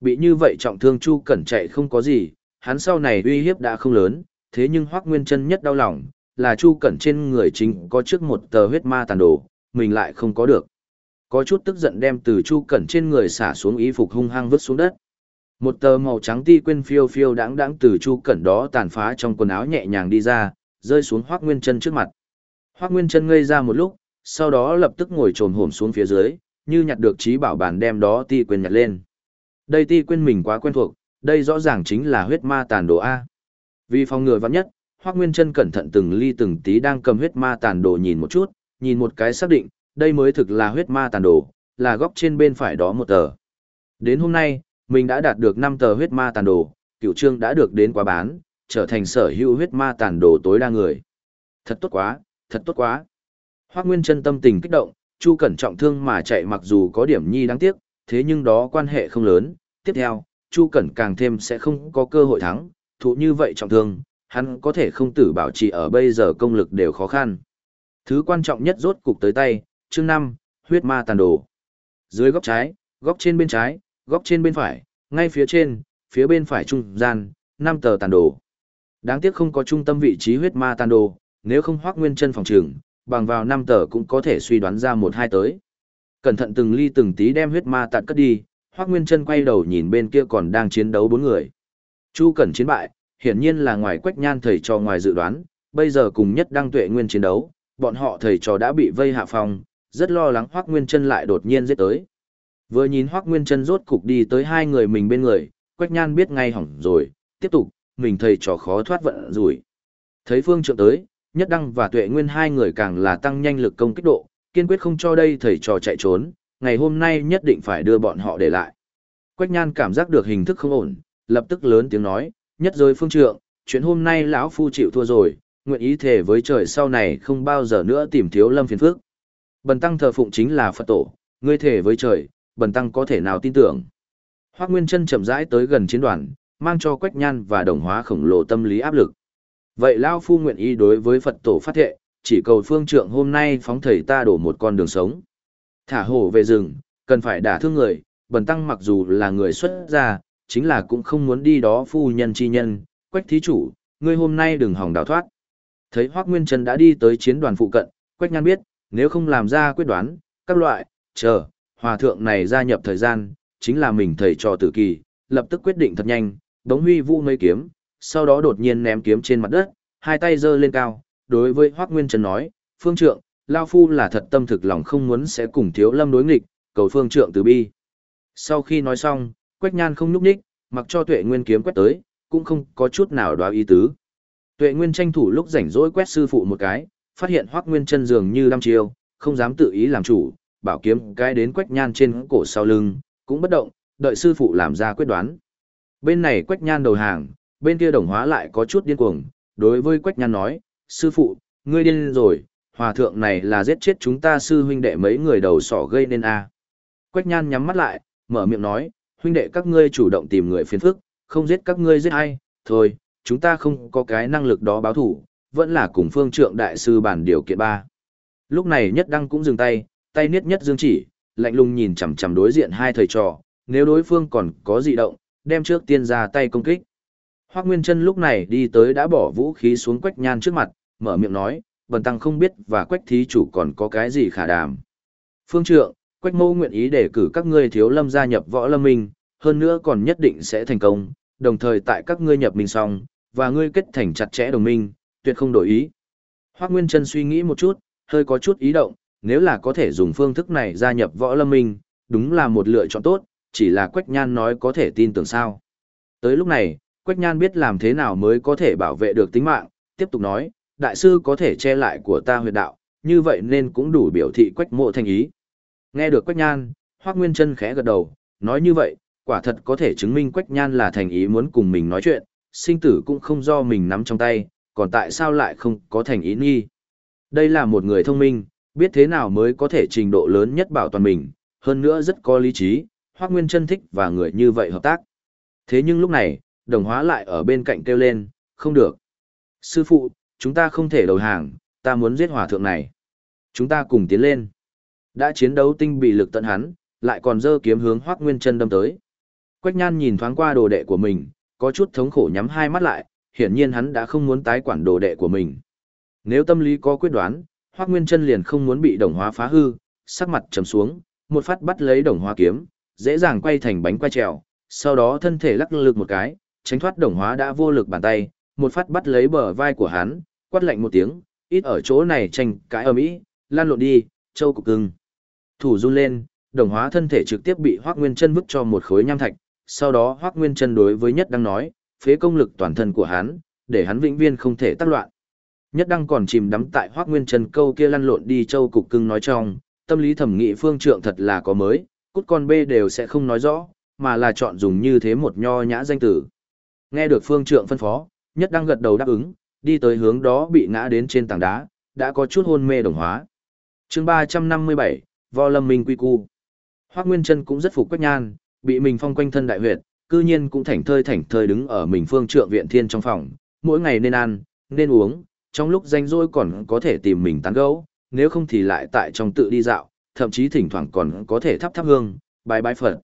Bị như vậy trọng thương Chu Cẩn chạy không có gì, hắn sau này uy hiếp đã không lớn, thế nhưng Hoắc Nguyên Chân nhất đau lòng, là Chu Cẩn trên người chính có trước một tờ huyết ma tàn đồ, mình lại không có được. Có chút tức giận đem từ Chu Cẩn trên người xả xuống y phục hung hăng vứt xuống đất. Một tờ màu trắng ti quên phiêu phiêu đáng đáng từ Chu Cẩn đó tàn phá trong quần áo nhẹ nhàng đi ra, rơi xuống Hoắc Nguyên Chân trước mặt. Hoắc Nguyên Chân ngây ra một lúc, sau đó lập tức ngồi trồm hổm xuống phía dưới, như nhặt được trí bảo bản đem đó ti quên nhặt lên. Đây ti quên mình quá quen thuộc, đây rõ ràng chính là huyết ma tàn đồ A. Vì phòng ngừa vắng nhất, Hoác Nguyên Trân cẩn thận từng ly từng tí đang cầm huyết ma tàn đồ nhìn một chút, nhìn một cái xác định, đây mới thực là huyết ma tàn đồ, là góc trên bên phải đó một tờ. Đến hôm nay, mình đã đạt được 5 tờ huyết ma tàn đồ, cựu trương đã được đến quá bán, trở thành sở hữu huyết ma tàn đồ tối đa người. Thật tốt quá, thật tốt quá. Hoác Nguyên Trân tâm tình kích động, Chu Cẩn trọng thương mà chạy mặc dù có điểm nhi đáng tiếc, thế nhưng đó quan hệ không lớn. Tiếp theo, Chu Cẩn càng thêm sẽ không có cơ hội thắng, thụ như vậy trọng thương, hắn có thể không tử bảo trì ở bây giờ công lực đều khó khăn. Thứ quan trọng nhất rốt cục tới tay, chương 5, huyết ma tàn đồ. Dưới góc trái, góc trên bên trái, góc trên bên phải, ngay phía trên, phía bên phải trung gian, 5 tờ tàn đồ. Đáng tiếc không có trung tâm vị trí huyết ma tàn đồ, nếu không hoác nguyên chân phòng trường, bằng vào 5 tờ cũng có thể suy đoán ra một hai tới. Cẩn thận từng ly từng tí đem huyết ma tàn cất đi, hoác nguyên Trân quay đầu nhìn bên kia còn đang chiến đấu bốn người. Chu Cẩn chiến bại, hiển nhiên là ngoài quách nhan thầy trò ngoài dự đoán, bây giờ cùng nhất đăng tuệ nguyên chiến đấu, bọn họ thầy trò đã bị vây hạ phòng, rất lo lắng Hoắc Nguyên Trân lại đột nhiên giết tới. Vừa nhìn Hoắc Nguyên Trân rốt cục đi tới hai người mình bên người, Quách Nhan biết ngay hỏng rồi, tiếp tục, mình thầy trò khó thoát vận rủi. Thấy Phương Trượng tới, Nhất Đăng và Tuệ Nguyên hai người càng là tăng nhanh lực công kích độ, kiên quyết không cho đây thầy trò chạy trốn, ngày hôm nay nhất định phải đưa bọn họ để lại. Quách Nhan cảm giác được hình thức không ổn, lập tức lớn tiếng nói, nhất rồi phương trượng, chuyện hôm nay lão phu chịu thua rồi, nguyện ý thề với trời sau này không bao giờ nữa tìm thiếu lâm phiền phước. Bần tăng thờ phụng chính là Phật tổ, ngươi thề với trời, bần tăng có thể nào tin tưởng. Hoác Nguyên chân chậm rãi tới gần chiến đoàn, mang cho Quách Nhan và đồng hóa khổng lồ tâm lý áp lực. Vậy Lao Phu nguyện ý đối với Phật tổ phát thệ, chỉ cầu phương trượng hôm nay phóng thầy ta đổ một con đường sống. Thả hổ về rừng, cần phải đả thương người, bần tăng mặc dù là người xuất gia, chính là cũng không muốn đi đó phu nhân chi nhân, quách thí chủ, ngươi hôm nay đừng hòng đào thoát. Thấy Hoác Nguyên Trần đã đi tới chiến đoàn phụ cận, quách nhan biết, nếu không làm ra quyết đoán, các loại, chờ, hòa thượng này gia nhập thời gian, chính là mình thầy trò tử kỳ, lập tức quyết định thật nhanh, đống huy vũ mấy kiếm, sau đó đột nhiên ném kiếm trên mặt đất, hai tay giơ lên cao, đối với Hoác Nguyên Trần nói, phương trượng, Lao Phu là thật tâm thực lòng không muốn sẽ cùng thiếu lâm đối nghịch, cầu phương trượng từ bi. Sau khi nói xong, Quách Nhan không nhúc nhích, mặc cho Tuệ Nguyên kiếm quét tới, cũng không có chút nào đoá ý tứ. Tuệ Nguyên tranh thủ lúc rảnh rỗi quét sư phụ một cái, phát hiện Hoắc Nguyên chân dường như đăm chiêu, không dám tự ý làm chủ, bảo kiếm cái đến Quách Nhan trên cổ sau lưng, cũng bất động, đợi sư phụ làm ra quyết đoán. Bên này Quách Nhan đầu hàng, bên kia đồng hóa lại có chút điên cuồng, đối với Quách Nhan nói, sư phụ, ngươi điên rồi, hòa thượng này là giết chết chúng ta sư huynh đệ mấy người đầu sỏ gây nên a. Quách Nhan nhắm mắt lại, mở miệng nói, huynh đệ các ngươi chủ động tìm người phiền phức, không giết các ngươi giết ai, thôi, chúng ta không có cái năng lực đó báo thủ, vẫn là cùng phương trượng đại sư bản điều kiện ba. Lúc này nhất đăng cũng dừng tay, tay niết nhất dương chỉ, lạnh lùng nhìn chằm chằm đối diện hai thầy trò, nếu đối phương còn có dị động, đem trước tiên ra tay công kích. Hoác Nguyên Trân lúc này đi tới đã bỏ vũ khí xuống quách nhan trước mặt, mở miệng nói, bần tăng không biết và quách thí chủ còn có cái gì khả đàm. Phương trượng, Quách Mô nguyện ý để cử các ngươi thiếu lâm gia nhập võ lâm minh, hơn nữa còn nhất định sẽ thành công, đồng thời tại các ngươi nhập minh xong, và ngươi kết thành chặt chẽ đồng minh, tuyệt không đổi ý. Hoác Nguyên Trân suy nghĩ một chút, hơi có chút ý động, nếu là có thể dùng phương thức này gia nhập võ lâm minh, đúng là một lựa chọn tốt, chỉ là Quách Nhan nói có thể tin tưởng sao. Tới lúc này, Quách Nhan biết làm thế nào mới có thể bảo vệ được tính mạng, tiếp tục nói, đại sư có thể che lại của ta huyệt đạo, như vậy nên cũng đủ biểu thị Quách mộ thành ý. Nghe được Quách Nhan, Hoác Nguyên Trân khẽ gật đầu, nói như vậy, quả thật có thể chứng minh Quách Nhan là thành ý muốn cùng mình nói chuyện, sinh tử cũng không do mình nắm trong tay, còn tại sao lại không có thành ý nghi. Đây là một người thông minh, biết thế nào mới có thể trình độ lớn nhất bảo toàn mình, hơn nữa rất có lý trí, Hoác Nguyên Trân thích và người như vậy hợp tác. Thế nhưng lúc này, đồng hóa lại ở bên cạnh kêu lên, không được. Sư phụ, chúng ta không thể đầu hàng, ta muốn giết hòa thượng này. Chúng ta cùng tiến lên. Đã chiến đấu tinh bị lực tận hắn, lại còn dơ kiếm hướng Hoắc Nguyên Chân đâm tới. Quách Nhan nhìn thoáng qua đồ đệ của mình, có chút thống khổ nhắm hai mắt lại, hiển nhiên hắn đã không muốn tái quản đồ đệ của mình. Nếu tâm lý có quyết đoán, Hoắc Nguyên Chân liền không muốn bị đồng hóa phá hư, sắc mặt trầm xuống, một phát bắt lấy đồng hóa kiếm, dễ dàng quay thành bánh quay trèo, sau đó thân thể lắc lư một cái, tránh thoát đồng hóa đã vô lực bàn tay, một phát bắt lấy bờ vai của hắn, quát lạnh một tiếng, ít ở chỗ này tranh cãi ở mỹ, lan lộn đi, châu cục cưng. Thủ run lên, đồng hóa thân thể trực tiếp bị Hoắc Nguyên Chân vứt cho một khối nham thạch, sau đó Hoắc Nguyên Chân đối với Nhất Đăng nói, phế công lực toàn thân của hắn, để hắn vĩnh viễn không thể tác loạn. Nhất Đăng còn chìm đắm tại Hoắc Nguyên Chân câu kia lăn lộn đi châu cục cưng nói trong, tâm lý thẩm nghị phương trượng thật là có mới, cút con bê đều sẽ không nói rõ, mà là chọn dùng như thế một nho nhã danh tử. Nghe được phương trượng phân phó, Nhất Đăng gật đầu đáp ứng, đi tới hướng đó bị ngã đến trên tảng đá, đã có chút hôn mê đồng hóa. Chương 357, Vo Lâm Minh Quy Cu. Hoắc Nguyên Chân cũng rất phục Quách Nhan, bị mình phong quanh thân đại huyệt, cư nhiên cũng thảnh thơi thảnh thơi đứng ở mình phương trượng viện thiên trong phòng, mỗi ngày nên ăn, nên uống, trong lúc rảnh rỗi còn có thể tìm mình tán gẫu, nếu không thì lại tại trong tự đi dạo, thậm chí thỉnh thoảng còn có thể thắp thắp hương, bài bái Phật.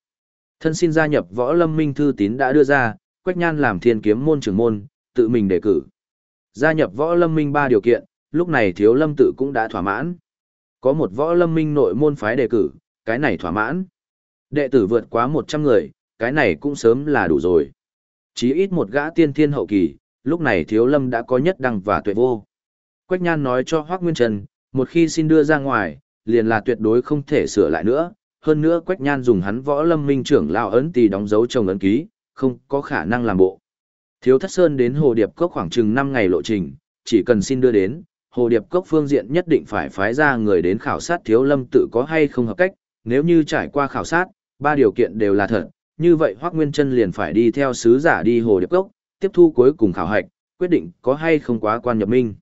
Thân xin gia nhập Võ Lâm Minh thư tín đã đưa ra, Quách Nhan làm Thiên Kiếm môn trưởng môn, tự mình đề cử. Gia nhập Võ Lâm Minh ba điều kiện, lúc này Thiếu Lâm tự cũng đã thỏa mãn. Có một Võ Lâm Minh nội môn phái đề cử, cái này thỏa mãn. Đệ tử vượt quá 100 người, cái này cũng sớm là đủ rồi. Chí ít một gã tiên thiên hậu kỳ, lúc này thiếu lâm đã có nhất đăng và tuệ vô. Quách nhan nói cho Hoác Nguyên Trần, một khi xin đưa ra ngoài, liền là tuyệt đối không thể sửa lại nữa. Hơn nữa Quách nhan dùng hắn võ lâm minh trưởng lao ấn tì đóng dấu chồng ấn ký, không có khả năng làm bộ. Thiếu thất sơn đến Hồ Điệp Cốc khoảng chừng 5 ngày lộ trình, chỉ cần xin đưa đến, Hồ Điệp Cốc phương diện nhất định phải phái ra người đến khảo sát thiếu lâm tự có hay không hợp cách, nếu như trải qua khảo sát, ba điều kiện đều là thật, như vậy Hoắc Nguyên Chân liền phải đi theo sứ giả đi Hồ Điệp Cốc, tiếp thu cuối cùng khảo hạch, quyết định có hay không quá quan nhập minh.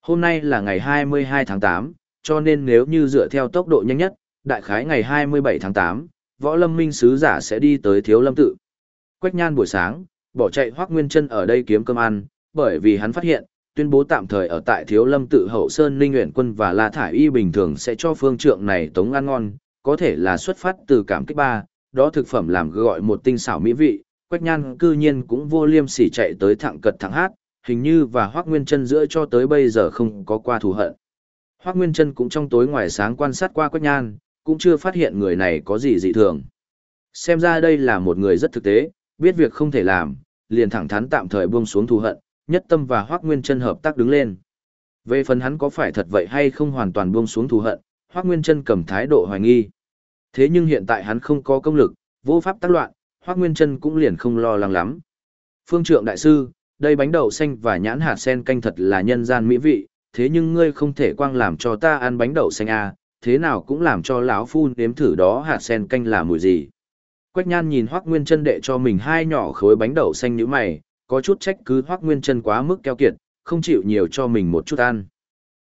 Hôm nay là ngày 22 tháng 8, cho nên nếu như dựa theo tốc độ nhanh nhất, đại khái ngày 27 tháng 8, Võ Lâm Minh sứ giả sẽ đi tới Thiếu Lâm tự. Quách Nhan buổi sáng, bỏ chạy Hoắc Nguyên Chân ở đây kiếm cơm ăn, bởi vì hắn phát hiện, tuyên bố tạm thời ở tại Thiếu Lâm tự Hậu Sơn Linh Uyển Quân và La Thải Y bình thường sẽ cho phương trượng này tống ăn ngon, có thể là xuất phát từ cảm kích ba, đó thực phẩm làm gọi một tinh xảo mỹ vị, Quách Nhan cư nhiên cũng vô liêm sỉ chạy tới thẳng cật thẳng hát, hình như và Hoắc Nguyên Chân giữa cho tới bây giờ không có qua thù hận. Hoắc Nguyên Chân cũng trong tối ngoài sáng quan sát qua Quách Nhan, cũng chưa phát hiện người này có gì dị thường. Xem ra đây là một người rất thực tế, biết việc không thể làm, liền thẳng thắn tạm thời buông xuống thù hận, nhất tâm và Hoắc Nguyên Chân hợp tác đứng lên. Về phần hắn có phải thật vậy hay không hoàn toàn buông xuống thù hận, Hoắc Nguyên Chân cầm thái độ hoài nghi. Thế nhưng hiện tại hắn không có công lực, vô pháp tác loạn, Hoắc Nguyên Chân cũng liền không lo lắng lắm. Phương Trượng đại sư, đây bánh đậu xanh và nhãn hạt sen canh thật là nhân gian mỹ vị, thế nhưng ngươi không thể quang làm cho ta ăn bánh đậu xanh à, thế nào cũng làm cho lão phu nếm thử đó hạt sen canh là mùi gì. Quách Nhan nhìn Hoắc Nguyên Chân đệ cho mình hai nhỏ khối bánh đậu xanh nhíu mày, có chút trách cứ Hoắc Nguyên Chân quá mức keo kiệt, không chịu nhiều cho mình một chút ăn.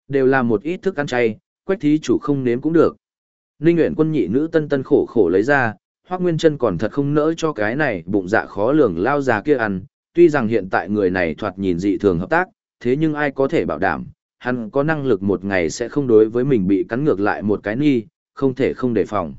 Đều là một ít thức ăn chay, Quách thí chủ không nếm cũng được. Ninh Uyển Quân nhị nữ tân tân khổ khổ lấy ra, Hoắc Nguyên Chân còn thật không nỡ cho cái này bụng dạ khó lường lao già kia ăn, tuy rằng hiện tại người này thoạt nhìn dị thường hợp tác, thế nhưng ai có thể bảo đảm, hắn có năng lực một ngày sẽ không đối với mình bị cắn ngược lại một cái nghi, không thể không đề phòng.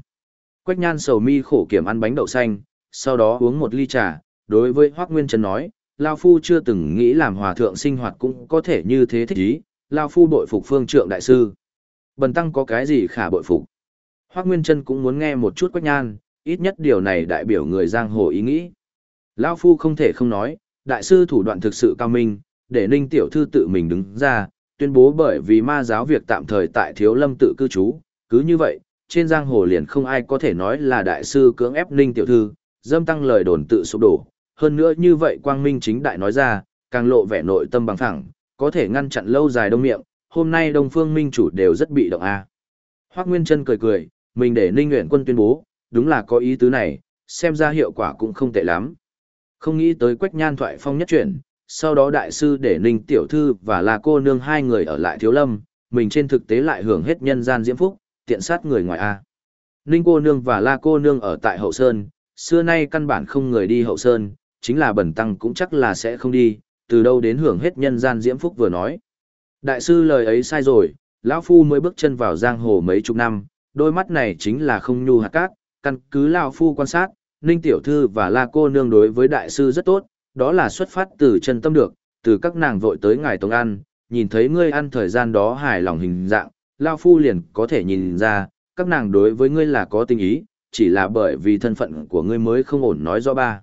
Quách Nhan sầu mi khổ kiểm ăn bánh đậu xanh, sau đó uống một ly trà, đối với Hoắc Nguyên Trần nói, Lao Phu chưa từng nghĩ làm hòa thượng sinh hoạt cũng có thể như thế thích ý, Lao Phu bội phục phương trượng đại sư. Bần tăng có cái gì khả bội phục? Hoác Nguyên Trân cũng muốn nghe một chút quách nhan, ít nhất điều này đại biểu người giang hồ ý nghĩ. Lao Phu không thể không nói, đại sư thủ đoạn thực sự cao minh, để ninh tiểu thư tự mình đứng ra, tuyên bố bởi vì ma giáo việc tạm thời tại thiếu lâm tự cư trú, cứ như vậy, trên giang hồ liền không ai có thể nói là đại sư cưỡng ép ninh tiểu thư, dâm tăng lời đồn tự sụp đổ. Hơn nữa như vậy quang minh chính đại nói ra, càng lộ vẻ nội tâm bằng thẳng, có thể ngăn chặn lâu dài đông miệng, hôm nay đông phương minh chủ đều rất bị động a. À. Hoác Nguyên Trân cười cười, mình để Ninh Nguyện Quân tuyên bố, đúng là có ý tứ này, xem ra hiệu quả cũng không tệ lắm. Không nghĩ tới Quách Nhan thoại phong nhất chuyển, sau đó đại sư để Ninh Tiểu Thư và là cô nương hai người ở lại Thiếu Lâm, mình trên thực tế lại hưởng hết nhân gian diễm phúc, tiện sát người ngoài A. Ninh cô nương và la cô nương ở tại Hậu Sơn, xưa nay căn bản không người đi Hậu Sơn, chính là bẩn tăng cũng chắc là sẽ không đi, từ đâu đến hưởng hết nhân gian diễm phúc vừa nói. Đại sư lời ấy sai rồi, lão Phu mới bước chân vào giang hồ mấy chục năm, đôi mắt này chính là không nhu hạt cát, căn cứ lão phu quan sát, Ninh Tiểu Thư và La Cô Nương đối với đại sư rất tốt, đó là xuất phát từ chân tâm được, từ các nàng vội tới ngài Tống ăn, nhìn thấy ngươi ăn thời gian đó hài lòng hình dạng, Lao Phu liền có thể nhìn ra, các nàng đối với ngươi là có tình ý, chỉ là bởi vì thân phận của ngươi mới không ổn nói rõ ba.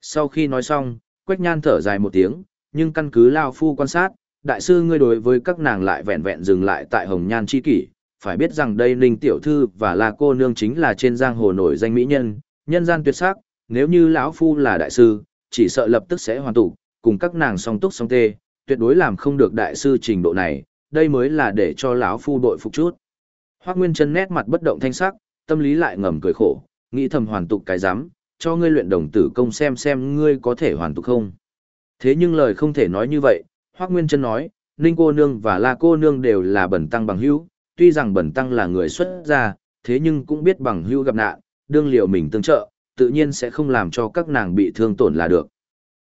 Sau khi nói xong, Quách Nhan thở dài một tiếng, nhưng căn cứ Lao Phu quan sát, đại sư ngươi đối với các nàng lại vẹn vẹn dừng lại tại Hồng Nhan chi kỷ, phải biết rằng đây Ninh Tiểu Thư và là cô nương chính là trên giang hồ nổi danh mỹ nhân, nhân gian tuyệt sắc, nếu như lão Phu là đại sư, chỉ sợ lập tức sẽ hoàn tụ, cùng các nàng song túc song tê, tuyệt đối làm không được đại sư trình độ này, đây mới là để cho lão Phu đội phục chút. Hoắc Nguyên chân nét mặt bất động thanh sắc, tâm lý lại ngầm cười khổ, nghĩ thầm hoàn tục cái dám, cho ngươi luyện đồng tử công xem xem ngươi có thể hoàn tục không. Thế nhưng lời không thể nói như vậy, Hoắc Nguyên chân nói, Ninh cô nương và La cô nương đều là bẩn tăng bằng hữu, tuy rằng bẩn tăng là người xuất gia, thế nhưng cũng biết bằng hữu gặp nạn, đương liệu mình tương trợ, tự nhiên sẽ không làm cho các nàng bị thương tổn là được.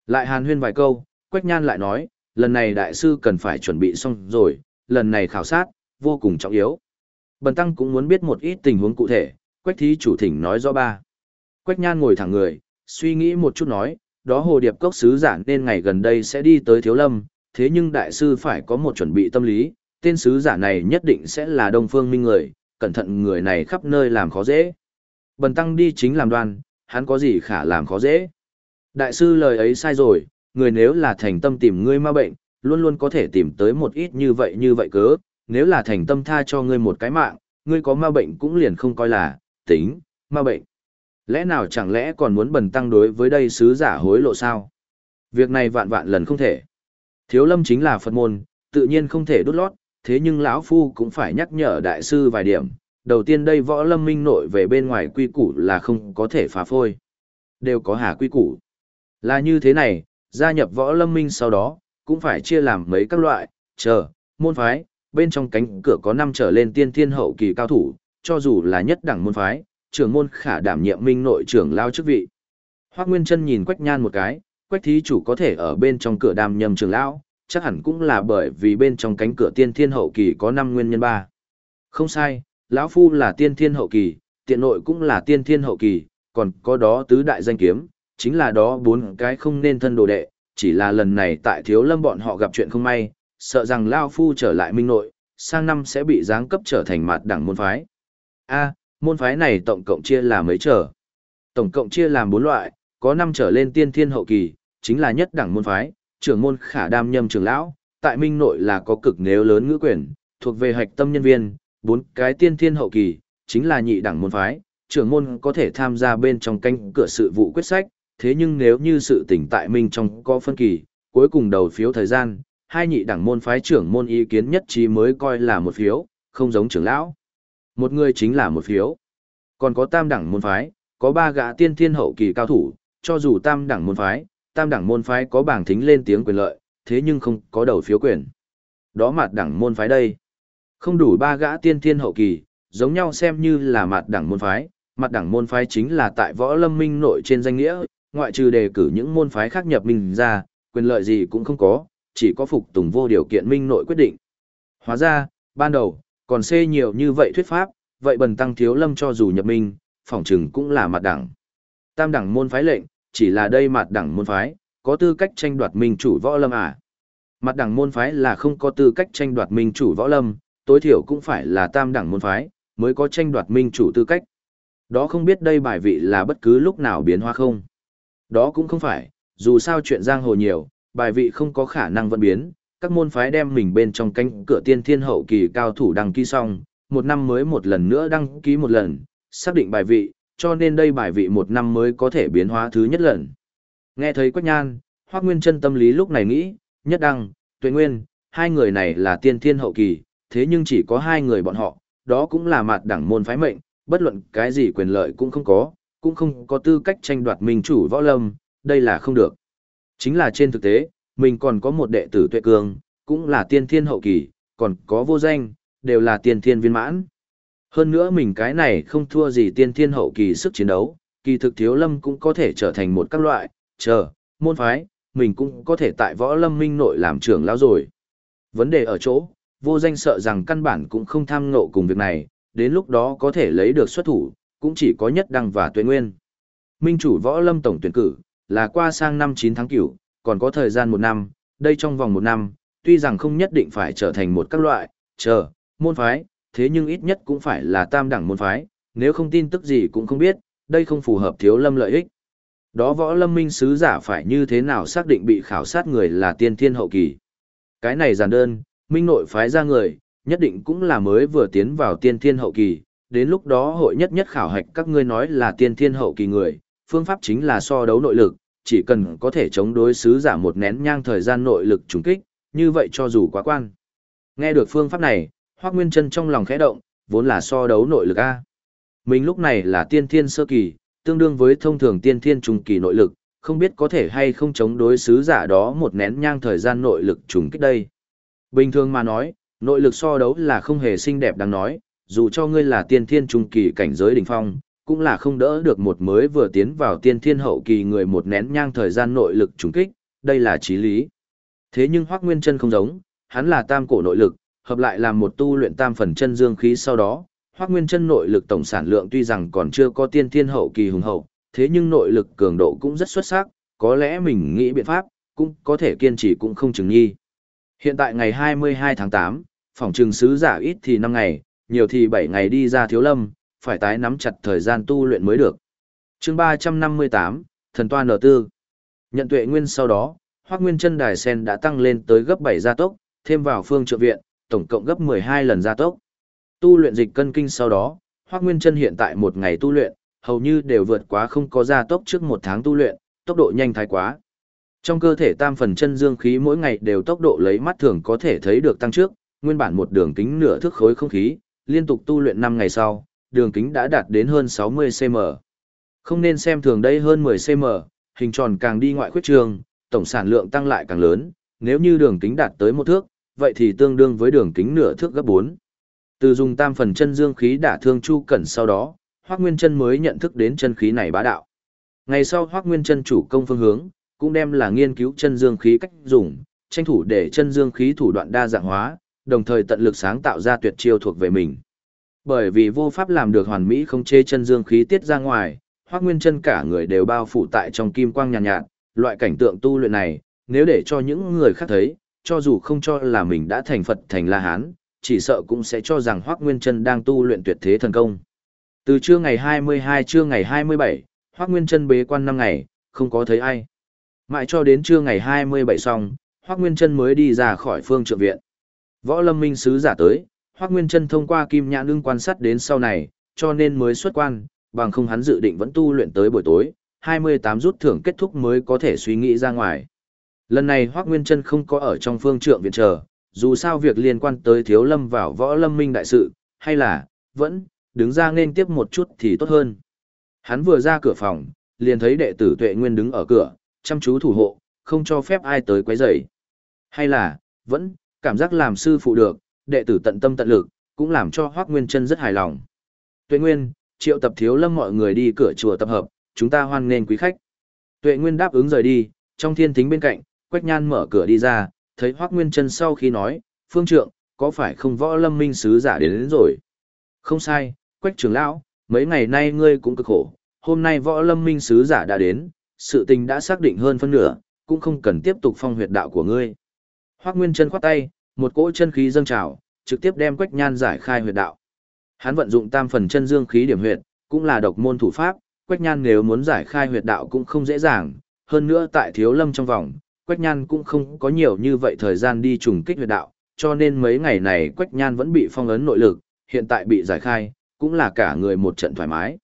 Lại hàn huyên vài câu, Quách Nhan lại nói, lần này đại sư cần phải chuẩn bị xong rồi, lần này khảo sát, vô cùng trọng yếu. Bần tăng cũng muốn biết một ít tình huống cụ thể, Quách thí chủ thỉnh nói rõ ba. Quách Nhan ngồi thẳng người, suy nghĩ một chút nói, đó hồ điệp cốc sứ giả nên ngày gần đây sẽ đi tới Thiếu Lâm, thế nhưng đại sư phải có một chuẩn bị tâm lý, tên sứ giả này nhất định sẽ là Đông Phương Minh người, cẩn thận người này khắp nơi làm khó dễ. Bần tăng đi chính làm đoan, hắn có gì khả làm khó dễ. Đại sư lời ấy sai rồi, người nếu là thành tâm tìm ngươi ma bệnh, luôn luôn có thể tìm tới một ít như vậy như vậy cớ, nếu là thành tâm tha cho ngươi một cái mạng, ngươi có ma bệnh cũng liền không coi là, tính, ma bệnh. Lẽ nào chẳng lẽ còn muốn bần tăng đối với đây sứ giả hối lộ sao? Việc này vạn vạn lần không thể. Thiếu lâm chính là Phật môn, tự nhiên không thể đút lót, thế nhưng lão Phu cũng phải nhắc nhở đại sư vài điểm. Đầu tiên đây võ lâm minh nội về bên ngoài quy củ là không có thể phá phôi. Đều có hà quy củ. Là như thế này, gia nhập võ lâm minh sau đó, cũng phải chia làm mấy các loại, chờ, môn phái, bên trong cánh cửa có năm trở lên tiên thiên hậu kỳ cao thủ, cho dù là nhất đẳng môn phái, trưởng môn khả đảm nhiệm minh nội trưởng lao chức vị. Hoắc Nguyên Chân nhìn Quách Nhan một cái, Quách thí chủ có thể ở bên trong cửa đàm nhầm trưởng lão, chắc hẳn cũng là bởi vì bên trong cánh cửa tiên thiên hậu kỳ có năm nguyên nhân ba. Không sai, lão phu là tiên thiên hậu kỳ, tiện nội cũng là tiên thiên hậu kỳ, còn có đó tứ đại danh kiếm, chính là đó bốn cái không nên thân đồ đệ, chỉ là lần này tại thiếu lâm bọn họ gặp chuyện không may, sợ rằng Lao Phu trở lại minh nội, sang năm sẽ bị giáng cấp trở thành mặt đẳng môn phái. A, môn phái này tổng cộng chia làm mấy trở? Tổng cộng chia làm bốn loại, có năm trở lên tiên thiên hậu kỳ, chính là nhất đẳng môn phái, trưởng môn khả đam nhâm trưởng lão, tại minh nội là có cực nếu lớn ngữ quyền, thuộc về hạch tâm nhân viên, bốn cái tiên thiên hậu kỳ, chính là nhị đẳng môn phái, trưởng môn có thể tham gia bên trong canh cửa sự vụ quyết sách, thế nhưng nếu như sự tỉnh tại minh trong có phân kỳ, cuối cùng đầu phiếu thời gian, hai nhị đẳng môn phái trưởng môn ý kiến nhất trí mới coi là một phiếu, không giống trưởng lão. Một người chính là một phiếu. Còn có tam đẳng môn phái, có ba gã tiên thiên hậu kỳ cao thủ, cho dù tam đẳng môn phái, tam đẳng môn phái có bảng thính lên tiếng quyền lợi, thế nhưng không có đầu phiếu quyền. Đó mặt đẳng môn phái đây. Không đủ ba gã tiên thiên hậu kỳ, giống nhau xem như là mặt đẳng môn phái, mặt đẳng môn phái chính là tại võ lâm minh nội trên danh nghĩa, ngoại trừ đề cử những môn phái khác nhập minh ra, quyền lợi gì cũng không có, chỉ có phục tùng vô điều kiện minh nội quyết định. Hóa ra, ban đầu, còn xê nhiều như vậy thuyết pháp, vậy bần tăng thiếu lâm cho dù nhập minh, phỏng chừng cũng là mặt đẳng. Tam đẳng môn phái lệnh, chỉ là đây mặt đẳng môn phái, có tư cách tranh đoạt minh chủ võ lâm à. Mặt đẳng môn phái là không có tư cách tranh đoạt minh chủ võ lâm, tối thiểu cũng phải là tam đẳng môn phái, mới có tranh đoạt minh chủ tư cách. Đó không biết đây bài vị là bất cứ lúc nào biến hóa không. Đó cũng không phải, dù sao chuyện giang hồ nhiều, bài vị không có khả năng vận biến, các môn phái đem mình bên trong cánh cửa tiên thiên hậu kỳ cao thủ đăng ký xong, một năm mới một lần nữa đăng ký một lần, xác định bài vị, cho nên đây bài vị một năm mới có thể biến hóa thứ nhất lần. Nghe thấy Quách Nhan, Hoác Nguyên chân tâm lý lúc này nghĩ, nhất đăng, tuệ nguyên, hai người này là tiên thiên hậu kỳ, thế nhưng chỉ có hai người bọn họ, đó cũng là mặt đẳng môn phái mệnh, bất luận cái gì quyền lợi cũng không có, cũng không có tư cách tranh đoạt minh chủ võ lâm, đây là không được. Chính là trên thực tế, mình còn có một đệ tử tuệ cường, cũng là tiên thiên hậu kỳ, còn có vô danh, đều là tiên thiên viên mãn. Hơn nữa mình cái này không thua gì tiên thiên hậu kỳ sức chiến đấu, kỳ thực thiếu lâm cũng có thể trở thành một các loại, chờ, môn phái, mình cũng có thể tại võ lâm minh nội làm trưởng lão rồi. Vấn đề ở chỗ, vô danh sợ rằng căn bản cũng không tham ngộ cùng việc này, đến lúc đó có thể lấy được xuất thủ, cũng chỉ có nhất đăng và tuệ nguyên. Minh chủ võ lâm tổng tuyển cử, là qua sang năm 9 tháng cửu, còn có thời gian một năm, đây trong vòng một năm, tuy rằng không nhất định phải trở thành một các loại, chờ, môn phái, thế nhưng ít nhất cũng phải là tam đẳng môn phái, nếu không tin tức gì cũng không biết, đây không phù hợp thiếu lâm lợi ích. Đó võ lâm minh sứ giả phải như thế nào xác định bị khảo sát người là tiên thiên hậu kỳ. Cái này giản đơn, minh nội phái ra người, nhất định cũng là mới vừa tiến vào tiên thiên hậu kỳ, đến lúc đó hội nhất nhất khảo hạch các ngươi nói là tiên thiên hậu kỳ người, phương pháp chính là so đấu nội lực, chỉ cần có thể chống đối sứ giả một nén nhang thời gian nội lực trùng kích, như vậy cho dù quá quan. Nghe được phương pháp này, Hoắc Nguyên Chân trong lòng khẽ động, vốn là so đấu nội lực a. Mình lúc này là tiên thiên sơ kỳ, tương đương với thông thường tiên thiên trung kỳ nội lực, không biết có thể hay không chống đối sứ giả đó một nén nhang thời gian nội lực trùng kích đây. Bình thường mà nói, nội lực so đấu là không hề xinh đẹp đáng nói, dù cho ngươi là tiên thiên trung kỳ cảnh giới đỉnh phong, cũng là không đỡ được một mới vừa tiến vào tiên thiên hậu kỳ người một nén nhang thời gian nội lực trùng kích, đây là chí lý. Thế nhưng Hoắc Nguyên Chân không giống, hắn là tam cổ nội lực, hợp lại làm một tu luyện tam phần chân dương khí sau đó, Hoắc Nguyên Chân nội lực tổng sản lượng tuy rằng còn chưa có tiên thiên hậu kỳ hùng hậu, thế nhưng nội lực cường độ cũng rất xuất sắc, có lẽ mình nghĩ biện pháp, cũng có thể kiên trì cũng không chừng nghi. Hiện tại ngày 22 tháng 8, phòng trường sứ giả ít thì 5 ngày, nhiều thì 7 ngày đi ra thiếu lâm, phải tái nắm chặt thời gian tu luyện mới được. chương 358, Thần Toa Nở Tư. Nhận tuệ nguyên sau đó, Hoác Nguyên chân đài sen đã tăng lên tới gấp 7 gia tốc, thêm vào phương trợ viện, tổng cộng gấp 12 lần gia tốc. Tu luyện dịch cân kinh sau đó, Hoác Nguyên chân hiện tại một ngày tu luyện, hầu như đều vượt quá không có gia tốc trước một tháng tu luyện, tốc độ nhanh thái quá. Trong cơ thể tam phần chân dương khí mỗi ngày đều tốc độ lấy mắt thường có thể thấy được tăng trước, nguyên bản một đường kính nửa thước khối không khí, liên tục tu luyện 5 ngày sau, đường kính đã đạt đến hơn 60cm. Không nên xem thường đây hơn 10cm, hình tròn càng đi ngoại khuyết trường, tổng sản lượng tăng lại càng lớn, nếu như đường kính đạt tới một thước, vậy thì tương đương với đường kính nửa thước gấp 4. Từ dùng tam phần chân dương khí đả thương Chu Cẩn sau đó, Hoắc Nguyên Chân mới nhận thức đến chân khí này bá đạo. Ngày sau Hoắc Nguyên Chân chủ công phương hướng, cũng đem là nghiên cứu chân dương khí cách dùng, tranh thủ để chân dương khí thủ đoạn đa dạng hóa, đồng thời tận lực sáng tạo ra tuyệt chiêu thuộc về mình. Bởi vì vô pháp làm được hoàn mỹ không chê chân dương khí tiết ra ngoài, Hoắc Nguyên Chân cả người đều bao phủ tại trong kim quang nhàn nhạt, nhạt, loại cảnh tượng tu luyện này, nếu để cho những người khác thấy, cho dù không cho là mình đã thành Phật thành La Hán, chỉ sợ cũng sẽ cho rằng Hoắc Nguyên Chân đang tu luyện tuyệt thế thần công. Từ trưa ngày 22 trưa ngày 27, Hoắc Nguyên Chân bế quan 5 ngày, không có thấy ai. Mãi cho đến trưa ngày 27 xong, Hoắc Nguyên Chân mới đi ra khỏi phương trượng viện. Võ Lâm Minh sứ giả tới, Hoắc Nguyên Trân thông qua kim nhãn ưng quan sát đến sau này, cho nên mới xuất quan, bằng không hắn dự định vẫn tu luyện tới buổi tối, 28 rút thưởng kết thúc mới có thể suy nghĩ ra ngoài. Lần này Hoắc Nguyên Trân không có ở trong phương trượng viện chờ, dù sao việc liên quan tới Thiếu Lâm vào Võ Lâm Minh đại sự, hay là vẫn đứng ra nên tiếp một chút thì tốt hơn. Hắn vừa ra cửa phòng, liền thấy đệ tử Tuệ Nguyên đứng ở cửa, chăm chú thủ hộ, không cho phép ai tới quấy rầy. Hay là, vẫn cảm giác làm sư phụ được, đệ tử tận tâm tận lực, cũng làm cho Hoắc Nguyên Chân rất hài lòng. Tuệ Nguyên, triệu tập thiếu lâm mọi người đi cửa chùa tập hợp, chúng ta hoan nghênh quý khách. Tuệ Nguyên đáp ứng rời đi, trong thiên thính bên cạnh, Quách Nhan mở cửa đi ra, thấy Hoắc Nguyên Chân sau khi nói, "Phương trượng, có phải không võ lâm minh sứ giả đến, đến rồi?" "Không sai, Quách trưởng lão, mấy ngày nay ngươi cũng cực khổ, hôm nay võ lâm minh sứ giả đã đến, sự tình đã xác định hơn phân nửa, cũng không cần tiếp tục phong huyệt đạo của ngươi." Hoắc Nguyên Chân khoát tay, một cỗ chân khí dâng trào, trực tiếp đem Quách Nhan giải khai huyệt đạo. Hắn vận dụng tam phần chân dương khí điểm huyệt, cũng là độc môn thủ pháp, Quách Nhan nếu muốn giải khai huyệt đạo cũng không dễ dàng, hơn nữa tại Thiếu Lâm trong vòng, Quách Nhan cũng không có nhiều như vậy thời gian đi trùng kích huyệt đạo, cho nên mấy ngày này Quách Nhan vẫn bị phong ấn nội lực, hiện tại bị giải khai, cũng là cả người một trận thoải mái.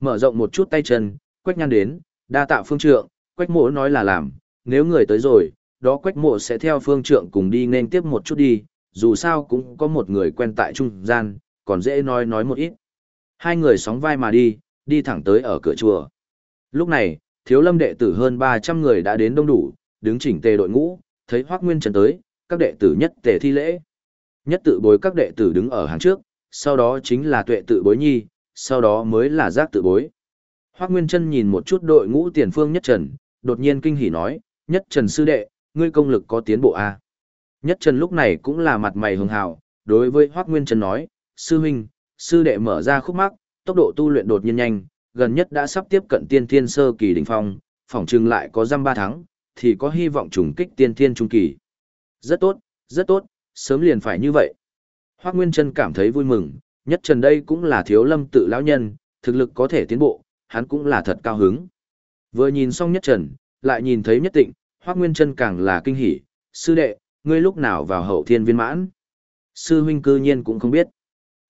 Mở rộng một chút tay chân, Quách Nhan đến, đa tạo phương trượng, Quách Mỗ nói là làm, nếu người tới rồi, đó Quách Mộ sẽ theo phương trượng cùng đi nên tiếp một chút đi, dù sao cũng có một người quen tại trung gian, còn dễ nói nói một ít. Hai người sóng vai mà đi, đi thẳng tới ở cửa chùa. Lúc này, thiếu lâm đệ tử hơn 300 người đã đến đông đủ, đứng chỉnh tề đội ngũ, thấy Hoác Nguyên Trần tới, các đệ tử nhất tề thi lễ. Nhất tự bối các đệ tử đứng ở hàng trước, sau đó chính là tuệ tự bối nhi, sau đó mới là giác tự bối. Hoác Nguyên Trân nhìn một chút đội ngũ tiền phương nhất trần, đột nhiên kinh hỉ nói, nhất trần sư đệ, ngươi công lực có tiến bộ a à? Nhất trần lúc này cũng là mặt mày hường hào, đối với Hoác Nguyên Trần nói, sư huynh, sư đệ mở ra khúc mắc, tốc độ tu luyện đột nhiên nhanh, gần nhất đã sắp tiếp cận tiên thiên sơ kỳ đỉnh phong, phỏng chừng lại có răm ba tháng, thì có hy vọng trùng kích tiên thiên trung kỳ. Rất tốt, rất tốt, sớm liền phải như vậy. Hoác Nguyên Trân cảm thấy vui mừng, nhất trần đây cũng là thiếu lâm tự lão nhân, thực lực có thể tiến bộ, hắn cũng là thật cao hứng. Vừa nhìn xong nhất trần, lại nhìn thấy nhất tịnh, Hoác Nguyên Trân càng là kinh hỉ, sư đệ, ngươi lúc nào vào hậu thiên viên mãn. Sư huynh cư nhiên cũng không biết.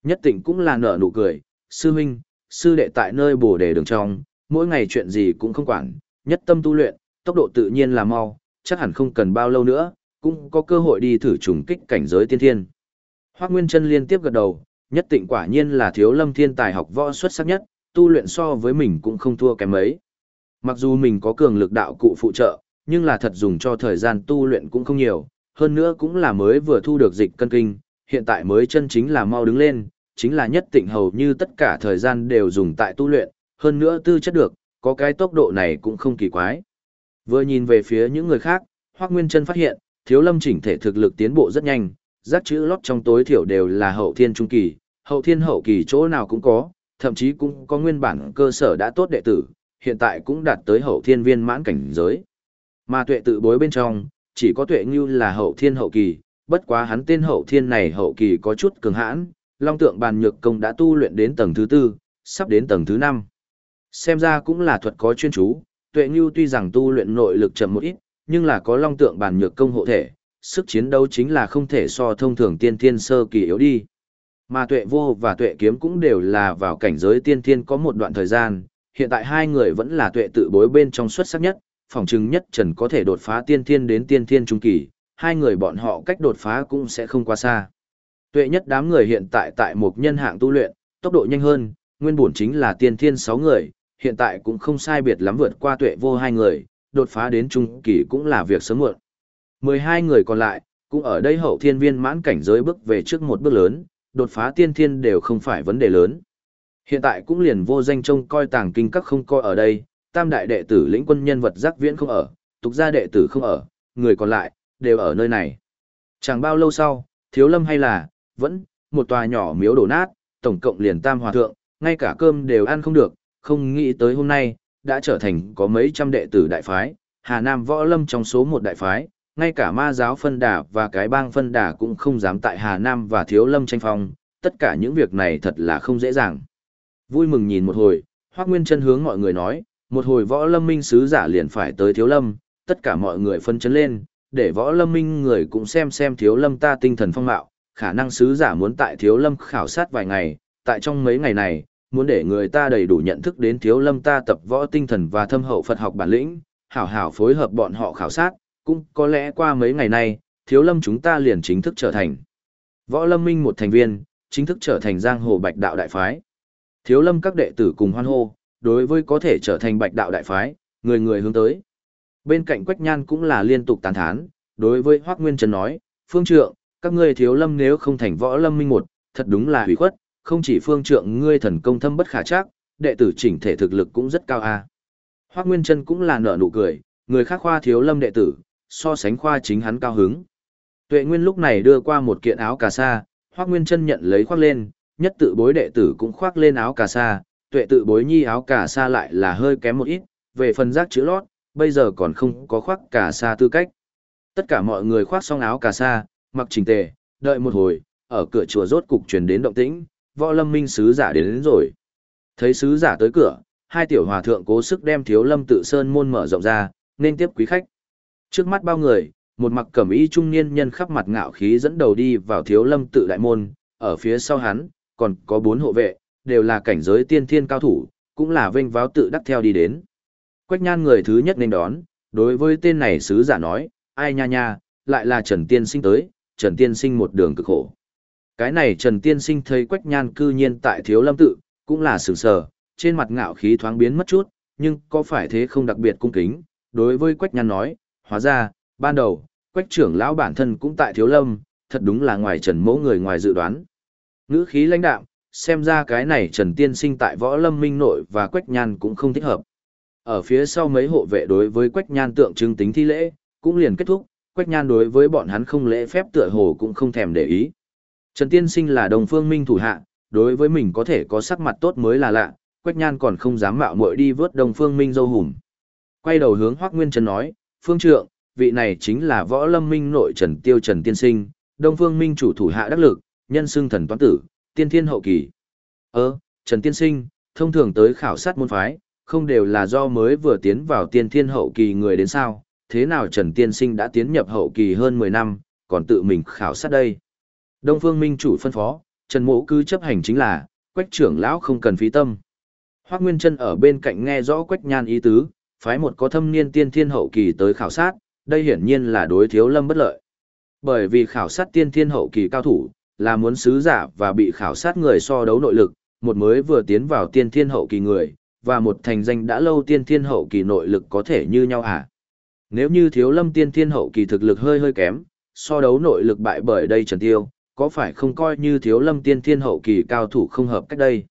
Nhất tịnh cũng là nở nụ cười, sư huynh, sư đệ tại nơi bổ đề đường trong, mỗi ngày chuyện gì cũng không quản, nhất tâm tu luyện, tốc độ tự nhiên là mau, chắc hẳn không cần bao lâu nữa, cũng có cơ hội đi thử trùng kích cảnh giới tiên thiên. Hoác Nguyên Trân liên tiếp gật đầu, nhất tịnh quả nhiên là thiếu lâm thiên tài học võ xuất sắc nhất, tu luyện so với mình cũng không thua kém mấy. Mặc dù mình có cường lực đạo cụ phụ trợ, nhưng là thật dùng cho thời gian tu luyện cũng không nhiều, hơn nữa cũng là mới vừa thu được dịch cân kinh, hiện tại mới chân chính là mau đứng lên, chính là nhất tịnh hầu như tất cả thời gian đều dùng tại tu luyện, hơn nữa tư chất được, có cái tốc độ này cũng không kỳ quái. Vừa nhìn về phía những người khác, Hoác Nguyên Trân phát hiện, thiếu lâm chỉnh thể thực lực tiến bộ rất nhanh, giác chữ lót trong tối thiểu đều là hậu thiên trung kỳ, hậu thiên hậu kỳ chỗ nào cũng có, thậm chí cũng có nguyên bản cơ sở đã tốt đệ tử, hiện tại cũng đạt tới hậu thiên viên mãn cảnh giới. Mà tuệ tự bối bên trong, chỉ có tuệ như là hậu thiên hậu kỳ, bất quá hắn tên hậu thiên này hậu kỳ có chút cường hãn, long tượng bàn nhược công đã tu luyện đến tầng thứ tư, sắp đến tầng thứ năm. Xem ra cũng là thuật có chuyên chú, tuệ như tuy rằng tu luyện nội lực chậm một ít, nhưng là có long tượng bàn nhược công hộ thể, sức chiến đấu chính là không thể so thông thường tiên thiên sơ kỳ yếu đi. Mà tuệ vô và tuệ kiếm cũng đều là vào cảnh giới tiên thiên có một đoạn thời gian, hiện tại hai người vẫn là tuệ tự bối bên trong xuất sắc nhất, phòng chứng nhất trần có thể đột phá tiên thiên đến tiên thiên trung kỳ, hai người bọn họ cách đột phá cũng sẽ không quá xa. Tuệ nhất đám người hiện tại tại một nhân hạng tu luyện, tốc độ nhanh hơn, nguyên bổn chính là tiên thiên 6 người, hiện tại cũng không sai biệt lắm vượt qua tuệ vô hai người, đột phá đến trung kỳ cũng là việc sớm muộn. 12 người còn lại, cũng ở đây hậu thiên viên mãn cảnh giới bước về trước một bước lớn, đột phá tiên thiên đều không phải vấn đề lớn. Hiện tại cũng liền vô danh trông coi tàng kinh các không coi ở đây, tam đại đệ tử lĩnh quân nhân vật giác viễn không ở, tục gia đệ tử không ở, người còn lại, đều ở nơi này. Chẳng bao lâu sau, thiếu lâm hay là, vẫn, một tòa nhỏ miếu đổ nát, tổng cộng liền tam hòa thượng, ngay cả cơm đều ăn không được, không nghĩ tới hôm nay, đã trở thành có mấy trăm đệ tử đại phái, Hà Nam võ lâm trong số một đại phái, ngay cả ma giáo phân đà và cái bang phân đà cũng không dám tại Hà Nam và thiếu lâm tranh phong, tất cả những việc này thật là không dễ dàng. Vui mừng nhìn một hồi, Hoác Nguyên chân hướng mọi người nói, một hồi võ lâm minh sứ giả liền phải tới thiếu lâm, tất cả mọi người phân chấn lên, để võ lâm minh người cũng xem xem thiếu lâm ta tinh thần phong mạo, khả năng sứ giả muốn tại thiếu lâm khảo sát vài ngày, tại trong mấy ngày này, muốn để người ta đầy đủ nhận thức đến thiếu lâm ta tập võ tinh thần và thâm hậu Phật học bản lĩnh, hảo hảo phối hợp bọn họ khảo sát, cũng có lẽ qua mấy ngày nay, thiếu lâm chúng ta liền chính thức trở thành võ lâm minh một thành viên, chính thức trở thành giang hồ bạch đạo đại phái. Thiếu lâm các đệ tử cùng hoan hô, đối với có thể trở thành bạch đạo đại phái, người người hướng tới. Bên cạnh Quách Nhan cũng là liên tục tán thán, đối với Hoác Nguyên Trần nói, phương trượng, các ngươi thiếu lâm nếu không thành võ lâm minh một, thật đúng là hủy khuất, không chỉ phương trượng ngươi thần công thâm bất khả chắc, đệ tử chỉnh thể thực lực cũng rất cao a. À. Hoác Nguyên Trân cũng là nở nụ cười, người khác khoa thiếu lâm đệ tử, so sánh khoa chính hắn cao hứng. Tuệ Nguyên lúc này đưa qua một kiện áo cà sa, Hoác Nguyên Trân nhận lấy khoác lên, nhất tự bối đệ tử cũng khoác lên áo cà sa, tuệ tự bối nhi áo cà sa lại là hơi kém một ít, về phần giác chữ lót, bây giờ còn không có khoác cà sa tư cách. Tất cả mọi người khoác xong áo cà sa, mặc chỉnh tề, đợi một hồi, ở cửa chùa rốt cục truyền đến động tĩnh, võ lâm minh sứ giả đến, đến rồi. Thấy sứ giả tới cửa, hai tiểu hòa thượng cố sức đem thiếu lâm tự sơn môn mở rộng ra, nên tiếp quý khách. Trước mắt bao người, một mặc cẩm y trung niên nhân khắp mặt ngạo khí dẫn đầu đi vào thiếu lâm tự đại môn, ở phía sau hắn, còn có bốn hộ vệ, đều là cảnh giới tiên thiên cao thủ, cũng là vinh váo tự đắc theo đi đến. Quách nhan người thứ nhất nên đón, đối với tên này sứ giả nói, ai nha nha, lại là Trần Tiên Sinh tới, Trần Tiên Sinh một đường cực khổ. Cái này Trần Tiên Sinh thấy Quách Nhan cư nhiên tại Thiếu Lâm tự, cũng là sửng sờ, trên mặt ngạo khí thoáng biến mất chút, nhưng có phải thế không đặc biệt cung kính, đối với Quách Nhan nói, hóa ra, ban đầu, Quách trưởng lão bản thân cũng tại Thiếu Lâm, thật đúng là ngoài Trần mẫu người ngoài dự đoán. Ngữ khí lãnh đạm, xem ra cái này Trần Tiên Sinh tại Võ Lâm Minh nội và Quách Nhan cũng không thích hợp. Ở phía sau mấy hộ vệ đối với Quách Nhan tượng trưng tính thi lễ, cũng liền kết thúc, Quách Nhan đối với bọn hắn không lễ phép tựa hồ cũng không thèm để ý. Trần Tiên Sinh là đồng phương minh thủ hạ, đối với mình có thể có sắc mặt tốt mới là lạ, Quách Nhan còn không dám mạo muội đi vớt Đông Phương Minh dâu hùm. Quay đầu hướng Hoắc Nguyên Trần nói, "Phương trượng, vị này chính là Võ Lâm Minh nội Trần Tiêu Trần tiên sinh, Đông Phương Minh chủ thủ hạ đắc lực, nhân xưng thần toán tử, tiên thiên hậu kỳ." "Ơ, Trần tiên sinh, thông thường tới khảo sát môn phái, không đều là do mới vừa tiến vào tiên thiên hậu kỳ người đến sao? Thế nào Trần tiên sinh đã tiến nhập hậu kỳ hơn 10 năm, còn tự mình khảo sát đây?" Đông Phương Minh chủ phân phó, Trần Mộ cứ chấp hành chính là, Quách trưởng lão không cần phí tâm. Hoắc Nguyên Trân ở bên cạnh nghe rõ Quách Nhan ý tứ, phái một có thâm niên tiên thiên hậu kỳ tới khảo sát, đây hiển nhiên là đối Thiếu Lâm bất lợi. Bởi vì khảo sát tiên thiên hậu kỳ cao thủ, là muốn sứ giả và bị khảo sát người so đấu nội lực, một mới vừa tiến vào tiên thiên hậu kỳ người, và một thành danh đã lâu tiên thiên hậu kỳ nội lực có thể như nhau à? Nếu như Thiếu Lâm tiên thiên hậu kỳ thực lực hơi hơi kém, so đấu nội lực bại bởi đây Trần Tiêu, có phải không coi như Thiếu Lâm tiên thiên hậu kỳ cao thủ không hợp cách đây?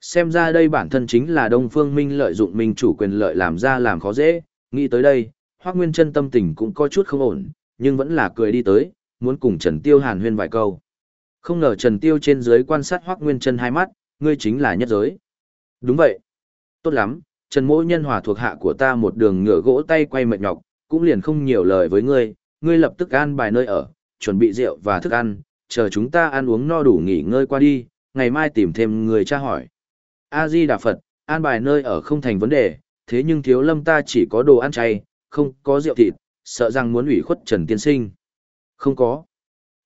Xem ra đây bản thân chính là Đông Phương Minh lợi dụng mình chủ quyền lợi làm ra làm khó dễ, nghĩ tới đây, Hoắc Nguyên Chân tâm tình cũng có chút không ổn, nhưng vẫn là cười đi tới, muốn cùng Trần Tiêu Hàn huyên vài câu. Không ngờ Trần Tiêu trên dưới quan sát Hoắc Nguyên Chân hai mắt, ngươi chính là nhất giới. Đúng vậy. Tốt lắm, Trần Mỗ Nhân hòa thuộc hạ của ta một đường ngựa gỗ tay quay mệt nhọc, cũng liền không nhiều lời với ngươi, ngươi lập tức an bài nơi ở, chuẩn bị rượu và thức ăn, chờ chúng ta ăn uống no đủ nghỉ ngơi qua đi, ngày mai tìm thêm người tra hỏi. A-di Đà Phật, an bài nơi ở không thành vấn đề, thế nhưng thiếu lâm ta chỉ có đồ ăn chay, không có rượu thịt, sợ rằng muốn ủy khuất Trần Tiên Sinh. Không có.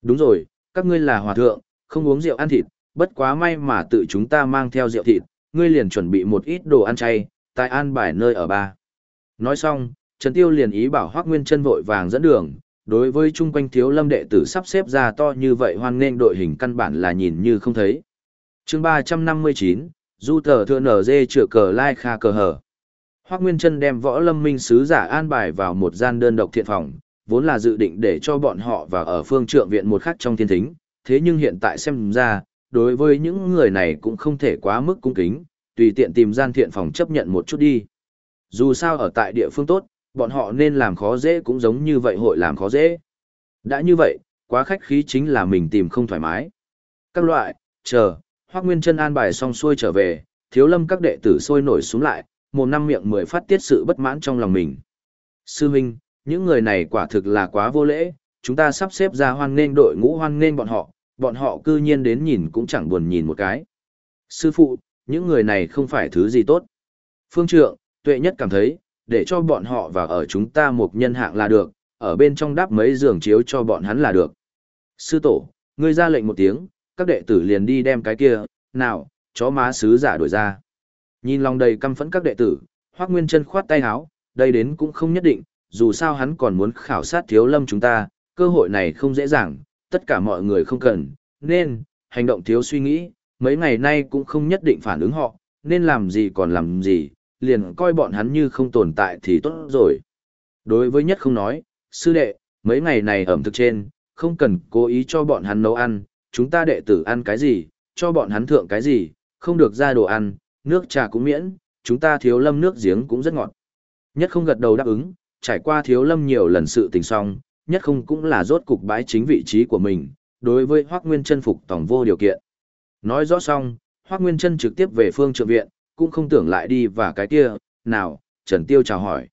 Đúng rồi, các ngươi là hòa thượng, không uống rượu ăn thịt, bất quá may mà tự chúng ta mang theo rượu thịt, ngươi liền chuẩn bị một ít đồ ăn chay, tại an bài nơi ở ba. Nói xong, Trần Tiêu liền ý bảo Hoắc Nguyên chân vội vàng dẫn đường, đối với chung quanh thiếu lâm đệ tử sắp xếp ra to như vậy hoan nghênh đội hình căn bản là nhìn như không thấy. Chương 359, du tờ thừa nở dê chữa cờ lai kha cờ hở. hoắc Nguyên chân đem võ lâm minh sứ giả an bài vào một gian đơn độc thiện phòng, vốn là dự định để cho bọn họ vào ở phương trượng viện một khắc trong thiên thính, thế nhưng hiện tại xem ra, đối với những người này cũng không thể quá mức cung kính, tùy tiện tìm gian thiện phòng chấp nhận một chút đi. Dù sao ở tại địa phương tốt, bọn họ nên làm khó dễ cũng giống như vậy hội làm khó dễ. Đã như vậy, quá khách khí chính là mình tìm không thoải mái. Các loại, chờ, Hoác Nguyên chân an bài xong xuôi trở về, thiếu lâm các đệ tử sôi nổi xuống lại, một năm miệng mười phát tiết sự bất mãn trong lòng mình. Sư Minh, những người này quả thực là quá vô lễ, chúng ta sắp xếp ra hoan nghênh đội ngũ hoan nghênh bọn họ, bọn họ cư nhiên đến nhìn cũng chẳng buồn nhìn một cái. Sư phụ, những người này không phải thứ gì tốt. Phương trượng, tuệ nhất cảm thấy, để cho bọn họ vào ở chúng ta một nhân hạng là được, ở bên trong đắp mấy giường chiếu cho bọn hắn là được. Sư tổ, ngươi ra lệnh một tiếng, các đệ tử liền đi đem cái kia, nào, chó má sứ giả đổi ra. Nhìn lòng đầy căm phẫn các đệ tử, Hoắc Nguyên Chân khoát tay áo, đây đến cũng không nhất định, dù sao hắn còn muốn khảo sát Thiếu Lâm chúng ta, cơ hội này không dễ dàng, tất cả mọi người không cần, nên hành động thiếu suy nghĩ, mấy ngày nay cũng không nhất định phản ứng họ, nên làm gì còn làm gì, liền coi bọn hắn như không tồn tại thì tốt rồi. Đối với nhất không nói, sư đệ, mấy ngày này ẩm thực trên, không cần cố ý cho bọn hắn nấu ăn, chúng ta đệ tử ăn cái gì, cho bọn hắn thượng cái gì, không được ra đồ ăn, nước trà cũng miễn, chúng ta thiếu lâm nước giếng cũng rất ngọt. Nhất không gật đầu đáp ứng, trải qua thiếu lâm nhiều lần sự tình xong, nhất không cũng là rốt cục bãi chính vị trí của mình, đối với Hoác Nguyên chân phục tổng vô điều kiện. Nói rõ xong, Hoác Nguyên chân trực tiếp về phương trượng viện, cũng không tưởng lại đi và cái kia, nào, Trần Tiêu chào hỏi.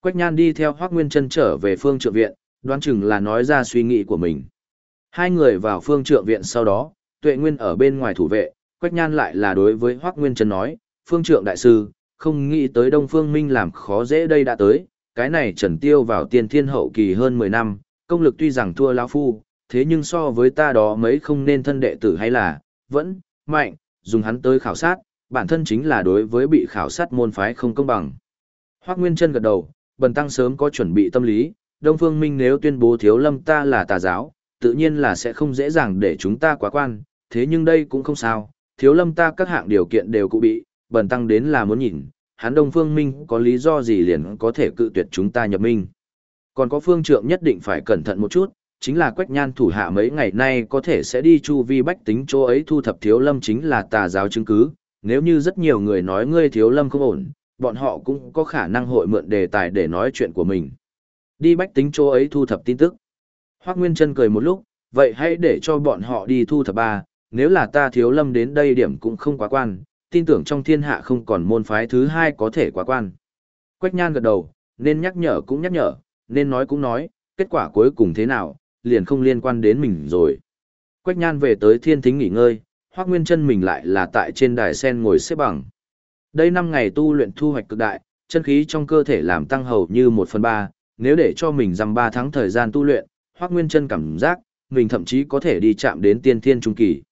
Quách Nhan đi theo Hoác Nguyên chân trở về phương trượng viện, đoán chừng là nói ra suy nghĩ của mình. Hai người vào phương trượng viện sau đó, tuệ nguyên ở bên ngoài thủ vệ, Quách Nhan lại là đối với Hoác Nguyên chân nói, phương trượng đại sư, không nghĩ tới Đông Phương Minh làm khó dễ đây đã tới, cái này Trần Tiêu vào tiên thiên hậu kỳ hơn 10 năm, công lực tuy rằng thua lão phu, thế nhưng so với ta đó mấy không nên thân đệ tử hay là, vẫn, mạnh, dùng hắn tới khảo sát, bản thân chính là đối với bị khảo sát môn phái không công bằng. Hoác Nguyên chân gật đầu, bần tăng sớm có chuẩn bị tâm lý, Đông Phương Minh nếu tuyên bố thiếu lâm ta là tà giáo, tự nhiên là sẽ không dễ dàng để chúng ta quá quan, thế nhưng đây cũng không sao, thiếu lâm ta các hạng điều kiện đều cụ bị, bần tăng đến là muốn nhìn, hắn Đông Phương Minh có lý do gì liền có thể cự tuyệt chúng ta nhập minh. Còn có phương trượng nhất định phải cẩn thận một chút, chính là quách nhan thủ hạ mấy ngày nay có thể sẽ đi chu vi bách tính chỗ ấy thu thập thiếu lâm chính là tà giáo chứng cứ, nếu như rất nhiều người nói ngươi thiếu lâm không ổn, bọn họ cũng có khả năng hội mượn đề tài để nói chuyện của mình. Đi bách tính chỗ ấy thu thập tin tức. Hoác Nguyên Trân cười một lúc, vậy hãy để cho bọn họ đi thu thập ba, nếu là ta thiếu lâm đến đây điểm cũng không quá quan, tin tưởng trong thiên hạ không còn môn phái thứ hai có thể quá quan. Quách Nhan gật đầu, nên nhắc nhở cũng nhắc nhở, nên nói cũng nói, kết quả cuối cùng thế nào, liền không liên quan đến mình rồi. Quách Nhan về tới thiên thính nghỉ ngơi, Hoắc Nguyên Chân mình lại là tại trên đài sen ngồi xếp bằng. Đây năm ngày tu luyện thu hoạch cực đại, chân khí trong cơ thể làm tăng hầu như 1 phần 3, nếu để cho mình dằm 3 tháng thời gian tu luyện, Hoắc Nguyên Chân cảm giác, mình thậm chí có thể đi chạm đến tiên thiên trung kỳ.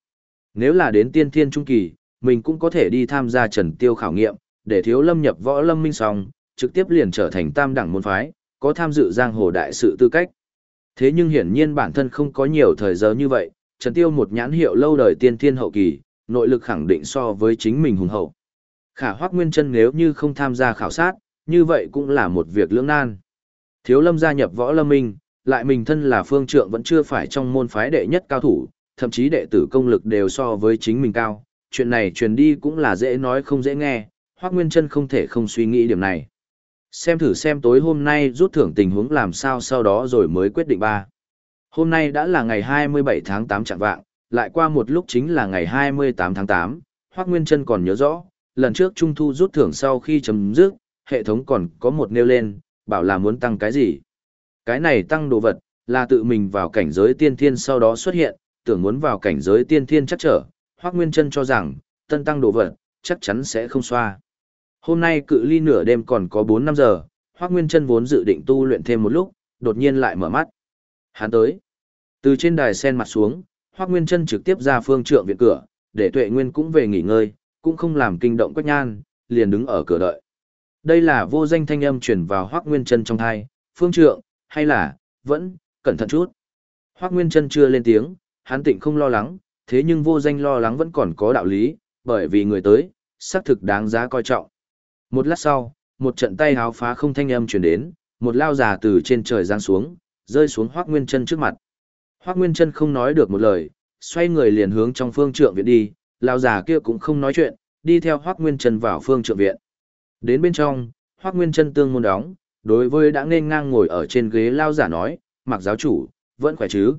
Nếu là đến tiên thiên trung kỳ, mình cũng có thể đi tham gia trần tiêu khảo nghiệm, để thiếu lâm nhập võ lâm minh song, trực tiếp liền trở thành tam đẳng môn phái, có tham dự giang hồ đại sự tư cách. Thế nhưng hiển nhiên bản thân không có nhiều thời giờ như vậy, Trần Tiêu một nhãn hiệu lâu đời tiên thiên hậu kỳ, nội lực khẳng định so với chính mình hùng hậu. Khả Hoắc Nguyên Chân nếu như không tham gia khảo sát, như vậy cũng là một việc lưỡng nan. Thiếu Lâm gia nhập Võ Lâm Minh, lại mình thân là phương trượng vẫn chưa phải trong môn phái đệ nhất cao thủ, thậm chí đệ tử công lực đều so với chính mình cao, chuyện này truyền đi cũng là dễ nói không dễ nghe, Hoắc Nguyên Chân không thể không suy nghĩ điểm này. Xem thử xem tối hôm nay rút thưởng tình huống làm sao sau đó rồi mới quyết định ba. Hôm nay đã là ngày 27 tháng 8 chẳng vạng, lại qua một lúc chính là ngày 28 tháng 8, Hoắc Nguyên Trân còn nhớ rõ, lần trước Trung Thu rút thưởng sau khi chấm dứt, hệ thống còn có một nêu lên, bảo là muốn tăng cái gì. Cái này tăng đồ vật, là tự mình vào cảnh giới tiên thiên sau đó xuất hiện, tưởng muốn vào cảnh giới tiên thiên chắc trở, Hoác Nguyên Trân cho rằng, tân tăng đồ vật, chắc chắn sẽ không xoa. Hôm nay cự ly nửa đêm còn có 4-5 giờ, Hoác Nguyên Trân vốn dự định tu luyện thêm một lúc, đột nhiên lại mở mắt. Hắn tới. Từ trên đài sen mặt xuống, Hoác Nguyên Trân trực tiếp ra phương trượng viện cửa, để Tuệ Nguyên cũng về nghỉ ngơi, cũng không làm kinh động Quách Nhan, liền đứng ở cửa đợi. Đây là vô danh thanh âm truyền vào Hoác Nguyên Trân trong thai, phương trượng, hay là, vẫn, cẩn thận chút. Hoác Nguyên Trân chưa lên tiếng, hắn tịnh không lo lắng, thế nhưng vô danh lo lắng vẫn còn có đạo lý, bởi vì người tới, xác thực đáng giá coi trọng. Một lát sau, một trận tay háo phá không thanh âm truyền đến, một lao già từ trên trời giáng xuống, rơi xuống Hoắc Nguyên Chân trước mặt. Hoắc Nguyên Chân không nói được một lời, xoay người liền hướng trong phương trượng viện đi, lao già kia cũng không nói chuyện, đi theo Hoắc Nguyên Chân vào phương trượng viện. Đến bên trong, Hoắc Nguyên Chân tương môn đóng, đối với đã nên ngang ngồi ở trên ghế lao giả nói, "Mặc giáo chủ, vẫn khỏe chứ?"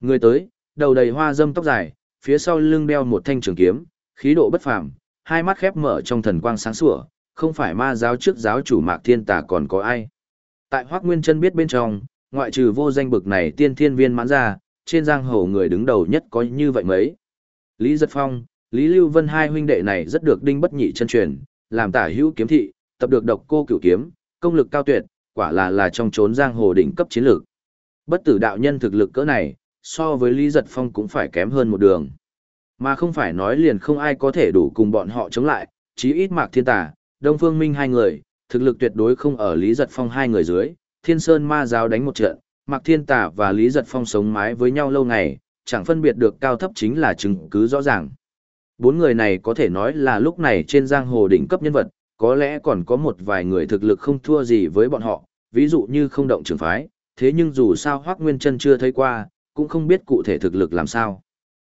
Người tới, đầu đầy hoa dâm tóc dài, phía sau lưng đeo một thanh trường kiếm, khí độ bất phàm, hai mắt khép mở trong thần quang sáng sủa, không phải ma giáo trước giáo chủ Mạc Thiên Tà còn có ai. Tại Hoắc Nguyên Chân biết bên trong, ngoại trừ vô danh bực này tiên thiên viên mãn ra, trên giang hồ người đứng đầu nhất có như vậy mấy. Lý Giật Phong, Lý Lưu Vân hai huynh đệ này rất được đinh bất nhị chân truyền, làm tả hữu kiếm thị, tập được độc cô cửu kiếm, công lực cao tuyệt, quả là là trong chốn giang hồ đỉnh cấp chiến lược. Bất tử đạo nhân thực lực cỡ này, so với Lý Giật Phong cũng phải kém hơn một đường. Mà không phải nói liền không ai có thể đủ cùng bọn họ chống lại, chí ít Mạc Thiên Tà, Đông Phương Minh hai người, thực lực tuyệt đối không ở Lý Giật Phong hai người dưới, Thiên Sơn Ma giáo đánh một trận, Mạc Thiên Tà và Lý Giật Phong sống mái với nhau lâu ngày, chẳng phân biệt được cao thấp chính là chứng cứ rõ ràng. Bốn người này có thể nói là lúc này trên giang hồ đỉnh cấp nhân vật, có lẽ còn có một vài người thực lực không thua gì với bọn họ, ví dụ như không động trường phái, thế nhưng dù sao Hoác Nguyên Trân chưa thấy qua, cũng không biết cụ thể thực lực làm sao.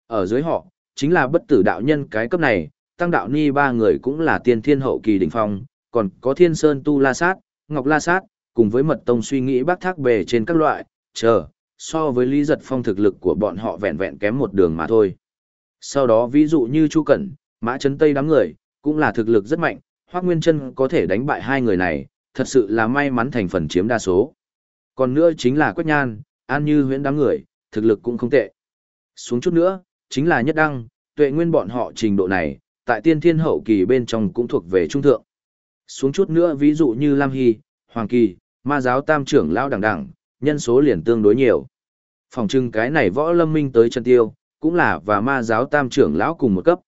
Ở dưới họ, chính là bất tử đạo nhân cái cấp này, tăng đạo ni ba người cũng là tiên thiên hậu kỳ đỉnh phong, còn có thiên sơn tu la sát, ngọc la sát, cùng với mật tông suy nghĩ bác thác bề trên các loại, chờ, so với lý giật phong thực lực của bọn họ vẹn vẹn kém một đường mà thôi. Sau đó ví dụ như Chu Cẩn, Mã Trấn Tây đám người, cũng là thực lực rất mạnh, Hoác Nguyên Trân có thể đánh bại hai người này, thật sự là may mắn thành phần chiếm đa số. Còn nữa chính là Quách Nhan, An Như huyễn đám người, thực lực cũng không tệ. Xuống chút nữa, chính là Nhất Đăng, tuệ nguyên bọn họ trình độ này, tại tiên thiên hậu kỳ bên trong cũng thuộc về trung thượng. Xuống chút nữa ví dụ như Lam Hy, Hoàng Kỳ, ma giáo tam trưởng lao đẳng đẳng, nhân số liền tương đối nhiều. Phòng trưng cái này võ lâm minh tới chân tiêu, cũng là và ma giáo tam trưởng lão cùng một cấp.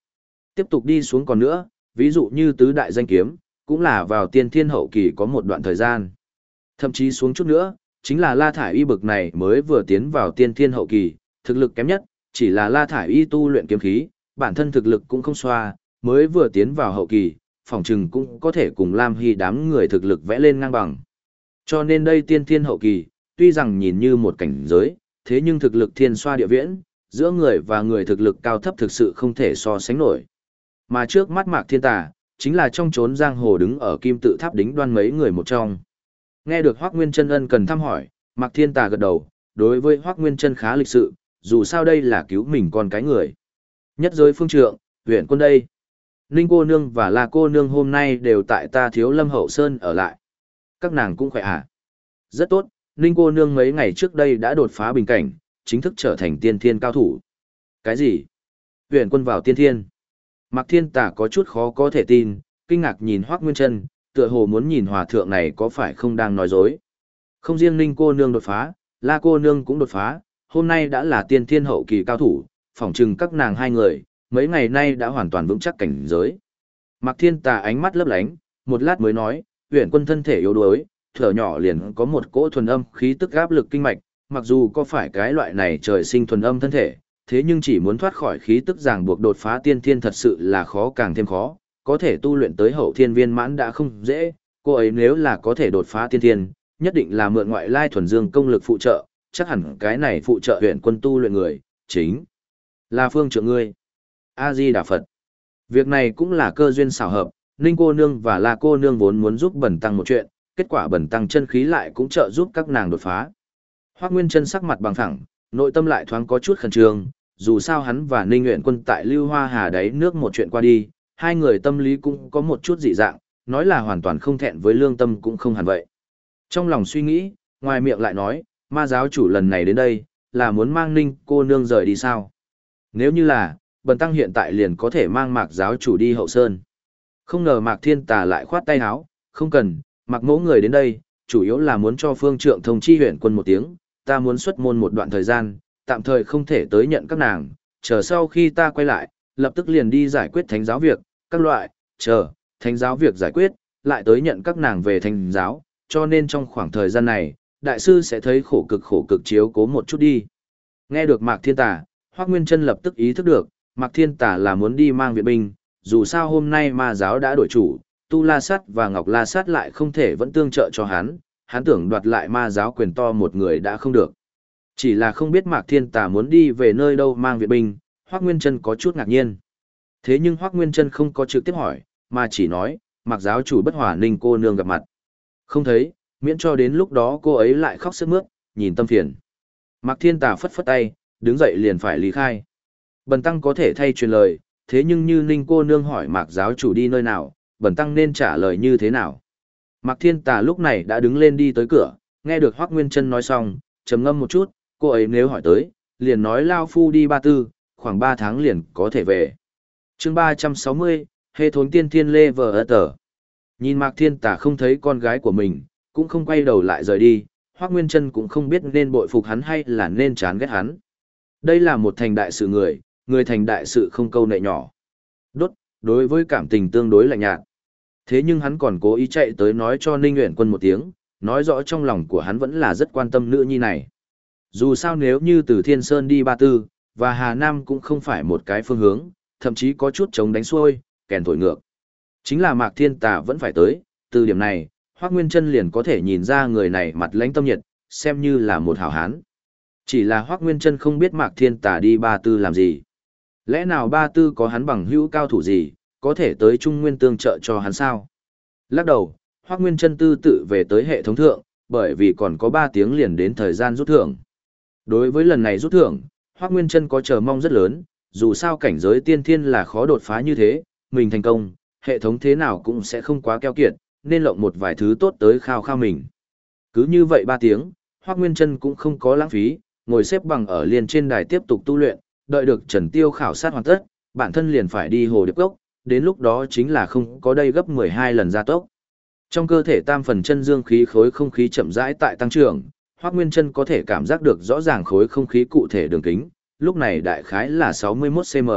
Tiếp tục đi xuống còn nữa, ví dụ như tứ đại danh kiếm, cũng là vào tiên thiên hậu kỳ có một đoạn thời gian. Thậm chí xuống chút nữa, chính là La Thải Y bực này mới vừa tiến vào tiên thiên hậu kỳ, thực lực kém nhất, chỉ là La Thải Y tu luyện kiếm khí, bản thân thực lực cũng không xoa, mới vừa tiến vào hậu kỳ, phòng trừng cũng có thể cùng Lam Hy đám người thực lực vẽ lên ngang bằng. Cho nên đây tiên thiên hậu kỳ, tuy rằng nhìn như một cảnh giới, thế nhưng thực lực thiên xoa địa viễn, giữa người và người thực lực cao thấp thực sự không thể so sánh nổi. Mà trước mắt mạc thiên tà, chính là trong chốn giang hồ đứng ở kim tự tháp đính đoan mấy người một trong. Nghe được Hoác Nguyên Trân ân cần thăm hỏi, mạc thiên tà gật đầu, đối với Hoác Nguyên Trân khá lịch sự, dù sao đây là cứu mình con cái người. Nhất giới phương trượng, huyện quân đây. Ninh cô nương và La cô nương hôm nay đều tại ta thiếu lâm hậu sơn ở lại. Các nàng cũng khỏe à? Rất tốt, Ninh cô nương mấy ngày trước đây đã đột phá bình cảnh, chính thức trở thành tiên thiên cao thủ. Cái gì? Huyền quân vào tiên thiên. Mạc Thiên Tả có chút khó có thể tin, kinh ngạc nhìn Hoác Nguyên Trân, tựa hồ muốn nhìn hòa thượng này có phải không đang nói dối. Không riêng Ninh cô nương đột phá, La cô nương cũng đột phá, hôm nay đã là tiên thiên hậu kỳ cao thủ, phỏng chừng các nàng hai người, mấy ngày nay đã hoàn toàn vững chắc cảnh giới. Mạc Thiên Tà ánh mắt lấp lánh, một lát mới nói, huyền quân thân thể yếu đuối, thở nhỏ liền có một cỗ thuần âm khí tức áp lực kinh mạch, mặc dù có phải cái loại này trời sinh thuần âm thân thể, thế nhưng chỉ muốn thoát khỏi khí tức ràng buộc đột phá tiên thiên thật sự là khó càng thêm khó, có thể tu luyện tới hậu thiên viên mãn đã không dễ, cô ấy nếu là có thể đột phá tiên thiên, nhất định là mượn ngoại lai thuần dương công lực phụ trợ, chắc hẳn cái này phụ trợ huyện quân tu luyện người, chính là phương trưởng ngươi. A-di Đà Phật. Việc này cũng là cơ duyên xảo hợp, Ninh cô nương và La cô nương vốn muốn giúp bẩn tăng một chuyện, kết quả bẩn tăng chân khí lại cũng trợ giúp các nàng đột phá. Hoắc Nguyên chân sắc mặt bằng thẳng, nội tâm lại thoáng có chút khẩn trương, dù sao hắn và Ninh Nguyện Quân tại Lưu Hoa Hà đấy nước một chuyện qua đi, hai người tâm lý cũng có một chút dị dạng, nói là hoàn toàn không thẹn với lương tâm cũng không hẳn vậy. Trong lòng suy nghĩ, ngoài miệng lại nói, ma giáo chủ lần này đến đây, là muốn mang Ninh cô nương rời đi sao? Nếu như là, bần tăng hiện tại liền có thể mang mạc giáo chủ đi hậu sơn. Không ngờ mạc thiên tà lại khoát tay áo, không cần, mạc mẫu người đến đây, chủ yếu là muốn cho phương trượng thông chi huyện quân một tiếng, ta muốn xuất môn một đoạn thời gian, tạm thời không thể tới nhận các nàng, chờ sau khi ta quay lại, lập tức liền đi giải quyết thánh giáo việc, các loại, chờ, thánh giáo việc giải quyết, lại tới nhận các nàng về thánh giáo, cho nên trong khoảng thời gian này, đại sư sẽ thấy khổ cực khổ cực chiếu cố một chút đi. Nghe được Mạc Thiên Tà, Hoác Nguyên Trân lập tức ý thức được, Mạc Thiên Tà là muốn đi mang viện binh, dù sao hôm nay ma giáo đã đổi chủ, Tu La Sát và Ngọc La Sát lại không thể vẫn tương trợ cho hắn, hắn tưởng đoạt lại ma giáo quyền to một người đã không được. Chỉ là không biết Mạc Thiên Tà muốn đi về nơi đâu mang viện binh, Hoác Nguyên Trân có chút ngạc nhiên. Thế nhưng Hoác Nguyên Trân không có trực tiếp hỏi, mà chỉ nói, Mặc giáo chủ bất hòa ninh cô nương gặp mặt. Không thấy, miễn cho đến lúc đó cô ấy lại khóc sức mướt, nhìn tâm phiền. Mạc Thiên Tà phất phất tay, đứng dậy liền phải lý khai. Bần tăng có thể thay truyền lời, thế nhưng như ninh cô nương hỏi Mạc giáo chủ đi nơi nào, bần tăng nên trả lời như thế nào. Mạc Thiên Tà lúc này đã đứng lên đi tới cửa, nghe được Hoác Nguyên Trân nói xong, trầm ngâm một chút, cô ấy nếu hỏi tới, liền nói Lao Phu đi ba tư, khoảng ba tháng liền có thể về chương ba trăm sáu mươi, hệ thống tiên thiên lê vờ ơ tờ. Nhìn Mạc Thiên Tà không thấy con gái của mình, cũng không quay đầu lại rời đi, Hoác Nguyên Trân cũng không biết nên bội phục hắn hay là nên chán ghét hắn. Đây là một thành đại sự người, người thành đại sự không câu nệ nhỏ. Đốt, đối với cảm tình tương đối lạnh nhạt. Thế nhưng hắn còn cố ý chạy tới nói cho Ninh Nguyễn Quân một tiếng, nói rõ trong lòng của hắn vẫn là rất quan tâm nữ nhi này. Dù sao nếu như từ Thiên Sơn đi Ba Tư, và Hà Nam cũng không phải một cái phương hướng, thậm chí có chút chống đánh xuôi, kèn thổi ngược. Chính là Mạc Thiên Tà vẫn phải tới, từ điểm này, Hoác Nguyên Trân liền có thể nhìn ra người này mặt lãnh tâm nhiệt, xem như là một hảo hán. Chỉ là Hoác Nguyên Trân không biết Mạc Thiên Tà đi Ba Tư làm gì. Lẽ nào Ba Tư có hắn bằng hữu cao thủ gì, có thể tới Trung Nguyên tương trợ cho hắn sao? Lắc đầu, Hoác Nguyên Trân tư tự về tới hệ thống thượng, bởi vì còn có 3 tiếng liền đến thời gian rút thưởng. Đối với lần này rút thưởng, Hoác Nguyên Trân có chờ mong rất lớn, dù sao cảnh giới tiên thiên là khó đột phá như thế, mình thành công, hệ thống thế nào cũng sẽ không quá keo kiệt, nên lộng một vài thứ tốt tới khao khao mình. Cứ như vậy 3 tiếng, Hoác Nguyên Trân cũng không có lãng phí, ngồi xếp bằng ở liền trên đài tiếp tục tu luyện, đợi được Trần Tiêu khảo sát hoàn tất, bản thân liền phải đi hồ điệp gốc, đến lúc đó chính là không có đây gấp 12 lần gia tốc. Trong cơ thể tam phần chân dương khí khối không khí chậm rãi tại tăng trưởng, Hoắc Nguyên Chân có thể cảm giác được rõ ràng khối không khí cụ thể đường kính, lúc này đại khái là 61 cm.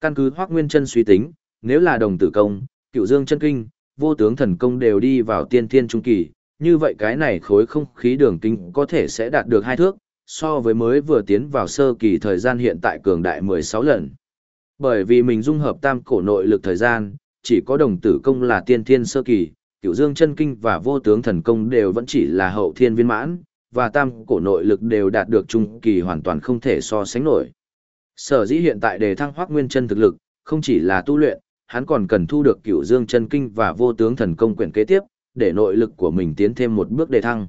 Căn cứ Hoắc Nguyên Chân suy tính, nếu là đồng tử công, cựu dương chân kinh, vô tướng thần công đều đi vào tiên thiên trung kỳ, như vậy cái này khối không khí đường kính có thể sẽ đạt được hai thước, so với mới vừa tiến vào sơ kỳ thời gian hiện tại cường đại 16 lần. Bởi vì mình dung hợp tam cổ nội lực thời gian, chỉ có đồng tử công là tiên thiên sơ kỳ, Cựu dương chân kinh và vô tướng thần công đều vẫn chỉ là hậu thiên viên mãn, và tam cổ nội lực đều đạt được trung kỳ hoàn toàn không thể so sánh nổi. Sở dĩ hiện tại đề thăng hoác nguyên chân thực lực, không chỉ là tu luyện, hắn còn cần thu được cửu dương chân kinh và vô tướng thần công quyển kế tiếp, để nội lực của mình tiến thêm một bước đề thăng.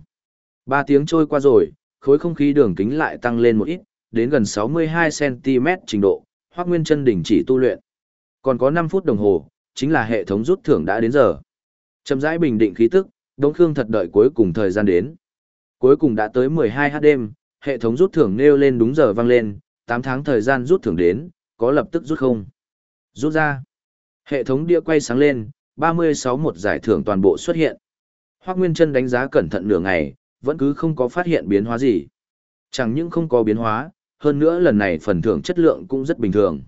Ba tiếng trôi qua rồi, khối không khí đường kính lại tăng lên một ít, đến gần 62cm trình độ, hoác Nguyên Chân đình chỉ tu luyện. Còn có 5 phút đồng hồ, chính là hệ thống rút thưởng đã đến giờ. Chậm rãi bình định khí tức, Đống Khương thật đợi cuối cùng thời gian đến. Cuối cùng đã tới 12h đêm, hệ thống rút thưởng nêu lên đúng giờ vang lên, 8 tháng thời gian rút thưởng đến, có lập tức rút không. Rút ra. Hệ thống đĩa quay sáng lên, 36 một giải thưởng toàn bộ xuất hiện. Hoắc Nguyên Trân đánh giá cẩn thận nửa ngày, vẫn cứ không có phát hiện biến hóa gì. Chẳng những không có biến hóa, hơn nữa lần này phần thưởng chất lượng cũng rất bình thường.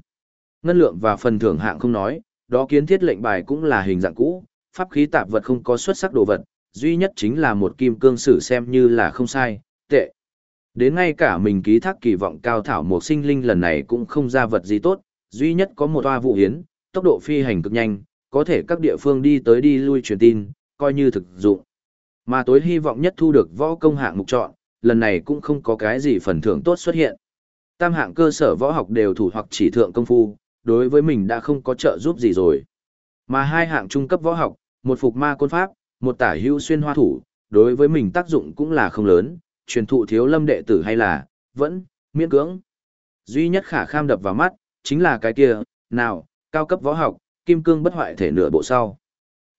Ngân lượng và phần thưởng hạng không nói, đó kiến thiết lệnh bài cũng là hình dạng cũ, pháp khí tạp vật không có xuất sắc đồ vật, duy nhất chính là một kim cương sử xem như là không sai, tệ. Đến ngay cả mình ký thác kỳ vọng cao thảo một sinh linh lần này cũng không ra vật gì tốt, duy nhất có một toa vụ hiến, tốc độ phi hành cực nhanh, có thể các địa phương đi tới đi lui truyền tin, coi như thực dụng. Mà tối hy vọng nhất thu được võ công hạng mục chọn, lần này cũng không có cái gì phần thưởng tốt xuất hiện. Tam hạng cơ sở võ học đều thủ hoặc chỉ thượng công phu, đối với mình đã không có trợ giúp gì rồi. Mà hai hạng trung cấp võ học, một phục ma côn pháp, một tả hưu xuyên hoa thủ, đối với mình tác dụng cũng là không lớn, truyền thụ thiếu lâm đệ tử hay là, vẫn, miễn cưỡng. Duy nhất khả kham đập vào mắt, chính là cái kia, nào, cao cấp võ học, kim cương bất hoại thể nửa bộ sau.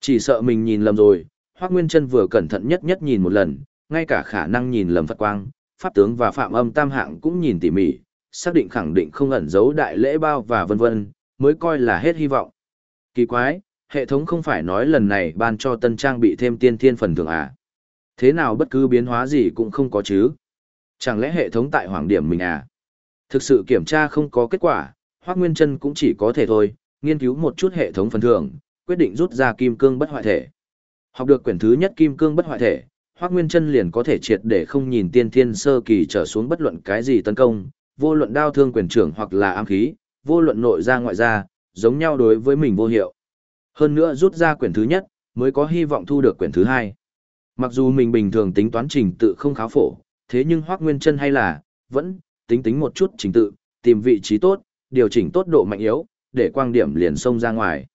Chỉ sợ mình nhìn lầm rồi, Hoắc Nguyên Chân vừa cẩn thận nhất nhất nhìn một lần, ngay cả khả năng nhìn lầm Phật quang, pháp tướng và phạm âm tam hạng cũng nhìn tỉ mỉ, xác định khẳng định không ẩn giấu đại lễ bao và vân vân, mới coi là hết hy vọng. Kỳ quái, hệ thống không phải nói lần này ban cho tân trang bị thêm tiên thiên phần thưởng à? Thế nào bất cứ biến hóa gì cũng không có chứ? Chẳng lẽ hệ thống tại hoàng điểm mình à? Thực sự kiểm tra không có kết quả, Hoắc Nguyên Chân cũng chỉ có thể thôi, nghiên cứu một chút hệ thống phần thưởng, quyết định rút ra kim cương bất hoại thể. Học được quyển thứ nhất kim cương bất hoại thể, Hoắc Nguyên Chân liền có thể triệt để không nhìn tiên thiên sơ kỳ trở xuống bất luận cái gì tấn công, vô luận đao thương quyền trưởng hoặc là ám khí, vô luận nội ra ngoại ra, giống nhau đối với mình vô hiệu. Hơn nữa rút ra quyển thứ nhất, mới có hy vọng thu được quyển thứ hai. Mặc dù mình bình thường tính toán trình tự không khá phổ, thế nhưng Hoắc Nguyên Chân hay là vẫn tính tính một chút trình tự, tìm vị trí tốt, điều chỉnh tốt độ mạnh yếu, để quang điểm liền xông ra ngoài.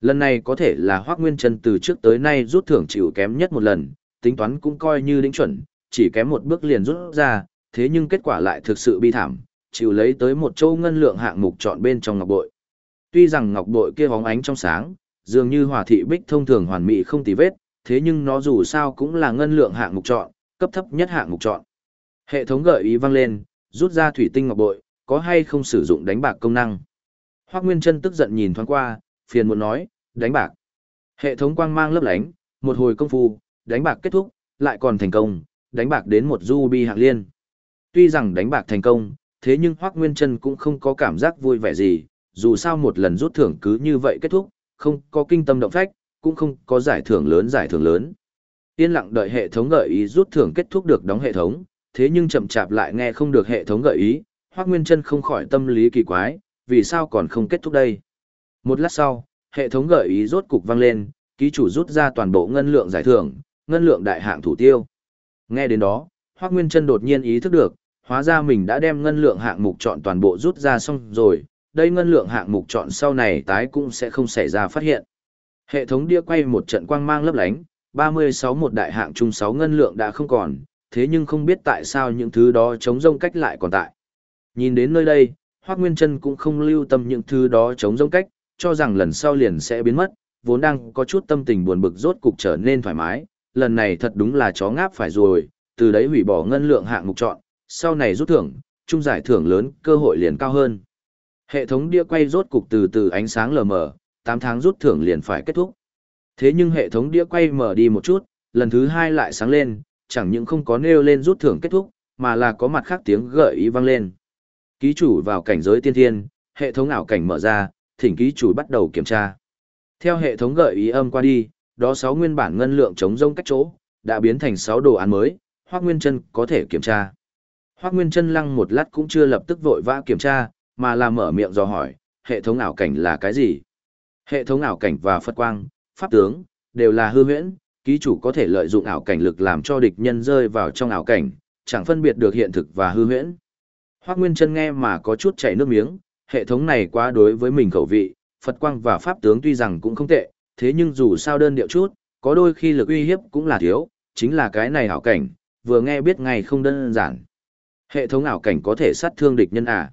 Lần này có thể là Hoác Nguyên Trân từ trước tới nay rút thưởng chịu kém nhất một lần, tính toán cũng coi như đỉnh chuẩn, chỉ kém một bước liền rút ra, thế nhưng kết quả lại thực sự bi thảm, chịu lấy tới một châu ngân lượng hạng mục chọn bên trong ngọc bội. Tuy rằng ngọc bội kia bóng ánh trong sáng, dường như hòa thị bích thông thường hoàn mỹ không tì vết, thế nhưng nó dù sao cũng là ngân lượng hạng mục chọn, cấp thấp nhất hạng mục chọn. Hệ thống gợi ý vang lên, rút ra thủy tinh ngọc bội, có hay không sử dụng đánh bạc công năng. hoắc Nguyên chân tức giận nhìn thoáng qua, phiền muốn nói, đánh bạc. Hệ thống quang mang lấp lánh, một hồi công phu, đánh bạc kết thúc, lại còn thành công, đánh bạc đến một du bi hạng liên. Tuy rằng đánh bạc thành công, thế nhưng hoắc Nguyên chân cũng không có cảm giác vui vẻ gì, dù sao một lần rút thưởng cứ như vậy kết thúc, không có kinh tâm động phách, cũng không có giải thưởng lớn giải thưởng lớn. Yên lặng đợi hệ thống gợi ý rút thưởng kết thúc được đóng hệ thống, thế nhưng chậm chạp lại nghe không được hệ thống gợi ý, Hoắc Nguyên Trân không khỏi tâm lý kỳ quái, vì sao còn không kết thúc đây? Một lát sau, hệ thống gợi ý rốt cục vang lên, ký chủ rút ra toàn bộ ngân lượng giải thưởng, ngân lượng đại hạng thủ tiêu. Nghe đến đó, Hoắc Nguyên Chân đột nhiên ý thức được, hóa ra mình đã đem ngân lượng hạng mục chọn toàn bộ rút ra xong rồi, đây ngân lượng hạng mục chọn sau này tái cũng sẽ không xảy ra phát hiện. Hệ thống đĩa quay một trận quang mang lấp lánh, 36 một đại hạng chung 6 ngân lượng đã không còn, thế nhưng không biết tại sao những thứ đó chống rông cách lại còn tại. Nhìn đến nơi đây, Hoác Nguyên Trân cũng không lưu tâm những thứ đó chống rông cách, cho rằng lần sau liền sẽ biến mất, vốn đang có chút tâm tình buồn bực rốt cục trở nên thoải mái, lần này thật đúng là chó ngáp phải rồi, từ đấy hủy bỏ ngân lượng hạng mục chọn, sau này rút thưởng, chung giải thưởng lớn, cơ hội liền cao hơn. Hệ thống đĩa quay rốt cục từ từ ánh sáng lờ mờ, 8 tháng rút thưởng liền phải kết thúc. Thế nhưng hệ thống đĩa quay mở đi một chút, lần thứ hai lại sáng lên, chẳng những không có nêu lên rút thưởng kết thúc, mà là có mặt khác tiếng gợi ý vang lên. Ký chủ vào cảnh giới tiên thiên, hệ thống ảo cảnh mở ra, thỉnh ký chủ bắt đầu kiểm tra. Theo hệ thống gợi ý âm qua đi, đó 6 nguyên bản ngân lượng chống rông cách chỗ, đã biến thành 6 đồ án mới, Hoắc Nguyên Chân có thể kiểm tra. Hoắc Nguyên Chân lăng một lát cũng chưa lập tức vội vã kiểm tra, mà là mở miệng dò hỏi, hệ thống ảo cảnh là cái gì? Hệ thống ảo cảnh và Phật quang, pháp tướng đều là hư huyễn, ký chủ có thể lợi dụng ảo cảnh lực làm cho địch nhân rơi vào trong ảo cảnh, chẳng phân biệt được hiện thực và hư huyễn. Hoắc Nguyên Trân nghe mà có chút chảy nước miếng, hệ thống này quá đối với mình khẩu vị, Phật quang và Pháp tướng tuy rằng cũng không tệ, thế nhưng dù sao đơn điệu chút, có đôi khi lực uy hiếp cũng là thiếu, chính là cái này ảo cảnh, vừa nghe biết ngay không đơn giản. Hệ thống ảo cảnh có thể sát thương địch nhân à?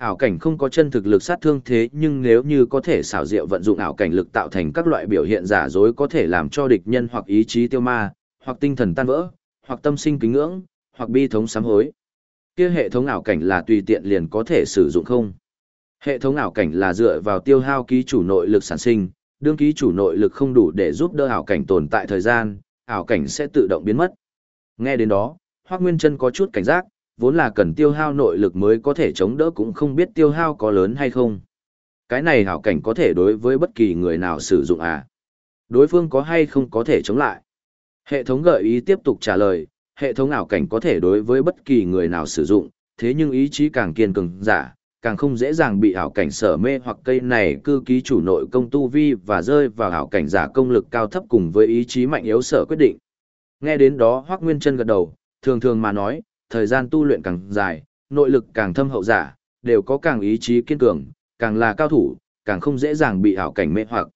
Ảo cảnh không có chân thực lực sát thương thế nhưng nếu như có thể xảo diệu vận dụng ảo cảnh lực tạo thành các loại biểu hiện giả dối có thể làm cho địch nhân hoặc ý chí tiêu ma, hoặc tinh thần tan vỡ, hoặc tâm sinh kính ngưỡng, hoặc bi thống sám hối. Kia hệ thống ảo cảnh là tùy tiện liền có thể sử dụng không? Hệ thống ảo cảnh là dựa vào tiêu hao ký chủ nội lực sản sinh, đương ký chủ nội lực không đủ để giúp đỡ ảo cảnh tồn tại thời gian, ảo cảnh sẽ tự động biến mất. Nghe đến đó, Hoắc Nguyên Chân có chút cảnh giác, vốn là cần tiêu hao nội lực mới có thể chống đỡ cũng không biết tiêu hao có lớn hay không. Cái này hảo cảnh có thể đối với bất kỳ người nào sử dụng à? Đối phương có hay không có thể chống lại? Hệ thống gợi ý tiếp tục trả lời, hệ thống ảo cảnh có thể đối với bất kỳ người nào sử dụng, thế nhưng ý chí càng kiên cường giả, càng không dễ dàng bị ảo cảnh sở mê hoặc cây này cư ký chủ nội công tu vi và rơi vào ảo cảnh giả công lực cao thấp cùng với ý chí mạnh yếu sở quyết định. Nghe đến đó Hoắc Nguyên Chân gật đầu, thường thường mà nói, thời gian tu luyện càng dài, nội lực càng thâm hậu giả, đều có càng ý chí kiên cường, càng là cao thủ, càng không dễ dàng bị ảo cảnh mê hoặc.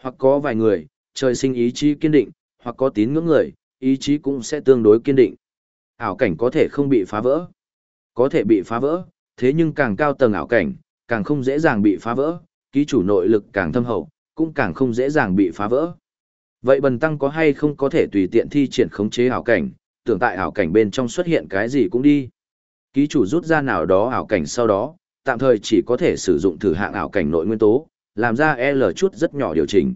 Hoặc có vài người, trời sinh ý chí kiên định, hoặc có tín ngưỡng người, ý chí cũng sẽ tương đối kiên định. Ảo cảnh có thể không bị phá vỡ, có thể bị phá vỡ, thế nhưng càng cao tầng ảo cảnh, càng không dễ dàng bị phá vỡ, ký chủ nội lực càng thâm hậu, cũng càng không dễ dàng bị phá vỡ. Vậy bần tăng có hay không có thể tùy tiện thi triển khống chế ảo cảnh, tưởng tại ảo cảnh bên trong xuất hiện cái gì cũng đi. Ký chủ rút ra nào đó ảo cảnh sau đó, tạm thời chỉ có thể sử dụng thử hạng ảo cảnh nội nguyên tố, làm ra L chút rất nhỏ điều chỉnh.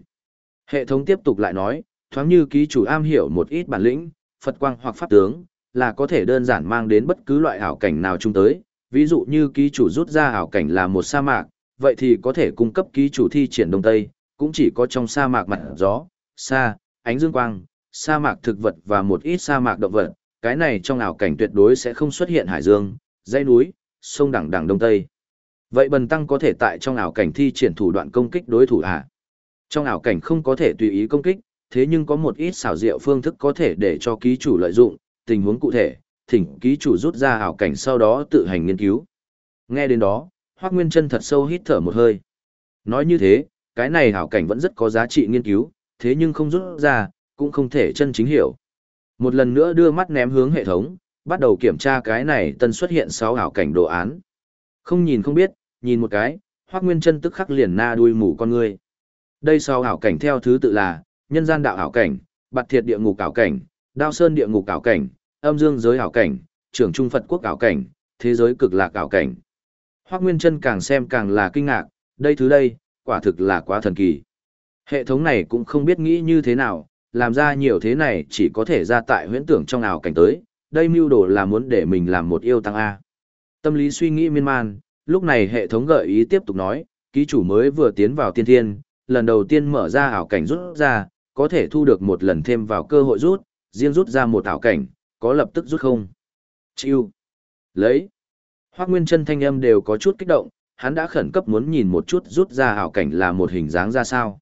Hệ thống tiếp tục lại nói, thoáng như ký chủ am hiểu một ít bản lĩnh, Phật quang hoặc pháp tướng, là có thể đơn giản mang đến bất cứ loại ảo cảnh nào chung tới, ví dụ như ký chủ rút ra ảo cảnh là một sa mạc, vậy thì có thể cung cấp ký chủ thi triển đông tây, cũng chỉ có trong sa mạc mặt gió, sa, ánh dương quang, sa mạc thực vật và một ít sa mạc động vật, cái này trong ảo cảnh tuyệt đối sẽ không xuất hiện hải dương, dãy núi, sông đẳng đẳng đông tây. Vậy bần tăng có thể tại trong ảo cảnh thi triển thủ đoạn công kích đối thủ à? Trong ảo cảnh không có thể tùy ý công kích, thế nhưng có một ít xảo diệu phương thức có thể để cho ký chủ lợi dụng, tình huống cụ thể, thỉnh ký chủ rút ra ảo cảnh sau đó tự hành nghiên cứu. Nghe đến đó, Hoắc Nguyên Chân thật sâu hít thở một hơi. Nói như thế, cái này ảo cảnh vẫn rất có giá trị nghiên cứu, thế nhưng không rút ra, cũng không thể chân chính hiểu. Một lần nữa đưa mắt ném hướng hệ thống, bắt đầu kiểm tra cái này tân xuất hiện 6 ảo cảnh đồ án. Không nhìn không biết, nhìn một cái, Hoắc Nguyên Chân tức khắc liền na đuôi mù con ngươi. Đây 6 ảo cảnh theo thứ tự là: Nhân gian đạo ảo cảnh, Bạt Thiệt địa ngục ảo cảnh, Đao Sơn địa ngục ảo cảnh, âm dương giới ảo cảnh, trưởng trung Phật quốc ảo cảnh, thế giới cực lạc ảo cảnh. Hoắc Nguyên Chân càng xem càng là kinh ngạc, đây thứ đây, quả thực là quá thần kỳ. Hệ thống này cũng không biết nghĩ như thế nào, làm ra nhiều thế này chỉ có thể ra tại huyễn tưởng trong ảo cảnh tới, đây mưu đồ là muốn để mình làm một yêu tăng A. Tâm lý suy nghĩ miên man, lúc này hệ thống gợi ý tiếp tục nói, ký chủ mới vừa tiến vào tiên thiên, lần đầu tiên mở ra ảo cảnh rút ra, có thể thu được một lần thêm vào cơ hội rút, riêng rút ra một ảo cảnh, có lập tức rút không? Chiêu. Lấy. Hoác Nguyên chân thanh âm đều có chút kích động, hắn đã khẩn cấp muốn nhìn một chút rút ra ảo cảnh là một hình dáng ra sao.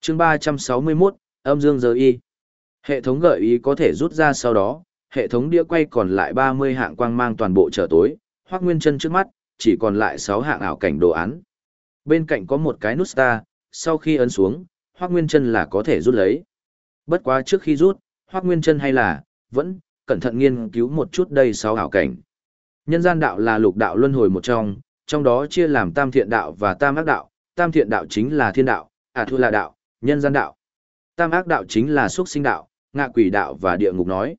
chương 361, âm dương giờ y. Hệ thống gợi ý có thể rút ra sau đó, hệ thống đĩa quay còn lại 30 hạng quang mang toàn bộ trở tối, Hoác Nguyên chân trước mắt, chỉ còn lại 6 hạng ảo cảnh đồ án. Bên cạnh có một cái nút star, sau khi ấn xuống, Hoác Nguyên chân là có thể rút lấy. Bất quá trước khi rút, Hoác Nguyên chân hay là, vẫn, cẩn thận nghiên cứu một chút đây sáu ảo cảnh. Nhân gian đạo là lục đạo luân hồi một trong, trong đó chia làm tam thiện đạo và tam ác đạo, tam thiện đạo chính là thiên đạo, à thu là đạo, nhân gian đạo. Tam ác đạo chính là xuất sinh đạo, ngạ quỷ đạo và địa ngục nói.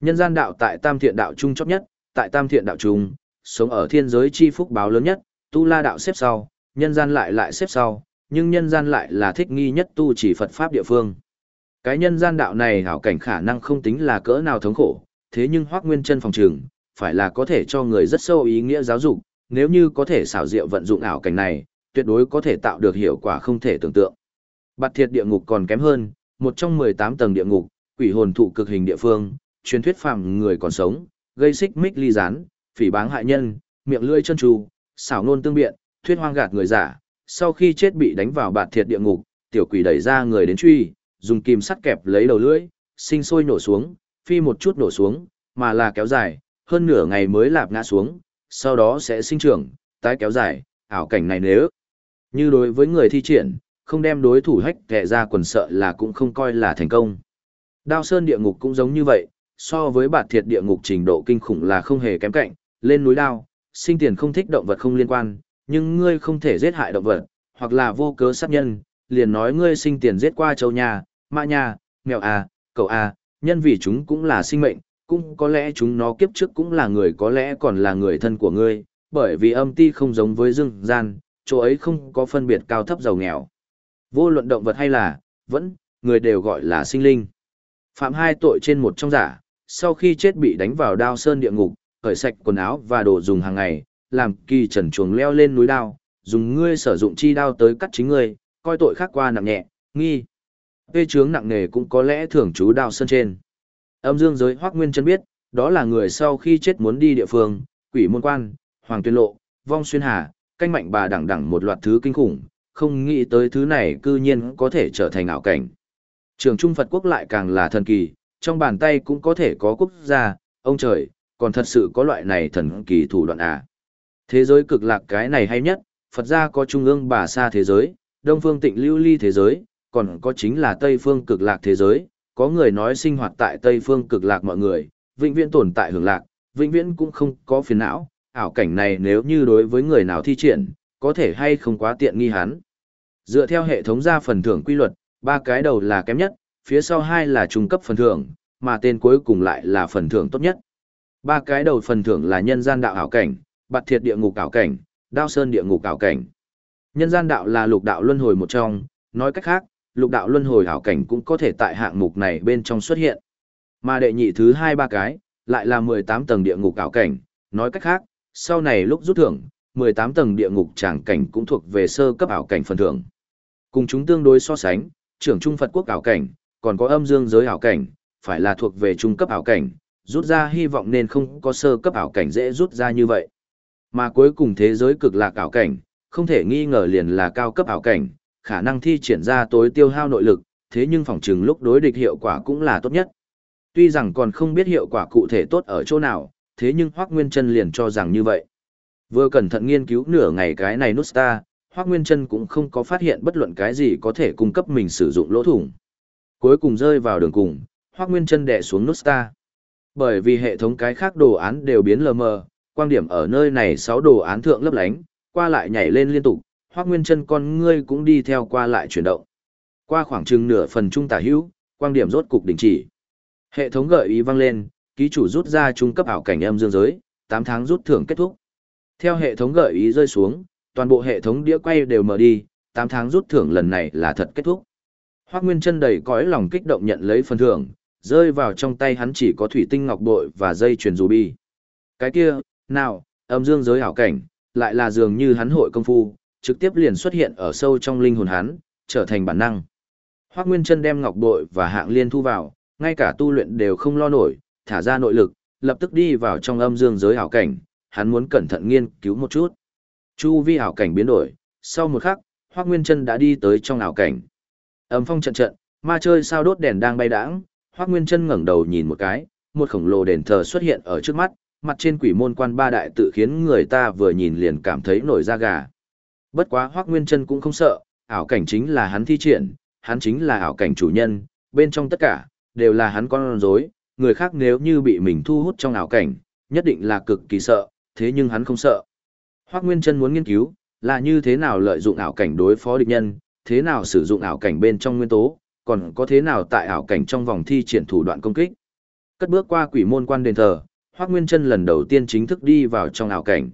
Nhân gian đạo tại tam thiện đạo trung chót nhất, tại tam thiện đạo trung, sống ở thiên giới chi phúc báo lớn nhất, tu la đạo xếp sau, nhân gian lại lại xếp sau, nhưng nhân gian lại là thích nghi nhất tu chỉ Phật Pháp địa phương. Cái nhân gian đạo này hảo cảnh khả năng không tính là cỡ nào thống khổ, thế nhưng hoác Nguyên Chân phòng trường, phải là có thể cho người rất sâu ý nghĩa giáo dục, nếu như có thể xảo diệu vận dụng ảo cảnh này, tuyệt đối có thể tạo được hiệu quả không thể tưởng tượng. Bạt Thiệt địa ngục còn kém hơn, một trong 18 tầng địa ngục, quỷ hồn thụ cực hình địa phương, truyền thuyết phàm người còn sống, gây xích mích ly gián, phỉ báng hại nhân, miệng lưỡi chân trù xảo ngôn tương biện, thuyết hoang gạt người giả, sau khi chết bị đánh vào bạt thiệt địa ngục, tiểu quỷ đẩy ra người đến truy, dùng kim sắt kẹp lấy đầu lưỡi, sinh sôi nổ xuống, phi một chút nổ xuống, mà là kéo dài, hơn nửa ngày mới lạp ngã xuống, sau đó sẽ sinh trưởng, tái kéo dài, ảo cảnh này nếu như đối với người thi triển, không đem đối thủ hách kẻ ra quần sợ là cũng không coi là thành công. Đao sơn địa ngục cũng giống như vậy, so với bạt thiệt địa ngục trình độ kinh khủng là không hề kém cạnh, lên núi đao, sinh tiền không thích động vật không liên quan, nhưng ngươi không thể giết hại động vật, hoặc là vô cớ sát nhân, liền nói ngươi sinh tiền giết qua châu nhà, mã nhà, mèo à, cậu à, nhân vì chúng cũng là sinh mệnh, cũng có lẽ chúng nó kiếp trước cũng là người có lẽ còn là người thân của ngươi, bởi vì âm ti không giống với dương gian, chỗ ấy không có phân biệt cao thấp giàu nghèo. Vô luận động vật hay là, vẫn, người đều gọi là sinh linh. Phạm hai tội trên một trong giả, sau khi chết bị đánh vào đao sơn địa ngục, khởi sạch quần áo và đồ dùng hàng ngày, làm kỳ trần chuồng leo lên núi đao, dùng ngươi sử dụng chi đao tới cắt chính ngươi, coi tội khác qua nặng nhẹ, nghi. Vê chướng nặng nề cũng có lẽ thưởng chú đao sơn trên. Âm dương giới hoác nguyên chân biết, đó là người sau khi chết muốn đi địa phương, quỷ môn quan, hoàng tuyên lộ, vong xuyên hà, canh mạnh bà đẳng đẳng một loạt thứ kinh khủng, không nghĩ tới thứ này cư nhiên có thể trở thành ảo cảnh. Trường Trung Phật Quốc lại càng là thần kỳ, trong bàn tay cũng có thể có quốc gia, ông trời, còn thật sự có loại này thần kỳ thủ đoạn à. Thế giới cực lạc cái này hay nhất, Phật gia có trung ương bà sa thế giới, đông phương tịnh lưu ly thế giới, còn có chính là tây phương cực lạc thế giới, có người nói sinh hoạt tại tây phương cực lạc mọi người, vĩnh viễn tồn tại hưởng lạc, vĩnh viễn cũng không có phiền não, ảo cảnh này nếu như đối với người nào thi triển, có thể hay không quá tiện nghi hắn. Dựa theo hệ thống ra phần thưởng quy luật, ba cái đầu là kém nhất, phía sau hai là trung cấp phần thưởng, mà tên cuối cùng lại là phần thưởng tốt nhất. Ba cái đầu phần thưởng là nhân gian đạo ảo cảnh, bạt thiệt địa ngục ảo cảnh, đao sơn địa ngục ảo cảnh. Nhân gian đạo là lục đạo luân hồi một trong, nói cách khác, lục đạo luân hồi ảo cảnh cũng có thể tại hạng mục này bên trong xuất hiện. Mà đệ nhị thứ hai ba cái, lại là 18 tầng địa ngục ảo cảnh, nói cách khác, sau này lúc rút thưởng, 18 tầng địa ngục tràng cảnh cũng thuộc về sơ cấp ảo cảnh phần thưởng. Cùng chúng tương đối so sánh, trưởng trung Phật quốc ảo cảnh, còn có âm dương giới ảo cảnh, phải là thuộc về trung cấp ảo cảnh, rút ra hy vọng nên không có sơ cấp ảo cảnh dễ rút ra như vậy. Mà cuối cùng thế giới cực lạc ảo cảnh, không thể nghi ngờ liền là cao cấp ảo cảnh, khả năng thi triển ra tối tiêu hao nội lực, thế nhưng phòng trừng lúc đối địch hiệu quả cũng là tốt nhất. Tuy rằng còn không biết hiệu quả cụ thể tốt ở chỗ nào, thế nhưng Hoắc Nguyên Chân liền cho rằng như vậy. Vừa cẩn thận nghiên cứu nửa ngày cái này nút star, Hoắc Nguyên Trân cũng không có phát hiện bất luận cái gì có thể cung cấp mình sử dụng lỗ thủng. Cuối cùng rơi vào đường cùng, Hoắc Nguyên Trân đè xuống nút star. Bởi vì hệ thống cái khác đồ án đều biến lờ mờ, quan điểm ở nơi này 6 đồ án thượng lấp lánh, qua lại nhảy lên liên tục, Hoắc Nguyên Trân con ngươi cũng đi theo qua lại chuyển động. Qua khoảng chừng nửa phần trung tả hữu, quan điểm rốt cục đình chỉ. Hệ thống gợi ý vang lên, ký chủ rút ra trung cấp ảo cảnh âm dương giới, 8 tháng rút thưởng kết thúc. Theo hệ thống gợi ý rơi xuống, toàn bộ hệ thống đĩa quay đều mở đi, 8 tháng rút thưởng lần này là thật kết thúc. Hoắc Nguyên Chân đầy cõi lòng kích động nhận lấy phần thưởng, rơi vào trong tay hắn chỉ có thủy tinh ngọc bội và dây chuyền bi. Cái kia, nào, âm dương giới ảo cảnh, lại là dường như hắn hội công phu, trực tiếp liền xuất hiện ở sâu trong linh hồn hắn, trở thành bản năng. Hoắc Nguyên Chân đem ngọc bội và hạng liên thu vào, ngay cả tu luyện đều không lo nổi, thả ra nội lực, lập tức đi vào trong âm dương giới ảo cảnh, hắn muốn cẩn thận nghiên cứu một chút. Chu vi ảo cảnh biến đổi, sau một khắc, Hoắc Nguyên Chân đã đi tới trong ảo cảnh. Âm phong trận trận, ma chơi sao đốt đèn đang bay đãng, Hoắc Nguyên Chân ngẩng đầu nhìn một cái, một khổng lồ đền thờ xuất hiện ở trước mắt, mặt trên quỷ môn quan ba đại tự khiến người ta vừa nhìn liền cảm thấy nổi da gà. Bất quá Hoắc Nguyên Chân cũng không sợ, ảo cảnh chính là hắn thi triển, hắn chính là ảo cảnh chủ nhân, bên trong tất cả đều là hắn con rối, người khác nếu như bị mình thu hút trong ảo cảnh, nhất định là cực kỳ sợ, thế nhưng hắn không sợ. Hoắc Nguyên Chân muốn nghiên cứu là như thế nào lợi dụng ảo cảnh đối phó địch nhân, thế nào sử dụng ảo cảnh bên trong nguyên tố, còn có thế nào tại ảo cảnh trong vòng thi triển thủ đoạn công kích. Cất bước qua quỷ môn quan đền thờ, Hoắc Nguyên Chân lần đầu tiên chính thức đi vào trong ảo cảnh.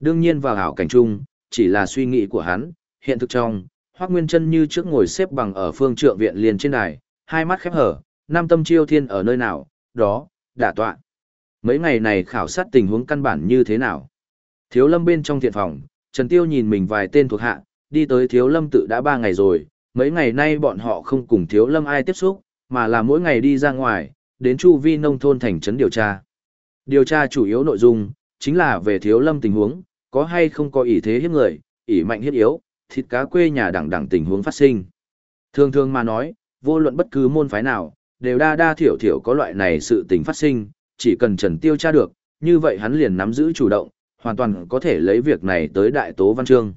Đương nhiên vào ảo cảnh chung, chỉ là suy nghĩ của hắn, hiện thực trong, Hoắc Nguyên Chân như trước ngồi xếp bằng ở phương trượng viện liền trên đài, hai mắt khép hở, nam tâm chiêu thiên ở nơi nào, đó, đả tọa. Mấy ngày này khảo sát tình huống căn bản như thế nào? Thiếu lâm bên trong thiện phòng, Trần Tiêu nhìn mình vài tên thuộc hạ, đi tới thiếu lâm tự đã ba ngày rồi, mấy ngày nay bọn họ không cùng thiếu lâm ai tiếp xúc, mà là mỗi ngày đi ra ngoài, đến chu vi nông thôn thành trấn điều tra. Điều tra chủ yếu nội dung, chính là về thiếu lâm tình huống, có hay không có ỷ thế hiếp người, ỷ mạnh hiếp yếu, thịt cá quê nhà đẳng đẳng tình huống phát sinh. Thường thường mà nói, vô luận bất cứ môn phái nào, đều đa đa thiểu thiểu có loại này sự tình phát sinh, chỉ cần Trần Tiêu tra được, như vậy hắn liền nắm giữ chủ động, hoàn toàn có thể lấy việc này tới đại tố văn chương.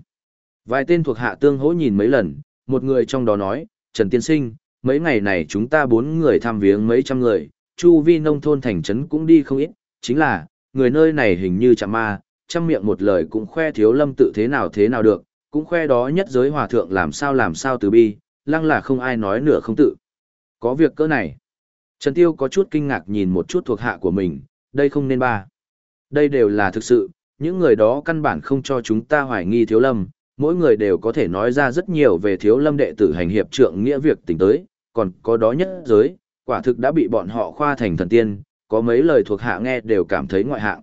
Vài tên thuộc hạ tương hỗ nhìn mấy lần, một người trong đó nói, Trần Tiên Sinh, mấy ngày này chúng ta bốn người tham viếng mấy trăm người, chu vi nông thôn thành trấn cũng đi không ít, chính là, người nơi này hình như chạm ma, trăm miệng một lời cũng khoe thiếu lâm tự thế nào thế nào được, cũng khoe đó nhất giới hòa thượng làm sao làm sao từ bi, lăng là không ai nói nửa không tự. Có việc cỡ này. Trần Tiêu có chút kinh ngạc nhìn một chút thuộc hạ của mình, đây không nên ba. Đây đều là thực sự, những người đó căn bản không cho chúng ta hoài nghi thiếu lâm, mỗi người đều có thể nói ra rất nhiều về thiếu lâm đệ tử hành hiệp trượng nghĩa việc tình tới, còn có đó nhất giới, quả thực đã bị bọn họ khoa thành thần tiên, có mấy lời thuộc hạ nghe đều cảm thấy ngoại hạng.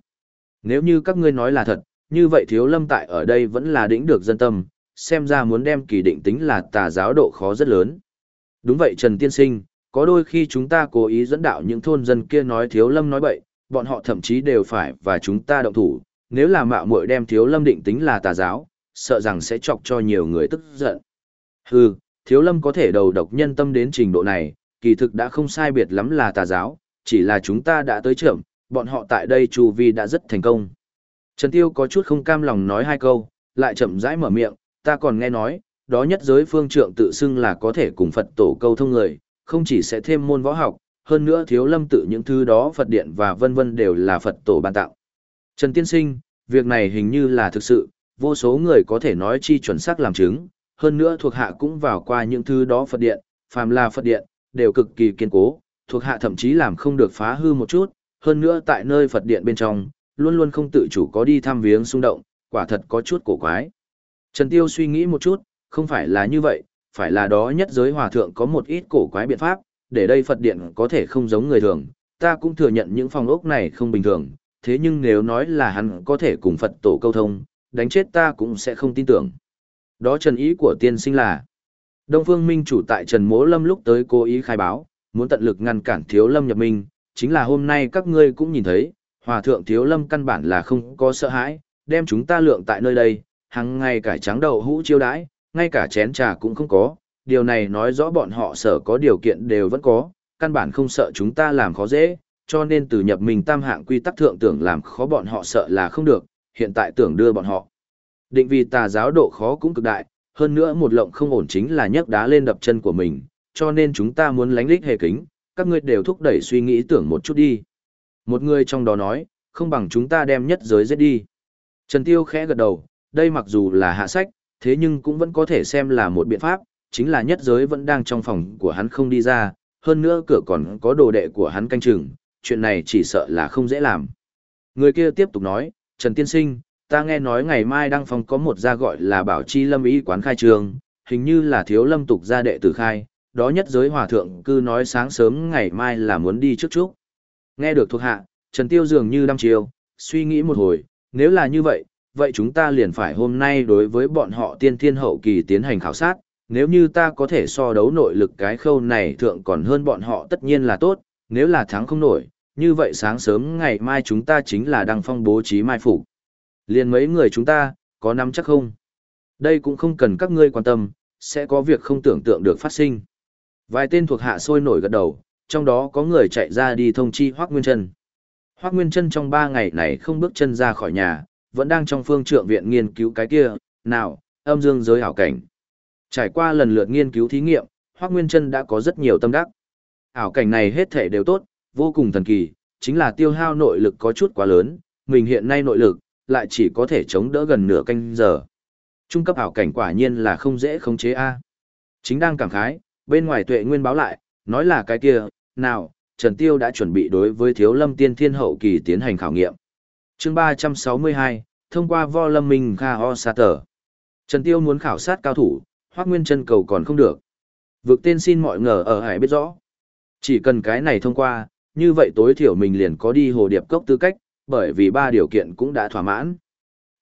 Nếu như các ngươi nói là thật, như vậy thiếu lâm tại ở đây vẫn là đỉnh được dân tâm, xem ra muốn đem kỳ định tính là tà giáo độ khó rất lớn. Đúng vậy Trần Tiên Sinh, có đôi khi chúng ta cố ý dẫn đạo những thôn dân kia nói thiếu lâm nói bậy, bọn họ thậm chí đều phải và chúng ta động thủ, nếu là mạo muội đem thiếu lâm định tính là tà giáo, sợ rằng sẽ chọc cho nhiều người tức giận. Hừ, thiếu lâm có thể đầu độc nhân tâm đến trình độ này, kỳ thực đã không sai biệt lắm là tà giáo, chỉ là chúng ta đã tới trưởng, bọn họ tại đây chu vi đã rất thành công. Trần Tiêu có chút không cam lòng nói hai câu, lại chậm rãi mở miệng, ta còn nghe nói, đó nhất giới phương trượng tự xưng là có thể cùng Phật tổ câu thông người, không chỉ sẽ thêm môn võ học, hơn nữa thiếu lâm tự những thứ đó Phật điện và vân vân đều là Phật tổ ban tạo. Trần Tiên Sinh, việc này hình như là thực sự, vô số người có thể nói chi chuẩn xác làm chứng, hơn nữa thuộc hạ cũng vào qua những thứ đó Phật điện, phàm là Phật điện, đều cực kỳ kiên cố, thuộc hạ thậm chí làm không được phá hư một chút, hơn nữa tại nơi Phật điện bên trong, luôn luôn không tự chủ có đi thăm viếng xung động, quả thật có chút cổ quái. Trần Tiêu suy nghĩ một chút, không phải là như vậy, phải là đó nhất giới hòa thượng có một ít cổ quái biện pháp, để đây Phật điện có thể không giống người thường, ta cũng thừa nhận những phòng ốc này không bình thường, thế nhưng nếu nói là hắn có thể cùng Phật tổ câu thông, đánh chết ta cũng sẽ không tin tưởng. Đó trần ý của tiên sinh là, Đông Phương Minh chủ tại Trần Mỗ Lâm lúc tới cố ý khai báo, muốn tận lực ngăn cản Thiếu Lâm nhập minh, chính là hôm nay các ngươi cũng nhìn thấy, Hòa thượng Thiếu Lâm căn bản là không có sợ hãi, đem chúng ta lượng tại nơi đây, hàng ngày cải trắng đầu hũ chiêu đãi, ngay cả chén trà cũng không có, điều này nói rõ bọn họ sợ có điều kiện đều vẫn có, căn bản không sợ chúng ta làm khó dễ, cho nên từ nhập mình tam hạng quy tắc thượng tưởng làm khó bọn họ sợ là không được, hiện tại tưởng đưa bọn họ. Định vì tà giáo độ khó cũng cực đại, hơn nữa một lộng không ổn chính là nhấc đá lên đập chân của mình, cho nên chúng ta muốn lánh lích hề kính, các ngươi đều thúc đẩy suy nghĩ tưởng một chút đi. Một người trong đó nói, không bằng chúng ta đem nhất giới giết đi. Trần Tiêu khẽ gật đầu, đây mặc dù là hạ sách, thế nhưng cũng vẫn có thể xem là một biện pháp, chính là nhất giới vẫn đang trong phòng của hắn không đi ra, hơn nữa cửa còn có đồ đệ của hắn canh chừng, chuyện này chỉ sợ là không dễ làm. Người kia tiếp tục nói, Trần Tiên Sinh, ta nghe nói ngày mai đăng phòng có một gia gọi là bảo chi lâm ý quán khai trường, hình như là thiếu lâm tục gia đệ tử khai, đó nhất giới hòa thượng cư nói sáng sớm ngày mai là muốn đi trước chút. Nghe được thuộc hạ, Trần Tiêu dường như đăm chiều, suy nghĩ một hồi, nếu là như vậy, vậy chúng ta liền phải hôm nay đối với bọn họ tiên thiên hậu kỳ tiến hành khảo sát, nếu như ta có thể so đấu nội lực cái khâu này thượng còn hơn bọn họ tất nhiên là tốt, nếu là thắng không nổi, như vậy sáng sớm ngày mai chúng ta chính là đăng phong bố trí mai phủ Liền mấy người chúng ta, có nắm chắc không? Đây cũng không cần các ngươi quan tâm, sẽ có việc không tưởng tượng được phát sinh. Vài tên thuộc hạ sôi nổi gật đầu, trong đó có người chạy ra đi thông chi Hoác Nguyên Trân. Hoác Nguyên Trân trong ba ngày này không bước chân ra khỏi nhà, vẫn đang trong phương trượng viện nghiên cứu cái kia, nào, âm dương giới hảo cảnh. Trải qua lần lượt nghiên cứu thí nghiệm, Hoác Nguyên Trân đã có rất nhiều tâm đắc. Ảo cảnh này hết thể đều tốt, vô cùng thần kỳ, chính là tiêu hao nội lực có chút quá lớn, mình hiện nay nội lực, lại chỉ có thể chống đỡ gần nửa canh giờ. Trung cấp ảo cảnh quả nhiên là không dễ khống chế A. Chính đang cảm khái, bên ngoài tuệ nguyên báo lại, nói là cái kia, nào, Trần Tiêu đã chuẩn bị đối với thiếu lâm tiên thiên hậu kỳ tiến hành khảo nghiệm chương 362, thông qua vo lâm minh Kha O Sa Tờ. Trần Tiêu muốn khảo sát cao thủ, hoác nguyên chân cầu còn không được. Vực tên xin mọi ngờ ở hải biết rõ. Chỉ cần cái này thông qua, như vậy tối thiểu mình liền có đi hồ điệp cốc tư cách, bởi vì ba điều kiện cũng đã thỏa mãn.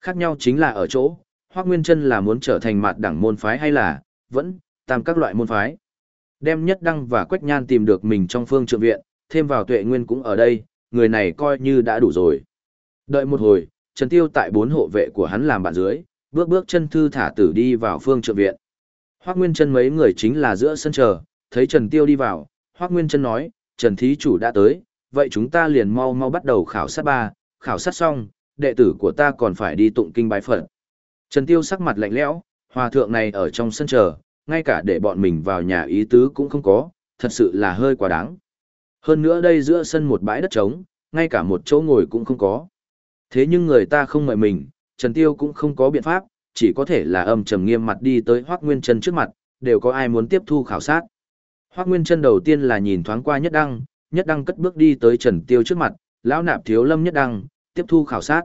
Khác nhau chính là ở chỗ, Hoác Nguyên chân là muốn trở thành mặt đẳng môn phái hay là, vẫn, tam các loại môn phái. Đem nhất đăng và quách nhan tìm được mình trong phương trượng viện, thêm vào tuệ nguyên cũng ở đây, người này coi như đã đủ rồi. Đợi một hồi, Trần Tiêu tại bốn hộ vệ của hắn làm bạn dưới, bước bước chân thư thả tử đi vào phương trượng viện. Hoắc Nguyên Trân mấy người chính là giữa sân chờ, thấy Trần Tiêu đi vào, Hoắc Nguyên Trân nói, Trần Thí Chủ đã tới, vậy chúng ta liền mau mau bắt đầu khảo sát ba, khảo sát xong, đệ tử của ta còn phải đi tụng kinh bái Phật. Trần Tiêu sắc mặt lạnh lẽo, hòa thượng này ở trong sân chờ, ngay cả để bọn mình vào nhà ý tứ cũng không có, thật sự là hơi quá đáng. Hơn nữa đây giữa sân một bãi đất trống, ngay cả một chỗ ngồi cũng không có. Thế nhưng người ta không mời mình, Trần Tiêu cũng không có biện pháp, chỉ có thể là âm trầm nghiêm mặt đi tới Hoắc Nguyên Trân trước mặt, đều có ai muốn tiếp thu khảo sát. Hoắc Nguyên Trân đầu tiên là nhìn thoáng qua Nhất Đăng, Nhất Đăng cất bước đi tới Trần Tiêu trước mặt, lão nạp thiếu lâm Nhất Đăng, tiếp thu khảo sát.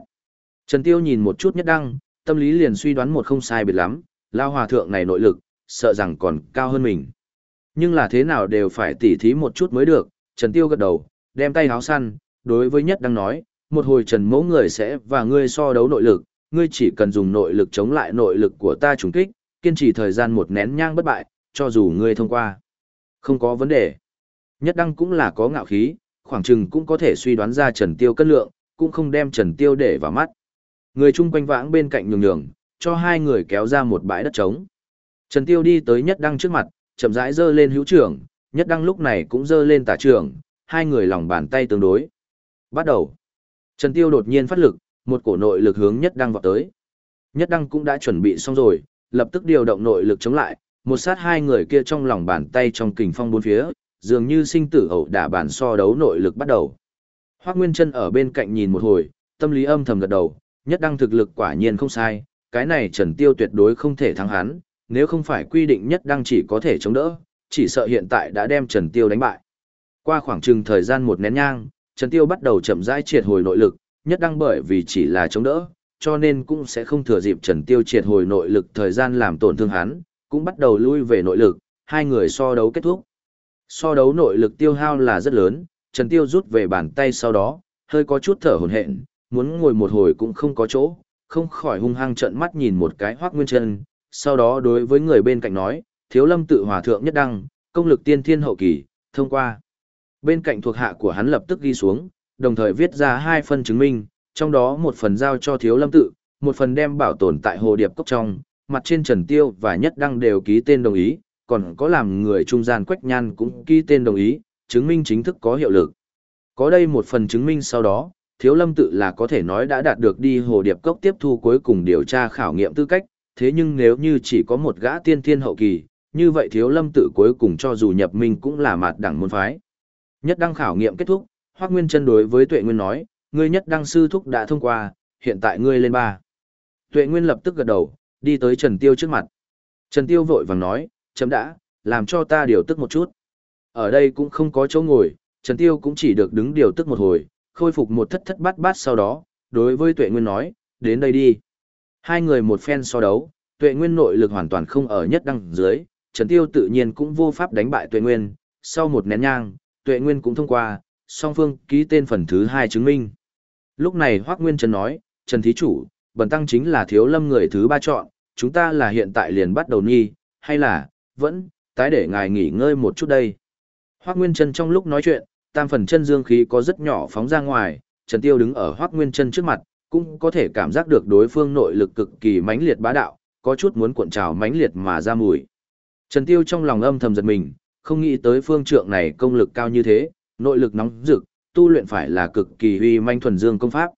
Trần Tiêu nhìn một chút Nhất Đăng, tâm lý liền suy đoán một không sai biệt lắm, lao hòa thượng này nội lực, sợ rằng còn cao hơn mình. Nhưng là thế nào đều phải tỉ thí một chút mới được, Trần Tiêu gật đầu, đem tay háo săn, đối với Nhất Đăng nói, một hồi Trần mẫu người sẽ và ngươi so đấu nội lực, ngươi chỉ cần dùng nội lực chống lại nội lực của ta trùng kích, kiên trì thời gian một nén nhang bất bại, cho dù ngươi thông qua. Không có vấn đề. Nhất Đăng cũng là có ngạo khí, khoảng chừng cũng có thể suy đoán ra Trần Tiêu cân lượng, cũng không đem Trần Tiêu để vào mắt. Người chung quanh vãng bên cạnh nhường nhường, cho hai người kéo ra một bãi đất trống. Trần Tiêu đi tới Nhất Đăng trước mặt, chậm rãi giơ lên hữu trưởng, Nhất Đăng lúc này cũng giơ lên tả trưởng, hai người lòng bàn tay tương đối. Bắt đầu. Trần Tiêu đột nhiên phát lực, một cổ nội lực hướng Nhất Đăng vọt tới. Nhất Đăng cũng đã chuẩn bị xong rồi, lập tức điều động nội lực chống lại, một sát hai người kia trong lòng bàn tay trong kình phong bốn phía, dường như sinh tử ẩu đả bản so đấu nội lực bắt đầu. Hoắc Nguyên Chân ở bên cạnh nhìn một hồi, tâm lý âm thầm gật đầu, Nhất Đăng thực lực quả nhiên không sai, cái này Trần Tiêu tuyệt đối không thể thắng hắn, nếu không phải quy định Nhất Đăng chỉ có thể chống đỡ, chỉ sợ hiện tại đã đem Trần Tiêu đánh bại. Qua khoảng chừng thời gian một nén nhang, Trần Tiêu bắt đầu chậm rãi triệt hồi nội lực, nhất đăng bởi vì chỉ là chống đỡ, cho nên cũng sẽ không thừa dịp Trần Tiêu triệt hồi nội lực thời gian làm tổn thương hắn, cũng bắt đầu lui về nội lực, hai người so đấu kết thúc. So đấu nội lực tiêu hao là rất lớn, Trần Tiêu rút về bàn tay sau đó, hơi có chút thở hổn hển, muốn ngồi một hồi cũng không có chỗ, không khỏi hung hăng trợn mắt nhìn một cái Hoắc Nguyên Trần. sau đó đối với người bên cạnh nói, Thiếu Lâm tự hòa thượng nhất đăng, công lực tiên thiên hậu kỳ, thông qua. Bên cạnh thuộc hạ của hắn lập tức ghi xuống, đồng thời viết ra hai phần chứng minh, trong đó một phần giao cho thiếu lâm tự, một phần đem bảo tồn tại hồ điệp cốc trong, mặt trên Trần Tiêu và Nhất Đăng đều ký tên đồng ý, còn có làm người trung gian Quách Nhan cũng ký tên đồng ý, chứng minh chính thức có hiệu lực. Có đây một phần chứng minh sau đó, thiếu lâm tự là có thể nói đã đạt được đi hồ điệp cốc tiếp thu cuối cùng điều tra khảo nghiệm tư cách, thế nhưng nếu như chỉ có một gã tiên thiên hậu kỳ, như vậy thiếu lâm tự cuối cùng cho dù nhập minh cũng là mặt đẳng môn phái. Nhất đăng khảo nghiệm kết thúc, Hoắc Nguyên Chân đối với Tuệ Nguyên nói, ngươi nhất đăng sư thúc đã thông qua, hiện tại ngươi lên ba. Tuệ Nguyên lập tức gật đầu, đi tới Trần Tiêu trước mặt. Trần Tiêu vội vàng nói, chấm đã, làm cho ta điều tức một chút. Ở đây cũng không có chỗ ngồi, Trần Tiêu cũng chỉ được đứng điều tức một hồi, khôi phục một thất thất bát bát sau đó, đối với Tuệ Nguyên nói, đến đây đi. Hai người một phen so đấu, Tuệ Nguyên nội lực hoàn toàn không ở nhất đăng dưới, Trần Tiêu tự nhiên cũng vô pháp đánh bại Tuệ Nguyên, sau một nén nhang, Tuệ Nguyên cũng thông qua, song phương ký tên phần thứ hai chứng minh. Lúc này Hoác Nguyên Trần nói, Trần Thí Chủ, bần tăng chính là thiếu lâm người thứ ba chọn, chúng ta là hiện tại liền bắt đầu nghi, hay là, vẫn, tái để ngài nghỉ ngơi một chút đây. Hoác Nguyên Trần trong lúc nói chuyện, tam phần chân dương khí có rất nhỏ phóng ra ngoài, Trần Tiêu đứng ở Hoác Nguyên Trần trước mặt, cũng có thể cảm giác được đối phương nội lực cực kỳ mãnh liệt bá đạo, có chút muốn cuộn trào mãnh liệt mà ra mùi. Trần Tiêu trong lòng âm thầm giật mình, không nghĩ tới phương trượng này công lực cao như thế, nội lực nóng rực, tu luyện phải là cực kỳ uy manh thuần dương công pháp.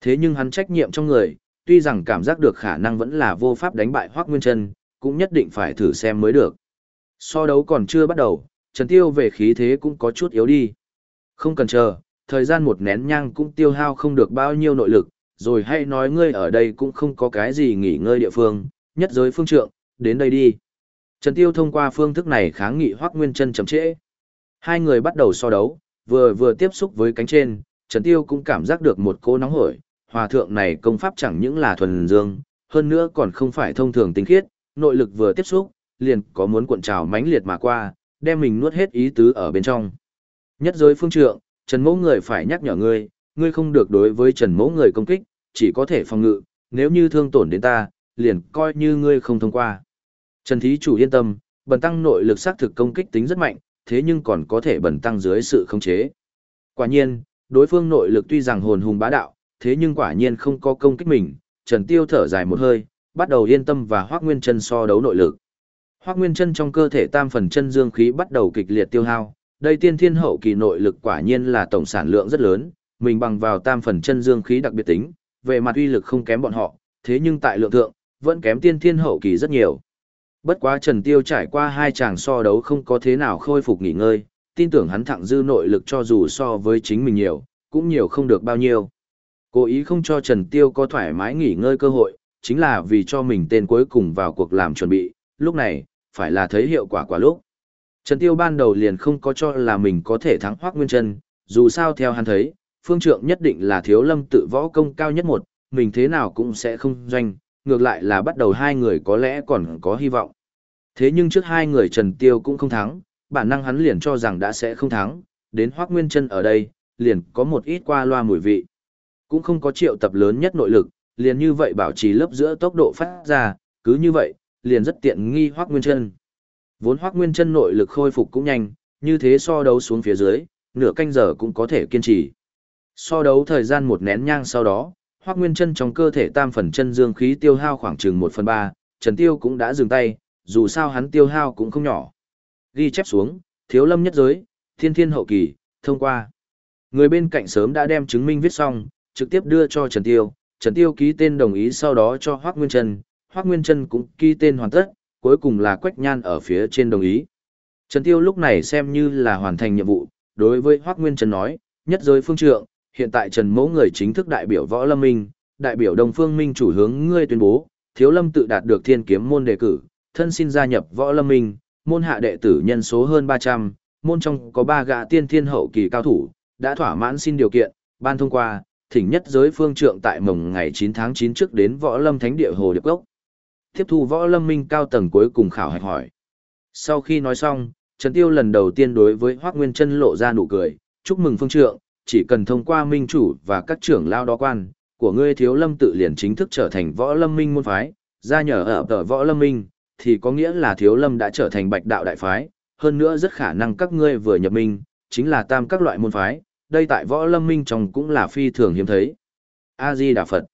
Thế nhưng hắn trách nhiệm trong người, tuy rằng cảm giác được khả năng vẫn là vô pháp đánh bại Hoắc Nguyên Chân, cũng nhất định phải thử xem mới được. So đấu còn chưa bắt đầu, Trần Tiêu về khí thế cũng có chút yếu đi. Không cần chờ, thời gian một nén nhang cũng tiêu hao không được bao nhiêu nội lực, rồi hay nói ngươi ở đây cũng không có cái gì nghỉ ngơi địa phương, nhất giới phương trượng, đến đây đi. Trần Tiêu thông qua phương thức này kháng nghị Hoắc Nguyên Chân chậm trễ. Hai người bắt đầu so đấu, vừa vừa tiếp xúc với cánh trên, Trần Tiêu cũng cảm giác được một cỗ nóng hổi, hòa thượng này công pháp chẳng những là thuần dương, hơn nữa còn không phải thông thường tinh khiết, nội lực vừa tiếp xúc, liền có muốn cuộn trào mãnh liệt mà qua, đem mình nuốt hết ý tứ ở bên trong. Nhất giới phương trượng, Trần Mẫu người phải nhắc nhở ngươi, ngươi không được đối với Trần Mẫu người công kích, chỉ có thể phòng ngự, nếu như thương tổn đến ta, liền coi như ngươi không thông qua. Trần Thí chủ yên tâm, bần tăng nội lực xác thực công kích tính rất mạnh, thế nhưng còn có thể bẩn tăng dưới sự khống chế. Quả nhiên, đối phương nội lực tuy rằng hồn hùng bá đạo, thế nhưng quả nhiên không có công kích mình, Trần Tiêu thở dài một hơi, bắt đầu yên tâm và Hoắc Nguyên Chân so đấu nội lực. Hoắc Nguyên Chân trong cơ thể tam phần chân dương khí bắt đầu kịch liệt tiêu hao, đây tiên thiên hậu kỳ nội lực quả nhiên là tổng sản lượng rất lớn, mình bằng vào tam phần chân dương khí đặc biệt tính, về mặt uy lực không kém bọn họ, thế nhưng tại lượng thượng, vẫn kém tiên thiên hậu kỳ rất nhiều. Bất quá Trần Tiêu trải qua hai chàng so đấu không có thế nào khôi phục nghỉ ngơi, tin tưởng hắn thẳng dư nội lực cho dù so với chính mình nhiều, cũng nhiều không được bao nhiêu. Cố ý không cho Trần Tiêu có thoải mái nghỉ ngơi cơ hội, chính là vì cho mình tên cuối cùng vào cuộc làm chuẩn bị, lúc này, phải là thấy hiệu quả quả lúc. Trần Tiêu ban đầu liền không có cho là mình có thể thắng Hoắc Nguyên Trân, dù sao theo hắn thấy, phương trượng nhất định là thiếu lâm tự võ công cao nhất một, mình thế nào cũng sẽ không doanh, ngược lại là bắt đầu hai người có lẽ còn có hy vọng. Thế nhưng trước hai người Trần Tiêu cũng không thắng, bản năng hắn liền cho rằng đã sẽ không thắng, đến Hoắc Nguyên Trân ở đây, liền có một ít qua loa mùi vị. Cũng không có triệu tập lớn nhất nội lực, liền như vậy bảo trì lớp giữa tốc độ phát ra, cứ như vậy, liền rất tiện nghi Hoắc Nguyên Trân. Vốn Hoắc Nguyên Trân nội lực khôi phục cũng nhanh, như thế so đấu xuống phía dưới, nửa canh giờ cũng có thể kiên trì. So đấu thời gian một nén nhang sau đó, Hoắc Nguyên Chân trong cơ thể tam phần chân dương khí tiêu hao khoảng chừng 1 phần 3, Trần Tiêu cũng đã dừng tay, dù sao hắn tiêu hao cũng không nhỏ. Ghi chép xuống, thiếu lâm nhất giới, thiên thiên hậu kỳ, thông qua. Người bên cạnh sớm đã đem chứng minh viết xong, trực tiếp đưa cho Trần Tiêu, Trần Tiêu ký tên đồng ý sau đó cho Hoắc Nguyên Chân, Hoắc Nguyên Chân cũng ký tên hoàn tất, cuối cùng là Quách Nhan ở phía trên đồng ý. Trần Tiêu lúc này xem như là hoàn thành nhiệm vụ, đối với Hoắc Nguyên Chân nói, nhất giới phương trượng, hiện tại Trần Mỗ người chính thức đại biểu Võ Lâm Minh, đại biểu Đông Phương Minh chủ hướng ngươi tuyên bố, Thiếu Lâm tự đạt được Thiên Kiếm môn đề cử, thân xin gia nhập Võ Lâm Minh, môn hạ đệ tử nhân số hơn 300, môn trong có 3 gã tiên thiên hậu kỳ cao thủ, đã thỏa mãn xin điều kiện, ban thông qua, thỉnh nhất giới phương trượng tại mồng ngày 9 tháng 9 trước đến Võ Lâm Thánh địa Hồ Điệp Cốc. Tiếp thu Võ Lâm Minh cao tầng cuối cùng khảo hạch hỏi. Sau khi nói xong, Trần Tiêu lần đầu tiên đối với Hoắc Nguyên Chân lộ ra nụ cười, chúc mừng phương trượng, chỉ cần thông qua minh chủ và các trưởng lao đó quan, của ngươi thiếu lâm tự liền chính thức trở thành võ lâm minh môn phái, ra nhờ ở tờ võ lâm minh, thì có nghĩa là thiếu lâm đã trở thành bạch đạo đại phái, hơn nữa rất khả năng các ngươi vừa nhập minh, chính là tam các loại môn phái, đây tại võ lâm minh trong cũng là phi thường hiếm thấy. A-di Đà Phật.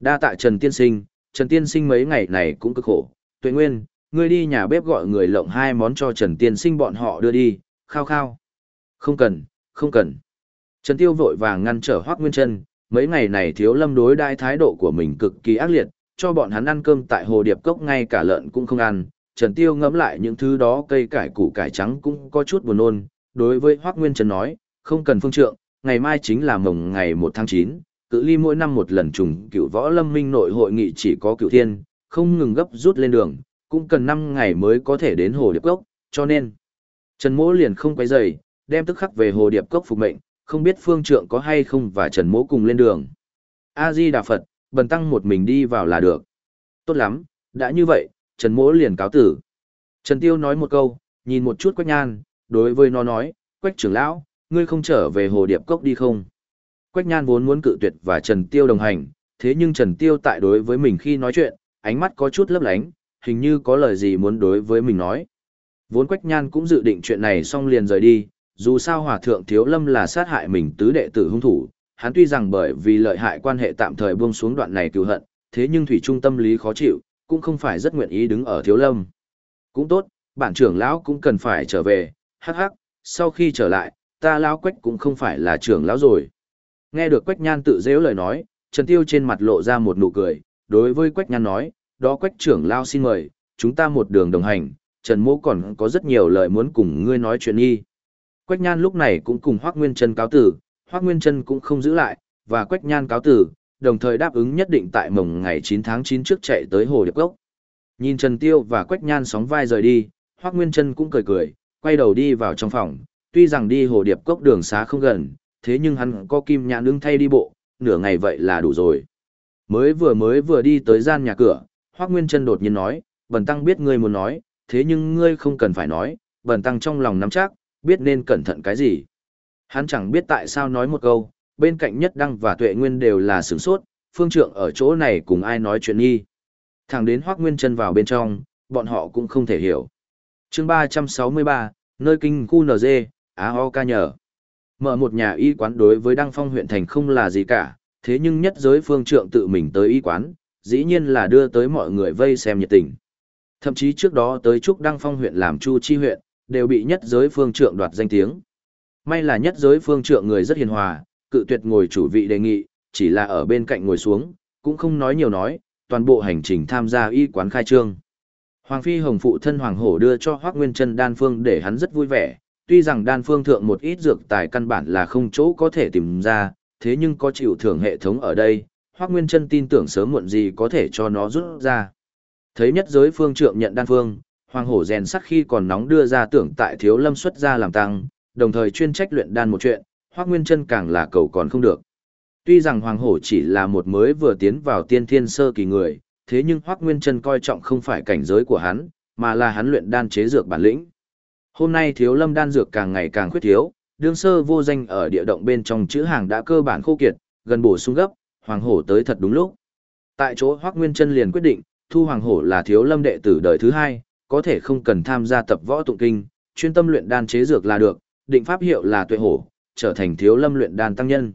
Đa tạ Trần Tiên Sinh, Trần Tiên Sinh mấy ngày này cũng cực khổ, tuệ nguyên, ngươi đi nhà bếp gọi người lộng hai món cho Trần Tiên Sinh bọn họ đưa đi, khao khao. Không cần, không cần. Trần Tiêu vội vàng ngăn trở Hoắc Nguyên Trân, mấy ngày này thiếu lâm đối đai thái độ của mình cực kỳ ác liệt, cho bọn hắn ăn cơm tại hồ điệp cốc ngay cả lợn cũng không ăn. Trần Tiêu ngẫm lại những thứ đó cây cải củ cải trắng cũng có chút buồn nôn, đối với Hoắc Nguyên Trân nói, không cần phương trượng, ngày mai chính là mồng ngày 1 tháng 9, cự ly mỗi năm một lần trùng cựu võ lâm minh nội hội nghị chỉ có cựu thiên, không ngừng gấp rút lên đường, cũng cần 5 ngày mới có thể đến hồ điệp cốc, cho nên Trần Mỗ liền không quấy rầy, đem tức khắc về hồ điệp cốc phục mệnh, không biết phương trượng có hay không và Trần Mỗ cùng lên đường. A-di Đà Phật, bần tăng một mình đi vào là được. Tốt lắm, đã như vậy, Trần Mỗ liền cáo tử. Trần Tiêu nói một câu, nhìn một chút Quách Nhan, đối với nó nói, Quách trưởng lão, ngươi không trở về hồ điệp cốc đi không? Quách Nhan vốn muốn cự tuyệt và Trần Tiêu đồng hành, thế nhưng Trần Tiêu tại đối với mình khi nói chuyện, ánh mắt có chút lấp lánh, hình như có lời gì muốn đối với mình nói. Vốn Quách Nhan cũng dự định chuyện này xong liền rời đi, dù sao hòa thượng thiếu lâm là sát hại mình tứ đệ tử hung thủ, hắn tuy rằng bởi vì lợi hại quan hệ tạm thời buông xuống đoạn này cựu hận, thế nhưng thủy trung tâm lý khó chịu, cũng không phải rất nguyện ý đứng ở thiếu lâm. Cũng tốt, bản trưởng lão cũng cần phải trở về, hắc hắc, sau khi trở lại, ta lão quách cũng không phải là trưởng lão rồi. Nghe được quách nhan tự dễu lời nói, Trần Tiêu trên mặt lộ ra một nụ cười, đối với quách nhan nói, đó quách trưởng lão xin mời, chúng ta một đường đồng hành, Trần Mỗ còn có rất nhiều lời muốn cùng ngươi nói chuyện nghi. Quách Nhan lúc này cũng cùng Hoắc Nguyên Chân cáo tử, Hoắc Nguyên Chân cũng không giữ lại, và Quách Nhan cáo tử, đồng thời đáp ứng nhất định tại mồng ngày 9 tháng 9 trước chạy tới Hồ Điệp Cốc. Nhìn Trần Tiêu và Quách Nhan sóng vai rời đi, Hoắc Nguyên Chân cũng cười cười, quay đầu đi vào trong phòng, tuy rằng đi Hồ Điệp Cốc đường xá không gần, thế nhưng hắn có kim nhãn đứng thay đi bộ, nửa ngày vậy là đủ rồi. Mới vừa mới vừa đi tới gian nhà cửa, Hoắc Nguyên Chân đột nhiên nói, "Bần tăng biết ngươi muốn nói, thế nhưng ngươi không cần phải nói, bần tăng trong lòng nắm chắc, biết nên cẩn thận cái gì. Hắn chẳng biết tại sao nói một câu, bên cạnh nhất đăng và tuệ nguyên đều là sửng sốt, phương trượng ở chỗ này cùng ai nói chuyện nghi. Thẳng đến hoác nguyên chân vào bên trong, bọn họ cũng không thể hiểu. chương 363, nơi kinh khu NG, Á Ho ca nhờ. Mở một nhà y quán đối với Đăng Phong huyện thành không là gì cả, thế nhưng nhất giới phương trượng tự mình tới y quán, dĩ nhiên là đưa tới mọi người vây xem nhiệt tình. Thậm chí trước đó tới Trúc Đăng Phong huyện làm Chu Chi huyện, đều bị nhất giới phương trượng đoạt danh tiếng. May là nhất giới phương trượng người rất hiền hòa, cự tuyệt ngồi chủ vị đề nghị, chỉ là ở bên cạnh ngồi xuống, cũng không nói nhiều nói, toàn bộ hành trình tham gia y quán khai trương. Hoàng phi hồng phụ thân hoàng hổ đưa cho Hoắc Nguyên Chân đan phương để hắn rất vui vẻ, tuy rằng đan phương thượng một ít dược tài căn bản là không chỗ có thể tìm ra, thế nhưng có chịu thưởng hệ thống ở đây, Hoắc Nguyên Chân tin tưởng sớm muộn gì có thể cho nó rút ra. Thấy nhất giới phương trượng nhận đan phương, Hoàng Hổ rèn sắt khi còn nóng đưa ra tưởng tại Thiếu Lâm xuất ra làm tăng, đồng thời chuyên trách luyện đan một chuyện, Hoắc Nguyên Chân càng là cầu còn không được. Tuy rằng Hoàng Hổ chỉ là một mới vừa tiến vào tiên thiên sơ kỳ người, thế nhưng Hoắc Nguyên Chân coi trọng không phải cảnh giới của hắn, mà là hắn luyện đan chế dược bản lĩnh. Hôm nay Thiếu Lâm đan dược càng ngày càng khuyết thiếu, đương sơ vô danh ở địa động bên trong chữ hàng đã cơ bản khô kiệt, gần bổ sung gấp, Hoàng Hổ tới thật đúng lúc. Tại chỗ Hoắc Nguyên Chân liền quyết định, thu Hoàng Hổ là Thiếu Lâm đệ tử đời thứ hai, có thể không cần tham gia tập võ tụng kinh, chuyên tâm luyện đan chế dược là được, định pháp hiệu là Tuệ Hổ, trở thành Thiếu Lâm luyện đan tăng nhân.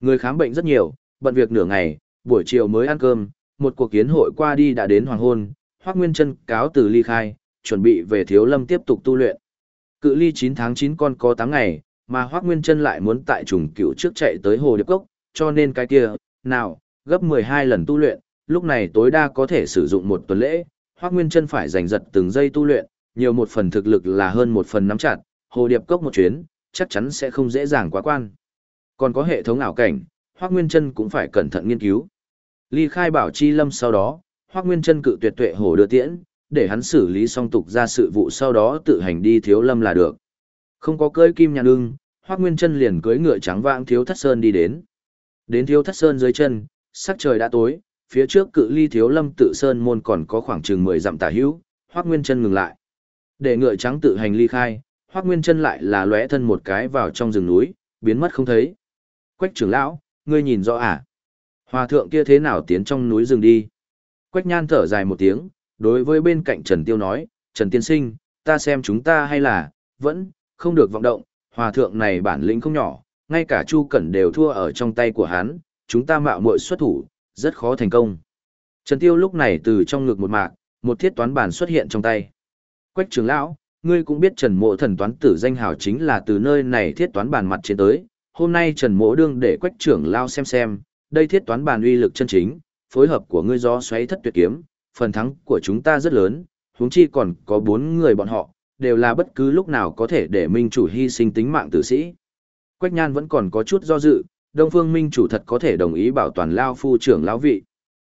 Người khám bệnh rất nhiều, bận việc nửa ngày, buổi chiều mới ăn cơm, một cuộc kiến hội qua đi đã đến hoàng hôn, Hoắc Nguyên Chân cáo từ ly khai, chuẩn bị về Thiếu Lâm tiếp tục tu luyện. Cự ly 9 tháng 9 con có 8 ngày, mà Hoắc Nguyên Chân lại muốn tại trùng cựu trước chạy tới Hồ Điệp Cốc, cho nên cái kia, nào, gấp 12 lần tu luyện, lúc này tối đa có thể sử dụng một tuần lễ, Hoắc Nguyên Chân phải giành giật từng giây tu luyện, nhiều một phần thực lực là hơn một phần nắm chặt, Hồ Điệp Cốc một chuyến, chắc chắn sẽ không dễ dàng quá quan. Còn có hệ thống ảo cảnh, Hoắc Nguyên Chân cũng phải cẩn thận nghiên cứu. Ly khai bảo chi lâm sau đó, Hoắc Nguyên Chân cự tuyệt tuệ hổ đưa tiễn, để hắn xử lý xong tục ra sự vụ sau đó tự hành đi thiếu lâm là được. Không có cưỡi kim nhàn ưng, Hoắc Nguyên Chân liền cưỡi ngựa trắng vãng thiếu thất sơn đi đến. Đến thiếu thất sơn dưới chân, sắc trời đã tối, phía trước cự ly thiếu lâm tự sơn môn còn có khoảng chừng 10 dặm tả hữu, Hoắc Nguyên Chân ngừng lại. Để ngựa trắng tự hành ly khai, Hoắc Nguyên Chân lại là lóe thân một cái vào trong rừng núi, biến mất không thấy. Quách trưởng lão, ngươi nhìn rõ à? Hòa thượng kia thế nào tiến trong núi rừng đi? Quách nhan thở dài một tiếng, đối với bên cạnh Trần Tiêu nói, Trần Tiên Sinh, ta xem chúng ta hay là, vẫn, không được vọng động, hòa thượng này bản lĩnh không nhỏ, ngay cả Chu Cẩn đều thua ở trong tay của hắn, chúng ta mạo muội xuất thủ, rất khó thành công. Trần Tiêu lúc này từ trong ngực một mạc, một thiết toán bản xuất hiện trong tay. Quách trưởng lão, ngươi cũng biết Trần Mộ thần toán tử danh hào chính là từ nơi này thiết toán bản mặt trên tới, hôm nay Trần Mỗ đương để quách trưởng lao xem xem, đây thiết toán bản uy lực chân chính, phối hợp của ngươi gió xoáy thất tuyệt kiếm, phần thắng của chúng ta rất lớn, huống chi còn có bốn người bọn họ, đều là bất cứ lúc nào có thể để minh chủ hy sinh tính mạng tử sĩ. Quách Nhan vẫn còn có chút do dự, Đông Phương Minh chủ thật có thể đồng ý bảo toàn lao phu trưởng lão vị.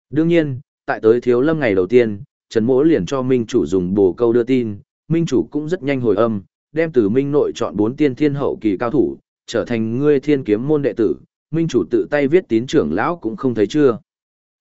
Đương nhiên, tại tới thiếu lâm ngày đầu tiên, Trần Mỗ liền cho Minh chủ dùng bồ câu đưa tin, Minh chủ cũng rất nhanh hồi âm, đem từ Minh nội chọn bốn tiên thiên hậu kỳ cao thủ, trở thành ngươi thiên kiếm môn đệ tử, minh chủ tự tay viết tín trưởng lão cũng không thấy chưa.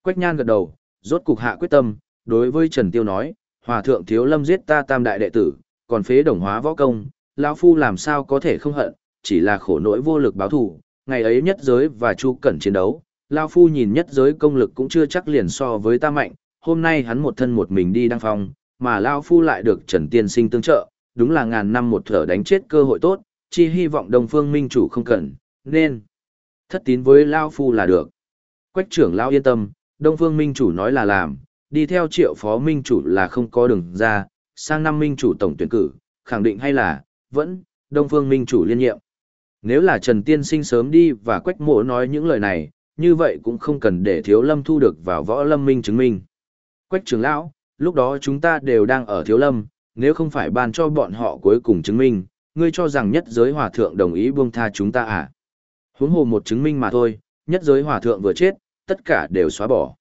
Quách nhan gật đầu, rốt cục hạ quyết tâm, đối với Trần Tiêu nói, hòa thượng thiếu lâm giết ta tam đại đệ tử, còn phế đồng hóa võ công, lão phu làm sao có thể không hận, chỉ là khổ nỗi vô lực báo thù, ngày ấy nhất giới và chu cẩn chiến đấu, lão phu nhìn nhất giới công lực cũng chưa chắc liền so với ta mạnh, hôm nay hắn một thân một mình đi đăng phong, mà lão phu lại được Trần Tiên Sinh tương trợ, đúng là ngàn năm một thở đánh chết cơ hội tốt, chi hy vọng Đông Phương Minh chủ không cần, nên thất tín với Lao Phu là được. Quách trưởng Lao yên tâm, Đông Phương Minh chủ nói là làm, đi theo triệu phó Minh chủ là không có đường ra, sang năm Minh chủ tổng tuyển cử, khẳng định hay là, vẫn, Đông Phương Minh chủ liên nhiệm. Nếu là Trần Tiên Sinh sớm đi và Quách mộ nói những lời này, như vậy cũng không cần để Thiếu Lâm thu được vào võ Lâm Minh chứng minh. Quách trưởng lão, lúc đó chúng ta đều đang ở Thiếu Lâm, nếu không phải ban cho bọn họ cuối cùng chứng minh, ngươi cho rằng nhất giới hòa thượng đồng ý buông tha chúng ta à? Huống hồ một chứng minh mà thôi, nhất giới hòa thượng vừa chết, tất cả đều xóa bỏ.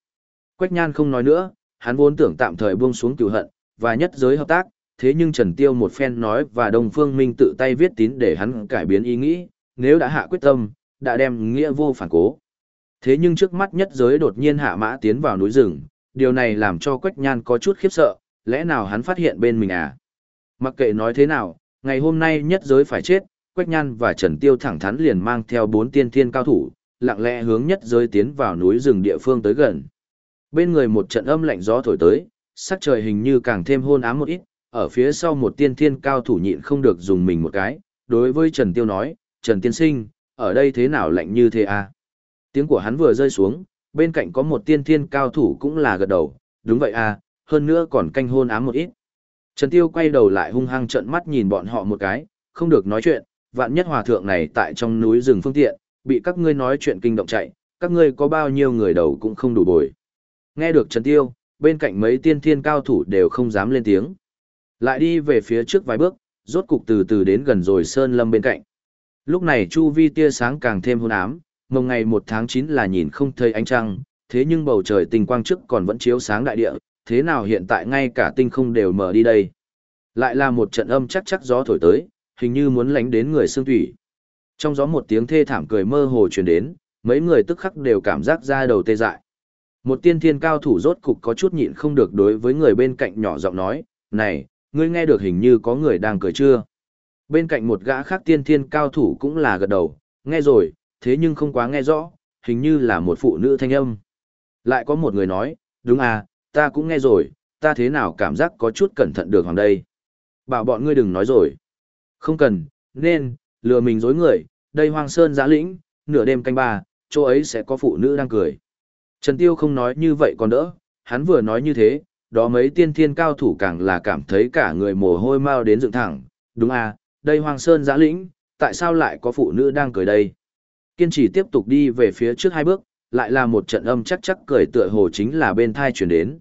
Quách Nhan không nói nữa, hắn vốn tưởng tạm thời buông xuống cửu hận, và nhất giới hợp tác, thế nhưng Trần Tiêu một phen nói và Đông Phương Minh tự tay viết tín để hắn cải biến ý nghĩ, nếu đã hạ quyết tâm, đã đem nghĩa vô phản cố. Thế nhưng trước mắt nhất giới đột nhiên hạ mã tiến vào núi rừng, điều này làm cho Quách Nhan có chút khiếp sợ, lẽ nào hắn phát hiện bên mình à? Mặc kệ nói thế nào, ngày hôm nay nhất giới phải chết, Quách Nhan và Trần Tiêu thẳng thắn liền mang theo bốn tiên thiên cao thủ, lặng lẽ hướng nhất giới tiến vào núi rừng địa phương tới gần. Bên người một trận âm lạnh gió thổi tới, sắc trời hình như càng thêm hôn ám một ít, ở phía sau một tiên thiên cao thủ nhịn không được dùng mình một cái, đối với Trần Tiêu nói, Trần Tiên Sinh, ở đây thế nào lạnh như thế à? Tiếng của hắn vừa rơi xuống, bên cạnh có một tiên thiên cao thủ cũng là gật đầu, đúng vậy à, hơn nữa còn canh hôn ám một ít. Trần Tiêu quay đầu lại hung hăng trợn mắt nhìn bọn họ một cái, không được nói chuyện, vạn nhất hòa thượng này tại trong núi rừng phương tiện, bị các ngươi nói chuyện kinh động chạy, các ngươi có bao nhiêu người đầu cũng không đủ bồi. Nghe được Trần Tiêu, bên cạnh mấy tiên thiên cao thủ đều không dám lên tiếng. Lại đi về phía trước vài bước, rốt cục từ từ đến gần rồi Sơn Lâm bên cạnh. Lúc này chu vi tia sáng càng thêm hôn ám, mồng ngày 1 tháng 9 là nhìn không thấy ánh trăng, thế nhưng bầu trời tinh quang trước còn vẫn chiếu sáng đại địa, thế nào hiện tại ngay cả tinh không đều mở đi đây. Lại là một trận âm chắc chắc gió thổi tới, hình như muốn lánh đến người xương thủy. Trong gió một tiếng thê thảm cười mơ hồ truyền đến, mấy người tức khắc đều cảm giác ra đầu tê dại. Một tiên thiên cao thủ rốt cục có chút nhịn không được đối với người bên cạnh nhỏ giọng nói, này, ngươi nghe được hình như có người đang cười chưa? Bên cạnh một gã khác tiên thiên cao thủ cũng là gật đầu, nghe rồi, thế nhưng không quá nghe rõ, hình như là một phụ nữ thanh âm. Lại có một người nói, đúng à, ta cũng nghe rồi, ta thế nào cảm giác có chút cẩn thận được hoàng đây. Bảo bọn ngươi đừng nói rồi. Không cần, nên, lừa mình dối người, đây hoang sơn giã lĩnh, nửa đêm canh ba, chỗ ấy sẽ có phụ nữ đang cười. Trần Tiêu không nói như vậy còn đỡ, hắn vừa nói như thế, đó mấy tiên thiên cao thủ càng là cảm thấy cả người mồ hôi mau đến dựng thẳng, đúng à, đây hoang sơn giã lĩnh, tại sao lại có phụ nữ đang cười đây? Kiên trì tiếp tục đi về phía trước hai bước, lại là một trận âm chắc chắc cười tựa hồ chính là bên thai chuyển đến.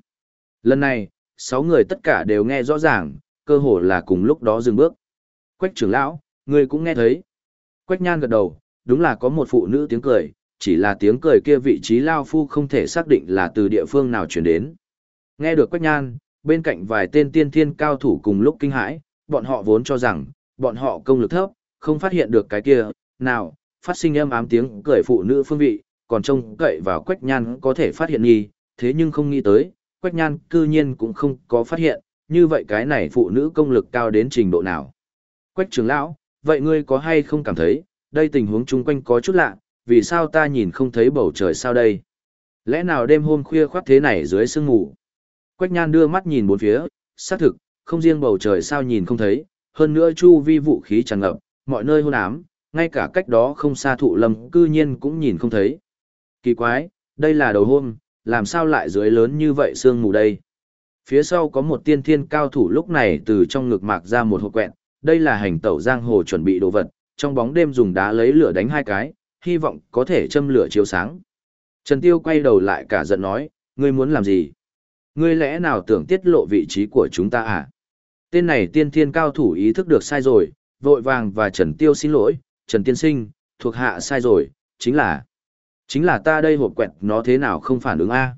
Lần này, sáu người tất cả đều nghe rõ ràng, cơ hồ là cùng lúc đó dừng bước. Quách trưởng lão, người cũng nghe thấy. Quách nhan gật đầu, đúng là có một phụ nữ tiếng cười, chỉ là tiếng cười kia vị trí lao phu không thể xác định là từ địa phương nào chuyển đến. Nghe được Quách nhan, bên cạnh vài tên tiên thiên cao thủ cùng lúc kinh hãi, bọn họ vốn cho rằng, bọn họ công lực thấp, không phát hiện được cái kia, nào, phát sinh âm ám tiếng cười phụ nữ phương vị, còn trông cậy vào Quách Nhan có thể phát hiện nghi, thế nhưng không nghĩ tới, Quách Nhan cư nhiên cũng không có phát hiện, như vậy cái này phụ nữ công lực cao đến trình độ nào. Quách trưởng lão, vậy ngươi có hay không cảm thấy, đây tình huống chung quanh có chút lạ, vì sao ta nhìn không thấy bầu trời sao đây? Lẽ nào đêm hôm khuya khoác thế này dưới sương ngủ? Quách Nhan đưa mắt nhìn bốn phía, xác thực, không riêng bầu trời sao nhìn không thấy, hơn nữa chu vi vũ khí tràn ngập, mọi nơi hôn ám, ngay cả cách đó không xa thụ lâm cư nhiên cũng nhìn không thấy. Kỳ quái, đây là đầu hôm, làm sao lại dưới lớn như vậy sương mù đây? Phía sau có một tiên thiên cao thủ lúc này từ trong ngực mạc ra một hộp quẹn, đây là hành tẩu giang hồ chuẩn bị đồ vật, trong bóng đêm dùng đá lấy lửa đánh hai cái, hy vọng có thể châm lửa chiếu sáng. Trần Tiêu quay đầu lại cả giận nói, ngươi muốn làm gì? Ngươi lẽ nào tưởng tiết lộ vị trí của chúng ta à? Tên này tiên thiên cao thủ ý thức được sai rồi, vội vàng và Trần Tiêu xin lỗi, Trần Tiên Sinh, thuộc hạ sai rồi, chính là, chính là ta đây hộp quẹt nó thế nào không phản ứng A.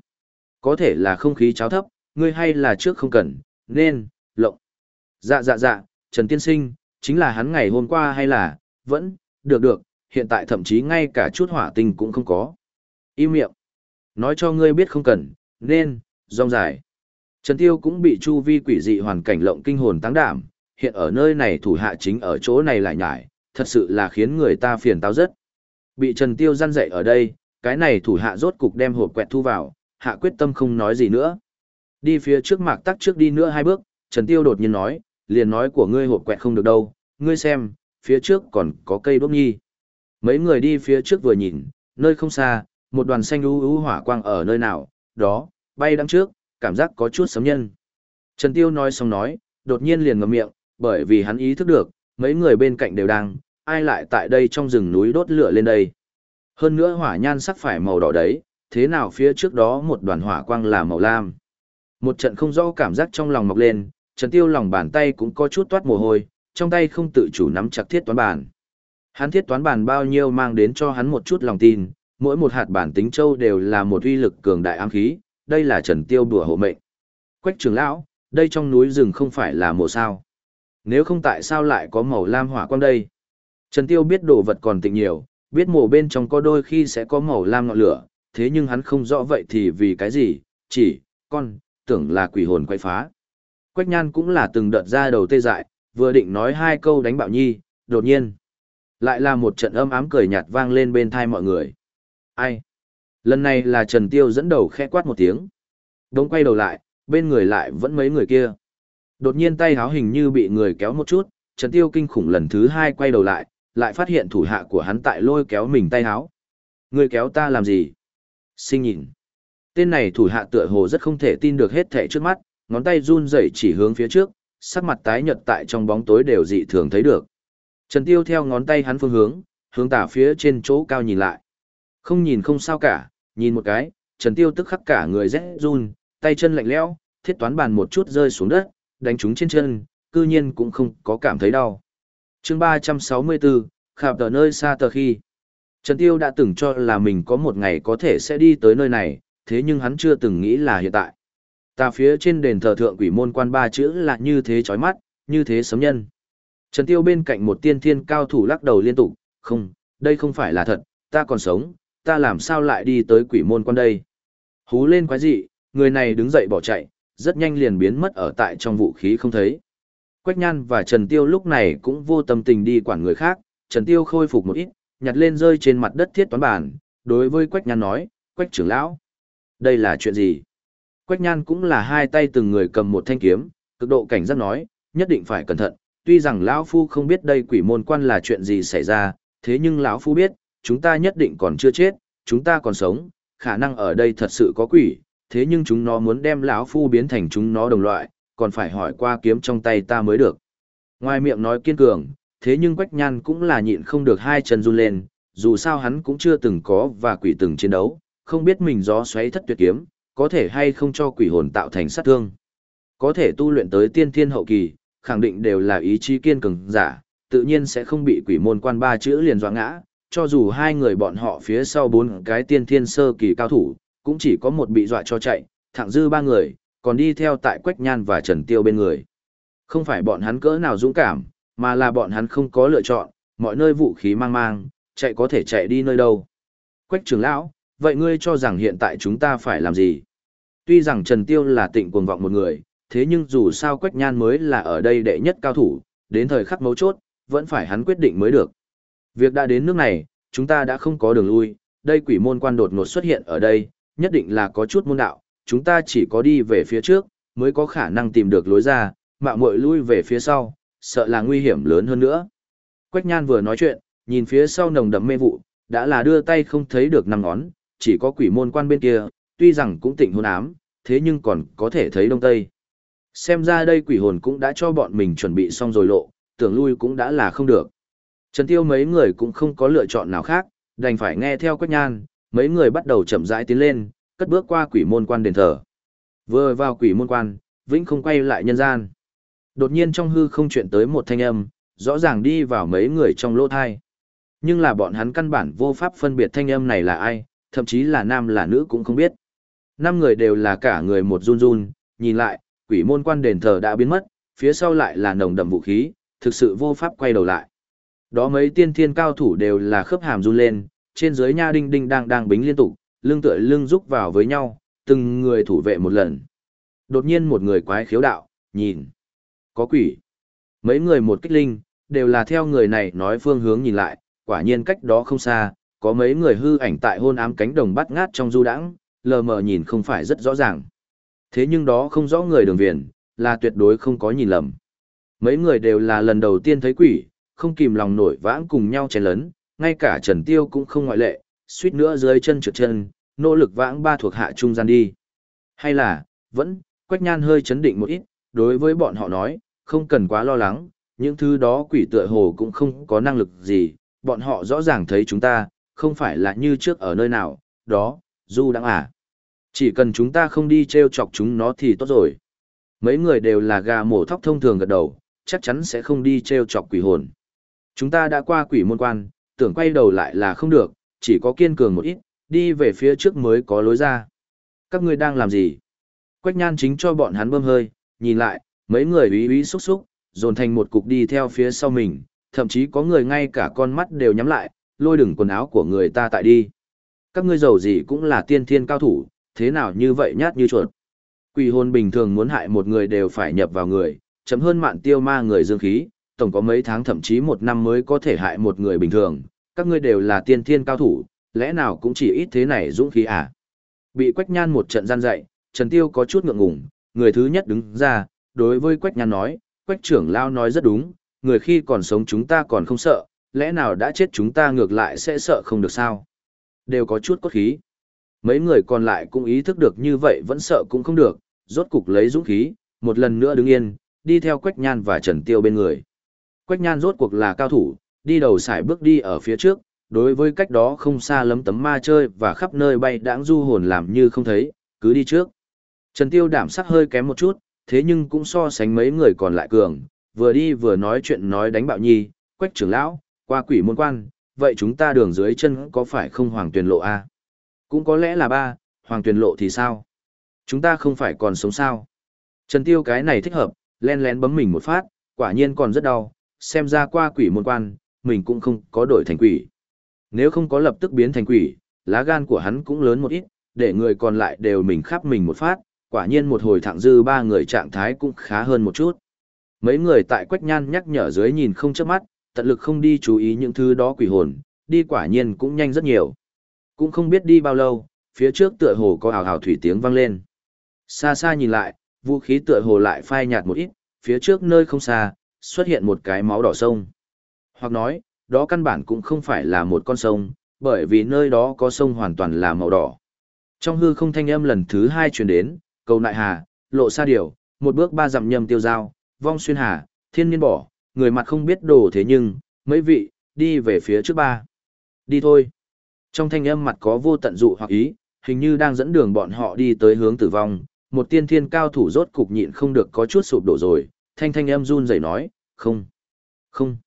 Có thể là không khí cháo thấp, ngươi hay là trước không cần, nên, lộng. Dạ dạ dạ, Trần Tiên Sinh, chính là hắn ngày hôm qua hay là, vẫn, được được, hiện tại thậm chí ngay cả chút hỏa tinh cũng không có. Im miệng. Nói cho ngươi biết không cần, nên, rong dài. Trần Tiêu cũng bị chu vi quỷ dị hoàn cảnh lộng kinh hồn tăng đảm, hiện ở nơi này thủ hạ chính ở chỗ này lại nhải, thật sự là khiến người ta phiền táo rất. Bị Trần Tiêu răn dậy ở đây, cái này thủ hạ rốt cục đem hộp quẹt thu vào, hạ quyết tâm không nói gì nữa. Đi phía trước mạc tắc trước đi nữa hai bước, Trần Tiêu đột nhiên nói, liền nói của ngươi hộp quẹt không được đâu, ngươi xem, phía trước còn có cây đốt nhi. Mấy người đi phía trước vừa nhìn, nơi không xa, một đoàn xanh u u hỏa quang ở nơi nào, đó, bay đằng trước, cảm giác có chút sấm nhân. Trần Tiêu nói xong nói, đột nhiên liền ngậm miệng, bởi vì hắn ý thức được, mấy người bên cạnh đều đang, ai lại tại đây trong rừng núi đốt lửa lên đây. Hơn nữa hỏa nhan sắc phải màu đỏ đấy, thế nào phía trước đó một đoàn hỏa quang là màu lam. Một trận không rõ cảm giác trong lòng mọc lên, Trần Tiêu lòng bàn tay cũng có chút toát mồ hôi, trong tay không tự chủ nắm chặt thiết toán bàn. Hắn thiết toán bàn bao nhiêu mang đến cho hắn một chút lòng tin, mỗi một hạt bản tính châu đều là một uy lực cường đại ám khí, đây là Trần Tiêu đùa hộ mệnh. Quách trưởng lão, đây trong núi rừng không phải là mùa sao. Nếu không tại sao lại có màu lam hỏa quang đây? Trần Tiêu biết đồ vật còn tịnh nhiều, biết mùa bên trong có đôi khi sẽ có màu lam ngọn lửa, thế nhưng hắn không rõ vậy thì vì cái gì, chỉ, con, tưởng là quỷ hồn quay phá. Quách nhan cũng là từng đợt ra đầu tê dại, vừa định nói hai câu đánh bạo nhi, đột nhiên. Lại là một trận âm ám cười nhạt vang lên bên thai mọi người. Ai? Lần này là Trần Tiêu dẫn đầu khẽ quát một tiếng. Đông quay đầu lại, bên người lại vẫn mấy người kia. Đột nhiên tay háo hình như bị người kéo một chút, Trần Tiêu kinh khủng lần thứ hai quay đầu lại, lại phát hiện thủ hạ của hắn tại lôi kéo mình tay háo. Người kéo ta làm gì? Sinh nhìn. Tên này thủ hạ tựa hồ rất không thể tin được hết thảy trước mắt, ngón tay run rẩy chỉ hướng phía trước, sắc mặt tái nhợt tại trong bóng tối đều dị thường thấy được. Trần Tiêu theo ngón tay hắn phương hướng, hướng tả phía trên chỗ cao nhìn lại. Không nhìn không sao cả, nhìn một cái, Trần Tiêu tức khắc cả người rẽ run, tay chân lạnh lẽo, thiết toán bàn một chút rơi xuống đất, đánh chúng trên chân, cư nhiên cũng không có cảm thấy đau. chương 364, khạp tờ nơi xa tờ khi. Trần Tiêu đã từng cho là mình có một ngày có thể sẽ đi tới nơi này, thế nhưng hắn chưa từng nghĩ là hiện tại. Ta phía trên đền thờ thượng quỷ môn quan ba chữ là như thế chói mắt, như thế sấm nhân. Trần Tiêu bên cạnh một tiên thiên cao thủ lắc đầu liên tục, không, đây không phải là thật, ta còn sống, ta làm sao lại đi tới quỷ môn quan đây. Hú lên quái dị, người này đứng dậy bỏ chạy, rất nhanh liền biến mất ở tại trong vũ khí không thấy. Quách Nhan và Trần Tiêu lúc này cũng vô tâm tình đi quản người khác, Trần Tiêu khôi phục một ít, nhặt lên rơi trên mặt đất thiết toán bản, đối với Quách Nhan nói, Quách trưởng lão, đây là chuyện gì? Quách Nhan cũng là hai tay từng người cầm một thanh kiếm, cực độ cảnh giác nói, nhất định phải cẩn thận, tuy rằng lão phu không biết đây quỷ môn quan là chuyện gì xảy ra, thế nhưng lão phu biết, chúng ta nhất định còn chưa chết, chúng ta còn sống, khả năng ở đây thật sự có quỷ, thế nhưng chúng nó muốn đem lão phu biến thành chúng nó đồng loại, còn phải hỏi qua kiếm trong tay ta mới được. Ngoài miệng nói kiên cường, thế nhưng Quách Nhan cũng là nhịn không được hai chân run lên, dù sao hắn cũng chưa từng có và quỷ từng chiến đấu, không biết mình gió xoáy thất tuyệt kiếm, có thể hay không cho quỷ hồn tạo thành sát thương. Có thể tu luyện tới tiên thiên hậu kỳ, khẳng định đều là ý chí kiên cường giả, tự nhiên sẽ không bị quỷ môn quan ba chữ liền dọa ngã, cho dù hai người bọn họ phía sau bốn cái tiên thiên sơ kỳ cao thủ, cũng chỉ có một bị dọa cho chạy, thẳng dư ba người, còn đi theo tại Quách Nhan và Trần Tiêu bên người. Không phải bọn hắn cỡ nào dũng cảm, mà là bọn hắn không có lựa chọn, mọi nơi vũ khí mang mang, chạy có thể chạy đi nơi đâu. Quách trưởng lão, vậy ngươi cho rằng hiện tại chúng ta phải làm gì? Tuy rằng Trần Tiêu là tịnh cuồng vọng một người, thế nhưng dù sao Quách Nhan mới là ở đây đệ nhất cao thủ, đến thời khắc mấu chốt, vẫn phải hắn quyết định mới được. Việc đã đến nước này, chúng ta đã không có đường lui, đây quỷ môn quan đột ngột xuất hiện ở đây, nhất định là có chút môn đạo, chúng ta chỉ có đi về phía trước, mới có khả năng tìm được lối ra, mạo muội lui về phía sau, sợ là nguy hiểm lớn hơn nữa. Quách Nhan vừa nói chuyện, nhìn phía sau nồng đậm mê vụ, đã là đưa tay không thấy được năm ngón, chỉ có quỷ môn quan bên kia, tuy rằng cũng tỉnh hôn ám, thế nhưng còn có thể thấy đông tây. Xem ra đây quỷ hồn cũng đã cho bọn mình chuẩn bị xong rồi lộ, tưởng lui cũng đã là không được. Trần Tiêu mấy người cũng không có lựa chọn nào khác, đành phải nghe theo Quách Nhan, mấy người bắt đầu chậm rãi tiến lên, cất bước qua quỷ môn quan đền thờ. Vừa vào quỷ môn quan, Vĩnh không quay lại nhân gian. Đột nhiên trong hư không chuyện tới một thanh âm, rõ ràng đi vào mấy người trong lỗ thai. Nhưng là bọn hắn căn bản vô pháp phân biệt thanh âm này là ai, thậm chí là nam là nữ cũng không biết. Năm người đều là cả người một run run, nhìn lại, quỷ môn quan đền thờ đã biến mất, phía sau lại là nồng đậm vũ khí, thực sự vô pháp quay đầu lại. Đó mấy tiên thiên cao thủ đều là khớp hàm run lên, trên dưới nha đinh đinh đang đang bính liên tục, lưng tựa lưng rúc vào với nhau, từng người thủ vệ một lần. Đột nhiên một người quái khiếu đạo, nhìn, có quỷ. Mấy người một kích linh, đều là theo người này nói phương hướng nhìn lại, quả nhiên cách đó không xa, có mấy người hư ảnh tại hôn ám cánh đồng bắt ngát trong du đãng, lờ mờ nhìn không phải rất rõ ràng. Thế nhưng đó không rõ người đường viền, là tuyệt đối không có nhìn lầm. Mấy người đều là lần đầu tiên thấy quỷ, không kìm lòng nổi vãng cùng nhau chén lớn, ngay cả Trần Tiêu cũng không ngoại lệ, suýt nữa dưới chân trượt chân, nỗ lực vãng ba thuộc hạ trung gian đi. Hay là, vẫn, Quách Nhan hơi chấn định một ít, đối với bọn họ nói, không cần quá lo lắng, những thứ đó quỷ tựa hồ cũng không có năng lực gì, bọn họ rõ ràng thấy chúng ta, không phải là như trước ở nơi nào, đó, du đang à. Chỉ cần chúng ta không đi treo chọc chúng nó thì tốt rồi. Mấy người đều là gà mổ thóc thông thường gật đầu, chắc chắn sẽ không đi treo chọc quỷ hồn. Chúng ta đã qua quỷ môn quan, tưởng quay đầu lại là không được, chỉ có kiên cường một ít, đi về phía trước mới có lối ra. Các ngươi đang làm gì? Quách nhan chính cho bọn hắn bơm hơi, nhìn lại, mấy người úy úy xúc xúc, dồn thành một cục đi theo phía sau mình, thậm chí có người ngay cả con mắt đều nhắm lại, lôi đừng quần áo của người ta tại đi. Các ngươi giàu gì cũng là tiên thiên cao thủ, thế nào như vậy nhát như chuột. Quỷ hồn bình thường muốn hại một người đều phải nhập vào người, chấm hơn mạn tiêu ma người dương khí, tổng có mấy tháng thậm chí một năm mới có thể hại một người bình thường, các ngươi đều là tiên thiên cao thủ, lẽ nào cũng chỉ ít thế này dũng khí à. Bị Quách Nhan một trận gian dạy, Trần Tiêu có chút ngượng ngùng, người thứ nhất đứng ra, đối với Quách Nhan nói, Quách trưởng lao nói rất đúng, người khi còn sống chúng ta còn không sợ, lẽ nào đã chết chúng ta ngược lại sẽ sợ không được sao. Đều có chút cốt khí. Mấy người còn lại cũng ý thức được như vậy vẫn sợ cũng không được, rốt cục lấy dũng khí, một lần nữa đứng yên, đi theo Quách Nhan và Trần Tiêu bên người. Quách Nhan rốt cuộc là cao thủ, đi đầu sải bước đi ở phía trước, đối với cách đó không xa lấm tấm ma chơi và khắp nơi bay đãng du hồn làm như không thấy, cứ đi trước. Trần Tiêu đảm sắc hơi kém một chút, thế nhưng cũng so sánh mấy người còn lại cường, vừa đi vừa nói chuyện nói đánh bạo nhi, Quách trưởng lão, qua quỷ môn quan, vậy chúng ta đường dưới chân có phải không hoàng tuyển lộ a Cũng có lẽ là ba, hoàng tuyển lộ thì sao? Chúng ta không phải còn sống sao? Trần Tiêu cái này thích hợp, len lén bấm mình một phát, quả nhiên còn rất đau, xem ra qua quỷ môn quan, mình cũng không có đổi thành quỷ. Nếu không có lập tức biến thành quỷ, lá gan của hắn cũng lớn một ít, để người còn lại đều mình khắp mình một phát, quả nhiên một hồi thẳng dư ba người trạng thái cũng khá hơn một chút. Mấy người tại Quách Nhan nhắc nhở dưới nhìn không chớp mắt, tận lực không đi chú ý những thứ đó quỷ hồn, đi quả nhiên cũng nhanh rất nhiều. Cũng không biết đi bao lâu, phía trước tựa hồ có hào hào thủy tiếng vang lên. Xa xa nhìn lại, vũ khí tựa hồ lại phai nhạt một ít, phía trước nơi không xa, xuất hiện một cái máu đỏ sông. Hoặc nói, đó căn bản cũng không phải là một con sông, bởi vì nơi đó có sông hoàn toàn là màu đỏ. Trong hư không thanh âm lần thứ hai truyền đến, cầu nại hà, lộ xa điều, một bước ba dặm nhầm tiêu giao, vong xuyên hà, thiên niên bỏ, người mặt không biết đồ thế nhưng, mấy vị, đi về phía trước ba. Đi thôi. Trong thanh âm mặt có vô tận dụ hoặc ý, hình như đang dẫn đường bọn họ đi tới hướng tử vong, một tiên thiên cao thủ rốt cục nhịn không được có chút sụp đổ rồi, thanh thanh âm run rẩy nói, không, không.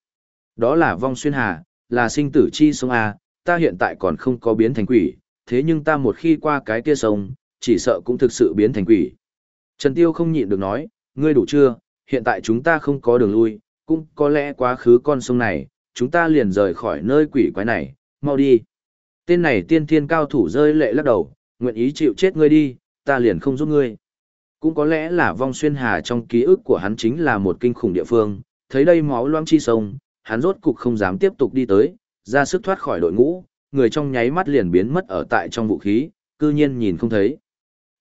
Đó là vong xuyên hà, là sinh tử chi sông A, ta hiện tại còn không có biến thành quỷ, thế nhưng ta một khi qua cái kia sông, chỉ sợ cũng thực sự biến thành quỷ. Trần Tiêu không nhịn được nói, ngươi đủ chưa, hiện tại chúng ta không có đường lui, cũng có lẽ quá khứ con sông này, chúng ta liền rời khỏi nơi quỷ quái này, mau đi. Tên này tiên thiên cao thủ rơi lệ lắc đầu, nguyện ý chịu chết ngươi đi, ta liền không giúp ngươi. Cũng có lẽ là vong xuyên hà trong ký ức của hắn chính là một kinh khủng địa phương, thấy đây máu loang chi sông, hắn rốt cục không dám tiếp tục đi tới, ra sức thoát khỏi đội ngũ, người trong nháy mắt liền biến mất ở tại trong vũ khí, cư nhiên nhìn không thấy.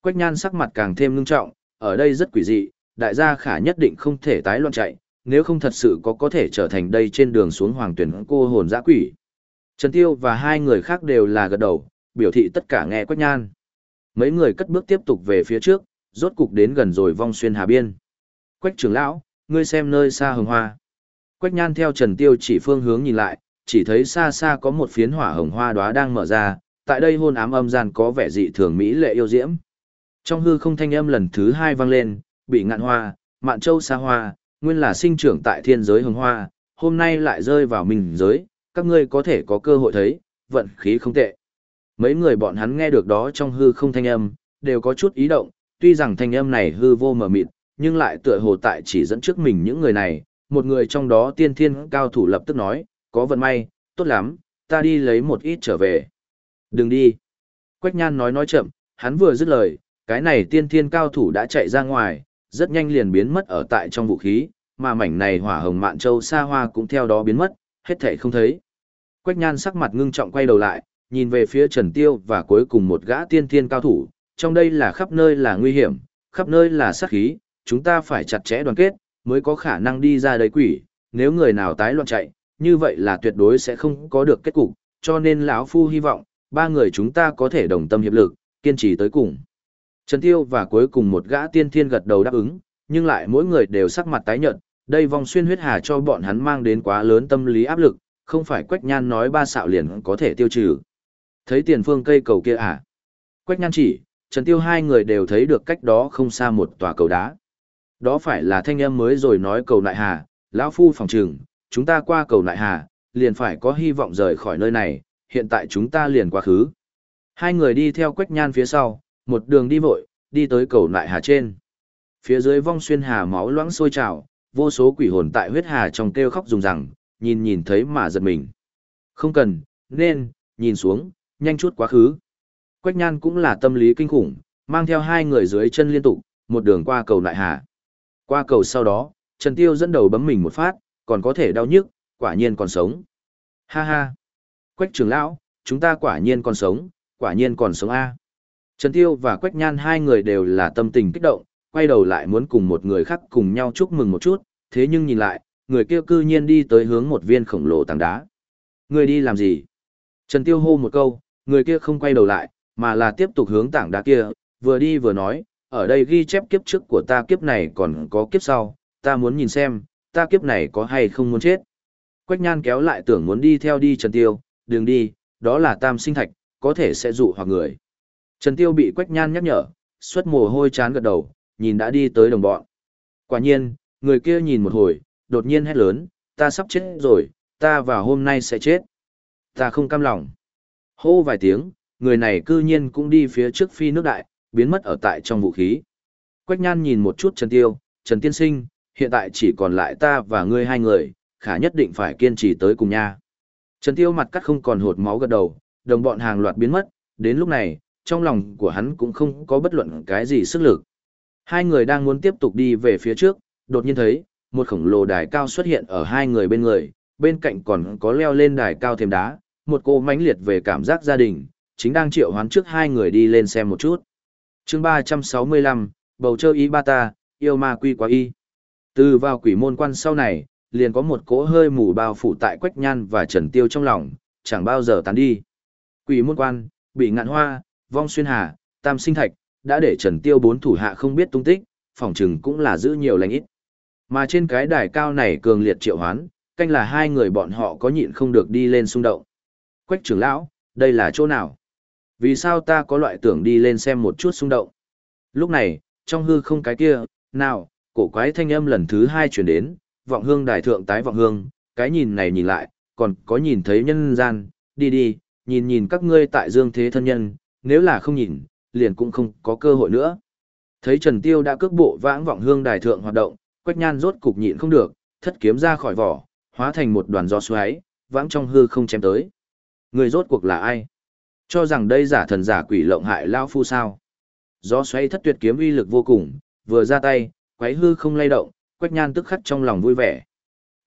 Quách nhan sắc mặt càng thêm ngưng trọng, ở đây rất quỷ dị, đại gia khả nhất định không thể tái loạn chạy, nếu không thật sự có có thể trở thành đây trên đường xuống hoàng tuyển cô hồn dã quỷ. Trần Tiêu và hai người khác đều là gật đầu, biểu thị tất cả nghe Quách Nhan. Mấy người cất bước tiếp tục về phía trước, rốt cục đến gần rồi vong xuyên hà biên. Quách trưởng lão, ngươi xem nơi xa hồng hoa. Quách Nhan theo Trần Tiêu chỉ phương hướng nhìn lại, chỉ thấy xa xa có một phiến hỏa hồng hoa đóa đang mở ra, tại đây hôn ám âm gian có vẻ dị thường mỹ lệ yêu diễm. Trong hư không thanh âm lần thứ hai vang lên, bị ngạn hoa, mạn châu xa hoa, nguyên là sinh trưởng tại thiên giới hồng hoa, hôm nay lại rơi vào mình giới, các ngươi có thể có cơ hội thấy, vận khí không tệ. Mấy người bọn hắn nghe được đó trong hư không thanh âm, đều có chút ý động, tuy rằng thanh âm này hư vô mờ mịt, nhưng lại tựa hồ tại chỉ dẫn trước mình những người này, một người trong đó tiên thiên cao thủ lập tức nói, có vận may, tốt lắm, ta đi lấy một ít trở về. Đừng đi. Quách nhan nói nói chậm, hắn vừa dứt lời, cái này tiên thiên cao thủ đã chạy ra ngoài, rất nhanh liền biến mất ở tại trong vũ khí, mà mảnh này hỏa hồng mạn châu xa hoa cũng theo đó biến mất, hết thể không thấy. Quách nhan sắc mặt ngưng trọng quay đầu lại, nhìn về phía Trần Tiêu và cuối cùng một gã tiên thiên cao thủ, trong đây là khắp nơi là nguy hiểm, khắp nơi là sát khí, chúng ta phải chặt chẽ đoàn kết, mới có khả năng đi ra đầy quỷ, nếu người nào tái loạn chạy, như vậy là tuyệt đối sẽ không có được kết cục, cho nên lão phu hy vọng, ba người chúng ta có thể đồng tâm hiệp lực, kiên trì tới cùng. Trần Tiêu và cuối cùng một gã tiên thiên gật đầu đáp ứng, nhưng lại mỗi người đều sắc mặt tái nhợt, đây vòng xuyên huyết hà cho bọn hắn mang đến quá lớn tâm lý áp lực, không phải Quách Nhan nói ba xạo liền có thể tiêu trừ. Thấy tiền phương cây cầu kia à? Quách Nhan chỉ, Trần Tiêu hai người đều thấy được cách đó không xa một tòa cầu đá. Đó phải là thanh âm mới rồi nói cầu nại hà, lão phu phòng trừng, chúng ta qua cầu nại hà, liền phải có hy vọng rời khỏi nơi này, hiện tại chúng ta liền quá khứ. Hai người đi theo Quách Nhan phía sau, một đường đi vội, đi tới cầu nại hà trên. Phía dưới vong xuyên hà máu loãng sôi trào, vô số quỷ hồn tại huyết hà trong kêu khóc rùng rằng, nhìn nhìn thấy mà giật mình. Không cần, nên, nhìn xuống, nhanh chút quá khứ. Quách nhan cũng là tâm lý kinh khủng, mang theo hai người dưới chân liên tục, một đường qua cầu lại hà. Qua cầu sau đó, Trần Tiêu dẫn đầu bấm mình một phát, còn có thể đau nhức, quả nhiên còn sống. Ha ha. Quách trưởng lão, chúng ta quả nhiên còn sống, quả nhiên còn sống A. Trần Tiêu và Quách Nhan hai người đều là tâm tình kích động, quay đầu lại muốn cùng một người khác cùng nhau chúc mừng một chút, thế nhưng nhìn lại, người kia cư nhiên đi tới hướng một viên khổng lồ tảng đá. Người đi làm gì? Trần Tiêu hô một câu, người kia không quay đầu lại, mà là tiếp tục hướng tảng đá kia, vừa đi vừa nói, ở đây ghi chép kiếp trước của ta kiếp này còn có kiếp sau, ta muốn nhìn xem, ta kiếp này có hay không muốn chết. Quách nhan kéo lại tưởng muốn đi theo đi Trần Tiêu, đừng đi, đó là tam sinh thạch, có thể sẽ dụ hoặc người. Trần Tiêu bị Quách nhan nhắc nhở, xuất mồ hôi chán gật đầu, nhìn đã đi tới đồng bọn. Quả nhiên, người kia nhìn một hồi, đột nhiên hét lớn, ta sắp chết rồi, ta vào hôm nay sẽ chết. Ta không cam lòng. Hô vài tiếng, người này cư nhiên cũng đi phía trước phi nước đại, biến mất ở tại trong vũ khí. Quách nhan nhìn một chút Trần Tiêu, Trần Tiên Sinh, hiện tại chỉ còn lại ta và ngươi hai người, khả nhất định phải kiên trì tới cùng nha. Trần Tiêu mặt cắt không còn hột máu gật đầu, đồng bọn hàng loạt biến mất, đến lúc này, trong lòng của hắn cũng không có bất luận cái gì sức lực. Hai người đang muốn tiếp tục đi về phía trước, đột nhiên thấy, một khổng lồ đài cao xuất hiện ở hai người bên người, bên cạnh còn có leo lên đài cao thêm đá, một cô mãnh liệt về cảm giác gia đình, chính đang triệu hoán trước hai người đi lên xem một chút. chương 365, bầu chơi y ba ta, yêu ma quy quá y. Từ vào quỷ môn quan sau này, liền có một cỗ hơi mù bao phủ tại Quách Nhan và Trần Tiêu trong lòng, chẳng bao giờ tán đi. Quỷ môn quan, bị ngạn hoa, vong xuyên hà, tam sinh thạch, đã để Trần Tiêu bốn thủ hạ không biết tung tích, phòng trừng cũng là giữ nhiều lành ít. Mà trên cái đài cao này cường liệt triệu hoán, canh là hai người bọn họ có nhịn không được đi lên xung động. Quách trưởng lão, đây là chỗ nào? Vì sao ta có loại tưởng đi lên xem một chút xung động? Lúc này, trong hư không cái kia, nào, cổ quái thanh âm lần thứ hai chuyển đến, vọng hương đài thượng tái vọng hương, cái nhìn này nhìn lại, còn có nhìn thấy nhân gian, đi đi, nhìn nhìn các ngươi tại dương thế thân nhân, nếu là không nhìn, liền cũng không có cơ hội nữa. Thấy Trần Tiêu đã cước bộ vãng vọng hương đài thượng hoạt động, Quách Nhan rốt cục nhịn không được, thất kiếm ra khỏi vỏ, hóa thành một đoàn gió xoáy, vãng trong hư không chém tới. Người rốt cuộc là ai? Cho rằng đây giả thần giả quỷ lộng hại lao phu sao? Gió xoáy thất tuyệt kiếm uy lực vô cùng, vừa ra tay, quái hư không lay động, Quách Nhan tức khắc trong lòng vui vẻ.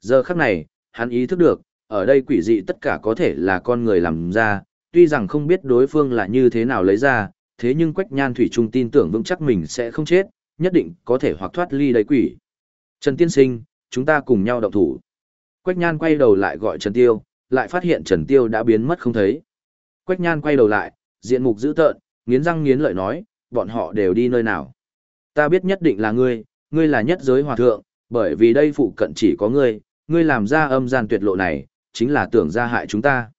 Giờ khắc này, hắn ý thức được, ở đây quỷ dị tất cả có thể là con người làm ra, tuy rằng không biết đối phương là như thế nào lấy ra, thế nhưng Quách Nhan Thủy Trung tin tưởng vững chắc mình sẽ không chết, nhất định có thể hoặc thoát ly đầy quỷ. Trần Tiên Sinh, chúng ta cùng nhau động thủ. Quách Nhan quay đầu lại gọi Trần Tiêu, lại phát hiện Trần Tiêu đã biến mất không thấy. Quách Nhan quay đầu lại, diện mục dữ tợn, nghiến răng nghiến lợi nói, bọn họ đều đi nơi nào. Ta biết nhất định là ngươi, ngươi là nhất giới hòa thượng, bởi vì đây phụ cận chỉ có ngươi, ngươi làm ra âm gian tuyệt lộ này, chính là tưởng ra hại chúng ta.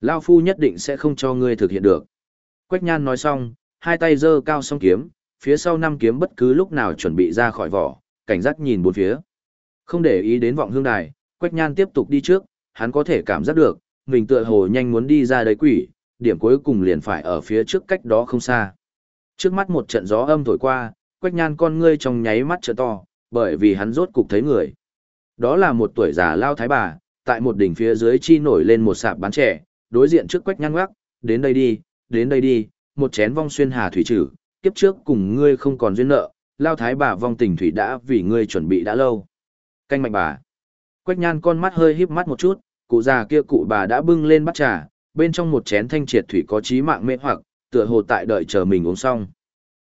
Lao phu nhất định sẽ không cho ngươi thực hiện được. Quách nhan nói xong, hai tay giơ cao song kiếm, phía sau năm kiếm bất cứ lúc nào chuẩn bị ra khỏi vỏ, cảnh giác nhìn bốn phía. Không để ý đến vọng hương đài, Quách nhan tiếp tục đi trước, hắn có thể cảm giác được, mình tựa hồ nhanh muốn đi ra đấy quỷ, điểm cuối cùng liền phải ở phía trước cách đó không xa. Trước mắt một trận gió âm thổi qua, Quách nhan con ngươi trong nháy mắt trợ to, bởi vì hắn rốt cục thấy người. Đó là một tuổi già lao thái bà, tại một đỉnh phía dưới chi nổi lên một sạp bán trẻ, đối diện trước Quách nhan ngoắc, đến đây đi, đến đây đi, một chén vong xuyên hà thủy trừ, kiếp trước cùng ngươi không còn duyên nợ, lao thái bà vong tình thủy đã vì ngươi chuẩn bị đã lâu. Canh mạnh bà. Quách nhan con mắt hơi híp mắt một chút, cụ già kia cụ bà đã bưng lên bắt trà, bên trong một chén thanh triệt thủy có trí mạng mê hoặc, tựa hồ tại đợi chờ mình uống xong.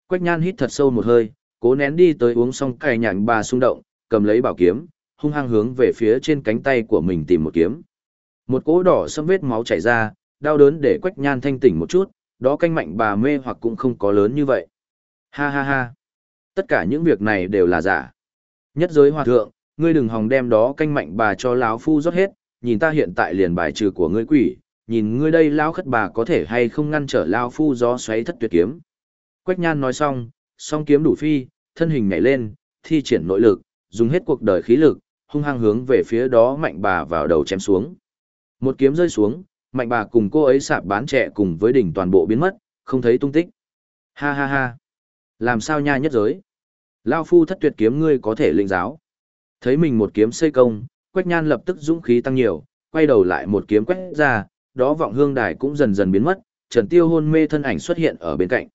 Quách nhan hít thật sâu một hơi, cố nén đi tới uống xong cài nhạn bà xung động, cầm lấy bảo kiếm, hung hăng hướng về phía trên cánh tay của mình tìm một kiếm. Một cỗ đỏ xâm vết máu chảy ra, đau đớn để quách nhan thanh tỉnh một chút, đó canh mạnh bà mê hoặc cũng không có lớn như vậy. Ha ha ha. Tất cả những việc này đều là giả. Nhất giới hòa thượng, ngươi đừng hòng đem đó canh mạnh bà cho láo phu rót hết, nhìn ta hiện tại liền bài trừ của ngươi quỷ, nhìn ngươi đây lão khất bà có thể hay không ngăn trở lão phu gió xoáy thất tuyệt kiếm. Quách nhan nói xong, song kiếm đủ phi, thân hình nhảy lên, thi triển nội lực, dùng hết cuộc đời khí lực, hung hăng hướng về phía đó mạnh bà vào đầu chém xuống. Một kiếm rơi xuống, mạnh bà cùng cô ấy sạp bán trẻ cùng với đỉnh toàn bộ biến mất, không thấy tung tích. Ha ha ha. Làm sao nha nhất giới? Lao phu thất tuyệt kiếm ngươi có thể lĩnh giáo. Thấy mình một kiếm xây công, Quách Nhan lập tức dũng khí tăng nhiều, quay đầu lại một kiếm quét ra, đó vọng hương đài cũng dần dần biến mất, Trần Tiêu hôn mê thân ảnh xuất hiện ở bên cạnh.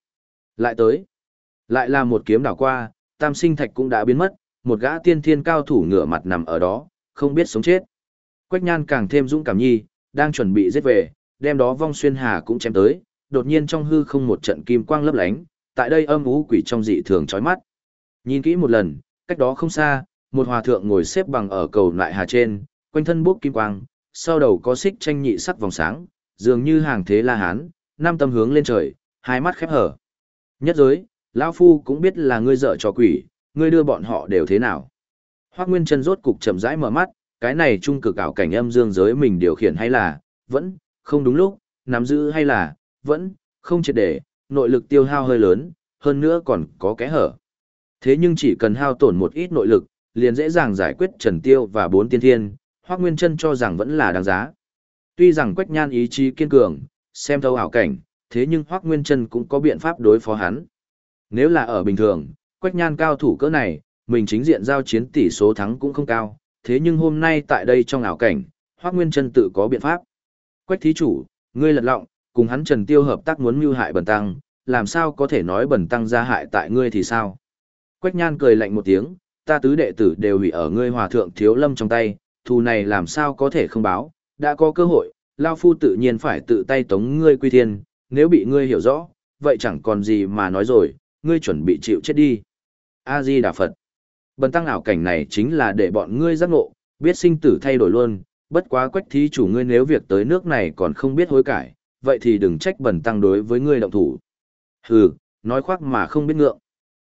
Lại tới. Lại là một kiếm đảo qua, tam sinh thạch cũng đã biến mất, một gã tiên thiên cao thủ ngửa mặt nằm ở đó, không biết sống chết. Quách nhan càng thêm dũng cảm nhi, đang chuẩn bị giết về, đem đó vong xuyên hà cũng chém tới, đột nhiên trong hư không một trận kim quang lấp lánh, tại đây âm ú quỷ trong dị thường chói mắt. Nhìn kỹ một lần, cách đó không xa, một hòa thượng ngồi xếp bằng ở cầu lại hà trên, quanh thân bốc kim quang, sau đầu có xích tranh nhị sắc vòng sáng, dường như hàng thế la hán, năm tâm hướng lên trời, hai mắt khép hở. Nhất giới, lão phu cũng biết là ngươi dợ cho quỷ, ngươi đưa bọn họ đều thế nào. Hoắc Nguyên chân rốt cục chậm rãi mở mắt, cái này trung cực ảo cảnh âm dương giới mình điều khiển hay là, vẫn, không đúng lúc, nắm giữ hay là, vẫn, không triệt để, nội lực tiêu hao hơi lớn, hơn nữa còn có kẽ hở. Thế nhưng chỉ cần hao tổn một ít nội lực, liền dễ dàng giải quyết Trần Tiêu và bốn tiên thiên, Hoác Nguyên Trân cho rằng vẫn là đáng giá. Tuy rằng Quách Nhan ý chí kiên cường, xem thấu ảo cảnh, thế nhưng Hoắc Nguyên Trân cũng có biện pháp đối phó hắn. Nếu là ở bình thường, Quách Nhan cao thủ cỡ này, mình chính diện giao chiến tỷ số thắng cũng không cao, thế nhưng hôm nay tại đây trong ảo cảnh, Hoắc Nguyên Trân tự có biện pháp. Quách thí chủ, ngươi lật lọng, cùng hắn Trần Tiêu hợp tác muốn mưu hại Bần tăng, làm sao có thể nói Bần tăng ra hại tại ngươi thì sao? Quách Nhan cười lạnh một tiếng, ta tứ đệ tử đều hủy ở ngươi hòa thượng thiếu lâm trong tay, thù này làm sao có thể không báo, đã có cơ hội, Lao Phu tự nhiên phải tự tay tống ngươi quy thiên, nếu bị ngươi hiểu rõ, vậy chẳng còn gì mà nói rồi, ngươi chuẩn bị chịu chết đi. A-di Đà Phật. Bần tăng ảo cảnh này chính là để bọn ngươi giác ngộ, biết sinh tử thay đổi luôn, bất quá quách thí chủ ngươi nếu việc tới nước này còn không biết hối cải, vậy thì đừng trách bần tăng đối với ngươi động thủ. Hừ, nói khoác mà không biết ngượng.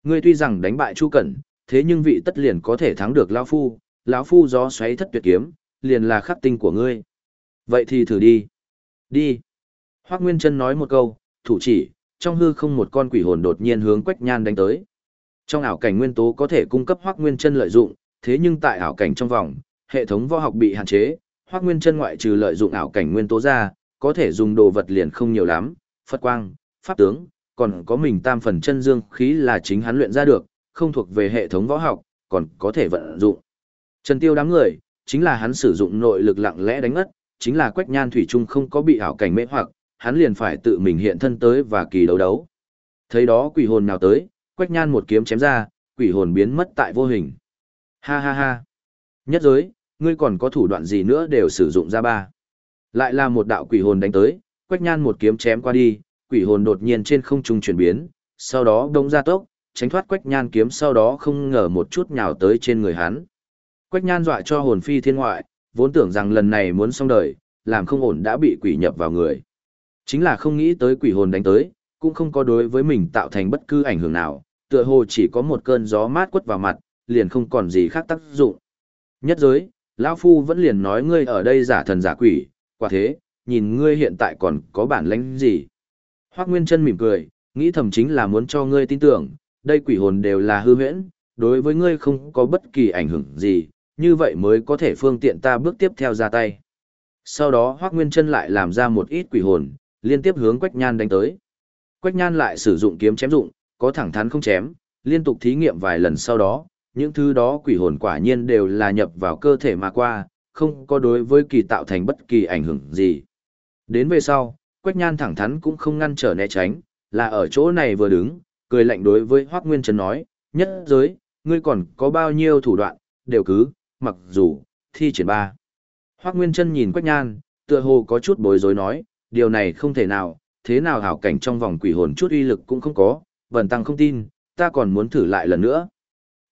Ngươi tuy rằng đánh bại Chu Cẩn, thế nhưng vị tất liền có thể thắng được lão phu, lão phu gió xoáy thất tuyệt kiếm, liền là khắc tinh của ngươi. Vậy thì thử đi. Đi. Hoắc Nguyên Chân nói một câu, thủ chỉ, trong hư không một con quỷ hồn đột nhiên hướng Quách Nhan đánh tới. Trong ảo cảnh nguyên tố có thể cung cấp Hoắc Nguyên Chân lợi dụng, thế nhưng tại ảo cảnh trong vòng, hệ thống võ học bị hạn chế, Hoắc Nguyên Chân ngoại trừ lợi dụng ảo cảnh nguyên tố ra, có thể dùng đồ vật liền không nhiều lắm, Phật quang, pháp tướng, còn có mình tam phần chân dương khí là chính hắn luyện ra được, không thuộc về hệ thống võ học, còn có thể vận dụng. Trần Tiêu đám người, chính là hắn sử dụng nội lực lặng lẽ đánh ngất, chính là Quách Nhan thủy trung không có bị ảo cảnh mê hoặc, hắn liền phải tự mình hiện thân tới và kỳ đấu đấu. Thấy đó quỷ hồn nào tới, Quách Nhan một kiếm chém ra, quỷ hồn biến mất tại vô hình. Ha ha ha. Nhất giới, ngươi còn có thủ đoạn gì nữa đều sử dụng ra ba. Lại là một đạo quỷ hồn đánh tới, Quách Nhan một kiếm chém qua đi, quỷ hồn đột nhiên trên không trung chuyển biến, sau đó đông ra tốc, tránh thoát Quách Nhan kiếm sau đó không ngờ một chút nhào tới trên người hắn. Quách Nhan dọa cho hồn phi thiên ngoại, vốn tưởng rằng lần này muốn xong đời, làm không ổn đã bị quỷ nhập vào người. Chính là không nghĩ tới quỷ hồn đánh tới, cũng không có đối với mình tạo thành bất cứ ảnh hưởng nào, tựa hồ chỉ có một cơn gió mát quất vào mặt, liền không còn gì khác tác dụng. Nhất giới, lão Phu vẫn liền nói ngươi ở đây giả thần giả quỷ, quả thế, nhìn ngươi hiện tại còn có bản lĩnh gì. Hoác Nguyên chân mỉm cười, nghĩ thầm chính là muốn cho ngươi tin tưởng, đây quỷ hồn đều là hư huyễn, đối với ngươi không có bất kỳ ảnh hưởng gì, như vậy mới có thể phương tiện ta bước tiếp theo ra tay. Sau đó Hoác Nguyên Trân lại làm ra một ít quỷ hồn, liên tiếp hướng Quách Nhan đánh tới. Quách Nhan lại sử dụng kiếm chém dụng, có thẳng thắn không chém, liên tục thí nghiệm vài lần sau đó, những thứ đó quỷ hồn quả nhiên đều là nhập vào cơ thể mà qua, không có đối với kỳ tạo thành bất kỳ ảnh hưởng gì. Đến về sau, Quách Nhan thẳng thắn cũng không ngăn trở né tránh, là ở chỗ này vừa đứng, cười lạnh đối với Hoắc Nguyên Trân nói, nhất giới, ngươi còn có bao nhiêu thủ đoạn, đều cứ, mặc dù, thi triển ba. Hoắc Nguyên Trân nhìn Quách Nhan, tựa hồ có chút bối rối nói, điều này không thể nào, thế nào hảo cảnh trong vòng quỷ hồn chút uy lực cũng không có, vần tăng không tin, ta còn muốn thử lại lần nữa.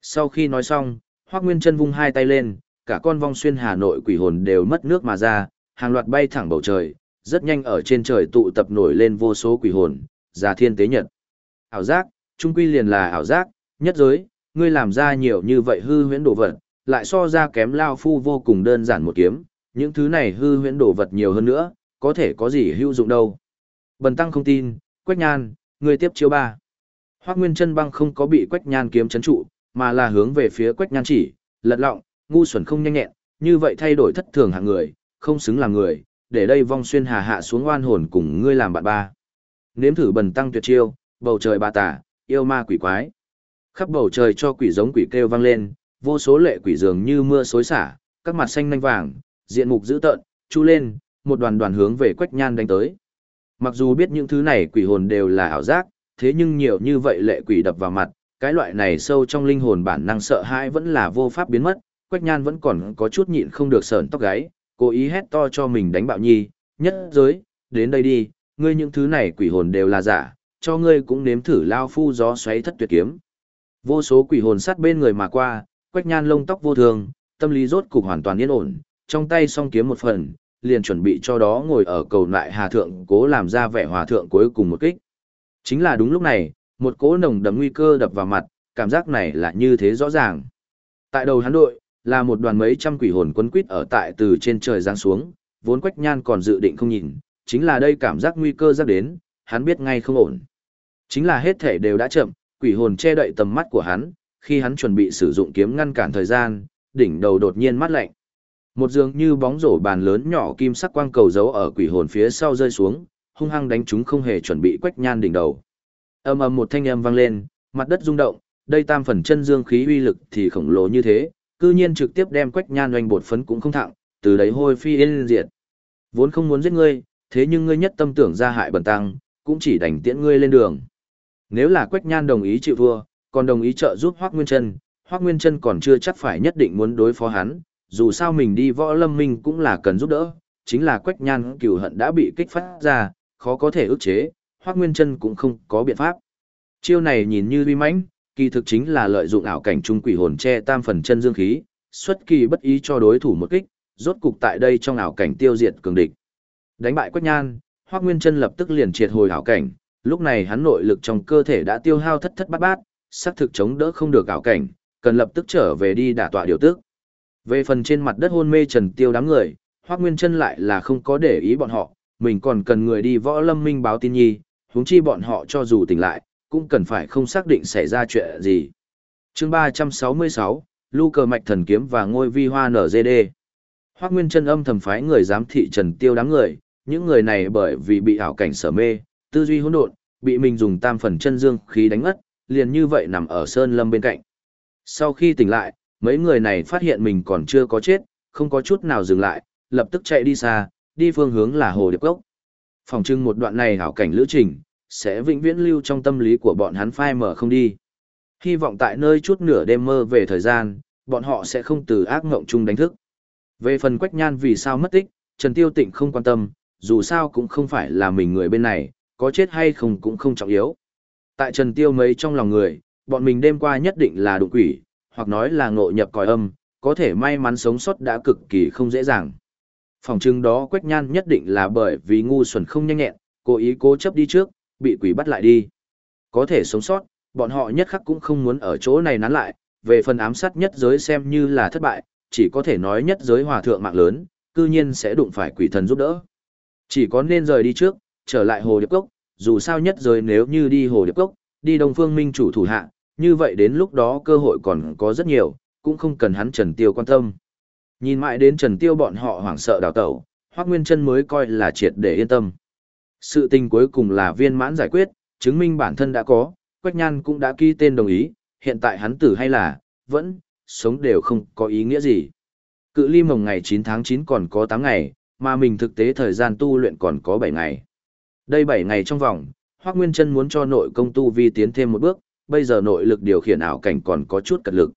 Sau khi nói xong, Hoác Nguyên chân vung hai tay lên, cả con vong xuyên Hà Nội quỷ hồn đều mất nước mà ra, hàng loạt bay thẳng bầu trời, rất nhanh ở trên trời tụ tập nổi lên vô số quỷ hồn, già thiên tế nhật. Ảo giác, trung quy liền là ảo giác, nhất giới, ngươi làm ra nhiều như vậy hư huyễn đồ vật, lại so ra kém lao phu vô cùng đơn giản một kiếm, những thứ này hư huyễn đồ vật nhiều hơn nữa, có thể có gì hữu dụng đâu. Bần tăng không tin, Quách Nhan, người tiếp chiếu ba. Hoắc Nguyên Chân băng không có bị Quách Nhan kiếm chấn trụ, mà là hướng về phía Quách Nhan chỉ, lật lọng, ngu xuẩn không nhanh nhẹn, như vậy thay đổi thất thường hạng người, không xứng làm người, để đây vong xuyên hà hạ xuống oan hồn cùng ngươi làm bạn ba. Nếm thử bần tăng tuyệt chiêu, bầu trời ba tả, yêu ma quỷ quái. Khắp bầu trời cho quỷ giống quỷ kêu vang lên, vô số lệ quỷ dường như mưa xối xả, các mặt xanh nhanh vàng, diện mục dữ tợn, chu lên, một đoàn đoàn hướng về Quách Nhan đánh tới. Mặc dù biết những thứ này quỷ hồn đều là ảo giác, thế nhưng nhiều như vậy lệ quỷ đập vào mặt, cái loại này sâu trong linh hồn bản năng sợ hãi vẫn là vô pháp biến mất, Quách Nhan vẫn còn có chút nhịn không được sờn tóc gáy, cố ý hét to cho mình đánh bạo nhi, nhất giới, đến đây đi, ngươi những thứ này quỷ hồn đều là giả, cho ngươi cũng nếm thử lao phu gió xoáy thất tuyệt kiếm. Vô số quỷ hồn sát bên người mà qua, Quách Nhan lông tóc vô thường, tâm lý rốt cục hoàn toàn yên ổn, trong tay song kiếm một phần, liền chuẩn bị cho đó ngồi ở cầu lại hà thượng cố làm ra vẻ hòa thượng cuối cùng một kích. Chính là đúng lúc này, một cỗ nồng đậm nguy cơ đập vào mặt, cảm giác này là như thế rõ ràng. Tại đầu hắn đội, là một đoàn mấy trăm quỷ hồn quấn quýt ở tại từ trên trời giáng xuống, vốn Quách Nhan còn dự định không nhìn, chính là đây cảm giác nguy cơ giác đến, hắn biết ngay không ổn. Chính là hết thể đều đã chậm, quỷ hồn che đậy tầm mắt của hắn, khi hắn chuẩn bị sử dụng kiếm ngăn cản thời gian, đỉnh đầu đột nhiên mát lạnh. Một dường như bóng rổ bàn lớn nhỏ kim sắc quang cầu giấu ở quỷ hồn phía sau rơi xuống, hung hăng đánh chúng không hề chuẩn bị quách nhan đỉnh đầu. Ầm ầm một thanh âm vang lên, mặt đất rung động, đây tam phần chân dương khí uy lực thì khổng lồ như thế, cư nhiên trực tiếp đem quách nhan oanh bột phấn cũng không thẳng, từ đấy hôi phi yên diệt. Vốn không muốn giết ngươi, thế nhưng ngươi nhất tâm tưởng ra hại bần tăng, cũng chỉ đành tiễn ngươi lên đường. Nếu là quách nhan đồng ý chịu thua, còn đồng ý trợ giúp Hoắc Nguyên Trân, Hoắc Nguyên Trân còn chưa chắc phải nhất định muốn đối phó hắn, dù sao mình đi võ lâm minh cũng là cần giúp đỡ, chính là quách nhan cửu hận đã bị kích phát ra, khó có thể ức chế, Hoắc Nguyên Trân cũng không có biện pháp. Chiêu này nhìn như uy mãnh, kỳ thực chính là lợi dụng ảo cảnh trung quỷ hồn che tam phần chân dương khí, xuất kỳ bất ý cho đối thủ một kích, rốt cục tại đây trong ảo cảnh tiêu diệt cường địch. Đánh bại Quách Nhan, Hoắc Nguyên Chân lập tức liền triệt hồi ảo cảnh, lúc này hắn nội lực trong cơ thể đã tiêu hao thất thất bát bát, xác thực chống đỡ không được ảo cảnh, cần lập tức trở về đi đả tọa điều tức. Về phần trên mặt đất hôn mê Trần Tiêu đám người, Hoắc Nguyên Chân lại là không có để ý bọn họ, mình còn cần người đi võ lâm minh báo tin nhi, huống chi bọn họ cho dù tỉnh lại, cũng cần phải không xác định xảy ra chuyện gì. Chương 366, Lu cờ mạch thần kiếm và ngôi vi hoa nở dê. Hoắc Nguyên Chân âm thầm phái người giám thị Trần Tiêu đám người, những người này bởi vì bị ảo cảnh sở mê, tư duy hỗn độn, bị mình dùng tam phần chân dương khí đánh ngất, liền như vậy nằm ở sơn lâm bên cạnh. Sau khi tỉnh lại, mấy người này phát hiện mình còn chưa có chết, không có chút nào dừng lại, lập tức chạy đi xa, đi phương hướng là hồ điệp cốc. Phòng trưng một đoạn này hảo cảnh lữ trình, sẽ vĩnh viễn lưu trong tâm lý của bọn hắn phai mở không đi. Hy vọng tại nơi chút nửa đêm mơ về thời gian, bọn họ sẽ không từ ác ngộng chung đánh thức. Về phần Quách Nhan vì sao mất tích, Trần Tiêu Tịnh không quan tâm, dù sao cũng không phải là mình người bên này, có chết hay không cũng không trọng yếu. Tại Trần Tiêu mấy trong lòng người, bọn mình đêm qua nhất định là đụng quỷ, hoặc nói là ngộ nhập còi âm, có thể may mắn sống sót đã cực kỳ không dễ dàng. Phòng trưng đó Quách Nhan nhất định là bởi vì ngu xuẩn không nhanh nhẹn, cố ý cố chấp đi trước, bị quỷ bắt lại đi. Có thể sống sót, bọn họ nhất khắc cũng không muốn ở chỗ này nán lại, về phần ám sát nhất giới xem như là thất bại, chỉ có thể nói nhất giới hòa thượng mạng lớn, cư nhiên sẽ đụng phải quỷ thần giúp đỡ. Chỉ có nên rời đi trước, trở lại hồ điệp cốc, dù sao nhất giới nếu như đi hồ điệp cốc, đi đông phương minh chủ thủ hạ, như vậy đến lúc đó cơ hội còn có rất nhiều, cũng không cần hắn Trần Tiêu quan tâm. Nhìn mãi đến Trần Tiêu bọn họ hoảng sợ đào tẩu, Hoắc Nguyên Chân mới coi là triệt để yên tâm. Sự tình cuối cùng là viên mãn giải quyết, chứng minh bản thân đã có, Quách Nhan cũng đã ký tên đồng ý, hiện tại hắn tử hay là, vẫn, sống đều không có ý nghĩa gì. Cự ly mồng ngày 9 tháng 9 còn có 8 ngày, mà mình thực tế thời gian tu luyện còn có 7 ngày. Đây 7 ngày trong vòng, Hoác Nguyên Trân muốn cho nội công tu vi tiến thêm một bước, bây giờ nội lực điều khiển ảo cảnh còn có chút cật lực.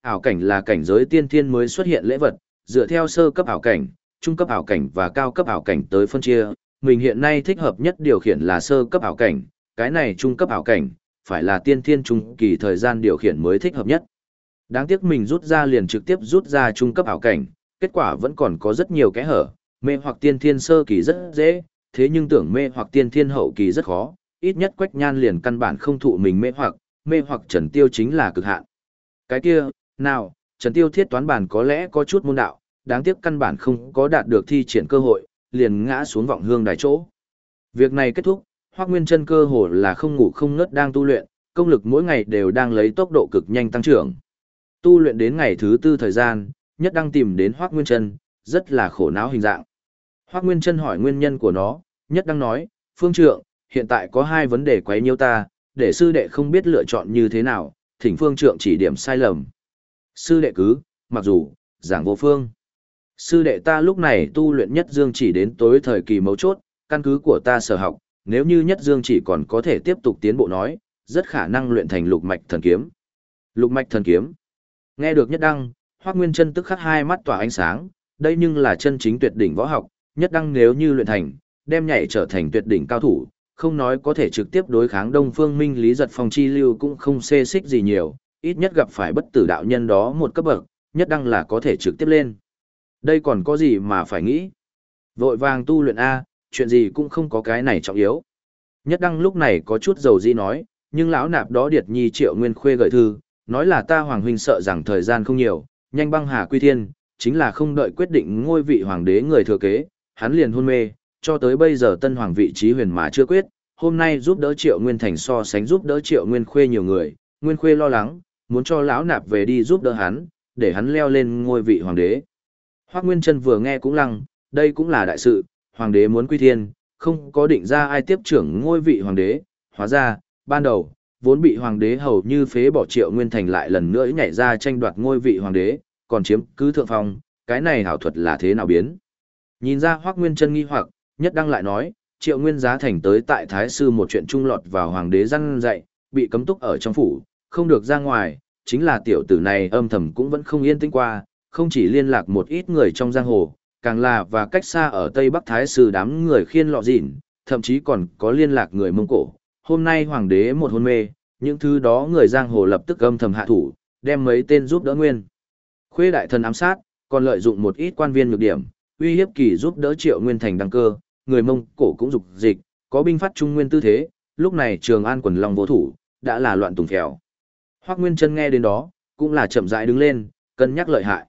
Ảo cảnh là cảnh giới tiên thiên mới xuất hiện lễ vật, dựa theo sơ cấp ảo cảnh, trung cấp ảo cảnh và cao cấp ảo cảnh tới phân chia, mình hiện nay thích hợp nhất điều khiển là sơ cấp ảo cảnh, cái này trung cấp ảo cảnh, phải là tiên thiên trung kỳ thời gian điều khiển mới thích hợp nhất. Đáng tiếc mình rút ra liền trực tiếp rút ra trung cấp ảo cảnh, kết quả vẫn còn có rất nhiều kẽ hở, mê hoặc tiên thiên sơ kỳ rất dễ, thế nhưng tưởng mê hoặc tiên thiên hậu kỳ rất khó, ít nhất quách nhan liền căn bản không thụ mình mê hoặc, mê hoặc trần tiêu chính là cực hạn. Cái kia, nào, trần tiêu thiết toán bản có lẽ có chút môn đạo, đáng tiếc căn bản không có đạt được thi triển cơ hội, liền ngã xuống vọng hương đài chỗ. Việc này kết thúc, Hoắc Nguyên Chân cơ hồ là không ngủ không ngớt đang tu luyện, công lực mỗi ngày đều đang lấy tốc độ cực nhanh tăng trưởng. Tu luyện đến ngày thứ tư thời gian, nhất đang tìm đến hoắc Nguyên Trân, rất là khổ não hình dạng. Hoác Nguyên Trân hỏi nguyên nhân của nó, nhất đang nói, phương trượng, hiện tại có hai vấn đề quấy nhiêu ta, để sư đệ không biết lựa chọn như thế nào, thỉnh phương trượng chỉ điểm sai lầm. Sư đệ cứ, mặc dù, giảng vô phương. Sư đệ ta lúc này tu luyện nhất dương chỉ đến tối thời kỳ mấu chốt, căn cứ của ta sở học, nếu như nhất dương chỉ còn có thể tiếp tục tiến bộ nói, rất khả năng luyện thành lục mạch thần kiếm. Lục mạch thần kiếm. Nghe được nhất đăng, Hoắc Nguyên Chân tức khắc hai mắt tỏa ánh sáng, đây nhưng là chân chính tuyệt đỉnh võ học, nhất đăng nếu như luyện thành, đem nhảy trở thành tuyệt đỉnh cao thủ, không nói có thể trực tiếp đối kháng Đông Phương Minh Lý giật phong chi lưu cũng không xê xích gì nhiều, ít nhất gặp phải bất tử đạo nhân đó một cấp bậc, nhất đăng là có thể trực tiếp lên. Đây còn có gì mà phải nghĩ? Vội vàng tu luyện a, chuyện gì cũng không có cái này trọng yếu. Nhất đăng lúc này có chút dầu di nói, nhưng lão nạp đó điệt nhi triệu nguyên khuê gợi thư, nói là ta hoàng huynh sợ rằng thời gian không nhiều, nhanh băng hà quy thiên, chính là không đợi quyết định ngôi vị hoàng đế người thừa kế, hắn liền hôn mê, cho tới bây giờ tân hoàng vị trí huyền mà chưa quyết, hôm nay giúp đỡ triệu nguyên thành so sánh giúp đỡ triệu nguyên khuê nhiều người, nguyên khuê lo lắng, muốn cho lão nạp về đi giúp đỡ hắn, để hắn leo lên ngôi vị hoàng đế. Hoắc Nguyên Trân vừa nghe cũng lăng, đây cũng là đại sự, hoàng đế muốn quy thiên, không có định ra ai tiếp trưởng ngôi vị hoàng đế, hóa ra, ban đầu, vốn bị hoàng đế hầu như phế bỏ triệu nguyên thành lại lần nữa nhảy ra tranh đoạt ngôi vị hoàng đế, còn chiếm cứ thượng phong, cái này hảo thuật là thế nào biến. Nhìn ra Hoắc Nguyên Trân nghi hoặc, nhất đăng lại nói, triệu nguyên giá thành tới tại Thái Sư một chuyện trung lọt vào hoàng đế răn dạy, bị cấm túc ở trong phủ, không được ra ngoài, chính là tiểu tử này âm thầm cũng vẫn không yên tĩnh qua, không chỉ liên lạc một ít người trong giang hồ, càng là và cách xa ở Tây Bắc Thái Sư đám người khiên lọ dịn, thậm chí còn có liên lạc người Mông Cổ. Hôm nay hoàng đế một hôn mê, những thứ đó người giang hồ lập tức âm thầm hạ thủ, đem mấy tên giúp đỡ nguyên. Khuê đại thần ám sát, còn lợi dụng một ít quan viên nhược điểm, uy hiếp kỳ giúp đỡ triệu nguyên thành đăng cơ, người Mông Cổ cũng dục dịch, có binh phát trung nguyên tư thế, lúc này trường an quần long vô thủ, đã là loạn tùng phèo. Hoác Nguyên chân nghe đến đó, cũng là chậm rãi đứng lên, cân nhắc lợi hại.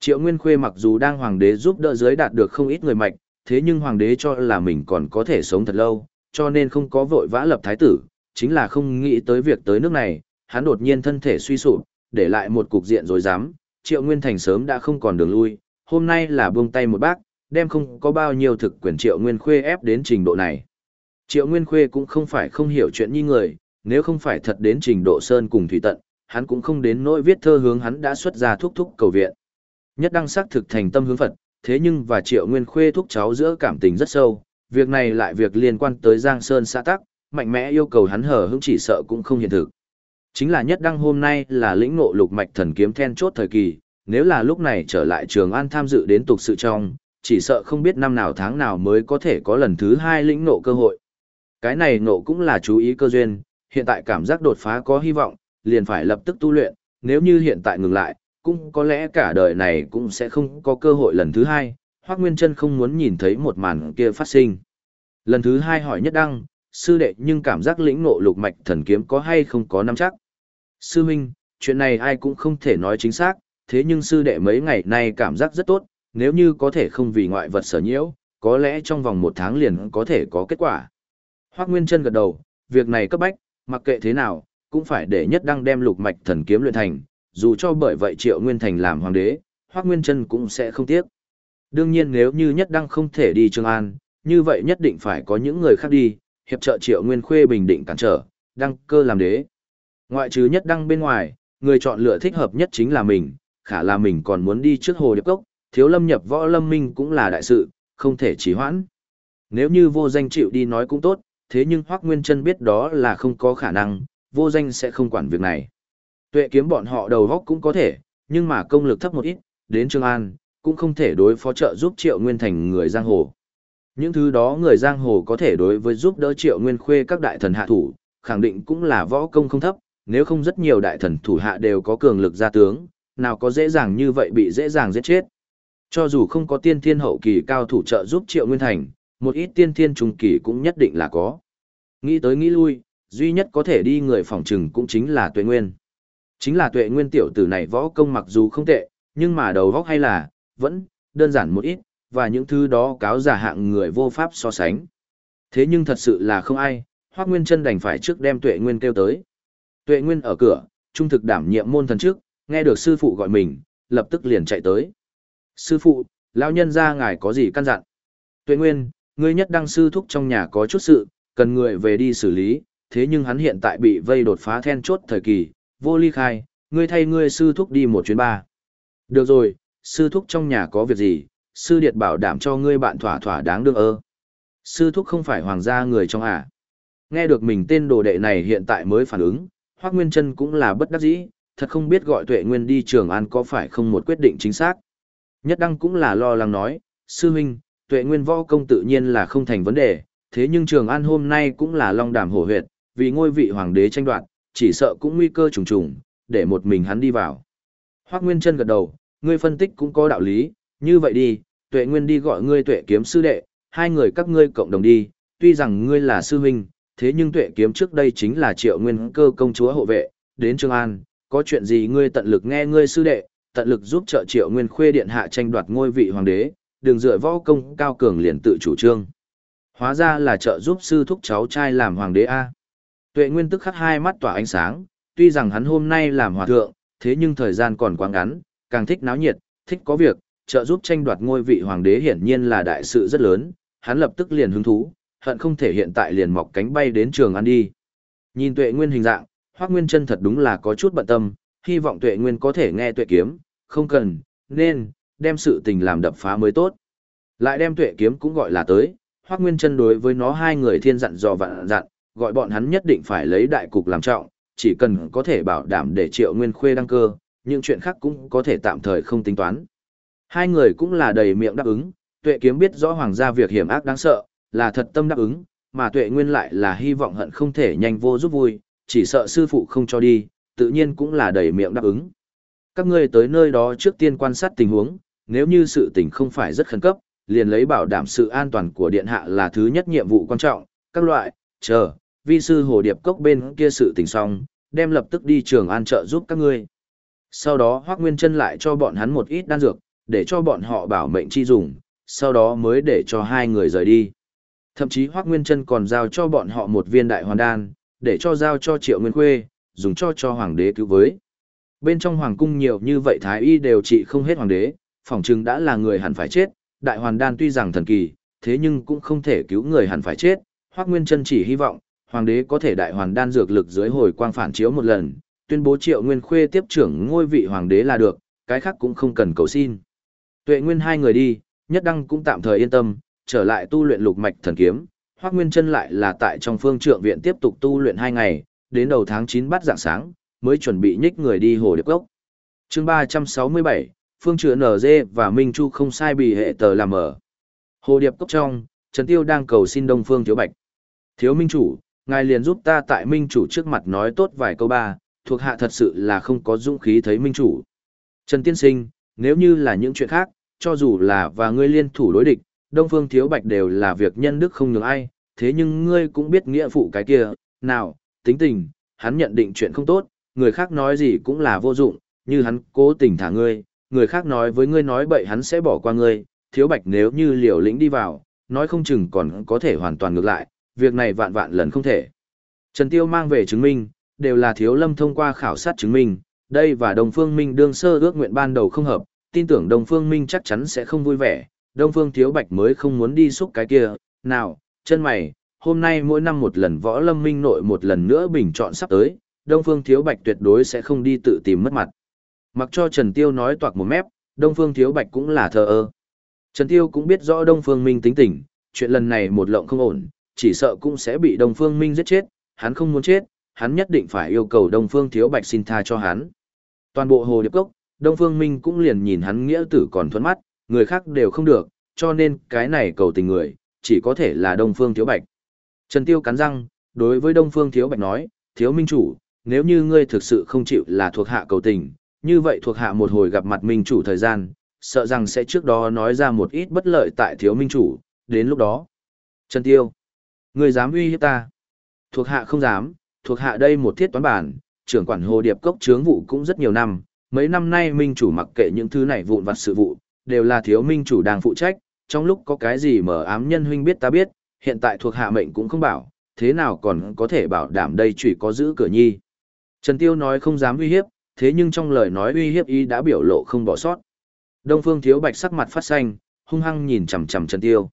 Triệu Nguyên Khuê mặc dù đang hoàng đế giúp đỡ dưới đạt được không ít người mạnh, thế nhưng hoàng đế cho là mình còn có thể sống thật lâu, cho nên không có vội vã lập thái tử, chính là không nghĩ tới việc tới nước này, hắn đột nhiên thân thể suy sụp, để lại một cục diện rồi dám, Triệu Nguyên Thành sớm đã không còn đường lui, hôm nay là buông tay một bác, đem không có bao nhiêu thực quyền Triệu Nguyên Khuê ép đến trình độ này. Triệu Nguyên Khuê cũng không phải không hiểu chuyện như người, nếu không phải thật đến trình độ sơn cùng thủy tận, hắn cũng không đến nỗi viết thơ hướng hắn đã xuất ra thúc thúc cầu viện. Nhất đăng sắc thực thành tâm hướng Phật, thế nhưng và Triệu Nguyên Khuê thúc cháu giữa cảm tình rất sâu, việc này lại việc liên quan tới Giang Sơn xã tắc, mạnh mẽ yêu cầu hắn hở hững chỉ sợ cũng không hiện thực. Chính là nhất đăng hôm nay là lĩnh ngộ lục mạch thần kiếm then chốt thời kỳ, nếu là lúc này trở lại Trường An tham dự đến tục sự trong, chỉ sợ không biết năm nào tháng nào mới có thể có lần thứ hai lĩnh ngộ cơ hội. Cái này ngộ cũng là chú ý cơ duyên, hiện tại cảm giác đột phá có hy vọng, liền phải lập tức tu luyện, nếu như hiện tại ngừng lại, cũng có lẽ cả đời này cũng sẽ không có cơ hội lần thứ hai, Hoắc Nguyên Trân không muốn nhìn thấy một màn kia phát sinh. Lần thứ hai hỏi nhất đăng, sư đệ nhưng cảm giác lĩnh ngộ lục mạch thần kiếm có hay không có nắm chắc. Sư Minh, chuyện này ai cũng không thể nói chính xác, thế nhưng sư đệ mấy ngày nay cảm giác rất tốt, nếu như có thể không vì ngoại vật sở nhiễu, có lẽ trong vòng một tháng liền có thể có kết quả. Hoác Nguyên Trân gật đầu, việc này cấp bách, mặc kệ thế nào, cũng phải để nhất đăng đem lục mạch thần kiếm luyện thành, dù cho bởi vậy Triệu Nguyên Thành làm hoàng đế, Hoắc Nguyên Chân cũng sẽ không tiếc. Đương nhiên nếu như nhất đăng không thể đi Trường An, như vậy nhất định phải có những người khác đi, hiệp trợ Triệu Nguyên Khuê bình định cản trở, đăng cơ làm đế. Ngoại trừ nhất đăng bên ngoài, người chọn lựa thích hợp nhất chính là mình, khả là mình còn muốn đi trước hồ điệp cốc, thiếu lâm nhập võ lâm minh cũng là đại sự, không thể trì hoãn. Nếu như vô danh chịu đi nói cũng tốt, thế nhưng Hoắc Nguyên Chân biết đó là không có khả năng, vô danh sẽ không quản việc này. Tuệ kiếm bọn họ đầu góc cũng có thể, nhưng mà công lực thấp một ít, đến Trương An, cũng không thể đối phó trợ giúp Triệu Nguyên thành người giang hồ. Những thứ đó người giang hồ có thể đối với giúp đỡ Triệu Nguyên khuê các đại thần hạ thủ, khẳng định cũng là võ công không thấp, nếu không rất nhiều đại thần thủ hạ đều có cường lực gia tướng, nào có dễ dàng như vậy bị dễ dàng giết chết. Cho dù không có tiên thiên hậu kỳ cao thủ trợ giúp Triệu Nguyên Thành, một ít tiên thiên trung kỳ cũng nhất định là có. Nghĩ tới nghĩ lui, duy nhất có thể đi người phòng trừng cũng chính là Tuệ Nguyên. Chính là tuệ nguyên tiểu tử này võ công mặc dù không tệ, nhưng mà đầu góc hay là, vẫn, đơn giản một ít, và những thứ đó cáo giả hạng người vô pháp so sánh. Thế nhưng thật sự là không ai, Hoác Nguyên chân đành phải trước đem tuệ nguyên kêu tới. Tuệ nguyên ở cửa, trung thực đảm nhiệm môn thần trước, nghe được sư phụ gọi mình, lập tức liền chạy tới. Sư phụ, lão nhân ra ngài có gì căn dặn? Tuệ nguyên, ngươi nhất đăng sư thúc trong nhà có chút sự, cần người về đi xử lý, thế nhưng hắn hiện tại bị vây đột phá then chốt thời kỳ, vô ly khai, ngươi thay ngươi sư thúc đi một chuyến ba. Được rồi, sư thúc trong nhà có việc gì, sư điệt bảo đảm cho ngươi bạn thỏa thỏa đáng đương ơ. Sư thúc không phải hoàng gia người trong à. Nghe được mình tên đồ đệ này hiện tại mới phản ứng, Hoác Nguyên Trân cũng là bất đắc dĩ, thật không biết gọi tuệ nguyên đi trường an có phải không một quyết định chính xác. Nhất đăng cũng là lo lắng nói, sư huynh, tuệ nguyên võ công tự nhiên là không thành vấn đề, thế nhưng trường an hôm nay cũng là long đàm hổ huyệt, vì ngôi vị hoàng đế tranh đoạt, chỉ sợ cũng nguy cơ trùng trùng, để một mình hắn đi vào. Hoác Nguyên chân gật đầu, ngươi phân tích cũng có đạo lý, như vậy đi, tuệ nguyên đi gọi ngươi tuệ kiếm sư đệ, hai người các ngươi cộng đồng đi, tuy rằng ngươi là sư huynh, thế nhưng tuệ kiếm trước đây chính là triệu nguyên cơ công chúa hộ vệ, đến trường An, có chuyện gì ngươi tận lực nghe ngươi sư đệ, tận lực giúp trợ triệu nguyên khuê điện hạ tranh đoạt ngôi vị hoàng đế, đừng dựa võ công cao cường liền tự chủ trương. Hóa ra là trợ giúp sư thúc cháu trai làm hoàng đế A. Tuệ Nguyên tức khắc hai mắt tỏa ánh sáng, tuy rằng hắn hôm nay làm hòa thượng, thế nhưng thời gian còn quá ngắn, càng thích náo nhiệt, thích có việc, trợ giúp tranh đoạt ngôi vị hoàng đế hiển nhiên là đại sự rất lớn, hắn lập tức liền hứng thú, hận không thể hiện tại liền mọc cánh bay đến trường ăn đi. Nhìn tuệ nguyên hình dạng, Hoắc Nguyên Chân thật đúng là có chút bận tâm, hy vọng tuệ nguyên có thể nghe tuệ kiếm, không cần, nên, đem sự tình làm đập phá mới tốt. Lại đem tuệ kiếm cũng gọi là tới, Hoắc Nguyên Chân đối với nó hai người thiên dặn dò vạn dặn, gọi bọn hắn nhất định phải lấy đại cục làm trọng, chỉ cần có thể bảo đảm để Triệu Nguyên Khuê đăng cơ, những chuyện khác cũng có thể tạm thời không tính toán. Hai người cũng là đầy miệng đáp ứng, Tuệ Kiếm biết rõ hoàng gia việc hiểm ác đáng sợ, là thật tâm đáp ứng, mà Tuệ Nguyên lại là hy vọng hận không thể nhanh vô giúp vui, chỉ sợ sư phụ không cho đi, tự nhiên cũng là đầy miệng đáp ứng. Các ngươi tới nơi đó trước tiên quan sát tình huống, nếu như sự tình không phải rất khẩn cấp, liền lấy bảo đảm sự an toàn của điện hạ là thứ nhất nhiệm vụ quan trọng, các loại, chờ, vi sư hồ điệp cốc bên kia sự tình xong, đem lập tức đi trường an trợ giúp các ngươi. Sau đó Hoác Nguyên chân lại cho bọn hắn một ít đan dược, để cho bọn họ bảo mệnh chi dùng, sau đó mới để cho hai người rời đi. Thậm chí Hoác Nguyên chân còn giao cho bọn họ một viên đại hoàn đan, để cho giao cho Triệu Nguyên Khuê, dùng cho cho hoàng đế cứu với. Bên trong hoàng cung nhiều như vậy thái y đều trị không hết hoàng đế, phỏng chừng đã là người hẳn phải chết, đại hoàn đan tuy rằng thần kỳ, thế nhưng cũng không thể cứu người hẳn phải chết. Hoắc Nguyên Chân chỉ hy vọng, hoàng đế có thể đại hoàn đan dược lực dưới hồi quang phản chiếu một lần, tuyên bố Triệu Nguyên Khuê tiếp trưởng ngôi vị hoàng đế là được, cái khác cũng không cần cầu xin. Tuệ Nguyên hai người đi, Nhất Đăng cũng tạm thời yên tâm, trở lại tu luyện lục mạch thần kiếm. Hoắc Nguyên Chân lại là tại trong phương trượng viện tiếp tục tu luyện hai ngày, đến đầu tháng 9 bắt dạng sáng, mới chuẩn bị nhích người đi hồ điệp cốc. Chương 367, Phương Chữa NG và Minh Chu không sai bị hệ tờ làm ở. Hồ điệp cốc trong, Trần Tiêu đang cầu xin Đông Phương Thiếu Bạch. Thiếu Minh Chủ, ngài liền giúp ta tại Minh Chủ trước mặt nói tốt vài câu ba, thuộc hạ thật sự là không có dũng khí thấy Minh Chủ. Trần Tiên Sinh, nếu như là những chuyện khác, cho dù là và ngươi liên thủ đối địch, Đông Phương Thiếu Bạch đều là việc nhân đức không nhường ai, thế nhưng ngươi cũng biết nghĩa phụ cái kia, nào, tính tình, hắn nhận định chuyện không tốt, người khác nói gì cũng là vô dụng, như hắn cố tình thả ngươi, người khác nói với ngươi nói bậy hắn sẽ bỏ qua ngươi, thiếu bạch nếu như liều lĩnh đi vào, nói không chừng còn có thể hoàn toàn ngược lại, việc này vạn vạn lần không thể. Trần Tiêu mang về chứng minh, đều là thiếu lâm thông qua khảo sát chứng minh, đây và Đông Phương Minh đương sơ ước nguyện ban đầu không hợp, tin tưởng Đông Phương Minh chắc chắn sẽ không vui vẻ, Đông Phương Thiếu Bạch mới không muốn đi xúc cái kia, nào, chân mày, hôm nay mỗi năm một lần võ lâm minh nội một lần nữa bình chọn sắp tới, Đông Phương Thiếu Bạch tuyệt đối sẽ không đi tự tìm mất mặt. Mặc cho Trần Tiêu nói toạc một mép, Đông Phương Thiếu Bạch cũng là thờ ơ. Trần Tiêu cũng biết rõ Đông Phương Minh tính tình, chuyện lần này một lộng không ổn, chỉ sợ cũng sẽ bị Đông Phương Minh giết chết, hắn không muốn chết, hắn nhất định phải yêu cầu Đông Phương Thiếu Bạch xin tha cho hắn. Toàn bộ hồ điệp cốc, Đông Phương Minh cũng liền nhìn hắn nghĩa tử còn thuẫn mắt, người khác đều không được, cho nên cái này cầu tình người, chỉ có thể là Đông Phương Thiếu Bạch. Trần Tiêu cắn răng, đối với Đông Phương Thiếu Bạch nói, Thiếu Minh Chủ, nếu như ngươi thực sự không chịu là thuộc hạ cầu tình, như vậy thuộc hạ một hồi gặp mặt Minh Chủ thời gian, sợ rằng sẽ trước đó nói ra một ít bất lợi tại Thiếu Minh Chủ, đến lúc đó. Trần Tiêu, ngươi dám uy hiếp ta? Thuộc hạ không dám, thuộc hạ đây một thiết toán bản, trưởng quản hồ điệp cốc chướng vụ cũng rất nhiều năm, mấy năm nay Minh Chủ mặc kệ những thứ này vụn vặt sự vụ, đều là Thiếu Minh Chủ đang phụ trách, trong lúc có cái gì mở ám nhân huynh biết ta biết, hiện tại thuộc hạ mệnh cũng không bảo, thế nào còn có thể bảo đảm đây chỉ có giữ cửa nhi. Trần Tiêu nói không dám uy hiếp, thế nhưng trong lời nói uy hiếp ý đã biểu lộ không bỏ sót. Đông Phương Thiếu Bạch sắc mặt phát xanh, hung hăng nhìn chằm chằm Trần Tiêu.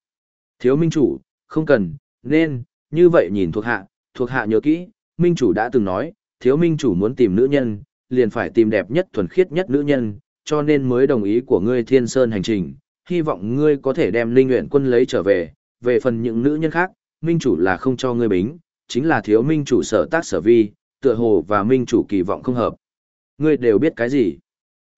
Thiếu Minh Chủ, không cần, nên, như vậy nhìn thuộc hạ, thuộc hạ nhớ kỹ, Minh Chủ đã từng nói, Thiếu Minh Chủ muốn tìm nữ nhân, liền phải tìm đẹp nhất thuần khiết nhất nữ nhân, cho nên mới đồng ý của ngươi Thiên Sơn hành trình, hy vọng ngươi có thể đem Linh Nguyện Quân lấy trở về, về phần những nữ nhân khác, minh chủ là không cho ngươi bính, chính là thiếu minh chủ sở tác sở vi, tựa hồ và minh chủ kỳ vọng không hợp. Ngươi đều biết cái gì?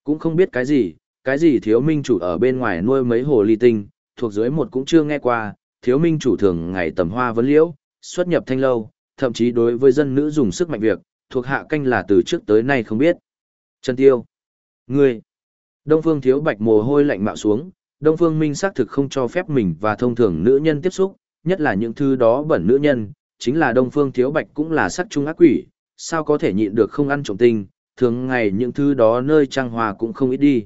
Cũng không biết cái gì, cái gì thiếu minh chủ ở bên ngoài nuôi mấy hồ ly tinh, thuộc dưới một cũng chưa nghe qua, thiếu minh chủ thường ngày tầm hoa vấn liễu, xuất nhập thanh lâu, thậm chí đối với dân nữ dùng sức mạnh việc, thuộc hạ canh là từ trước tới nay không biết. Trần Tiêu. Ngươi. Đông Phương Thiếu Bạch mồ hôi lạnh mạo xuống, Đông Phương Minh xác thực không cho phép mình và thông thường nữ nhân tiếp xúc, nhất là những thứ đó bẩn nữ nhân, chính là Đông Phương Thiếu Bạch cũng là sắc trung ác quỷ, sao có thể nhịn được không ăn trộm tinh, thường ngày những thứ đó nơi trang hoa cũng không ít đi.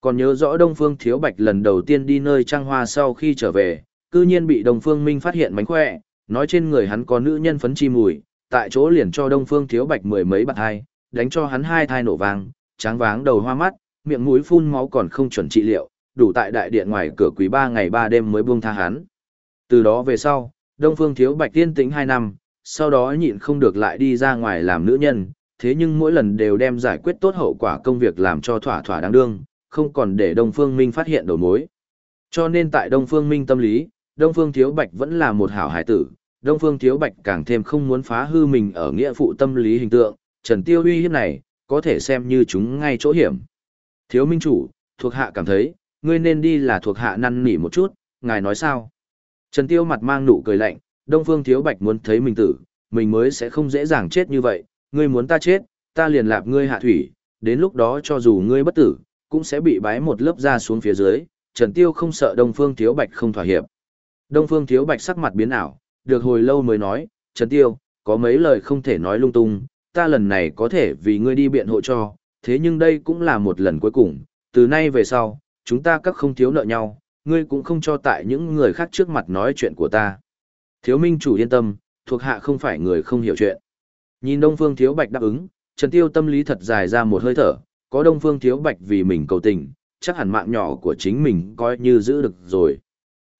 Còn nhớ rõ Đông Phương Thiếu Bạch lần đầu tiên đi nơi trang hoa sau khi trở về, cư nhiên bị Đông Phương Minh phát hiện mánh khỏe, nói trên người hắn có nữ nhân phấn chi mùi, tại chỗ liền cho Đông Phương Thiếu Bạch mười mấy bạc hai, đánh cho hắn hai thai nổ vàng, tráng váng đầu hoa mắt, miệng mũi phun máu còn không chuẩn trị liệu, đủ tại đại điện ngoài cửa quý ba ngày ba đêm mới buông tha hắn. Từ đó về sau, Đông Phương Thiếu Bạch tiên tĩnh hai năm, sau đó nhịn không được lại đi ra ngoài làm nữ nhân, thế nhưng mỗi lần đều đem giải quyết tốt hậu quả công việc làm cho thỏa thỏa đáng đương, không còn để Đông Phương Minh phát hiện đầu mối. Cho nên tại Đông Phương Minh tâm lý, Đông Phương Thiếu Bạch vẫn là một hảo hải tử, Đông Phương Thiếu Bạch càng thêm không muốn phá hư mình ở nghĩa phụ tâm lý hình tượng, Trần Tiêu uy hiếp này, có thể xem như chúng ngay chỗ hiểm. Thiếu Minh chủ, thuộc hạ cảm thấy, ngươi nên đi là thuộc hạ năn nỉ một chút, ngài nói sao? Trần Tiêu mặt mang nụ cười lạnh, Đông Phương Thiếu Bạch muốn thấy mình tử, mình mới sẽ không dễ dàng chết như vậy, ngươi muốn ta chết, ta liền lạp ngươi hạ thủy, đến lúc đó cho dù ngươi bất tử, cũng sẽ bị bái một lớp da xuống phía dưới, Trần Tiêu không sợ Đông Phương Thiếu Bạch không thỏa hiệp. Đông Phương Thiếu Bạch sắc mặt biến ảo, được hồi lâu mới nói, Trần Tiêu, có mấy lời không thể nói lung tung, ta lần này có thể vì ngươi đi biện hộ cho, thế nhưng đây cũng là một lần cuối cùng, từ nay về sau, chúng ta các không thiếu nợ nhau, ngươi cũng không cho tại những người khác trước mặt nói chuyện của ta. Thiếu minh chủ yên tâm, thuộc hạ không phải người không hiểu chuyện. Nhìn Đông Phương Thiếu Bạch đáp ứng, Trần Tiêu tâm lý thật dài ra một hơi thở, có Đông Phương Thiếu Bạch vì mình cầu tình, chắc hẳn mạng nhỏ của chính mình coi như giữ được rồi.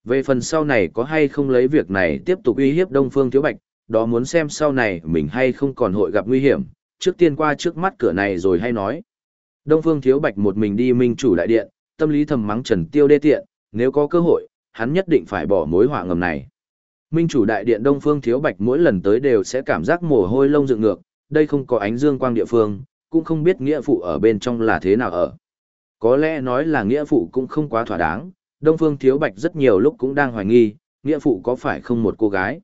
Về phần sau này có hay không lấy việc này tiếp tục uy hiếp Đông Phương Thiếu Bạch, đó muốn xem sau này mình hay không còn hội gặp nguy hiểm, trước tiên qua trước mắt cửa này rồi hay nói. Đông Phương Thiếu Bạch một mình đi minh chủ đại điện, tâm lý thầm mắng Trần Tiêu đê tiện, nếu có cơ hội, hắn nhất định phải bỏ mối họa ngầm này. Minh chủ đại điện Đông Phương Thiếu Bạch mỗi lần tới đều sẽ cảm giác mồ hôi lông dựng ngược, đây không có ánh dương quang địa phương, cũng không biết nghĩa phụ ở bên trong là thế nào ở. Có lẽ nói là nghĩa phụ cũng không quá thỏa đáng, Đông Phương Thiếu Bạch rất nhiều lúc cũng đang hoài nghi, nghĩa phụ có phải không một cô gái.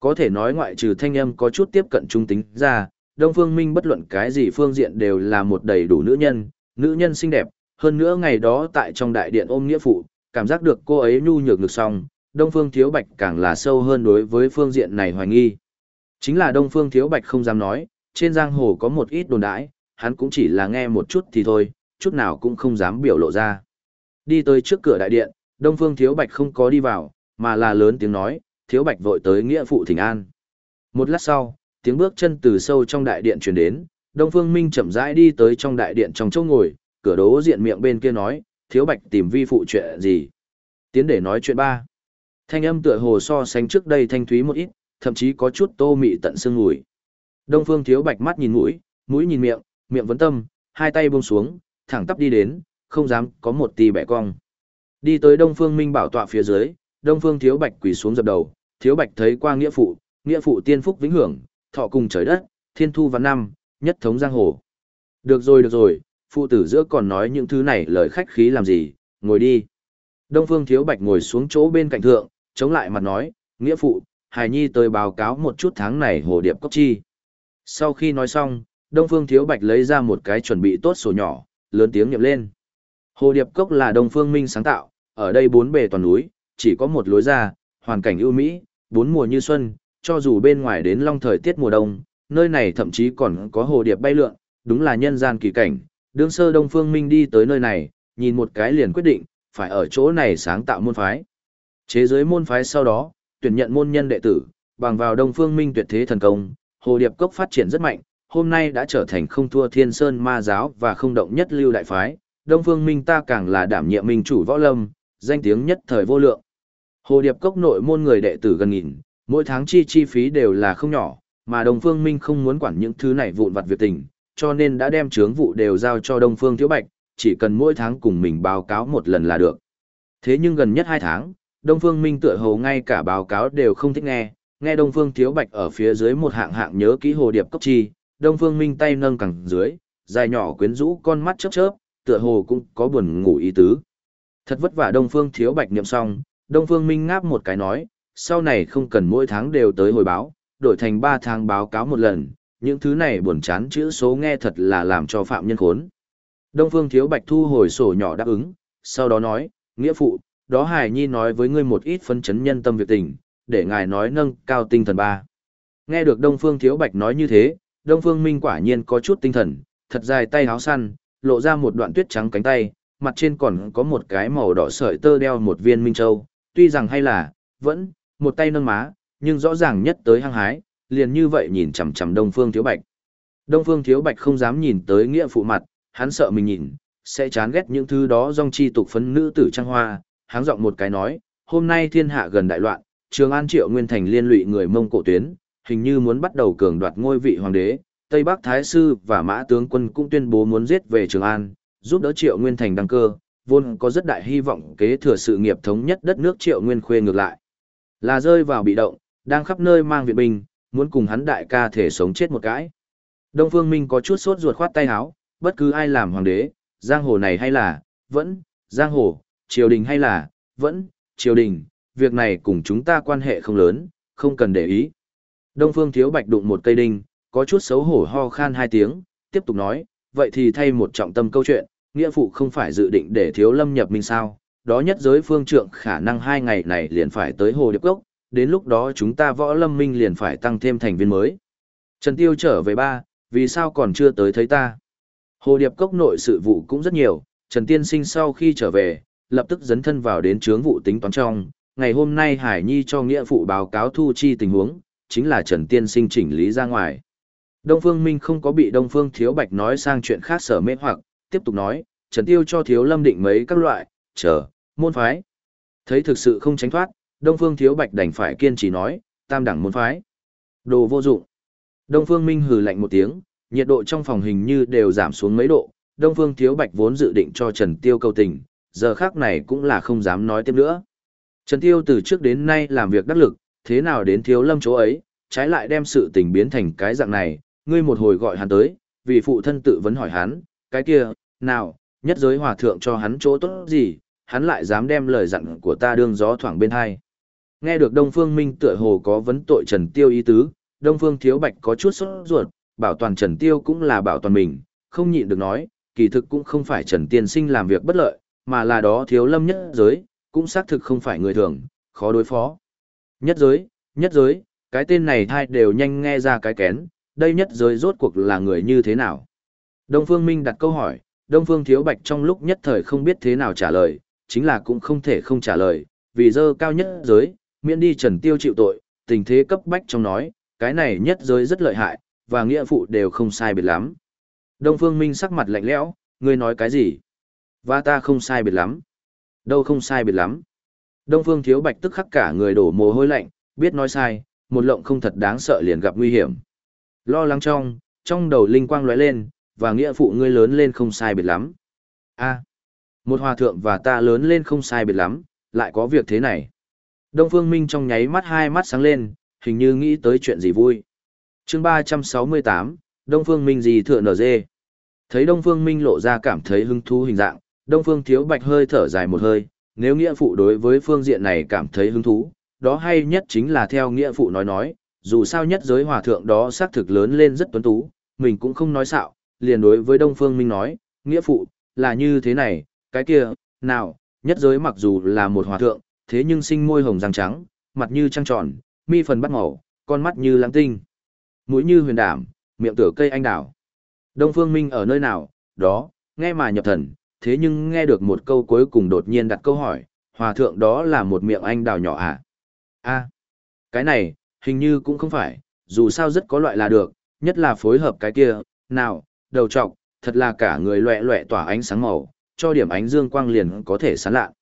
Có thể nói ngoại trừ thanh âm có chút tiếp cận trung tính ra, Đông Phương Minh bất luận cái gì phương diện đều là một đầy đủ nữ nhân, nữ nhân xinh đẹp, hơn nữa ngày đó tại trong đại điện ôm nghĩa phụ, cảm giác được cô ấy nhu nhược ngực xong, Đông Phương Thiếu Bạch càng là sâu hơn đối với phương diện này hoài nghi. Chính là Đông Phương Thiếu Bạch không dám nói, trên giang hồ có một ít đồn đãi, hắn cũng chỉ là nghe một chút thì thôi, chút nào cũng không dám biểu lộ ra. Đi tới trước cửa đại điện, Đông Phương Thiếu Bạch không có đi vào, mà là lớn tiếng nói, Thiếu Bạch vội tới nghĩa phụ thỉnh an. Một lát sau, tiếng bước chân từ sâu trong đại điện truyền đến, Đông Phương Minh chậm rãi đi tới trong đại điện trong chỗ ngồi, cửa đố diện miệng bên kia nói, Thiếu Bạch tìm vi phụ chuyện gì? Tiến để nói chuyện ba. Thanh âm tựa hồ so sánh trước đây thanh thúy một ít, thậm chí có chút tô mị tận xương ngùi. Đông Phương Thiếu Bạch mắt nhìn mũi, mũi nhìn miệng, miệng vấn tâm, hai tay buông xuống, thẳng tắp đi đến, không dám có một tì bẻ cong. Đi tới Đông Phương Minh bảo tọa phía dưới, Đông Phương Thiếu Bạch quỳ xuống dập đầu, Thiếu Bạch thấy qua nghĩa phụ, nghĩa phụ tiên phúc vĩnh hưởng, thọ cùng trời đất, thiên thu văn năm, nhất thống giang hồ. Được rồi được rồi, phụ tử giữa còn nói những thứ này lời khách khí làm gì, ngồi đi. Đông Phương Thiếu Bạch ngồi xuống chỗ bên cạnh thượng, chống lại mặt nói, nghĩa phụ, Hải Nhi tới báo cáo một chút tháng này hồ điệp cốc chi. Sau khi nói xong, Đông Phương Thiếu Bạch lấy ra một cái chuẩn bị tốt sổ nhỏ, lớn tiếng nhậm lên. Hồ điệp cốc là Đông Phương Minh sáng tạo, ở đây bốn bề toàn núi, chỉ có một lối ra, hoàn cảnh ưu mỹ, bốn mùa như xuân, cho dù bên ngoài đến long thời tiết mùa đông, nơi này thậm chí còn có hồ điệp bay lượn, đúng là nhân gian kỳ cảnh. Đương sơ Đông Phương Minh đi tới nơi này, nhìn một cái liền quyết định, phải ở chỗ này sáng tạo môn phái. Chế giới môn phái sau đó, tuyển nhận môn nhân đệ tử, bằng vào Đông Phương Minh tuyệt thế thần công, Hồ Điệp Cốc phát triển rất mạnh, hôm nay đã trở thành không thua Thiên Sơn Ma giáo và không động nhất lưu đại phái, Đông Phương Minh ta càng là đảm nhiệm minh chủ võ lâm, danh tiếng nhất thời vô lượng. Hồ Điệp Cốc nội môn người đệ tử gần nghìn, mỗi tháng chi chi phí đều là không nhỏ, mà Đông Phương Minh không muốn quản những thứ này vụn vặt việc tình, cho nên đã đem chướng vụ đều giao cho Đông Phương Thiếu Bạch, chỉ cần mỗi tháng cùng mình báo cáo một lần là được. Thế nhưng gần nhất hai tháng, Đông Phương Minh tựa hồ ngay cả báo cáo đều không thích nghe, nghe Đông Phương Thiếu Bạch ở phía dưới một hạng hạng nhớ kỹ hồ điệp cốc chi, Đông Phương Minh tay nâng cẳng dưới, dài nhỏ quyến rũ con mắt chớp chớp, tựa hồ cũng có buồn ngủ ý tứ. Thật vất vả Đông Phương Thiếu Bạch niệm xong, Đông Phương Minh ngáp một cái nói, sau này không cần mỗi tháng đều tới hồi báo, đổi thành 3 tháng báo cáo một lần, những thứ này buồn chán chữ số nghe thật là làm cho phạm nhân khốn. Đông Phương Thiếu Bạch thu hồi sổ nhỏ đáp ứng, sau đó nói, nghĩa phụ, đó Hải Nhi nói với ngươi một ít phân chấn nhân tâm việc tình, để ngài nói nâng cao tinh thần ba. Nghe được Đông Phương Thiếu Bạch nói như thế, Đông Phương Minh quả nhiên có chút tinh thần, thật dài tay háo săn, lộ ra một đoạn tuyết trắng cánh tay, mặt trên còn có một cái màu đỏ sợi tơ đeo một viên minh châu, tuy rằng hay là, vẫn, một tay nâng má, nhưng rõ ràng nhất tới hăng hái, liền như vậy nhìn chằm chằm Đông Phương Thiếu Bạch. Đông Phương Thiếu Bạch không dám nhìn tới nghĩa phụ mặt, hắn sợ mình nhìn, sẽ chán ghét những thứ đó dòng chi tục phấn nữ tử trang hoa, háng giọng một cái nói, hôm nay thiên hạ gần đại loạn, Trường An Triệu Nguyên Thành liên lụy người Mông Cổ tuyến, hình như muốn bắt đầu cường đoạt ngôi vị hoàng đế, Tây Bắc Thái Sư và Mã Tướng quân cũng tuyên bố muốn giết về Trường An, giúp đỡ Triệu Nguyên Thành đăng cơ, vốn có rất đại hy vọng kế thừa sự nghiệp thống nhất đất nước Triệu Nguyên Khuê ngược lại. Là rơi vào bị động, đang khắp nơi mang viện binh, muốn cùng hắn đại ca thể sống chết một cái. Đông Phương Minh có chút sốt ruột khoát tay áo, bất cứ ai làm hoàng đế, giang hồ này hay là, vẫn, giang hồ, triều đình hay là, vẫn, triều đình, việc này cùng chúng ta quan hệ không lớn, không cần để ý. Đông Phương Thiếu Bạch đụng một cây đinh, có chút xấu hổ ho khan hai tiếng, tiếp tục nói, vậy thì thay một trọng tâm câu chuyện, nghĩa phụ không phải dự định để thiếu lâm nhập minh sao, đó nhất giới phương trượng khả năng hai ngày này liền phải tới Hồ Điệp Cốc, đến lúc đó chúng ta võ lâm minh liền phải tăng thêm thành viên mới. Trần Tiêu trở về ba, vì sao còn chưa tới thấy ta? Hồ Điệp Cốc nội sự vụ cũng rất nhiều, Trần Tiên Sinh sau khi trở về, lập tức dấn thân vào đến chướng vụ tính toán trong. Ngày hôm nay Hải Nhi cho nghĩa phụ báo cáo thu chi tình huống, chính là Trần Tiên Sinh chỉnh lý ra ngoài. Đông Phương Minh không có bị Đông Phương Thiếu Bạch nói sang chuyện khác sở mê hoặc, tiếp tục nói, Trần Tiêu cho Thiếu Lâm định mấy các loại, chờ, môn phái. Thấy thực sự không tránh thoát, Đông Phương Thiếu Bạch đành phải kiên trì nói, tam đẳng môn phái. Đồ vô dụng. Đông Phương Minh hừ lạnh một tiếng, nhiệt độ trong phòng hình như đều giảm xuống mấy độ. Đông Phương Thiếu Bạch vốn dự định cho Trần Tiêu cầu tình, giờ khác này cũng là không dám nói tiếp nữa. Trần Tiêu từ trước đến nay làm việc đắc lực, thế nào đến Thiếu Lâm chỗ ấy, trái lại đem sự tình biến thành cái dạng này, ngươi một hồi gọi hắn tới, vì phụ thân tự vấn hỏi hắn, cái kia, nào, nhất giới hòa thượng cho hắn chỗ tốt gì, hắn lại dám đem lời dặn của ta đương gió thoảng bên hai. Nghe được Đông Phương Minh tựa hồ có vấn tội Trần Tiêu ý tứ, Đông Phương Thiếu Bạch có chút sốt ruột, bảo toàn Trần Tiêu cũng là bảo toàn mình, không nhịn được nói, kỳ thực cũng không phải Trần Tiên Sinh làm việc bất lợi, mà là đó thiếu lâm nhất giới, cũng xác thực không phải người thường, khó đối phó. Nhất giới, nhất giới, cái tên này thai đều nhanh nghe ra cái kén, đây nhất giới rốt cuộc là người như thế nào. Đông Phương Minh đặt câu hỏi, Đông Phương Thiếu Bạch trong lúc nhất thời không biết thế nào trả lời, chính là cũng không thể không trả lời, vì dơ cao nhất giới, miễn đi Trần Tiêu chịu tội, tình thế cấp bách trong nói, cái này nhất giới rất lợi hại, và nghĩa phụ đều không sai biệt lắm. Đông Phương Minh sắc mặt lạnh lẽo, ngươi nói cái gì? Và ta không sai biệt lắm. Đâu không sai biệt lắm. Đông Phương Thiếu Bạch tức khắc cả người đổ mồ hôi lạnh, biết nói sai, một lộng không thật đáng sợ liền gặp nguy hiểm. Lo lắng trong, trong đầu linh quang lóe lên, và nghĩa phụ ngươi lớn lên không sai biệt lắm. A, một hòa thượng và ta lớn lên không sai biệt lắm, lại có việc thế này. Đông Phương Minh trong nháy mắt hai mắt sáng lên, hình như nghĩ tới chuyện gì vui. chương 368, Đông Phương Minh gì thượng nở dê. Thấy Đông Phương Minh lộ ra cảm thấy hứng thú hình dạng, Đông Phương Thiếu Bạch hơi thở dài một hơi, nếu nghĩa phụ đối với phương diện này cảm thấy hứng thú, đó hay nhất chính là theo nghĩa phụ nói nói, dù sao nhất giới hòa thượng đó xác thực lớn lên rất tuấn tú, mình cũng không nói xạo, liền đối với Đông Phương Minh nói, nghĩa phụ, là như thế này, cái kia, nào, nhất giới mặc dù là một hòa thượng, thế nhưng sinh môi hồng răng trắng, mặt như trăng tròn, mi phần bắt màu, con mắt như lãng tinh, mũi như huyền đảm, miệng tựa cây anh đào. Đông Phương Minh ở nơi nào, đó, nghe mà nhập thần, thế nhưng nghe được một câu cuối cùng đột nhiên đặt câu hỏi, hòa thượng đó là một miệng anh đào nhỏ à? a cái này, hình như cũng không phải, dù sao rất có loại là được, nhất là phối hợp cái kia, nào, đầu trọc, thật là cả người loẹ loẹ tỏa ánh sáng màu, cho điểm ánh dương quang liền có thể sán lạ.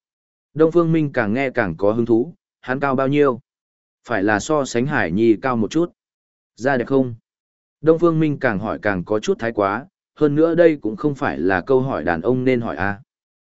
Đông Phương Minh càng nghe càng có hứng thú, hắn cao bao nhiêu? Phải là so sánh Hải Nhi cao một chút. Ra đẹp không? Đông Phương Minh càng hỏi càng có chút thái quá, hơn nữa đây cũng không phải là câu hỏi đàn ông nên hỏi a.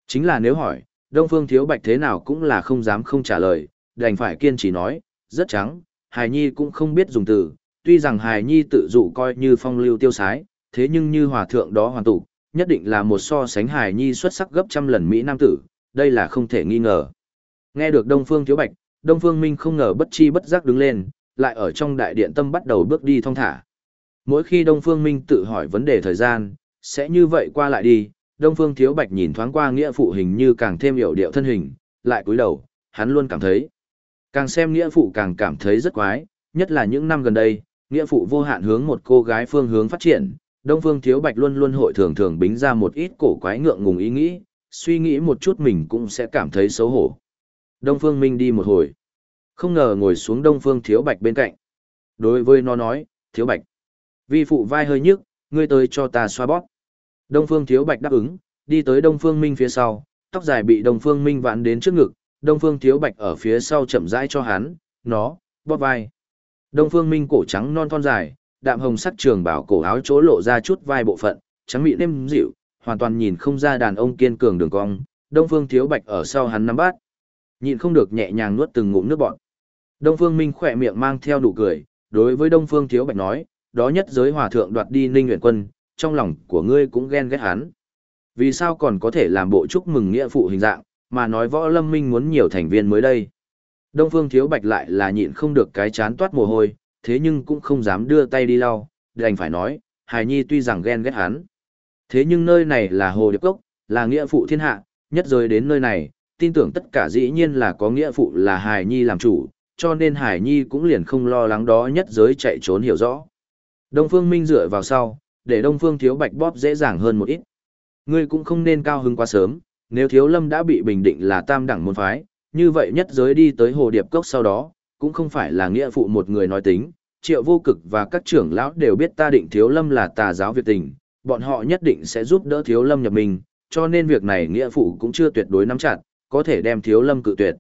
Chính là nếu hỏi, Đông Phương Thiếu Bạch thế nào cũng là không dám không trả lời, đành phải kiên trì nói, rất trắng, Hải Nhi cũng không biết dùng từ, tuy rằng Hải Nhi tự dụ coi như phong lưu tiêu sái, thế nhưng như hòa thượng đó hoàn tụ, nhất định là một so sánh hài Nhi xuất sắc gấp trăm lần Mỹ Nam tử, đây là không thể nghi ngờ. Nghe được Đông Phương Thiếu Bạch, Đông Phương Minh không ngờ bất chi bất giác đứng lên, lại ở trong đại điện tâm bắt đầu bước đi thong thả. Mỗi khi Đông Phương Minh tự hỏi vấn đề thời gian, sẽ như vậy qua lại đi, Đông Phương Thiếu Bạch nhìn thoáng qua nghĩa phụ hình như càng thêm hiểu điệu thân hình, lại cúi đầu, hắn luôn cảm thấy. Càng xem nghĩa phụ càng cảm thấy rất quái, nhất là những năm gần đây, nghĩa phụ vô hạn hướng một cô gái phương hướng phát triển, Đông Phương Thiếu Bạch luôn luôn hội thường thường bính ra một ít cổ quái ngượng ngùng ý nghĩ, suy nghĩ một chút mình cũng sẽ cảm thấy xấu hổ. Đông Phương Minh đi một hồi. Không ngờ ngồi xuống Đông Phương Thiếu Bạch bên cạnh. Đối với nó nói, Thiếu Bạch. Vi phụ vai hơi nhức, ngươi tới cho ta xoa bóp. Đông Phương Thiếu Bạch đáp ứng, đi tới Đông Phương Minh phía sau, tóc dài bị Đông Phương Minh vặn đến trước ngực, Đông Phương Thiếu Bạch ở phía sau chậm rãi cho hắn, nó, bóp vai. Đông Phương Minh cổ trắng non thon dài, đạm hồng sắc trường bảo cổ áo chỗ lộ ra chút vai bộ phận, trắng mịn êm dịu, hoàn toàn nhìn không ra đàn ông kiên cường đường cong. Đông Phương Thiếu Bạch ở sau hắn nắm bát, nhịn không được nhẹ nhàng nuốt từng ngụm nước bọt. Đông Phương Minh khỏe miệng mang theo nụ cười, đối với Đông Phương Thiếu Bạch nói, đó nhất giới hòa thượng đoạt đi Ninh Uyển Quân, trong lòng của ngươi cũng ghen ghét hắn. Vì sao còn có thể làm bộ chúc mừng nghĩa phụ hình dạng, mà nói võ lâm minh muốn nhiều thành viên mới đây. Đông Phương Thiếu Bạch lại là nhịn không được cái chán toát mồ hôi, thế nhưng cũng không dám đưa tay đi lau, đành phải nói, Hải Nhi tuy rằng ghen ghét hắn. Thế nhưng nơi này là Hồ Điệp Cốc, là nghĩa phụ thiên hạ, nhất rời đến nơi này, tin tưởng tất cả dĩ nhiên là có nghĩa phụ là Hải Nhi làm chủ, cho nên Hải Nhi cũng liền không lo lắng đó nhất giới chạy trốn hiểu rõ. Đông Phương Minh dựa vào sau, để Đông Phương Thiếu Bạch bóp dễ dàng hơn một ít. Ngươi cũng không nên cao hứng quá sớm, nếu Thiếu Lâm đã bị bình định là tam đẳng môn phái, như vậy nhất giới đi tới Hồ Điệp Cốc sau đó, cũng không phải là nghĩa phụ một người nói tính, triệu vô cực và các trưởng lão đều biết ta định Thiếu Lâm là tà giáo Việt tình, bọn họ nhất định sẽ giúp đỡ Thiếu Lâm nhập mình, cho nên việc này nghĩa phụ cũng chưa tuyệt đối nắm chặt, có thể đem Thiếu Lâm cự tuyệt.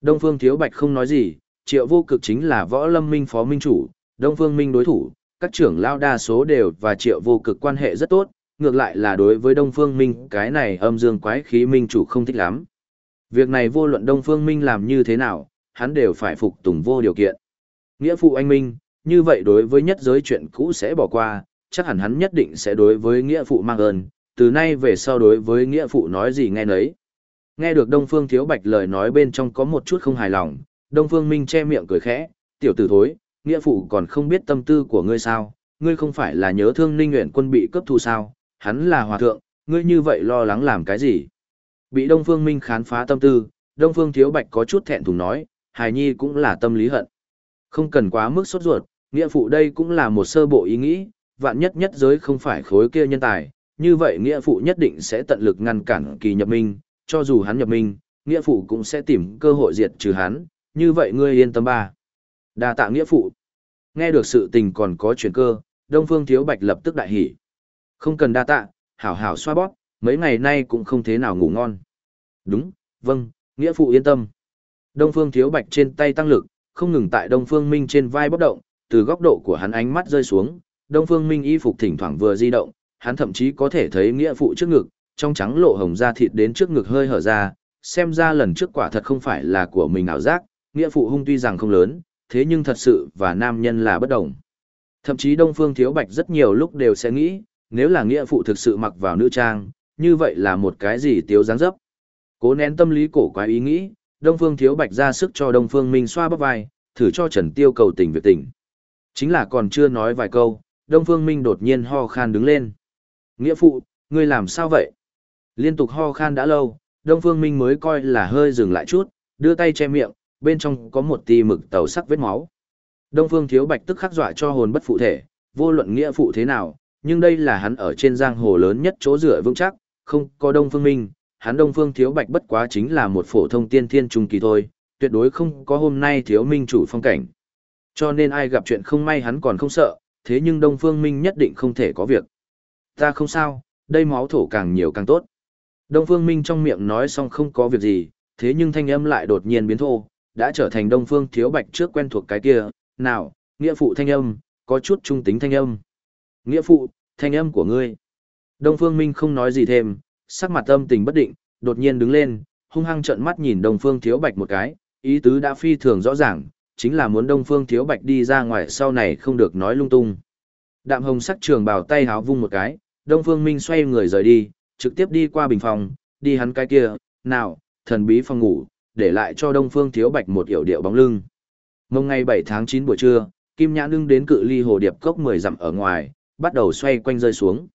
Đông Phương Thiếu Bạch không nói gì, triệu vô cực chính là võ lâm minh phó minh chủ, Đông Phương Minh đối thủ, các trưởng lão đa số đều và triệu vô cực quan hệ rất tốt, ngược lại là đối với Đông Phương Minh cái này âm dương quái khí minh chủ không thích lắm. Việc này vô luận Đông Phương Minh làm như thế nào, hắn đều phải phục tùng vô điều kiện. Nghĩa phụ anh Minh, như vậy đối với nhất giới chuyện cũ sẽ bỏ qua, chắc hẳn hắn nhất định sẽ đối với nghĩa phụ mang ơn, từ nay về sau đối với nghĩa phụ nói gì nghe nấy. Nghe được Đông Phương Thiếu Bạch lời nói bên trong có một chút không hài lòng, Đông Phương Minh che miệng cười khẽ, tiểu tử thối, nghĩa phụ còn không biết tâm tư của ngươi sao, ngươi không phải là nhớ thương Ninh Nguyện quân bị cấp thu sao, hắn là hòa thượng, ngươi như vậy lo lắng làm cái gì? Bị Đông Phương Minh khán phá tâm tư, Đông Phương Thiếu Bạch có chút thẹn thùng nói, hài nhi cũng là tâm lý hận. Không cần quá mức sốt ruột, nghĩa phụ đây cũng là một sơ bộ ý nghĩ, vạn nhất nhất giới không phải khối kia nhân tài, như vậy nghĩa phụ nhất định sẽ tận lực ngăn cản kỳ nhập minh, cho dù hắn nhập minh, nghĩa phụ cũng sẽ tìm cơ hội diệt trừ hắn, như vậy ngươi yên tâm ba. Đa tạ nghĩa phụ. Nghe được sự tình còn có chuyển cơ, Đông Phương Thiếu Bạch lập tức đại hỉ. Không cần đa tạ, hảo hảo xoa bóp, mấy ngày nay cũng không thế nào ngủ ngon. Đúng, vâng, nghĩa phụ yên tâm. Đông Phương Thiếu Bạch trên tay tăng lực, không ngừng tại Đông Phương Minh trên vai bốc động, từ góc độ của hắn ánh mắt rơi xuống, Đông Phương Minh y phục thỉnh thoảng vừa di động, hắn thậm chí có thể thấy nghĩa phụ trước ngực, trong trắng lộ hồng da thịt đến trước ngực hơi hở ra, xem ra lần trước quả thật không phải là của mình ảo giác, nghĩa phụ hung tuy rằng không lớn, thế nhưng thật sự và nam nhân là bất đồng. Thậm chí Đông Phương Thiếu Bạch rất nhiều lúc đều sẽ nghĩ, nếu là nghĩa phụ thực sự mặc vào nữ trang, như vậy là một cái gì tiếu dáng dấp. Cố nén tâm lý cổ quái ý nghĩ, Đông Phương Thiếu Bạch ra sức cho Đông Phương Minh xoa bắp vai, thử cho Trần Tiêu cầu tình việc tình. Chính là còn chưa nói vài câu, Đông Phương Minh đột nhiên ho khan đứng lên. Nghĩa phụ, ngươi làm sao vậy? Liên tục ho khan đã lâu, Đông Phương Minh mới coi là hơi dừng lại chút, đưa tay che miệng, bên trong có một tì mực tàu sắc vết máu. Đông Phương Thiếu Bạch tức khắc dọa cho hồn bất phụ thể, vô luận nghĩa phụ thế nào, nhưng đây là hắn ở trên giang hồ lớn nhất chỗ rửa vững chắc, không có Đông Phương Minh, hắn Đông Phương Thiếu Bạch bất quá chính là một phổ thông tiên thiên trung kỳ thôi, tuyệt đối không có hôm nay thiếu minh chủ phong cảnh. Cho nên ai gặp chuyện không may hắn còn không sợ, thế nhưng Đông Phương Minh nhất định không thể có việc. Ta không sao, đây máu thổ càng nhiều càng tốt. Đông Phương Minh trong miệng nói xong không có việc gì, thế nhưng thanh âm lại đột nhiên biến thô, đã trở thành Đông Phương Thiếu Bạch trước quen thuộc cái kia, nào, nghĩa phụ thanh âm, có chút trung tính thanh âm. Nghĩa phụ, thanh âm của ngươi. Đông Phương Minh không nói gì thêm, sắc mặt âm tình bất định, đột nhiên đứng lên, hung hăng trợn mắt nhìn Đông Phương Thiếu Bạch một cái, ý tứ đã phi thường rõ ràng, chính là muốn Đông Phương Thiếu Bạch đi ra ngoài sau này không được nói lung tung. Đạm hồng sắc trường bảo tay háo vung một cái, Đông Phương Minh xoay người rời đi, trực tiếp đi qua bình phòng, đi hắn cái kia, nào, thần bí phòng ngủ, để lại cho Đông Phương Thiếu Bạch một yểu điệu bóng lưng. Mông ngày 7 tháng 9 buổi trưa, Kim Nhã Nương đến cự ly hồ điệp cốc 10 dặm ở ngoài, bắt đầu xoay quanh rơi xuống.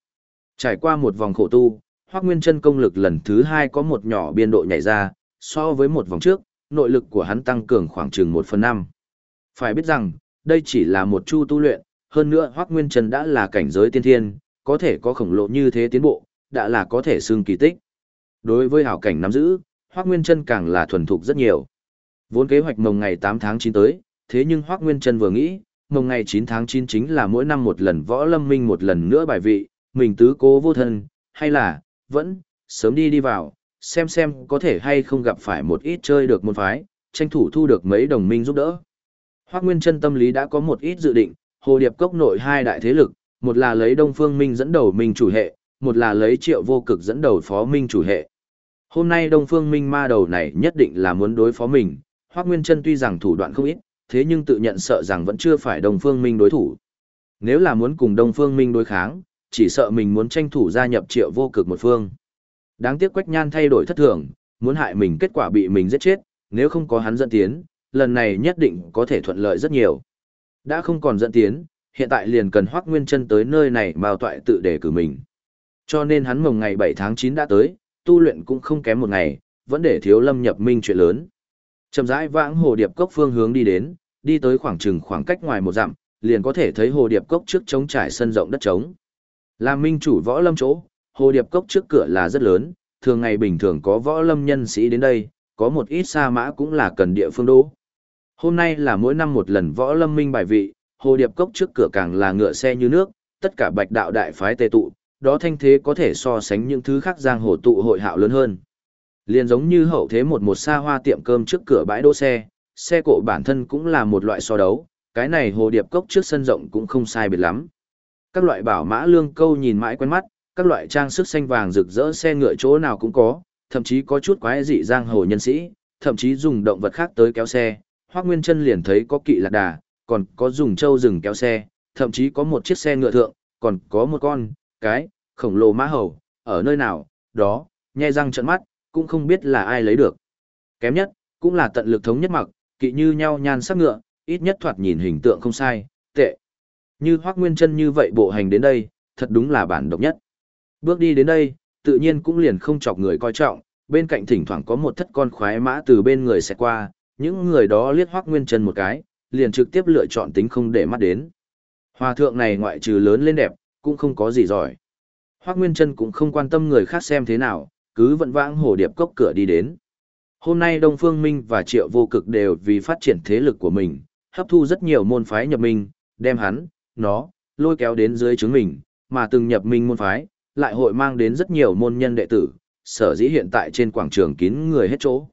Trải qua một vòng khổ tu, Hoắc Nguyên Chân công lực lần thứ hai có một nhỏ biên độ nhảy ra, so với một vòng trước, nội lực của hắn tăng cường khoảng chừng 1 phần 5. Phải biết rằng, đây chỉ là một chu tu luyện, hơn nữa Hoắc Nguyên Chân đã là cảnh giới tiên thiên, có thể có khổng lồ như thế tiến bộ, đã là có thể xưng kỳ tích. Đối với hảo cảnh nắm giữ, Hoắc Nguyên Chân càng là thuần thục rất nhiều. Vốn kế hoạch mồng ngày 8 tháng 9 tới, thế nhưng Hoắc Nguyên Chân vừa nghĩ, mồng ngày 9 tháng 9 chính là mỗi năm một lần võ lâm minh một lần nữa bài vị, mình tứ cố vô thân, hay là, vẫn, sớm đi đi vào, xem xem có thể hay không gặp phải một ít chơi được môn phái, tranh thủ thu được mấy đồng minh giúp đỡ. Hoác Nguyên chân tâm lý đã có một ít dự định, Hồ Điệp Cốc nội hai đại thế lực, một là lấy Đông Phương Minh dẫn đầu Minh chủ hệ, một là lấy Triệu Vô Cực dẫn đầu Phó Minh chủ hệ. Hôm nay Đông Phương Minh ma đầu này nhất định là muốn đối phó mình, Hoác Nguyên chân tuy rằng thủ đoạn không ít, thế nhưng tự nhận sợ rằng vẫn chưa phải Đông Phương Minh đối thủ. Nếu là muốn cùng Đông Phương Minh đối kháng, chỉ sợ mình muốn tranh thủ gia nhập Triệu Vô Cực một phương. Đáng tiếc Quách Nhan thay đổi thất thường, muốn hại mình kết quả bị mình giết chết, nếu không có hắn dẫn tiến, lần này nhất định có thể thuận lợi rất nhiều. Đã không còn dẫn tiến, hiện tại liền cần Hoắc Nguyên Chân tới nơi này mao toại tự đề cử mình. Cho nên hắn mồng ngày 7 tháng 9 đã tới, tu luyện cũng không kém một ngày, vẫn để thiếu lâm nhập minh chuyện lớn. Chậm rãi vãng hồ điệp cốc phương hướng đi đến, đi tới khoảng chừng khoảng cách ngoài một dặm, liền có thể thấy hồ điệp cốc trước trống trải sân rộng đất trống. Là minh chủ võ lâm chỗ, hồ điệp cốc trước cửa là rất lớn, thường ngày bình thường có võ lâm nhân sĩ đến đây, có một ít sa mã cũng là cần địa phương đỗ. Hôm nay là mỗi năm một lần võ lâm minh bài vị, hồ điệp cốc trước cửa càng là ngựa xe như nước, tất cả bạch đạo đại phái tề tụ, đó thanh thế có thể so sánh những thứ khác giang hồ tụ hội hạo lớn hơn. Liền giống như hậu thế một một xa hoa tiệm cơm trước cửa bãi đỗ xe, xe cộ bản thân cũng là một loại so đấu, cái này hồ điệp cốc trước sân rộng cũng không sai biệt lắm. Các loại bảo mã lương câu nhìn mãi quen mắt, các loại trang sức xanh vàng rực rỡ xe ngựa chỗ nào cũng có, thậm chí có chút quái dị giang hồ nhân sĩ, thậm chí dùng động vật khác tới kéo xe. Hoắc Nguyên Chân liền thấy có kỵ lạc đà, còn có dùng trâu rừng kéo xe, thậm chí có một chiếc xe ngựa thượng, còn có một con, cái, khổng lồ mã hầu, ở nơi nào, đó, nhe răng trợn mắt, cũng không biết là ai lấy được. Kém nhất, cũng là tận lực thống nhất mặc, kỵ như nhau nhan sắc ngựa, ít nhất thoạt nhìn hình tượng không sai, tệ. Như Hoắc Nguyên Chân như vậy bộ hành đến đây, thật đúng là bản độc nhất. Bước đi đến đây, tự nhiên cũng liền không chọc người coi trọng, bên cạnh thỉnh thoảng có một thất con khoái mã từ bên người sẽ qua, những người đó liếc Hoắc Nguyên Chân một cái, liền trực tiếp lựa chọn tính không để mắt đến. Hòa thượng này ngoại trừ lớn lên đẹp, cũng không có gì giỏi. Hoắc Nguyên Chân cũng không quan tâm người khác xem thế nào, cứ vận vãng hồ điệp cốc cửa đi đến. Hôm nay Đông Phương Minh và Triệu Vô Cực đều vì phát triển thế lực của mình, hấp thu rất nhiều môn phái nhập minh, đem hắn, nó, lôi kéo đến dưới chứng mình, mà từng nhập minh môn phái, lại hội mang đến rất nhiều môn nhân đệ tử, sở dĩ hiện tại trên quảng trường kín người hết chỗ.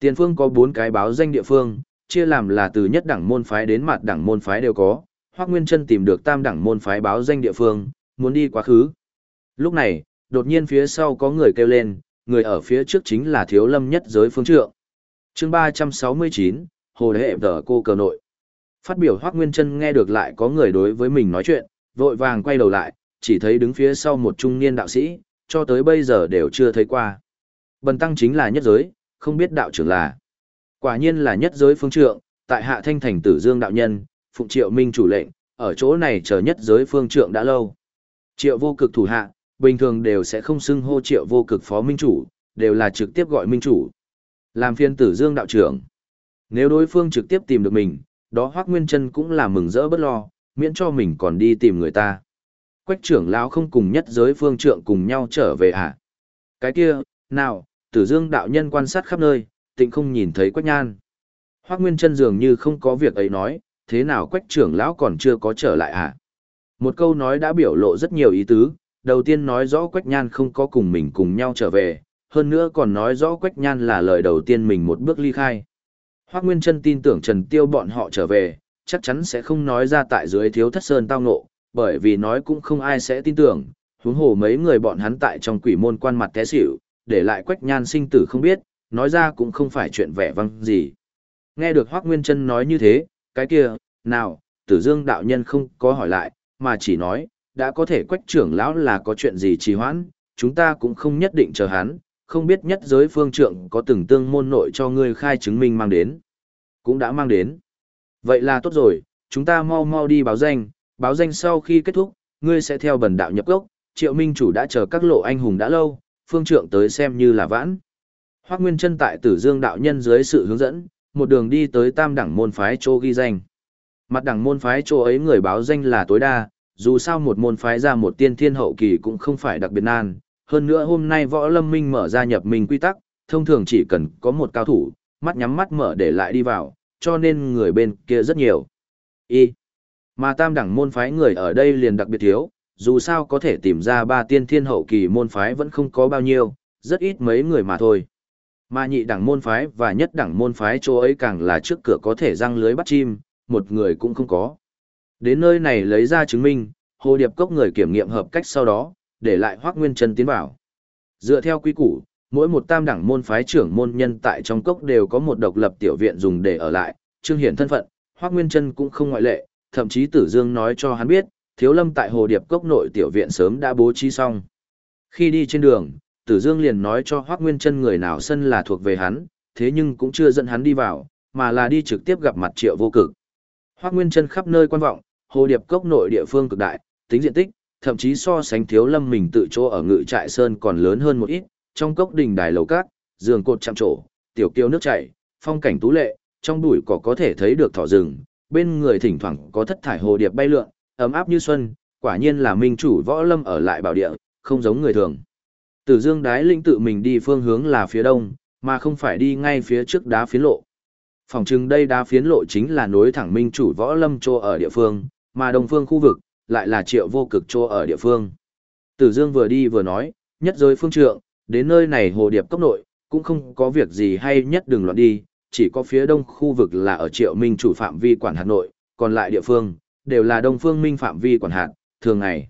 Tiền phương có 4 cái báo danh địa phương, chia làm là từ nhất đẳng môn phái đến mặt đẳng môn phái đều có, Hoắc Nguyên Chân tìm được tam đẳng môn phái báo danh địa phương, muốn đi quá khứ. Lúc này, đột nhiên phía sau có người kêu lên, người ở phía trước chính là Thiếu Lâm nhất giới phương trượng. Chương 369, Hồ Đệ Tở cô cờ nội. Phát biểu Hoắc Nguyên Chân nghe được lại có người đối với mình nói chuyện, vội vàng quay đầu lại, chỉ thấy đứng phía sau một trung niên đạo sĩ, cho tới bây giờ đều chưa thấy qua. Bần tăng chính là nhất giới, không biết đạo trưởng là. Quả nhiên là nhất giới phương trượng, tại hạ thanh thành tử dương đạo nhân, phụng triệu minh chủ lệnh, ở chỗ này chờ nhất giới phương trượng đã lâu. Triệu vô cực thủ hạ, bình thường đều sẽ không xưng hô triệu vô cực phó minh chủ, đều là trực tiếp gọi minh chủ. Làm phiên tử dương đạo trưởng. Nếu đối phương trực tiếp tìm được mình, đó Hoác Nguyên chân cũng là mừng rỡ bất lo, miễn cho mình còn đi tìm người ta. Quách trưởng lão không cùng nhất giới phương trượng cùng nhau trở về à? Cái kia, nào, tử dương đạo nhân quan sát khắp nơi, tịnh không nhìn thấy quách nhan. Hoác Nguyên chân dường như không có việc ấy nói, thế nào quách trưởng lão còn chưa có trở lại à? Một câu nói đã biểu lộ rất nhiều ý tứ, đầu tiên nói rõ quách nhan không có cùng mình cùng nhau trở về, hơn nữa còn nói rõ quách nhan là lời đầu tiên mình một bước ly khai. Hoác Nguyên chân tin tưởng Trần Tiêu bọn họ trở về, chắc chắn sẽ không nói ra tại dưới thiếu thất sơn tao ngộ, bởi vì nói cũng không ai sẽ tin tưởng, huống hồ mấy người bọn hắn tại trong quỷ môn quan mặt té xỉu, để lại quách nhan sinh tử không biết, nói ra cũng không phải chuyện vẻ vang gì. Nghe được Hoác Nguyên Trân nói như thế, cái kia, nào, tử dương đạo nhân không có hỏi lại, mà chỉ nói, đã có thể quách trưởng lão là có chuyện gì trì hoãn, chúng ta cũng không nhất định chờ hắn, không biết nhất giới phương trượng có từng tương môn nội cho ngươi khai chứng minh mang đến. Cũng đã mang đến. Vậy là tốt rồi, chúng ta mau mau đi báo danh, báo danh sau khi kết thúc, ngươi sẽ theo bần đạo nhập gốc, triệu minh chủ đã chờ các lộ anh hùng đã lâu, phương trượng tới xem như là vãn. Hoác Nguyên chân tại tử dương đạo nhân dưới sự hướng dẫn, một đường đi tới tam đẳng môn phái chỗ ghi danh. Mặt đẳng môn phái chỗ ấy người báo danh là tối đa, dù sao một môn phái ra một tiên thiên hậu kỳ cũng không phải đặc biệt nan. Hơn nữa hôm nay võ lâm minh mở ra nhập minh quy tắc, thông thường chỉ cần có một cao thủ, mắt nhắm mắt mở để lại đi vào, cho nên người bên kia rất nhiều. Y. Mà tam đẳng môn phái người ở đây liền đặc biệt thiếu, dù sao có thể tìm ra ba tiên thiên hậu kỳ môn phái vẫn không có bao nhiêu, rất ít mấy người mà thôi. Mà nhị đẳng môn phái và nhất đẳng môn phái chỗ ấy càng là trước cửa có thể răng lưới bắt chim, một người cũng không có. Đến nơi này lấy ra chứng minh, hồ điệp cốc người kiểm nghiệm hợp cách sau đó, để lại Hoắc Nguyên Trân tiến vào. Dựa theo quy củ, mỗi một tam đẳng môn phái trưởng môn nhân tại trong cốc đều có một độc lập tiểu viện dùng để ở lại, trương hiển thân phận, Hoắc Nguyên Trân cũng không ngoại lệ, thậm chí Tử Dương nói cho hắn biết, Thiếu Lâm tại Hồ Điệp Cốc nội tiểu viện sớm đã bố trí xong. Khi đi trên đường, Tử Dương liền nói cho Hoắc Nguyên Trân người nào sân là thuộc về hắn, thế nhưng cũng chưa dẫn hắn đi vào, mà là đi trực tiếp gặp mặt Triệu Vô Cực. Hoắc Nguyên Trân khắp nơi quan vọng, Hồ Điệp Cốc nội địa phương cực đại, tính diện tích, thậm chí so sánh Thiếu Lâm mình tự chỗ ở Ngự Trại Sơn còn lớn hơn một ít, trong cốc đình đài lầu cát, giường cột chạm trổ, tiểu kiêu nước chảy, phong cảnh tú lệ, trong bụi cỏ có thể thấy được thỏ rừng, bên người thỉnh thoảng có thất thải hồ điệp bay lượn, ấm áp như xuân, quả nhiên là minh chủ võ lâm ở lại bảo địa, không giống người thường. Tử Dương đái linh tự mình đi phương hướng là phía đông, mà không phải đi ngay phía trước đá phiến lộ. Phòng chừng đây đá phiến lộ chính là nối thẳng minh chủ võ lâm chỗ ở địa phương, mà đông phương khu vực, lại là triệu vô cực chỗ ở địa phương. Tử Dương vừa đi vừa nói, nhất giới phương trượng, đến nơi này hồ điệp cấp nội, cũng không có việc gì hay nhất đừng loạn đi, chỉ có phía đông khu vực là ở triệu minh chủ phạm vi quản hạt nội, còn lại địa phương, đều là đông phương minh phạm vi quản hạt, thường ngày.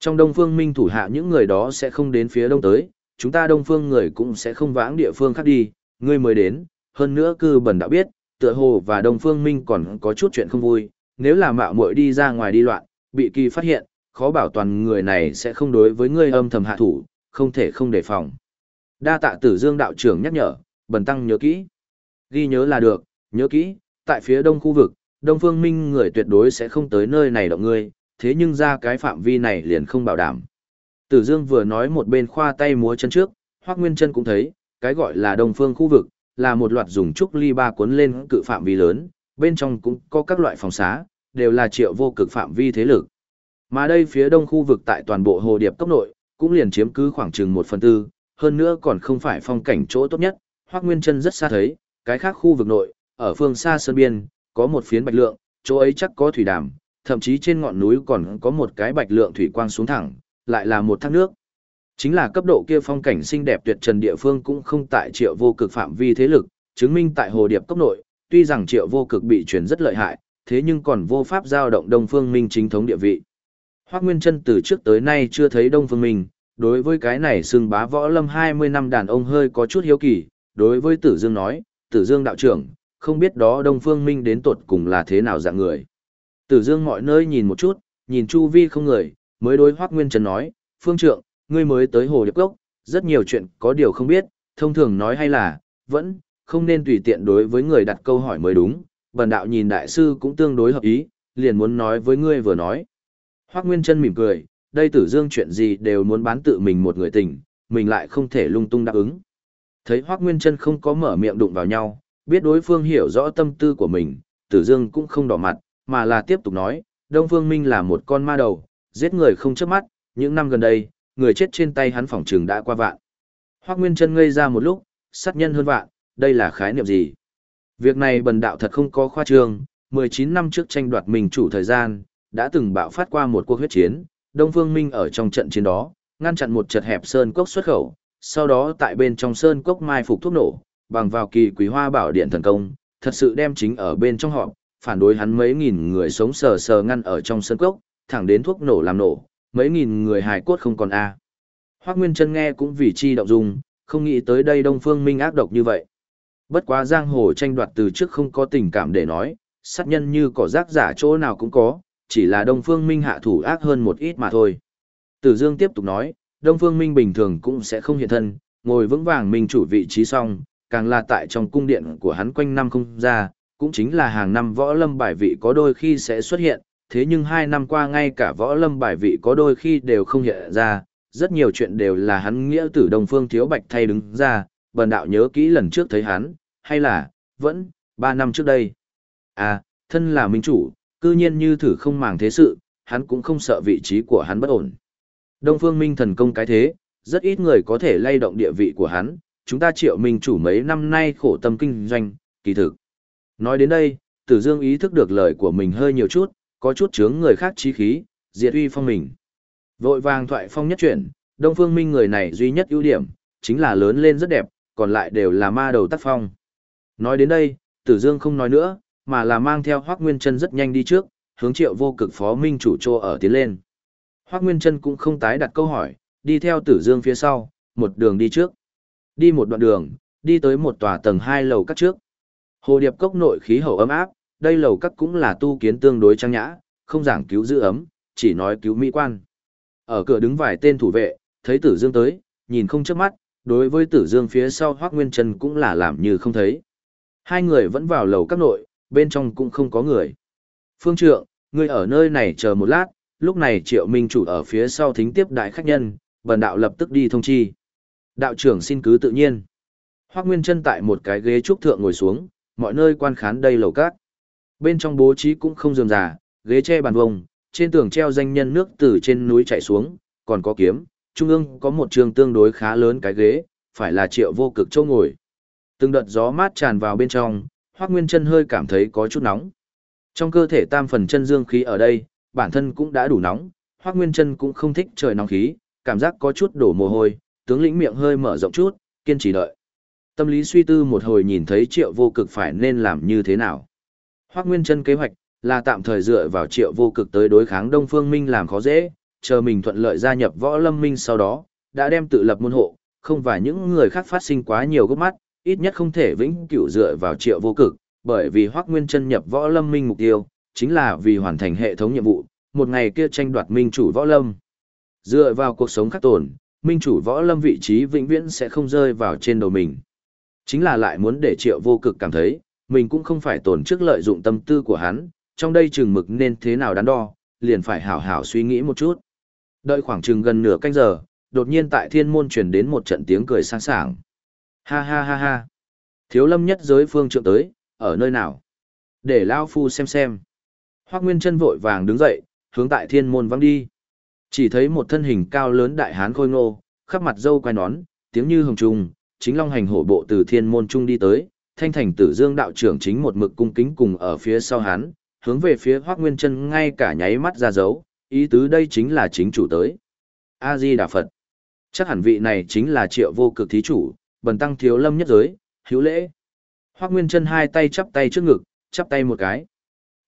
Trong đông phương minh thủ hạ những người đó sẽ không đến phía đông tới, chúng ta đông phương người cũng sẽ không vãng địa phương khác đi, ngươi mới đến, hơn nữa cư bẩn đã biết, tựa hồ và đông phương minh còn có chút chuyện không vui, nếu là mạo muội đi ra ngoài đi loạn, bị kỳ phát hiện, khó bảo toàn người này sẽ không đối với ngươi âm thầm hạ thủ, không thể không đề phòng. Đa tạ tử dương đạo trưởng nhắc nhở, bần tăng nhớ kỹ. Ghi nhớ là được, nhớ kỹ, tại phía đông khu vực, đông phương minh người tuyệt đối sẽ không tới nơi này động ngươi, thế nhưng ra cái phạm vi này liền không bảo đảm. Tử dương vừa nói một bên khoa tay múa chân trước, hoác nguyên chân cũng thấy, cái gọi là đông phương khu vực, là một loạt dùng trúc ly ba cuốn lên cự phạm vi lớn, bên trong cũng có các loại phòng xá, đều là triệu vô cực phạm vi thế lực. Mà đây phía đông khu vực tại toàn bộ hồ điệp cấp nội, cũng liền chiếm cứ khoảng chừng một phần tư, hơn nữa còn không phải phong cảnh chỗ tốt nhất, Hoắc Nguyên Chân rất xa thấy, cái khác khu vực nội, ở phương xa sơn biên, có một phiến bạch lượng, chỗ ấy chắc có thủy đàm, thậm chí trên ngọn núi còn có một cái bạch lượng thủy quang xuống thẳng, lại là một thác nước. Chính là cấp độ kia phong cảnh xinh đẹp tuyệt trần địa phương cũng không tại triệu vô cực phạm vi thế lực, chứng minh tại hồ điệp cấp nội, tuy rằng triệu vô cực bị truyền rất lợi hại, thế nhưng còn vô pháp giao động đông phương minh chính thống địa vị. Hoác Nguyên Chân từ trước tới nay chưa thấy Đông Phương Minh, đối với cái này xưng bá võ lâm 20 năm đàn ông hơi có chút hiếu kỳ, đối với Tử Dương nói, Tử Dương đạo trưởng, không biết đó Đông Phương Minh đến tột cùng là thế nào dạng người. Tử Dương mọi nơi nhìn một chút, nhìn chu vi không người, mới đối Hoác Nguyên Trần nói, Phương Trượng, ngươi mới tới Hồ Điệp Cốc, rất nhiều chuyện có điều không biết, thông thường nói hay là, vẫn, không nên tùy tiện đối với người đặt câu hỏi mới đúng, bần đạo nhìn đại sư cũng tương đối hợp ý, liền muốn nói với ngươi vừa nói. Hoác Nguyên Trân mỉm cười, đây tử dương chuyện gì đều muốn bán tự mình một người tình, mình lại không thể lung tung đáp ứng. Thấy Hoác Nguyên Trân không có mở miệng đụng vào nhau, biết đối phương hiểu rõ tâm tư của mình, tử dương cũng không đỏ mặt, mà là tiếp tục nói, Đông Phương Minh là một con ma đầu, giết người không chớp mắt, những năm gần đây, người chết trên tay hắn phỏng trường đã qua vạn. Hoác Nguyên Trân ngây ra một lúc, sát nhân hơn vạn, đây là khái niệm gì? Việc này bần đạo thật không có khoa trương, 19 năm trước tranh đoạt mình chủ thời gian, đã từng bạo phát qua một cuộc huyết chiến, Đông Phương Minh ở trong trận chiến đó, ngăn chặn một chật hẹp sơn cốc xuất khẩu, sau đó tại bên trong sơn cốc mai phục thuốc nổ, bằng vào kỳ quý hoa bảo điện thần công, thật sự đem chính ở bên trong họ, phản đối hắn mấy nghìn người sống sờ sờ ngăn ở trong sơn cốc, thẳng đến thuốc nổ làm nổ, mấy nghìn người hài cốt không còn a. À. Hoắc Nguyên Chân nghe cũng vì chi động dung, không nghĩ tới đây Đông Phương Minh ác độc như vậy. Bất quá giang hồ tranh đoạt từ trước không có tình cảm để nói, sát nhân như cỏ rác giả chỗ nào cũng có, chỉ là Đông Phương Minh hạ thủ ác hơn một ít mà thôi. Tử Dương tiếp tục nói, Đông Phương Minh bình thường cũng sẽ không hiện thân, ngồi vững vàng minh chủ vị trí xong, càng là tại trong cung điện của hắn quanh năm không ra, cũng chính là hàng năm võ lâm bài vị có đôi khi sẽ xuất hiện, thế nhưng hai năm qua ngay cả võ lâm bài vị có đôi khi đều không hiện ra, rất nhiều chuyện đều là hắn nghĩa tử Đông Phương Thiếu Bạch thay đứng ra, bần đạo nhớ kỹ lần trước thấy hắn, hay là, vẫn, ba năm trước đây. À, thân là minh chủ, cư nhiên như thử không màng thế sự, hắn cũng không sợ vị trí của hắn bất ổn. Đông Phương Minh thần công cái thế, rất ít người có thể lay động địa vị của hắn, chúng ta triệu minh chủ mấy năm nay khổ tâm kinh doanh, kỳ thực. Nói đến đây, Tử Dương ý thức được lời của mình hơi nhiều chút, có chút chướng người khác trí khí, diệt uy phong mình. Vội vàng thoại phong nhất chuyển, Đông Phương Minh người này duy nhất ưu điểm, chính là lớn lên rất đẹp, còn lại đều là ma đầu tác phong. Nói đến đây, Tử Dương không nói nữa, mà là mang theo Hoắc Nguyên Chân rất nhanh đi trước, hướng Triệu Vô Cực phó minh chủ trô ở tiến lên. Hoắc Nguyên Chân cũng không tái đặt câu hỏi, đi theo Tử Dương phía sau, một đường đi trước. Đi một đoạn đường, đi tới một tòa tầng hai lầu các trước. Hồ Điệp cốc nội khí hậu ấm áp, đây lầu các cũng là tu kiến tương đối trang nhã, không giảng cứu giữ ấm, chỉ nói cứu mỹ quan. Ở cửa đứng vài tên thủ vệ, thấy Tử Dương tới, nhìn không chớp mắt, đối với Tử Dương phía sau Hoắc Nguyên Trần cũng là làm như không thấy. Hai người vẫn vào lầu các nội, bên trong cũng không có người. Phương Trượng, ngươi ở nơi này chờ một lát, lúc này Triệu Minh chủ ở phía sau thính tiếp đại khách nhân, bần đạo lập tức đi thông chi. Đạo trưởng xin cứ tự nhiên. Hoắc Nguyên chân tại một cái ghế trúc thượng ngồi xuống, mọi nơi quan khán đây lầu cát. Bên trong bố trí cũng không rườm rà, ghế che bàn vông, trên tường treo danh nhân nước từ trên núi chảy xuống, còn có kiếm, trung ương có một trường tương đối khá lớn cái ghế, phải là triệu vô cực châu ngồi. Từng đợt gió mát tràn vào bên trong, Hoắc Nguyên Chân hơi cảm thấy có chút nóng. Trong cơ thể tam phần chân dương khí ở đây, bản thân cũng đã đủ nóng, Hoắc Nguyên Chân cũng không thích trời nóng khí, cảm giác có chút đổ mồ hôi, tướng lĩnh miệng hơi mở rộng chút, kiên trì đợi. Tâm lý suy tư một hồi nhìn thấy Triệu Vô Cực phải nên làm như thế nào. Hoắc Nguyên Chân kế hoạch là tạm thời dựa vào Triệu Vô Cực tới đối kháng Đông Phương Minh làm khó dễ, chờ mình thuận lợi gia nhập Võ Lâm Minh sau đó, đã đem tự lập môn hộ, không phải những người khác phát sinh quá nhiều gốc mắt, ít nhất không thể vĩnh cửu dựa vào Triệu Vô Cực, bởi vì Hoắc Nguyên Chân nhập Võ Lâm Minh mục tiêu chính là vì hoàn thành hệ thống nhiệm vụ, một ngày kia tranh đoạt minh chủ Võ Lâm. Dựa vào cuộc sống khắc tổn, minh chủ Võ Lâm vị trí vĩnh viễn sẽ không rơi vào trên đầu mình. Chính là lại muốn để Triệu Vô Cực cảm thấy, mình cũng không phải tổn trước lợi dụng tâm tư của hắn, trong đây chừng mực nên thế nào đắn đo, liền phải hảo hảo suy nghĩ một chút. Đợi khoảng chừng gần nửa canh giờ, đột nhiên tại thiên môn truyền đến một trận tiếng cười sang sảng. Ha ha ha ha. Thiếu lâm nhất giới phương trượng tới, ở nơi nào? Để Lao Phu xem xem. Hoác Nguyên chân vội vàng đứng dậy, hướng tại thiên môn vắng đi. Chỉ thấy một thân hình cao lớn đại hán khôi ngô, khắp mặt dâu quai nón, tiếng như hồng trùng, chính long hành hổ bộ từ thiên môn trung đi tới, thanh thành tử dương đạo trưởng chính một mực cung kính cùng ở phía sau hán, hướng về phía Hoác Nguyên chân ngay cả nháy mắt ra dấu, ý tứ đây chính là chính chủ tới. A-di Đà Phật. Chắc hẳn vị này chính là triệu vô cực thí chủ, bần tăng thiếu lâm nhất giới, hữu lễ. Hoác Nguyên chân hai tay chắp tay trước ngực, chắp tay một cái.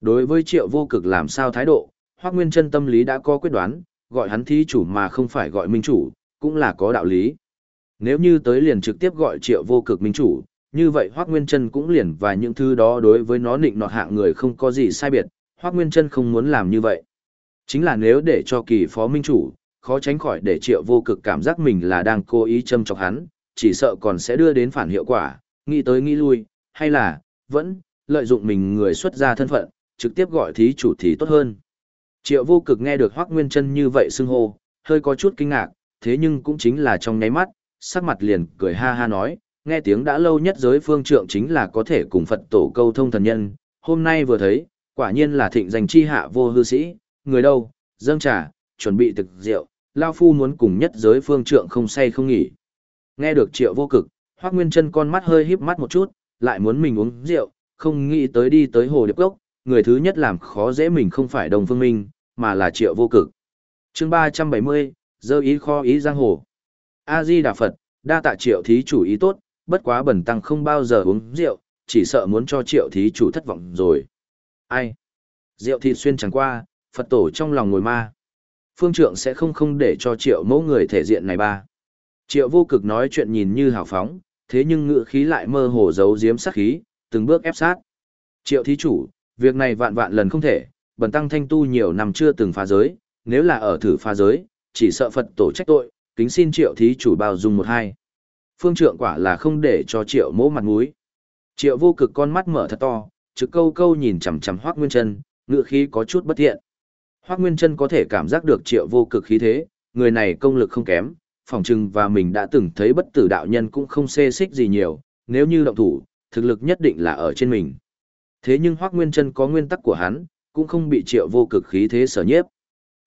Đối với triệu vô cực làm sao thái độ, Hoác Nguyên chân tâm lý đã có quyết đoán, gọi hắn thí chủ mà không phải gọi minh chủ, cũng là có đạo lý. Nếu như tới liền trực tiếp gọi triệu vô cực minh chủ, như vậy Hoác Nguyên chân cũng liền và những thứ đó đối với nó nịnh nọt hạng người không có gì sai biệt, Hoác Nguyên chân không muốn làm như vậy. Chính là nếu để cho kỳ phó minh chủ, khó tránh khỏi để triệu vô cực cảm giác mình là đang cố ý châm chọc hắn, chỉ sợ còn sẽ đưa đến phản hiệu quả, nghĩ tới nghĩ lui, hay là, vẫn, lợi dụng mình người xuất ra thân phận, trực tiếp gọi thí chủ thì tốt hơn. Triệu vô cực nghe được Hoác Nguyên chân như vậy xưng hô, hơi có chút kinh ngạc, thế nhưng cũng chính là trong nháy mắt, sắc mặt liền cười ha ha nói, nghe tiếng đã lâu nhất giới phương trượng chính là có thể cùng Phật tổ câu thông thần nhân, hôm nay vừa thấy, quả nhiên là thịnh danh chi hạ vô hư sĩ, người đâu, dâng trà, chuẩn bị thực rượu, Lao Phu muốn cùng nhất giới phương trượng không say không nghỉ. Nghe được triệu vô cực, Hoác Nguyên chân con mắt hơi híp mắt một chút, lại muốn mình uống rượu, không nghĩ tới đi tới hồ điệp cốc, người thứ nhất làm khó dễ mình không phải đồng phương minh, mà là triệu vô cực. chương ba trăm bảy mươi dơ ý kho ý giang hồ. A-di Đà Phật, đa tạ triệu thí chủ ý tốt, bất quá bẩn tăng không bao giờ uống rượu, chỉ sợ muốn cho triệu thí chủ thất vọng rồi. Ai? Rượu thịt xuyên chẳng qua, Phật tổ trong lòng ngồi ma. Phương trượng sẽ không không để cho triệu mẫu người thể diện này ba. Triệu vô cực nói chuyện nhìn như hào phóng, thế nhưng ngựa khí lại mơ hồ giấu giếm sát khí, từng bước ép sát. Triệu thí chủ, việc này vạn vạn lần không thể, bần tăng thanh tu nhiều năm chưa từng phá giới, nếu là ở thử phá giới, chỉ sợ Phật tổ trách tội, kính xin triệu thí chủ bao dung một hai. Phương trượng quả là không để cho triệu mỗ mặt mũi. Triệu vô cực con mắt mở thật to, trực câu câu nhìn chằm chằm Hoắc Nguyên Chân, ngựa khí có chút bất thiện. Hoắc Nguyên Chân có thể cảm giác được triệu vô cực khí thế, người này công lực không kém, phòng chừng và mình đã từng thấy bất tử đạo nhân cũng không xê xích gì nhiều, nếu như động thủ, thực lực nhất định là ở trên mình. Thế nhưng Hoắc Nguyên Chân có nguyên tắc của hắn, cũng không bị triệu vô cực khí thế sở nhiếp.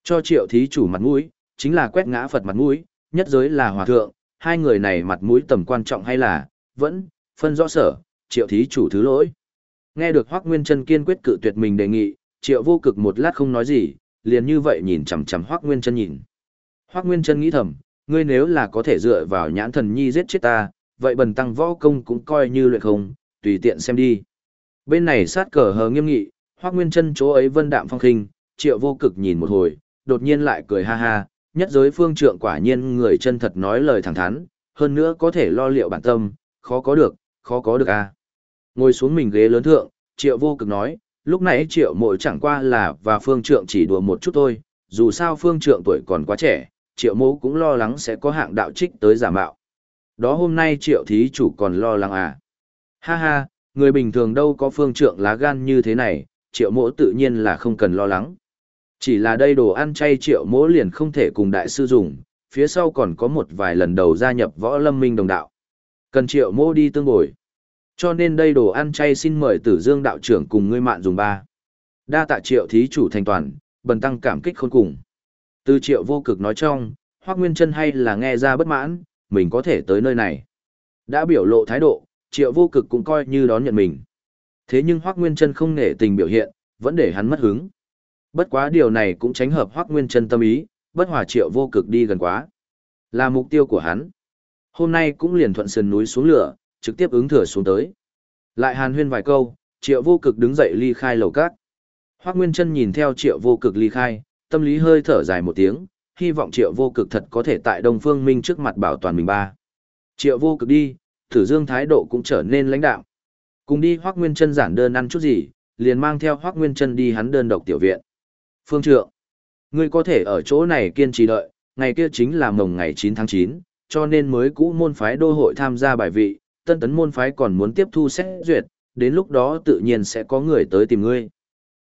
Cho triệu thí chủ mặt mũi, chính là quét ngã Phật mặt mũi, nhất giới là hòa thượng, hai người này mặt mũi tầm quan trọng hay là, vẫn, phân rõ sở, triệu thí chủ thứ lỗi. Nghe được Hoắc Nguyên Chân kiên quyết cự tuyệt mình đề nghị, triệu vô cực một lát không nói gì, liền như vậy nhìn chằm chằm Hoắc Nguyên Chân nhìn. Hoắc Nguyên Chân nghĩ thầm, Ngươi nếu là có thể dựa vào nhãn thần nhi giết chết ta, vậy bần tăng võ công cũng coi như luyện không, tùy tiện xem đi. Bên này sát cờ hờ nghiêm nghị, Hoắc Nguyên Chân chỗ ấy vân đạm phong khinh, Triệu Vô Cực nhìn một hồi, đột nhiên lại cười ha ha, nhất giới phương trượng quả nhiên người chân thật nói lời thẳng thắn, hơn nữa có thể lo liệu bản tâm, khó có được, khó có được a. À. Ngồi xuống mình ghế lớn thượng, Triệu Vô Cực nói, lúc nãy Triệu Mộ chẳng qua là và phương trượng chỉ đùa một chút thôi, dù sao phương trượng tuổi còn quá trẻ, Triệu Mộ cũng lo lắng sẽ có hạng đạo trích tới giả mạo. Đó hôm nay Triệu thí chủ còn lo lắng à? Ha ha, người bình thường đâu có phương trượng lá gan như thế này, Triệu Mỗ tự nhiên là không cần lo lắng. Chỉ là đây đồ ăn chay triệu mỗ liền không thể cùng đại sư dùng, phía sau còn có một vài lần đầu gia nhập võ lâm minh đồng đạo. Cần triệu mỗ đi tương bồi. Cho nên đây đồ ăn chay xin mời tử dương đạo trưởng cùng ngươi mạn dùng ba. Đa tạ triệu thí chủ thành toàn, bần tăng cảm kích khôn cùng. Từ triệu vô cực nói trong, hoác nguyên chân hay là nghe ra bất mãn, mình có thể tới nơi này. Đã biểu lộ thái độ, triệu vô cực cũng coi như đón nhận mình. Thế nhưng hoác nguyên chân không nể tình biểu hiện, vẫn để hắn mất hứng. Bất quá điều này cũng tránh hợp Hoắc Nguyên Chân tâm ý, bất hòa triệu vô cực đi gần quá. Là mục tiêu của hắn. Hôm nay cũng liền thuận sườn núi xuống lửa, trực tiếp ứng thừa xuống tới. Lại hàn huyên vài câu, triệu vô cực đứng dậy ly khai lầu cát. Hoắc Nguyên Trân nhìn theo triệu vô cực ly khai, tâm lý hơi thở dài một tiếng, hy vọng triệu vô cực thật có thể tại Đông Phương Minh trước mặt bảo toàn mình ba. Triệu vô cực đi, Tử Dương thái độ cũng trở nên lãnh đạo. Cùng đi Hoắc Nguyên Chân giản đơn ăn chút gì, liền mang theo Hoắc Nguyên Chân đi hắn đơn độc tiểu viện. Phương trượng, ngươi có thể ở chỗ này kiên trì đợi, ngày kia chính là mồng ngày 9 tháng 9, cho nên mới cũ môn phái đô hội tham gia bài vị, tân tấn môn phái còn muốn tiếp thu xét duyệt, đến lúc đó tự nhiên sẽ có người tới tìm ngươi.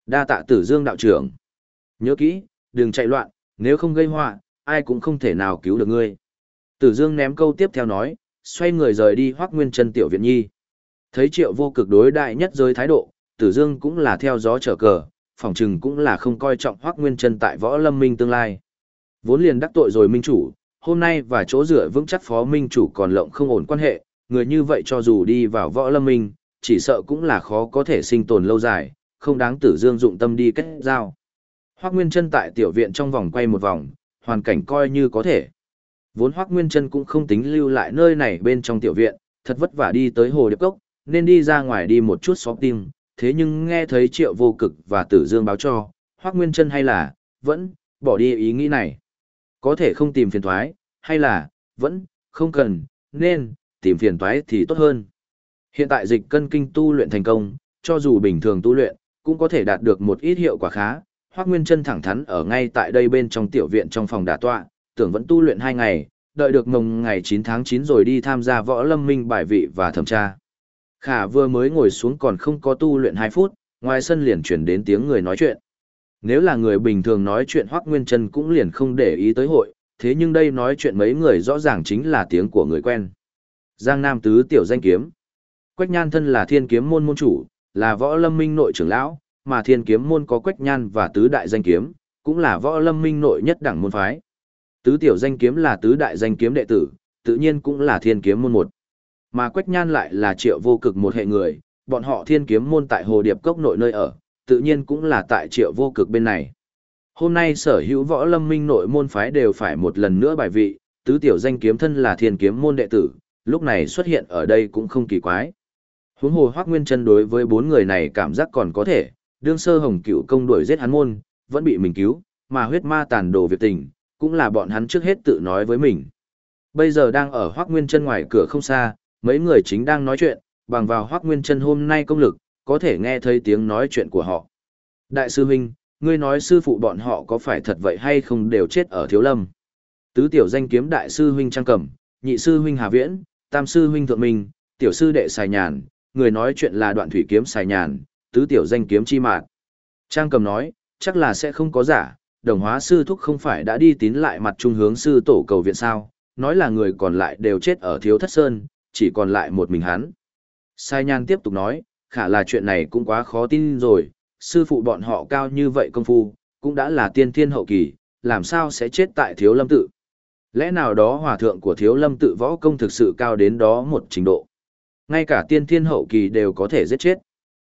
Đa tạ tử dương đạo trưởng. Nhớ kỹ, đừng chạy loạn, nếu không gây họa, ai cũng không thể nào cứu được ngươi. Tử dương ném câu tiếp theo nói, xoay người rời đi Hoắc nguyên chân tiểu viện nhi. Thấy triệu vô cực đối đại nhất giới thái độ, tử dương cũng là theo gió trở cờ, phỏng chừng cũng là không coi trọng Hoắc Nguyên Chân tại Võ Lâm Minh tương lai. Vốn liền đắc tội rồi minh chủ, hôm nay và chỗ dựa vững chắc phó minh chủ còn lộng không ổn quan hệ, người như vậy cho dù đi vào Võ Lâm Minh, chỉ sợ cũng là khó có thể sinh tồn lâu dài, không đáng Tử Dương dụng tâm đi kết giao. Hoắc Nguyên Chân tại tiểu viện trong vòng quay một vòng, hoàn cảnh coi như có thể. Vốn Hoắc Nguyên Chân cũng không tính lưu lại nơi này bên trong tiểu viện, thật vất vả đi tới hồ điệp cốc, nên đi ra ngoài đi một chút shopping, thế nhưng nghe thấy triệu vô cực và tử dương báo cho, Hoắc nguyên chân hay là, vẫn, bỏ đi ý nghĩ này. Có thể không tìm phiền toái, hay là, vẫn, không cần, nên, tìm phiền toái thì tốt hơn. Hiện tại dịch cân kinh tu luyện thành công, cho dù bình thường tu luyện, cũng có thể đạt được một ít hiệu quả khá. Hoác Nguyên chân thẳng thắn ở ngay tại đây bên trong tiểu viện trong phòng đà tọa, tưởng vẫn tu luyện hai ngày, đợi được mồng ngày 9 tháng 9 rồi đi tham gia võ lâm minh bài vị và thẩm tra. Khả vừa mới ngồi xuống còn không có tu luyện 2 phút, ngoài sân liền chuyển đến tiếng người nói chuyện. Nếu là người bình thường nói chuyện Hoắc Nguyên Trân cũng liền không để ý tới hội, thế nhưng đây nói chuyện mấy người rõ ràng chính là tiếng của người quen. Giang Nam Tứ Tiểu Danh Kiếm Quách Nhan thân là thiên kiếm môn môn chủ, là võ lâm minh nội trưởng lão, mà thiên kiếm môn có Quách Nhan và Tứ Đại Danh Kiếm, cũng là võ lâm minh nội nhất đẳng môn phái. Tứ Tiểu Danh Kiếm là Tứ Đại Danh Kiếm đệ tử, tự nhiên cũng là thiên kiếm môn một. Mà Quách Nhan lại là triệu vô cực một hệ người, bọn họ thiên kiếm môn tại Hồ Điệp Cốc nội nơi ở, tự nhiên cũng là tại triệu vô cực bên này. Hôm nay sở hữu võ lâm minh nội môn phái đều phải một lần nữa bài vị, tứ tiểu danh kiếm thân là thiên kiếm môn đệ tử, lúc này xuất hiện ở đây cũng không kỳ quái. Huống hồ Hoắc Nguyên Chân đối với bốn người này cảm giác còn có thể, đương sơ hồng cựu công đuổi giết hắn môn, vẫn bị mình cứu, mà huyết ma tàn đồ việc tình, cũng là bọn hắn trước hết tự nói với mình. Bây giờ đang ở Hoắc Nguyên Chân ngoài cửa không xa, mấy người chính đang nói chuyện, bằng vào Hoắc Nguyên Chân hôm nay công lực, có thể nghe thấy tiếng nói chuyện của họ. Đại sư huynh, ngươi nói sư phụ bọn họ có phải thật vậy hay không đều chết ở Thiếu Lâm? Tứ tiểu danh kiếm đại sư huynh Trang Cẩm, nhị sư huynh Hà Viễn, tam sư huynh Thượng Minh, tiểu sư đệ Sài Nhàn, người nói chuyện là Đoạn Thủy kiếm Sài Nhàn, tứ tiểu danh kiếm chi mạn. Trang cầm nói, chắc là sẽ không có giả, đồng hóa sư thúc không phải đã đi tín lại mặt trung hướng sư tổ cầu viện sao, nói là người còn lại đều chết ở Thiếu Thất Sơn, chỉ còn lại một mình hắn. Sai Nhan tiếp tục nói, khả là chuyện này cũng quá khó tin rồi, sư phụ bọn họ cao như vậy công phu, cũng đã là tiên thiên hậu kỳ, làm sao sẽ chết tại thiếu lâm tự. Lẽ nào đó hòa thượng của thiếu lâm tự võ công thực sự cao đến đó một trình độ. Ngay cả tiên thiên hậu kỳ đều có thể giết chết.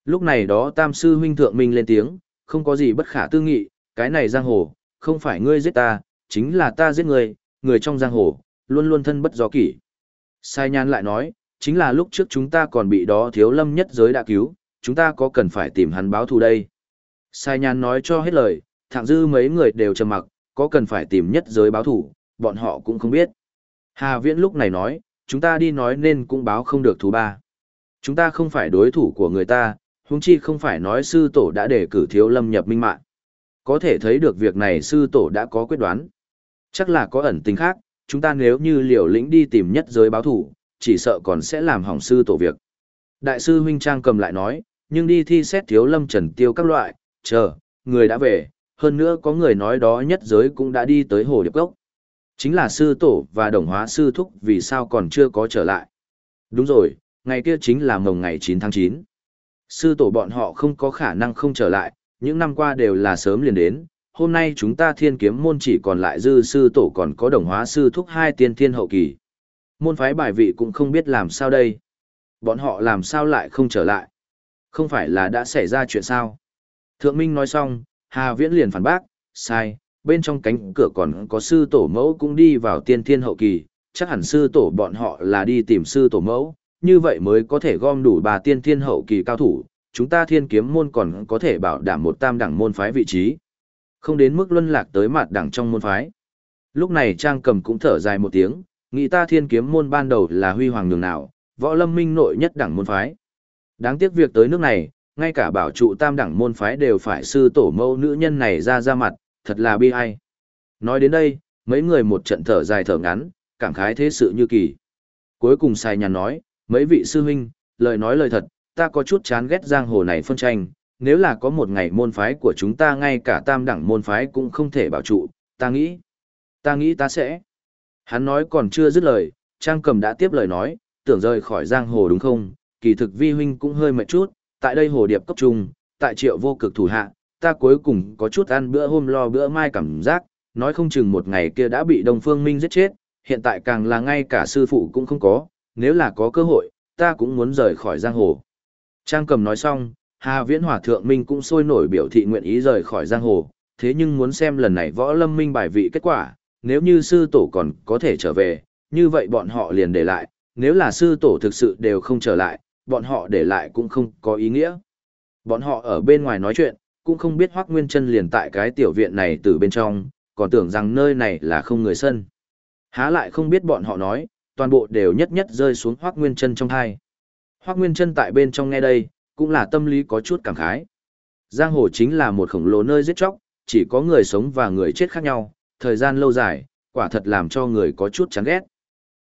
Lúc này đó tam sư huynh thượng minh lên tiếng, không có gì bất khả tư nghị, cái này giang hồ, không phải ngươi giết ta, chính là ta giết ngươi, người trong giang hồ, luôn luôn thân bất do kỷ. Sai nhan lại nói, chính là lúc trước chúng ta còn bị đó thiếu lâm nhất giới đã cứu, chúng ta có cần phải tìm hắn báo thù đây. Sai nhan nói cho hết lời, thạng dư mấy người đều trầm mặc, có cần phải tìm nhất giới báo thù, bọn họ cũng không biết. Hà Viễn lúc này nói, chúng ta đi nói nên cũng báo không được thú ba. Chúng ta không phải đối thủ của người ta, huống chi không phải nói sư tổ đã đề cử thiếu lâm nhập minh mạng. Có thể thấy được việc này sư tổ đã có quyết đoán. Chắc là có ẩn tình khác, chúng ta nếu như liều lĩnh đi tìm nhất giới báo thủ, chỉ sợ còn sẽ làm hỏng sư tổ việc. Đại sư huynh Trang cầm lại nói, nhưng đi thi xét thiếu lâm trần tiêu các loại, chờ, người đã về, hơn nữa có người nói đó nhất giới cũng đã đi tới hồ điệp gốc. Chính là sư tổ và đồng hóa sư thúc vì sao còn chưa có trở lại. Đúng rồi, ngày kia chính là mồng ngày 9 tháng 9. Sư tổ bọn họ không có khả năng không trở lại, những năm qua đều là sớm liền đến. Hôm nay chúng ta thiên kiếm môn chỉ còn lại dư sư tổ còn có đồng hóa sư thúc hai tiên thiên hậu kỳ. Môn phái bài vị cũng không biết làm sao đây. Bọn họ làm sao lại không trở lại. Không phải là đã xảy ra chuyện sao. Thượng Minh nói xong, Hà Viễn liền phản bác, sai, bên trong cánh cửa còn có sư tổ mẫu cũng đi vào tiên thiên hậu kỳ, chắc hẳn sư tổ bọn họ là đi tìm sư tổ mẫu, như vậy mới có thể gom đủ bà tiên thiên hậu kỳ cao thủ, chúng ta thiên kiếm môn còn có thể bảo đảm một tam đẳng môn phái vị trí. Không đến mức luân lạc tới mặt đẳng trong môn phái. Lúc này Trang cầm cũng thở dài một tiếng, nghĩ ta thiên kiếm môn ban đầu là huy hoàng đường nào, võ lâm minh nội nhất đẳng môn phái. Đáng tiếc việc tới nước này, ngay cả bảo trụ tam đẳng môn phái đều phải sư tổ mâu nữ nhân này ra ra mặt, thật là bi ai. Nói đến đây, mấy người một trận thở dài thở ngắn, cảm khái thế sự như kỳ. Cuối cùng xài nhàn nói, mấy vị sư huynh, lời nói lời thật, ta có chút chán ghét giang hồ này phân tranh, nếu là có một ngày môn phái của chúng ta ngay cả tam đẳng môn phái cũng không thể bảo trụ, ta nghĩ, ta nghĩ ta sẽ. Hắn nói còn chưa dứt lời, Trang cầm đã tiếp lời nói, tưởng rời khỏi giang hồ đúng không, kỳ thực vi huynh cũng hơi mệt chút, tại đây hồ điệp cấp trung, tại triệu vô cực thủ hạ, ta cuối cùng có chút ăn bữa hôm lo bữa mai cảm giác, nói không chừng một ngày kia đã bị Đông Phương Minh giết chết, hiện tại càng là ngay cả sư phụ cũng không có, nếu là có cơ hội, ta cũng muốn rời khỏi giang hồ. Trang cầm nói xong, Hà Viễn Hòa Thượng Minh cũng sôi nổi biểu thị nguyện ý rời khỏi giang hồ, thế nhưng muốn xem lần này võ lâm minh bài vị kết quả, nếu như sư tổ còn có thể trở về, như vậy bọn họ liền để lại, nếu là sư tổ thực sự đều không trở lại, bọn họ để lại cũng không có ý nghĩa. Bọn họ ở bên ngoài nói chuyện, cũng không biết Hoắc Nguyên Chân liền tại cái tiểu viện này từ bên trong, còn tưởng rằng nơi này là không người sân. Há lại không biết bọn họ nói, toàn bộ đều nhất nhất rơi xuống Hoắc Nguyên Chân trong hai. Hoắc Nguyên Chân tại bên trong nghe đây, cũng là tâm lý có chút cảm khái. Giang hồ chính là một khổng lồ nơi giết chóc, chỉ có người sống và người chết khác nhau, thời gian lâu dài, quả thật làm cho người có chút chán ghét.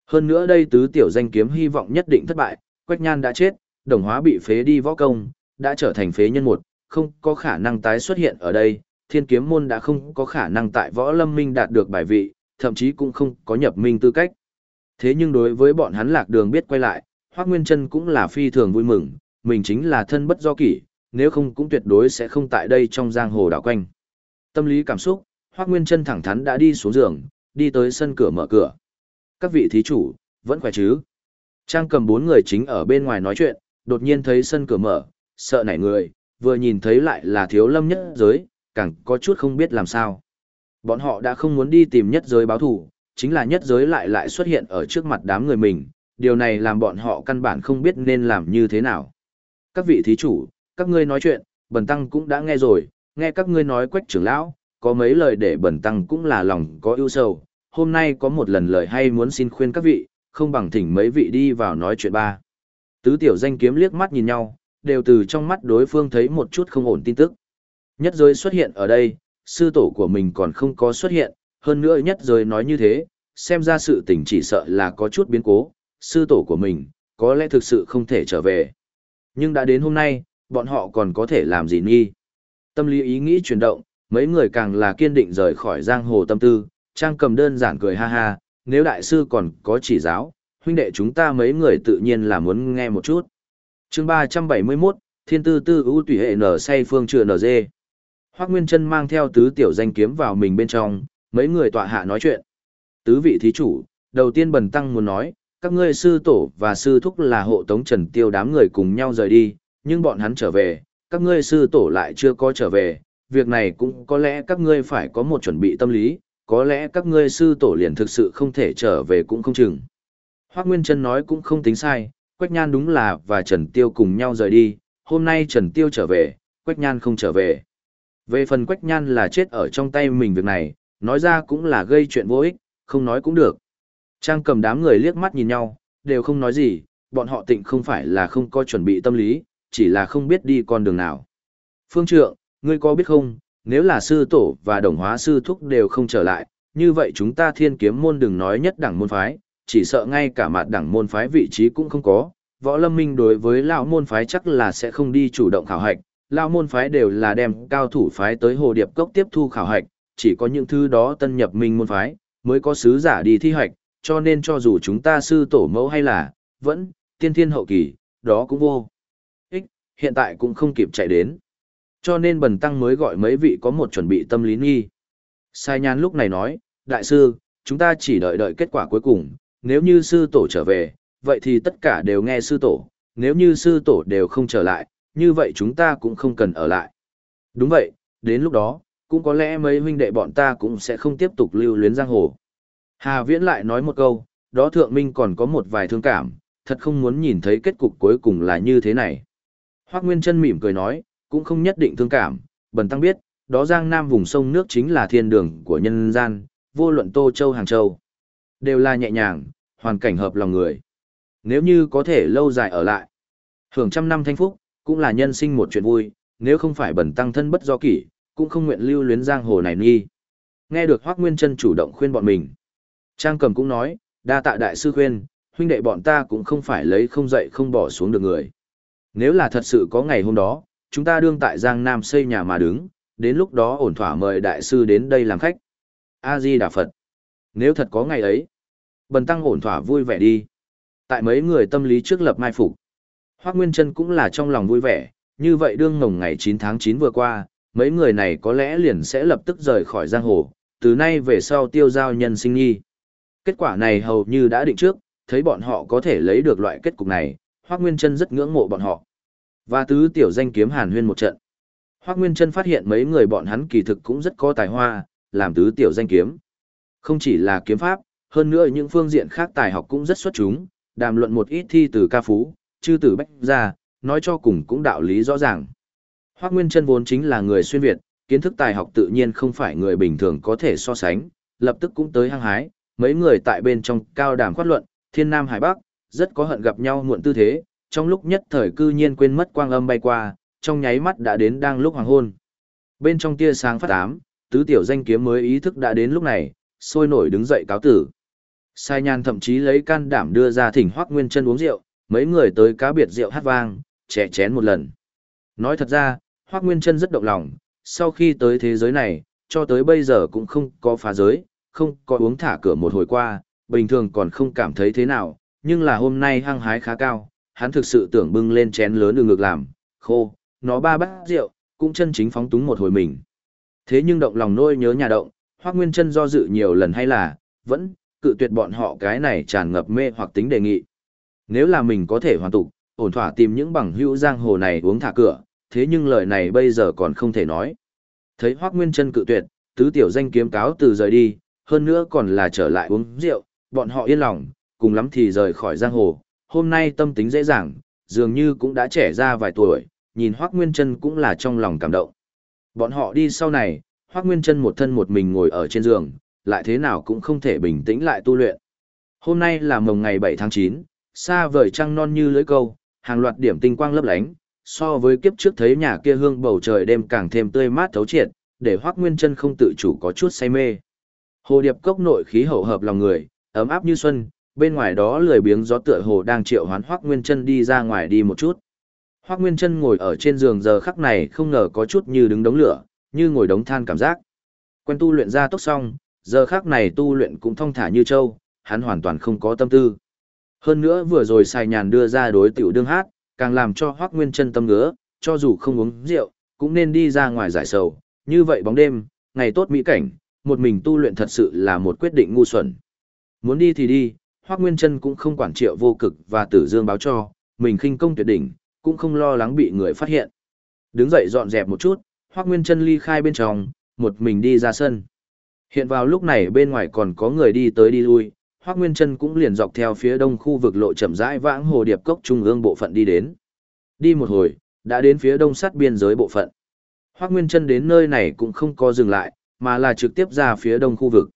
Hơn nữa đây tứ tiểu danh kiếm hy vọng nhất định thất bại, Quách Nhan đã chết, Đồng Hóa bị phế đi võ công, đã trở thành phế nhân một, không có khả năng tái xuất hiện ở đây, Thiên Kiếm môn đã không có khả năng tại Võ Lâm Minh đạt được bài vị, thậm chí cũng không có nhập minh tư cách. Thế nhưng đối với bọn hắn lạc đường biết quay lại, Hoác Nguyên Trân cũng là phi thường vui mừng, mình chính là thân bất do kỷ, nếu không cũng tuyệt đối sẽ không tại đây trong giang hồ đảo quanh. Tâm lý cảm xúc, Hoác Nguyên Trân thẳng thắn đã đi xuống giường, đi tới sân cửa mở cửa. Các vị thí chủ, vẫn khỏe chứ? Trang cầm bốn người chính ở bên ngoài nói chuyện, đột nhiên thấy sân cửa mở, sợ nảy người, vừa nhìn thấy lại là thiếu lâm nhất giới, càng có chút không biết làm sao. Bọn họ đã không muốn đi tìm nhất giới báo thủ, chính là nhất giới lại lại xuất hiện ở trước mặt đám người mình, điều này làm bọn họ căn bản không biết nên làm như thế nào. Các vị thí chủ, các ngươi nói chuyện, bần tăng cũng đã nghe rồi, nghe các ngươi nói quách trưởng lão, có mấy lời để bần tăng cũng là lòng có ưu sầu, hôm nay có một lần lời hay muốn xin khuyên các vị, không bằng thỉnh mấy vị đi vào nói chuyện ba. Tứ tiểu danh kiếm liếc mắt nhìn nhau, đều từ trong mắt đối phương thấy một chút không ổn tin tức. Nhất giới xuất hiện ở đây, sư tổ của mình còn không có xuất hiện, hơn nữa nhất rồi nói như thế, xem ra sự tình chỉ sợ là có chút biến cố, sư tổ của mình, có lẽ thực sự không thể trở về. Nhưng đã đến hôm nay, bọn họ còn có thể làm gì nghi? Tâm lý ý nghĩ chuyển động, mấy người càng là kiên định rời khỏi giang hồ tâm tư, trang cầm đơn giản cười ha ha, nếu đại sư còn có chỉ giáo, huynh đệ chúng ta mấy người tự nhiên là muốn nghe một chút. chương 371, Thiên tư tư ưu tùy hệ nở say phương trừ nở dê. Hoác Nguyên chân mang theo tứ tiểu danh kiếm vào mình bên trong, mấy người tọa hạ nói chuyện. Tứ vị thí chủ, đầu tiên bần tăng muốn nói, các ngươi sư tổ và sư thúc là hộ tống trần tiêu đám người cùng nhau rời đi, nhưng bọn hắn trở về, các ngươi sư tổ lại chưa có trở về, việc này cũng có lẽ các ngươi phải có một chuẩn bị tâm lý, có lẽ các ngươi sư tổ liền thực sự không thể trở về cũng không chừng. Hoác Nguyên Trân nói cũng không tính sai, Quách Nhan đúng là và Trần Tiêu cùng nhau rời đi, hôm nay Trần Tiêu trở về, Quách Nhan không trở về. Về phần Quách Nhan là chết ở trong tay mình việc này, nói ra cũng là gây chuyện vô ích, không nói cũng được. Trang cầm đám người liếc mắt nhìn nhau, đều không nói gì, bọn họ tịnh không phải là không có chuẩn bị tâm lý, chỉ là không biết đi con đường nào. Phương trượng, ngươi có biết không, nếu là sư tổ và đồng hóa sư thúc đều không trở lại, như vậy chúng ta thiên kiếm môn đừng nói nhất đẳng môn phái, chỉ sợ ngay cả mặt đẳng môn phái vị trí cũng không có. Võ Lâm Minh đối với lão môn phái chắc là sẽ không đi chủ động khảo hạch, lão môn phái đều là đem cao thủ phái tới hồ điệp cốc tiếp thu khảo hạch, chỉ có những thứ đó tân nhập minh môn phái mới có sứ giả đi thi hoạch, cho nên cho dù chúng ta sư tổ mẫu hay là vẫn tiên thiên hậu kỳ, đó cũng vô ích, hiện tại cũng không kịp chạy đến. Cho nên bần tăng mới gọi mấy vị có một chuẩn bị tâm lý nghi. Sai nhan lúc này nói, đại sư, chúng ta chỉ đợi đợi kết quả cuối cùng, nếu như sư tổ trở về, vậy thì tất cả đều nghe sư tổ, nếu như sư tổ đều không trở lại, như vậy chúng ta cũng không cần ở lại. Đúng vậy, đến lúc đó, cũng có lẽ mấy huynh đệ bọn ta cũng sẽ không tiếp tục lưu luyến giang hồ. Hà Viễn lại nói một câu, đó thượng minh còn có một vài thương cảm, thật không muốn nhìn thấy kết cục cuối cùng là như thế này. Hoác Nguyên Trân mỉm cười nói, cũng không nhất định thương cảm, bần tăng biết, đó giang nam vùng sông nước chính là thiên đường của nhân gian, vô luận Tô Châu Hàng Châu. Đều là nhẹ nhàng, hoàn cảnh hợp lòng người. Nếu như có thể lâu dài ở lại, hưởng trăm năm thanh phúc, cũng là nhân sinh một chuyện vui, nếu không phải bần tăng thân bất do kỷ, cũng không nguyện lưu luyến giang hồ này nghi. Nghe được Hoác Nguyên Trân chủ động khuyên bọn mình. Trang cầm cũng nói, đa tạ đại sư khuyên, huynh đệ bọn ta cũng không phải lấy không dậy không bỏ xuống được người. Nếu là thật sự có ngày hôm đó, chúng ta đương tại Giang Nam xây nhà mà đứng, đến lúc đó ổn thỏa mời đại sư đến đây làm khách. A-di Đà Phật. Nếu thật có ngày ấy, bần tăng ổn thỏa vui vẻ đi. Tại mấy người tâm lý trước lập mai phục Hoác Nguyên Trân cũng là trong lòng vui vẻ, như vậy đương ngồng ngày 9 tháng 9 vừa qua, mấy người này có lẽ liền sẽ lập tức rời khỏi giang hồ, từ nay về sau tiêu giao nhân sinh nghi. Kết quả này hầu như đã định trước, thấy bọn họ có thể lấy được loại kết cục này, Hoác Nguyên Trân rất ngưỡng mộ bọn họ. Và tứ tiểu danh kiếm hàn huyên một trận. Hoác Nguyên Trân phát hiện mấy người bọn hắn kỳ thực cũng rất có tài hoa, làm tứ tiểu danh kiếm. Không chỉ là kiếm pháp, hơn nữa những phương diện khác tài học cũng rất xuất chúng, đàm luận một ít thi từ ca phú, chư tử bách ra, nói cho cùng cũng đạo lý rõ ràng. Hoác Nguyên Trân vốn chính là người xuyên Việt, kiến thức tài học tự nhiên không phải người bình thường có thể so sánh, lập tức cũng tới hăng hái, mấy người tại bên trong cao đàm khoát luận, thiên nam hải bắc, rất có hận gặp nhau muộn tư thế, trong lúc nhất thời cư nhiên quên mất quang âm bay qua, trong nháy mắt đã đến đang lúc hoàng hôn. Bên trong tia sáng phát ám, tứ tiểu danh kiếm mới ý thức đã đến lúc này, sôi nổi đứng dậy cáo tử. Sai nhan thậm chí lấy can đảm đưa ra thỉnh hoác nguyên chân uống rượu, mấy người tới cá biệt rượu hát vang, trẻ chén một lần. Nói thật ra, hoác nguyên Trân rất động lòng, sau khi tới thế giới này, cho tới bây giờ cũng không có phá giới, không có uống thả cửa một hồi qua, bình thường còn không cảm thấy thế nào, nhưng là hôm nay hăng hái khá cao, hắn thực sự tưởng bưng lên chén lớn đường ngược làm, khô, nó ba bát rượu, cũng chân chính phóng túng một hồi mình. Thế nhưng động lòng nôi nhớ nhà động, Hoắc Nguyên Trân do dự nhiều lần hay là, vẫn, cự tuyệt bọn họ cái này tràn ngập mê hoặc tính đề nghị. Nếu là mình có thể hoàn tục, ổn thỏa tìm những bằng hữu giang hồ này uống thả cửa, thế nhưng lời này bây giờ còn không thể nói. Thấy Hoắc Nguyên Trân cự tuyệt, tứ tiểu danh kiếm cáo từ rời đi, hơn nữa còn là trở lại uống rượu, bọn họ yên lòng, cùng lắm thì rời khỏi giang hồ, hôm nay tâm tính dễ dàng, dường như cũng đã trẻ ra vài tuổi, nhìn Hoác Nguyên Trân cũng là trong lòng cảm động. Bọn họ đi sau này, Hoác Nguyên Trân một thân một mình ngồi ở trên giường, lại thế nào cũng không thể bình tĩnh lại tu luyện. Hôm nay là mồng ngày 7 tháng 9, xa vời trăng non như lưới câu, hàng loạt điểm tinh quang lấp lánh, so với kiếp trước thấy nhà kia hương bầu trời đêm càng thêm tươi mát thấu triệt, để Hoắc Nguyên Trân không tự chủ có chút say mê. Hồ điệp cốc nội khí hậu hợp lòng người, ấm áp như xuân, bên ngoài đó lười biếng gió tựa hồ đang triệu hoán Hoắc Nguyên Chân đi ra ngoài đi một chút. Hoắc Nguyên Chân ngồi ở trên giường giờ khắc này không ngờ có chút như đứng đống lửa, như ngồi đống than cảm giác. Quen tu luyện ra tốc xong, giờ khắc này tu luyện cũng thong thả như châu, hắn hoàn toàn không có tâm tư. Hơn nữa vừa rồi xài nhàn đưa ra đối tiểu đương hát, càng làm cho Hoắc Nguyên Chân tâm ngứa, cho dù không uống rượu, cũng nên đi ra ngoài giải sầu, như vậy bóng đêm, ngày tốt mỹ cảnh, một mình tu luyện thật sự là một quyết định ngu xuẩn. Muốn đi thì đi, Hoắc Nguyên Trân cũng không quản triệu vô cực và tử dương báo cho, mình khinh công tuyệt đỉnh, cũng không lo lắng bị người phát hiện. Đứng dậy dọn dẹp một chút, Hoắc Nguyên Trân ly khai bên trong, một mình đi ra sân. Hiện vào lúc này bên ngoài còn có người đi tới đi lui, Hoắc Nguyên Trân cũng liền dọc theo phía đông khu vực lộ chậm rãi vãng hồ điệp cốc trung ương bộ phận đi đến. Đi một hồi, đã đến phía đông sát biên giới bộ phận. Hoắc Nguyên Trân đến nơi này cũng không có dừng lại, mà là trực tiếp ra phía đông khu vực.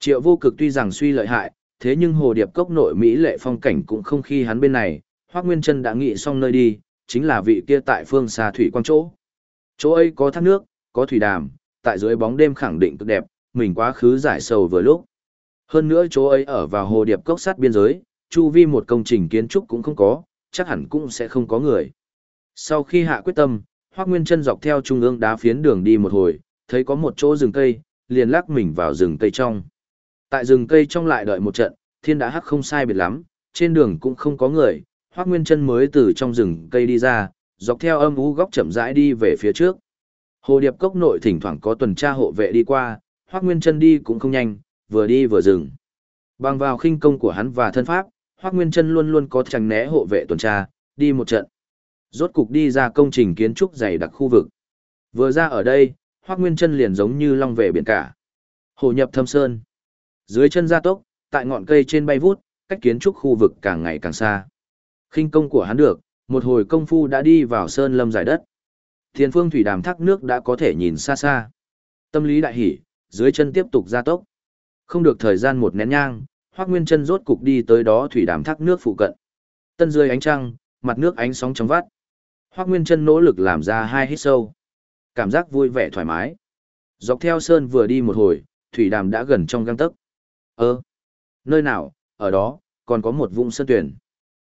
Triệu vô cực tuy rằng suy lợi hại, thế nhưng hồ điệp cốc nội Mỹ lệ phong cảnh cũng không khi hắn bên này, Hoắc Nguyên Trân đã nghĩ xong nơi đi, chính là vị kia tại phương xa thủy quang chỗ. Chỗ ấy có thác nước, có thủy đàm, tại dưới bóng đêm khẳng định cực đẹp, mình quá khứ giải sầu vừa lúc. Hơn nữa chỗ ấy ở vào hồ điệp cốc sát biên giới, chu vi một công trình kiến trúc cũng không có, chắc hẳn cũng sẽ không có người. Sau khi hạ quyết tâm, Hoắc Nguyên Chân dọc theo trung ương đá phiến đường đi một hồi, thấy có một chỗ rừng cây, liền lắc mình vào rừng cây trong. Tại rừng cây trong lại đợi một trận, thiên đã hắc không sai biệt lắm, trên đường cũng không có người, Hoắc Nguyên Chân mới từ trong rừng cây đi ra, dọc theo âm u góc chậm rãi đi về phía trước. Hồ điệp cốc nội thỉnh thoảng có tuần tra hộ vệ đi qua, Hoắc Nguyên Chân đi cũng không nhanh, vừa đi vừa dừng. Bằng vào khinh công của hắn và thân pháp, Hoắc Nguyên Chân luôn luôn có tránh né hộ vệ tuần tra, đi một trận. Rốt cục đi ra công trình kiến trúc dày đặc khu vực. Vừa ra ở đây, Hoắc Nguyên Chân liền giống như long về biển cả. Hồ nhập thâm sơn. Dưới chân gia tốc, tại ngọn cây trên bay vút, cách kiến trúc khu vực càng ngày càng xa. Khinh công của hắn được, một hồi công phu đã đi vào sơn lâm giải đất. Thiên phương thủy đàm thác nước đã có thể nhìn xa xa. Tâm lý đại hỉ, dưới chân tiếp tục gia tốc. Không được thời gian một nén nhang, Hoắc Nguyên Chân rốt cục đi tới đó thủy đàm thác nước phụ cận. Tân dưới ánh trăng, mặt nước ánh sóng trong vắt. Hoắc Nguyên Chân nỗ lực làm ra hai hít sâu. Cảm giác vui vẻ thoải mái. Dọc theo sơn vừa đi một hồi, thủy đàm đã gần trong gang tấc. Ơ, nơi nào, ở đó, còn có một vũng sơn tuyển.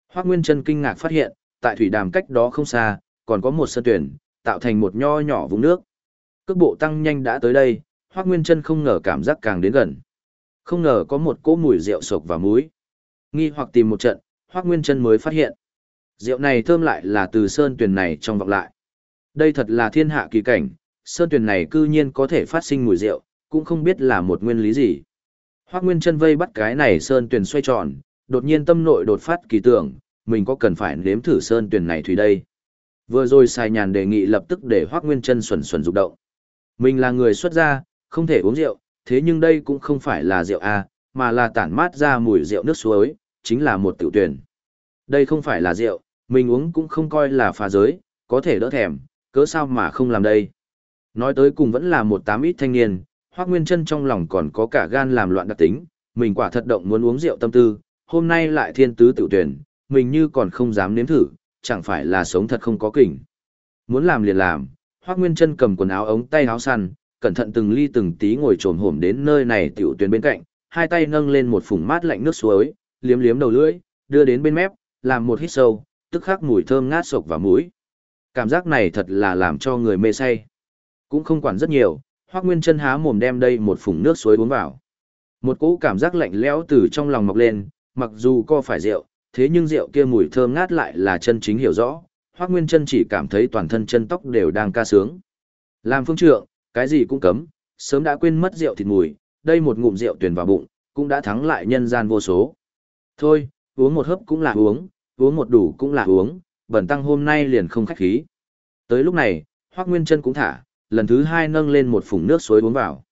Hoắc Nguyên Chân kinh ngạc phát hiện, tại thủy đàm cách đó không xa, còn có một sơn tuyển, tạo thành một nho nhỏ vùng nước. Cước bộ tăng nhanh đã tới đây, Hoắc Nguyên Chân không ngờ cảm giác càng đến gần. Không ngờ có một cỗ mùi rượu sộc và muối. Nghi hoặc tìm một trận, Hoắc Nguyên Chân mới phát hiện. Rượu này thơm lại là từ sơn tuyền này trong vọng lại. Đây thật là thiên hạ kỳ cảnh, sơn tuyền này cư nhiên có thể phát sinh mùi rượu, cũng không biết là một nguyên lý gì. Hoắc Nguyên Chân vây bắt cái này sơn tuyền xoay tròn, đột nhiên tâm nội đột phát kỳ tưởng, mình có cần phải nếm thử sơn tuyền này thủy đây. Vừa rồi xài nhàn đề nghị lập tức để Hoắc Nguyên Chân xuẩn xuẩn rụng động. Mình là người xuất gia, không thể uống rượu, thế nhưng đây cũng không phải là rượu A, mà là tản mát ra mùi rượu nước suối, chính là một tiểu tuyển. Đây không phải là rượu, mình uống cũng không coi là phá giới, có thể đỡ thèm, cớ sao mà không làm đây. Nói tới cùng vẫn là một tám ít thanh niên, Hoác Nguyên chân trong lòng còn có cả gan làm loạn đặc tính, mình quả thật động muốn uống rượu tâm tư, hôm nay lại thiên tứ tiểu tuyển, mình như còn không dám nếm thử, chẳng phải là sống thật không có kỉnh. Muốn làm liền làm, Hoác Nguyên chân cầm quần áo ống tay áo săn, cẩn thận từng ly từng tí ngồi trồm hổm đến nơi này tiểu tuyến bên cạnh, hai tay nâng lên một phùng mát lạnh nước suối, liếm liếm đầu lưỡi, đưa đến bên mép, làm một hít sâu, tức khắc mùi thơm ngát sộc vào mũi. Cảm giác này thật là làm cho người mê say. Cũng không quản rất nhiều, Hoắc Nguyên Chân há mồm đem đây một phùng nước suối uống vào. Một cỗ cảm giác lạnh lẽo từ trong lòng mọc lên, mặc dù có phải rượu, thế nhưng rượu kia mùi thơm ngát lại là chân chính hiểu rõ. Hoắc Nguyên Chân chỉ cảm thấy toàn thân chân tóc đều đang ca sướng. Làm phương trượng, cái gì cũng cấm, sớm đã quên mất rượu thịt mùi, đây một ngụm rượu tuyển vào bụng, cũng đã thắng lại nhân gian vô số. Thôi, uống một hớp cũng là uống, uống một đủ cũng là uống, bẩn tăng hôm nay liền không khách khí. Tới lúc này, Hoắc Nguyên Chân cũng thả, lần thứ hai nâng lên một phùng nước suối uống vào.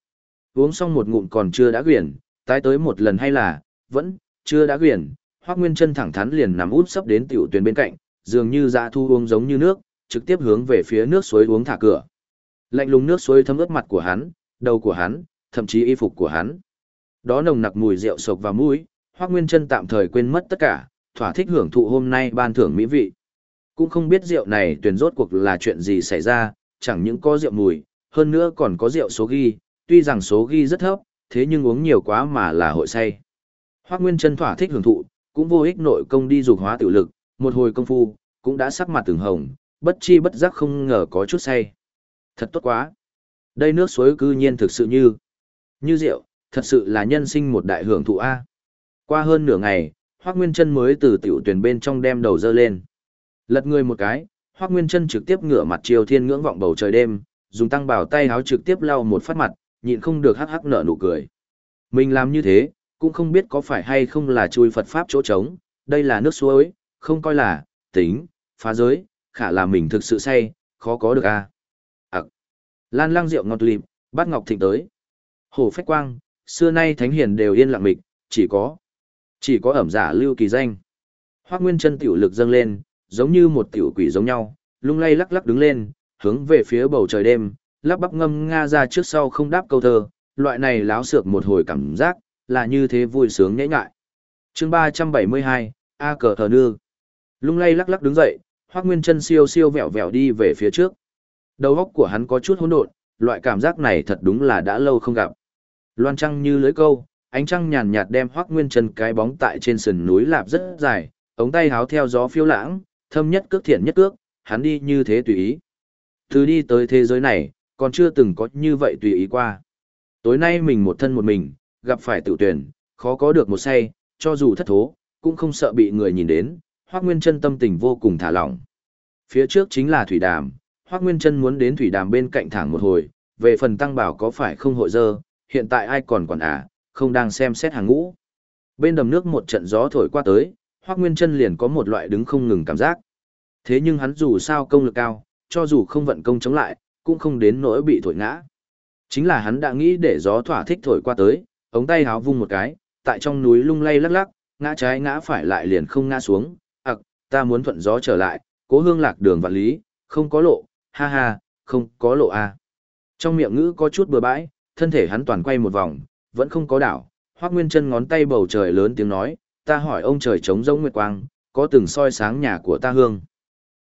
Uống xong một ngụm còn chưa đã quyển, tái tới một lần hay là, vẫn, chưa đã quyển, Hoắc Nguyên Chân thẳng thắn liền nằm út sấp đến tiểu tuyển bên cạnh, dường như dạ thu uống giống như nước, trực tiếp hướng về phía nước suối uống thả cửa. Lạnh lùng nước suối thấm ướt mặt của hắn, đầu của hắn, thậm chí y phục của hắn. Đó nồng nặc mùi rượu sộc vào mũi, Hoắc Nguyên Chân tạm thời quên mất tất cả, thỏa thích hưởng thụ hôm nay ban thưởng mỹ vị. Cũng không biết rượu này tuyển rốt cuộc là chuyện gì xảy ra, chẳng những có rượu mùi, hơn nữa còn có rượu số ghi, tuy rằng số ghi rất thấp, thế nhưng uống nhiều quá mà là hội say. Hoắc Nguyên Chân thỏa thích hưởng thụ, cũng vô ích nội công đi dục hóa tiểu lực, một hồi công phu, cũng đã sắc mặt từng hồng, bất chi bất giác không ngờ có chút say. Thật tốt quá. Đây nước suối cư nhiên thực sự như, như rượu, thật sự là nhân sinh một đại hưởng thụ A. Qua hơn nửa ngày, Hoác Nguyên Trân mới từ tiểu tuyển bên trong đem đầu dơ lên. Lật người một cái, Hoác Nguyên Trân trực tiếp ngửa mặt chiều thiên ngưỡng vọng bầu trời đêm, dùng tăng bảo tay háo trực tiếp lau một phát mặt, nhịn không được hắc hắc nở nụ cười. Mình làm như thế, cũng không biết có phải hay không là chui Phật Pháp chỗ trống, đây là nước suối, không coi là, tính, phá giới, khả là mình thực sự say, khó có được a Lan lăng rượu ngọt lịm, bát ngọc thịnh tới. Hồ Phách Quang, xưa nay thánh hiền đều yên lặng mịch, chỉ có, chỉ có ẩm giả lưu kỳ danh. Hoác Nguyên chân tiểu lực dâng lên, giống như một tiểu quỷ giống nhau, lung lay lắc lắc đứng lên, hướng về phía bầu trời đêm, lắp bắp ngâm nga ra trước sau không đáp câu thơ, loại này láo xược một hồi cảm giác, là như thế vui sướng nhễ ngại. chương 372, A cờ thờ nương. Lung lay lắc lắc đứng dậy, Hoắc Nguyên Chân siêu siêu vẹo vẹo đi về phía trước. Đầu óc của hắn có chút hỗn độn, loại cảm giác này thật đúng là đã lâu không gặp. Loan trăng như lưới câu, ánh trăng nhàn nhạt đem Hoắc Nguyên Chân cái bóng tại trên sườn núi lạp rất dài, ống tay háo theo gió phiêu lãng, thâm nhất cước thiện nhất cước, hắn đi như thế tùy ý. Từ đi tới thế giới này, còn chưa từng có như vậy tùy ý qua. Tối nay mình một thân một mình, gặp phải tự tuyển, khó có được một say, cho dù thất thố, cũng không sợ bị người nhìn đến, Hoắc Nguyên Chân tâm tình vô cùng thả lỏng. Phía trước chính là thủy đàm, Hoắc Nguyên Chân muốn đến thủy đàm bên cạnh thẳng một hồi, về phần tăng bảo có phải không hội dơ, hiện tại ai còn quản à, không đang xem xét hàng ngũ. Bên đầm nước một trận gió thổi qua tới, Hoắc Nguyên Chân liền có một loại đứng không ngừng cảm giác. Thế nhưng hắn dù sao công lực cao, cho dù không vận công chống lại, cũng không đến nỗi bị thổi ngã. Chính là hắn đã nghĩ để gió thỏa thích thổi qua tới, ống tay háo vung một cái, tại trong núi lung lay lắc lắc, ngã trái ngã phải lại liền không ngã xuống, ặc, ta muốn thuận gió trở lại, cố hương lạc đường vạn lý, không có lộ, ha ha, không có lộ a. À. Trong miệng ngữ có chút bừa bãi, thân thể hắn toàn quay một vòng, vẫn không có đảo, Hoắc Nguyên Chân ngón tay bầu trời lớn tiếng nói, ta hỏi ông trời trống rỗng nguyệt quang, có từng soi sáng nhà của ta hương.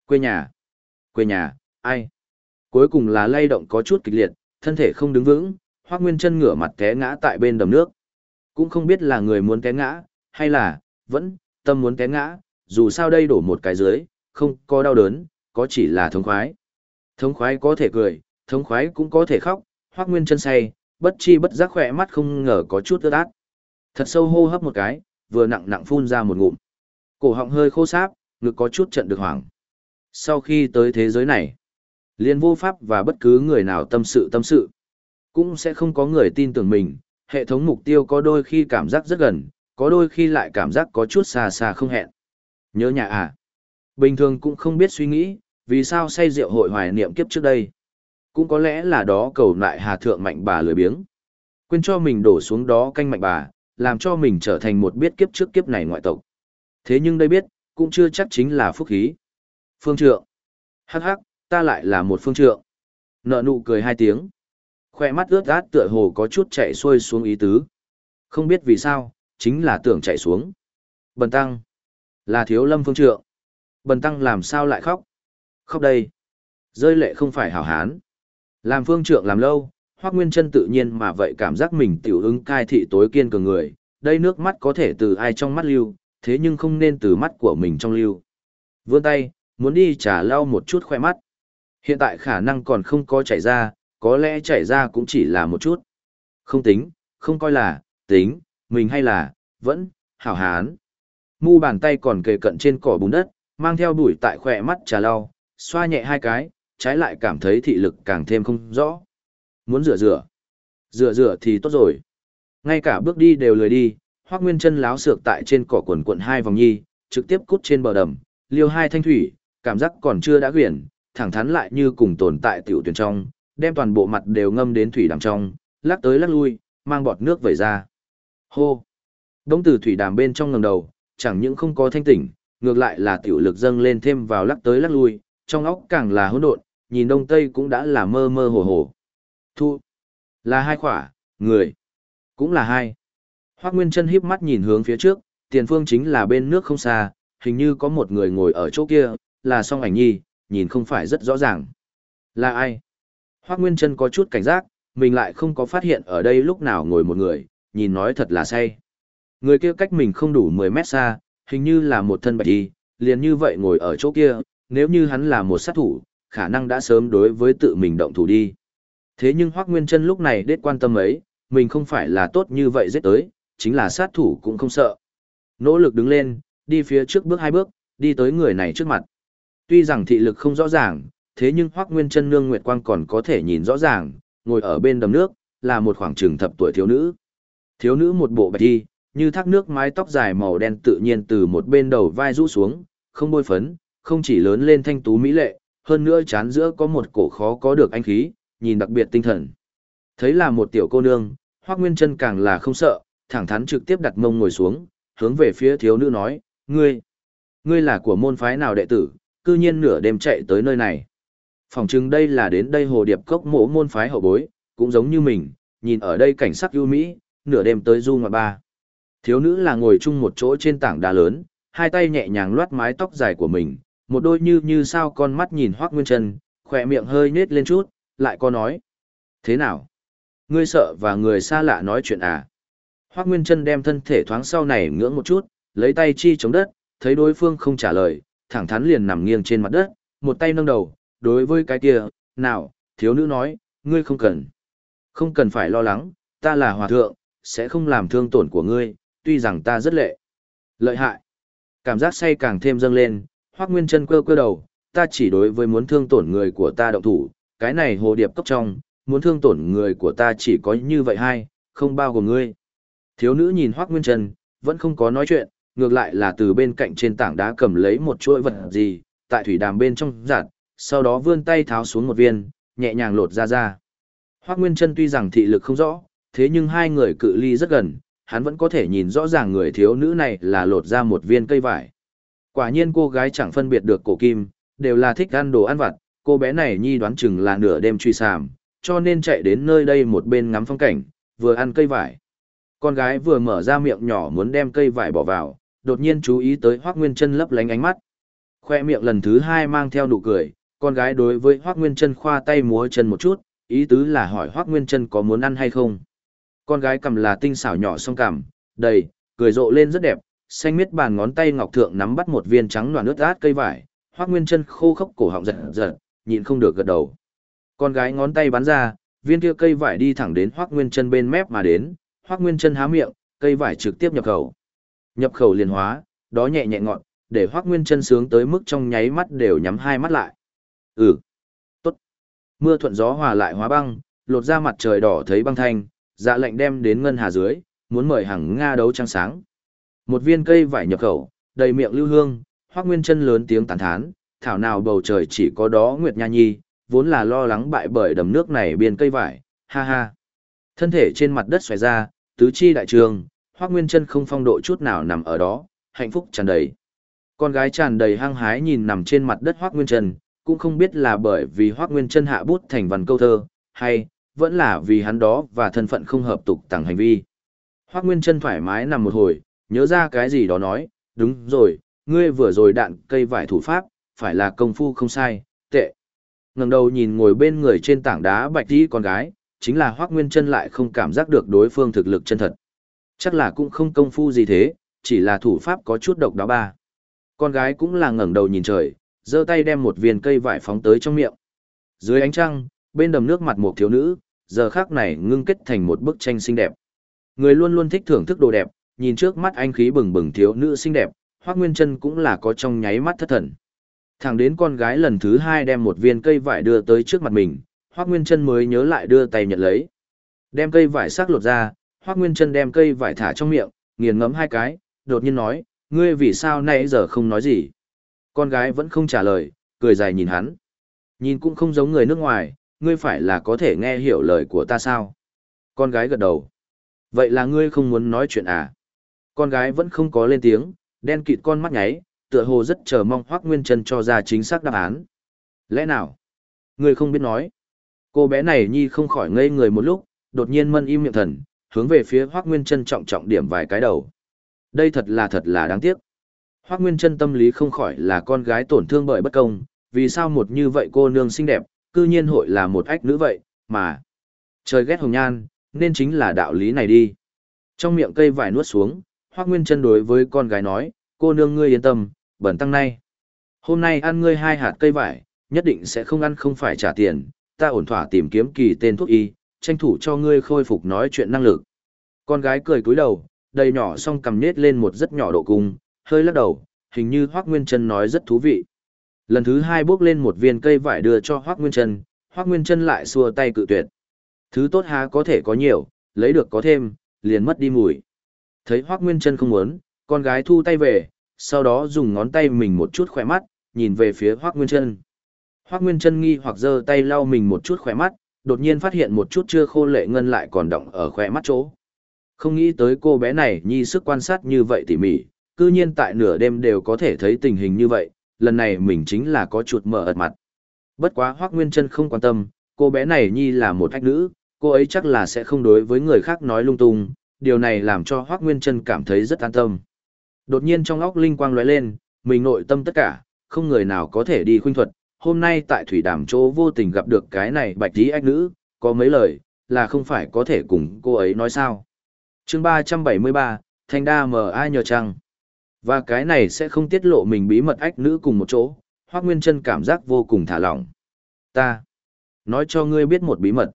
Quê nhà? Quê nhà, ai? Cuối cùng là lay động có chút kịch liệt, thân thể không đứng vững, Hoắc Nguyên Chân ngửa mặt té ngã tại bên đầm nước. Cũng không biết là người muốn té ngã, hay là, vẫn, tâm muốn té ngã, dù sao đây đổ một cái dưới, không có đau đớn, có chỉ là thống khoái. Thống khoái có thể cười, thống khoái cũng có thể khóc, Hoắc Nguyên Chân say, bất chi bất giác khỏe mắt không ngờ có chút ướt át. Thật sâu hô hấp một cái, vừa nặng nặng phun ra một ngụm. Cổ họng hơi khô sáp, ngực có chút trận được hoảng. Sau khi tới thế giới này, liền vô pháp và bất cứ người nào tâm sự tâm sự. Cũng sẽ không có người tin tưởng mình, hệ thống mục tiêu có đôi khi cảm giác rất gần, có đôi khi lại cảm giác có chút xa xa không hẹn. Nhớ nhà à? Bình thường cũng không biết suy nghĩ, vì sao say rượu hội hoài niệm kiếp trước đây. Cũng có lẽ là đó cầu lại hà thượng mạnh bà lười biếng. Quên cho mình đổ xuống đó canh mạnh bà, làm cho mình trở thành một biết kiếp trước kiếp này ngoại tộc. Thế nhưng đây biết, cũng chưa chắc chính là phúc khí. Phương trượng. Hắc hắc, ta lại là một phương trượng. Nợ nụ cười hai tiếng. Khoe mắt ướt át tựa hồ có chút chạy xuôi xuống ý tứ. Không biết vì sao, chính là tưởng chạy xuống. Bần tăng. Là thiếu lâm phương trượng. Bần tăng làm sao lại khóc? Khóc đây. Rơi lệ không phải hảo hán. Làm phương trượng làm lâu, Hoác Nguyên chân tự nhiên mà vậy cảm giác mình tiểu ứng cai thị tối kiên cường người, đây nước mắt có thể từ ai trong mắt lưu, thế nhưng không nên từ mắt của mình trong lưu. Vươn tay, muốn đi trả lau một chút khoe mắt. Hiện tại khả năng còn không có chảy ra, có lẽ chảy ra cũng chỉ là một chút. Không tính, không coi là, tính, mình hay là, vẫn, hảo hán. Mu bàn tay còn kề cận trên cỏ bùn đất, mang theo bụi tại khỏe mắt trà lau, xoa nhẹ hai cái, trái lại cảm thấy thị lực càng thêm không rõ. Muốn rửa rửa. Rửa rửa thì tốt rồi. Ngay cả bước đi đều lười đi, Hoắc Nguyên chân láo sược tại trên cỏ quần quận hai vòng nhi, trực tiếp cút trên bờ đầm, liêu hai thanh thủy, cảm giác còn chưa đã quyển, thẳng thắn lại như cùng tồn tại tiểu tuyển trong, đem toàn bộ mặt đều ngâm đến thủy đàm trong, lắc tới lắc lui, mang bọt nước vẩy ra. Hô! Đông từ thủy đàm bên trong ngầm đầu, chẳng những không có thanh tỉnh, ngược lại là tiểu lực dâng lên thêm vào lắc tới lắc lui, trong óc càng là hỗn độn, nhìn đông tây cũng đã là mơ mơ hồ hồ. Thu! Là hai khỏa, người! Cũng là hai. Hoác Nguyên chân híp mắt nhìn hướng phía trước, tiền phương chính là bên nước không xa, hình như có một người ngồi ở chỗ kia, là song ảnh nhi, nhìn không phải rất rõ ràng. Là ai? Hoác Nguyên Trân có chút cảnh giác, mình lại không có phát hiện ở đây lúc nào ngồi một người, nhìn nói thật là say. Người kia cách mình không đủ 10 mét xa, hình như là một thân bạch y, liền như vậy ngồi ở chỗ kia, nếu như hắn là một sát thủ, khả năng đã sớm đối với tự mình động thủ đi. Thế nhưng Hoác Nguyên Trân lúc này đết quan tâm ấy, mình không phải là tốt như vậy giết tới, chính là sát thủ cũng không sợ. Nỗ lực đứng lên, đi phía trước bước hai bước, đi tới người này trước mặt. Tuy rằng thị lực không rõ ràng, thế nhưng Hoắc Nguyên Chân Nương Nguyệt Quang còn có thể nhìn rõ ràng, ngồi ở bên đầm nước, là một khoảng chừng thập tuổi thiếu nữ. Thiếu nữ một bộ bạch y, như thác nước mái tóc dài màu đen tự nhiên từ một bên đầu vai rũ xuống, không bôi phấn, không chỉ lớn lên thanh tú mỹ lệ, hơn nữa chán giữa có một cổ khó có được anh khí, nhìn đặc biệt tinh thần. Thấy là một tiểu cô nương, Hoác Nguyên Trân càng là không sợ, thẳng thắn trực tiếp đặt mông ngồi xuống, hướng về phía thiếu nữ nói, ngươi, ngươi là của môn phái nào đệ tử, cư nhiên nửa đêm chạy tới nơi này. Phòng chừng đây là đến đây hồ điệp cốc mộ môn phái hậu bối, cũng giống như mình, nhìn ở đây cảnh sắc ưu mỹ, nửa đêm tới du ngoại ba. Thiếu nữ là ngồi chung một chỗ trên tảng đá lớn, hai tay nhẹ nhàng loát mái tóc dài của mình, một đôi như như sao con mắt nhìn Hoác Nguyên Trân, khỏe miệng hơi nết lên chút, lại có nói. Thế nào? Ngươi sợ và người xa lạ nói chuyện à? Hoác Nguyên Trân đem thân thể thoáng sau này ngưỡng một chút, lấy tay chi chống đất, thấy đối phương không trả lời, thẳng thắn liền nằm nghiêng trên mặt đất, một tay nâng đầu, đối với cái kia, nào, thiếu nữ nói, ngươi không cần. Không cần phải lo lắng, ta là hòa thượng, sẽ không làm thương tổn của ngươi, tuy rằng ta rất lệ. Lợi hại. Cảm giác say càng thêm dâng lên, Hoắc Nguyên Chân quơ quơ đầu, ta chỉ đối với muốn thương tổn người của ta động thủ, cái này hồ điệp cấp trong, muốn thương tổn người của ta chỉ có như vậy hay, không bao gồm ngươi. Thiếu nữ nhìn Hoắc Nguyên Chân, vẫn không có nói chuyện, ngược lại là từ bên cạnh trên tảng đá cầm lấy một chuỗi vật gì, tại thủy đàm bên trong giặt, sau đó vươn tay tháo xuống một viên, nhẹ nhàng lột ra ra. Hoắc Nguyên Chân tuy rằng thị lực không rõ, thế nhưng hai người cự ly rất gần, hắn vẫn có thể nhìn rõ ràng người thiếu nữ này là lột ra một viên cây vải. Quả nhiên cô gái chẳng phân biệt được cổ kim, đều là thích ăn đồ ăn vặt, cô bé này nhi đoán chừng là nửa đêm truy sàm, cho nên chạy đến nơi đây một bên ngắm phong cảnh, vừa ăn cây vải. Con gái vừa mở ra miệng nhỏ muốn đem cây vải bỏ vào, đột nhiên chú ý tới Hoắc Nguyên Chân lấp lánh ánh mắt. Khoe miệng lần thứ hai mang theo nụ cười, con gái đối với Hoắc Nguyên Chân khoa tay múa chân một chút, ý tứ là hỏi Hoắc Nguyên Chân có muốn ăn hay không. Con gái cầm là tinh xảo nhỏ song cằm, đầy, cười rộ lên rất đẹp, xanh miết bàn ngón tay ngọc thượng nắm bắt một viên trắng loạn nước át cây vải, Hoắc Nguyên Chân khô khốc cổ họng giật giật, nhịn không được gật đầu. Con gái ngón tay bắn ra, viên kia cây vải đi thẳng đến Hoắc Nguyên Chân bên mép mà đến, Hoắc Nguyên Chân há miệng, cây vải trực tiếp nhập khẩu. Nhập khẩu liền hóa, đó nhẹ nhẹ ngọn, để Hoắc Nguyên Chân sướng tới mức trong nháy mắt đều nhắm hai mắt lại. Ừ, tốt. Mưa thuận gió hòa lại hóa băng, lột ra mặt trời đỏ thấy băng thanh, dạ lệnh đem đến ngân hà dưới, muốn mời hàng Nga đấu trăng sáng. Một viên cây vải nhập khẩu, đầy miệng lưu hương, Hoắc Nguyên Chân lớn tiếng tán thán, thảo nào bầu trời chỉ có đó Nguyệt Nha Nhi, vốn là lo lắng bại bởi đầm nước này biên cây vải, ha ha. Thân thể trên mặt đất xoài ra, tứ chi đại trường, Hoắc Nguyên Chân không phong độ chút nào nằm ở đó, hạnh phúc tràn đầy. Con gái tràn đầy hăng hái nhìn nằm trên mặt đất Hoắc Nguyên Chân, cũng không biết là bởi vì Hoắc Nguyên Chân hạ bút thành văn câu thơ, hay vẫn là vì hắn đó và thân phận không hợp tục tặng hành vi. Hoác Nguyên chân thoải mái nằm một hồi, nhớ ra cái gì đó nói, đúng rồi, ngươi vừa rồi đạn cây vải thủ pháp, phải là công phu không sai, tệ. ngẩng đầu nhìn ngồi bên người trên tảng đá bạch tí con gái, chính là Hoác Nguyên chân lại không cảm giác được đối phương thực lực chân thật. Chắc là cũng không công phu gì thế, chỉ là thủ pháp có chút độc đó ba. Con gái cũng là ngẩng đầu nhìn trời, giơ tay đem một viên cây vải phóng tới trong miệng. Dưới ánh trăng, bên đầm nước mặt một thiếu nữ, giờ khác này ngưng kết thành một bức tranh xinh đẹp. Người luôn luôn thích thưởng thức đồ đẹp, nhìn trước mắt anh khí bừng bừng thiếu nữ xinh đẹp, Hoắc Nguyên Chân cũng là có trong nháy mắt thất thần. Thẳng đến con gái lần thứ hai đem một viên cây vải đưa tới trước mặt mình, Hoắc Nguyên Chân mới nhớ lại đưa tay nhận lấy. Đem cây vải sắc lột ra, Hoắc Nguyên Chân đem cây vải thả trong miệng, nghiền ngẫm hai cái, đột nhiên nói, ngươi vì sao nãy giờ không nói gì? Con gái vẫn không trả lời, cười dài nhìn hắn. Nhìn cũng không giống người nước ngoài, ngươi phải là có thể nghe hiểu lời của ta sao? Con gái gật đầu. Vậy là ngươi không muốn nói chuyện à? Con gái vẫn không có lên tiếng, đen kịt con mắt nháy, tựa hồ rất chờ mong Hoắc Nguyên Trân cho ra chính xác đáp án. Lẽ nào? người không biết nói. Cô bé này nhi không khỏi ngây người một lúc, đột nhiên mân im miệng thần, hướng về phía Hoắc Nguyên Trân trọng trọng điểm vài cái đầu. Đây thật là thật là đáng tiếc. Hoắc Nguyên Trân tâm lý không khỏi là con gái tổn thương bởi bất công, vì sao một như vậy cô nương xinh đẹp, cư nhiên hội là một ách nữ vậy, mà trời ghét hồng nhan, nên chính là đạo lý này đi. Trong miệng cây vải nuốt xuống, Hoác Nguyên chân đối với con gái nói, cô nương ngươi yên tâm, bẩn tăng nay. Hôm nay ăn ngươi hai hạt cây vải, nhất định sẽ không ăn không phải trả tiền, ta ổn thỏa tìm kiếm kỳ tên thuốc y, tranh thủ cho ngươi khôi phục nói chuyện năng lực. Con gái cười cúi đầu, đầy nhỏ xong cầm nết lên một rất nhỏ độ cung, hơi lắc đầu, hình như Hoác Nguyên Trân nói rất thú vị. Lần thứ hai bước lên một viên cây vải đưa cho Hoác Nguyên Trân, Hoác Nguyên Trân lại xua tay cự tuyệt. Thứ tốt há có thể có nhiều, lấy được có thêm, liền mất đi mùi. Thấy Hoác Nguyên Trân không muốn, con gái thu tay về, sau đó dùng ngón tay mình một chút khỏe mắt, nhìn về phía Hoác Nguyên Trân. Hoác Nguyên Trân nghi hoặc giơ tay lau mình một chút khỏe mắt, đột nhiên phát hiện một chút chưa khô lệ ngân lại còn động ở khỏe mắt chỗ. Không nghĩ tới cô bé này nhi sức quan sát như vậy tỉ mỉ, cư nhiên tại nửa đêm đều có thể thấy tình hình như vậy, lần này mình chính là có chuột mở ật mặt. Bất quá Hoác Nguyên Trân không quan tâm, cô bé này nhi là một ách nữ, cô ấy chắc là sẽ không đối với người khác nói lung tung, điều này làm cho Hoác Nguyên Trân cảm thấy rất an tâm. Đột nhiên trong óc linh quang lóe lên, mình nội tâm tất cả, không người nào có thể đi khuynh thuật, hôm nay tại thủy đàm chỗ vô tình gặp được cái này bạch tí ách nữ, có mấy lời, là không phải có thể cùng cô ấy nói sao. chương 373, Thanh đa mờ ai nhờ chăng. Và cái này sẽ không tiết lộ mình bí mật ách nữ cùng một chỗ, Hoác Nguyên Trân cảm giác vô cùng thả lỏng. Ta, nói cho ngươi biết một bí mật.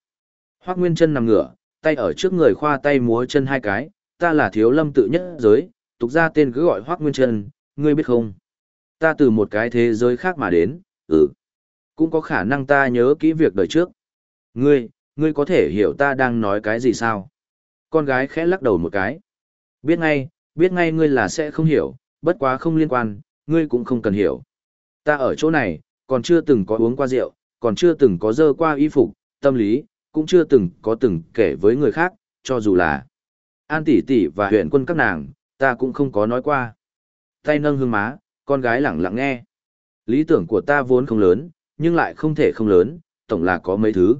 Hoác Nguyên Trân nằm ngửa, tay ở trước người khoa tay múa chân hai cái, ta là thiếu lâm tự nhất giới, tục ra tên cứ gọi Hoác Nguyên Trân, ngươi biết không? Ta từ một cái thế giới khác mà đến, ừ. Cũng có khả năng ta nhớ kỹ việc đời trước. Ngươi, ngươi có thể hiểu ta đang nói cái gì sao? Con gái khẽ lắc đầu một cái. Biết ngay, biết ngay ngươi là sẽ không hiểu, bất quá không liên quan, ngươi cũng không cần hiểu. Ta ở chỗ này, còn chưa từng có uống qua rượu, còn chưa từng có dơ qua y phục, tâm lý, cũng chưa từng có từng kể với người khác, cho dù là An tỷ tỷ và huyện quân các nàng, ta cũng không có nói qua. Tay nâng hương má, con gái lẳng lặng nghe. Lý tưởng của ta vốn không lớn, nhưng lại không thể không lớn, tổng là có mấy thứ.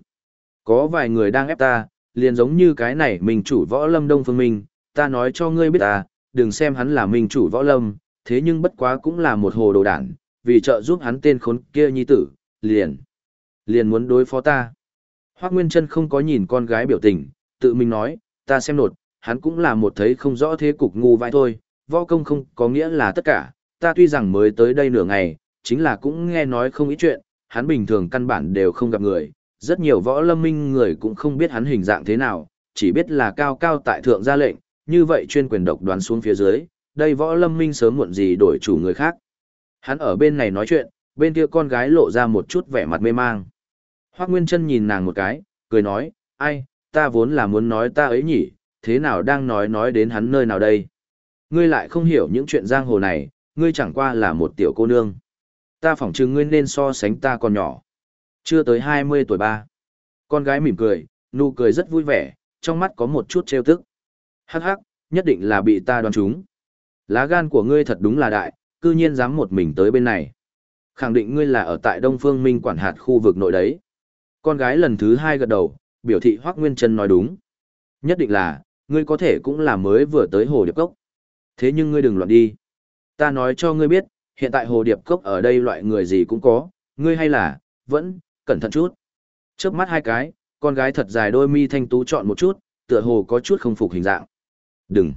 Có vài người đang ép ta, liền giống như cái này mình chủ võ lâm đông phương minh, ta nói cho ngươi biết ta, đừng xem hắn là mình chủ võ lâm, thế nhưng bất quá cũng là một hồ đồ đản, vì trợ giúp hắn tên khốn kia nhi tử, liền, liền muốn đối phó ta. Hoác Nguyên Trân không có nhìn con gái biểu tình, tự mình nói, ta xem nột, hắn cũng là một thấy không rõ thế cục ngu vai thôi, võ công không có nghĩa là tất cả, ta tuy rằng mới tới đây nửa ngày, chính là cũng nghe nói không ít chuyện, hắn bình thường căn bản đều không gặp người, rất nhiều võ lâm minh người cũng không biết hắn hình dạng thế nào, chỉ biết là cao cao tại thượng ra lệnh, như vậy chuyên quyền độc đoán xuống phía dưới, đây võ lâm minh sớm muộn gì đổi chủ người khác. Hắn ở bên này nói chuyện, bên kia con gái lộ ra một chút vẻ mặt mê mang. Hoác Nguyên Trân nhìn nàng một cái, cười nói, ai, ta vốn là muốn nói ta ấy nhỉ, thế nào đang nói nói đến hắn nơi nào đây? Ngươi lại không hiểu những chuyện giang hồ này, ngươi chẳng qua là một tiểu cô nương. Ta phỏng chừng ngươi nên so sánh ta còn nhỏ. Chưa tới 20 tuổi ba. Con gái mỉm cười, nụ cười rất vui vẻ, trong mắt có một chút trêu tức. Hắc hắc, nhất định là bị ta đoán trúng. Lá gan của ngươi thật đúng là đại, cư nhiên dám một mình tới bên này. Khẳng định ngươi là ở tại Đông Phương Minh quản hạt khu vực nội đấy. Con gái lần thứ hai gật đầu, biểu thị Hoác Nguyên Trân nói đúng. Nhất định là, ngươi có thể cũng là mới vừa tới Hồ Điệp Cốc. Thế nhưng ngươi đừng loạn đi. Ta nói cho ngươi biết, hiện tại Hồ Điệp Cốc ở đây loại người gì cũng có, ngươi hay là, vẫn, cẩn thận chút. Chớp mắt hai cái, con gái thật dài đôi mi thanh tú chọn một chút, tựa hồ có chút không phục hình dạng. Đừng,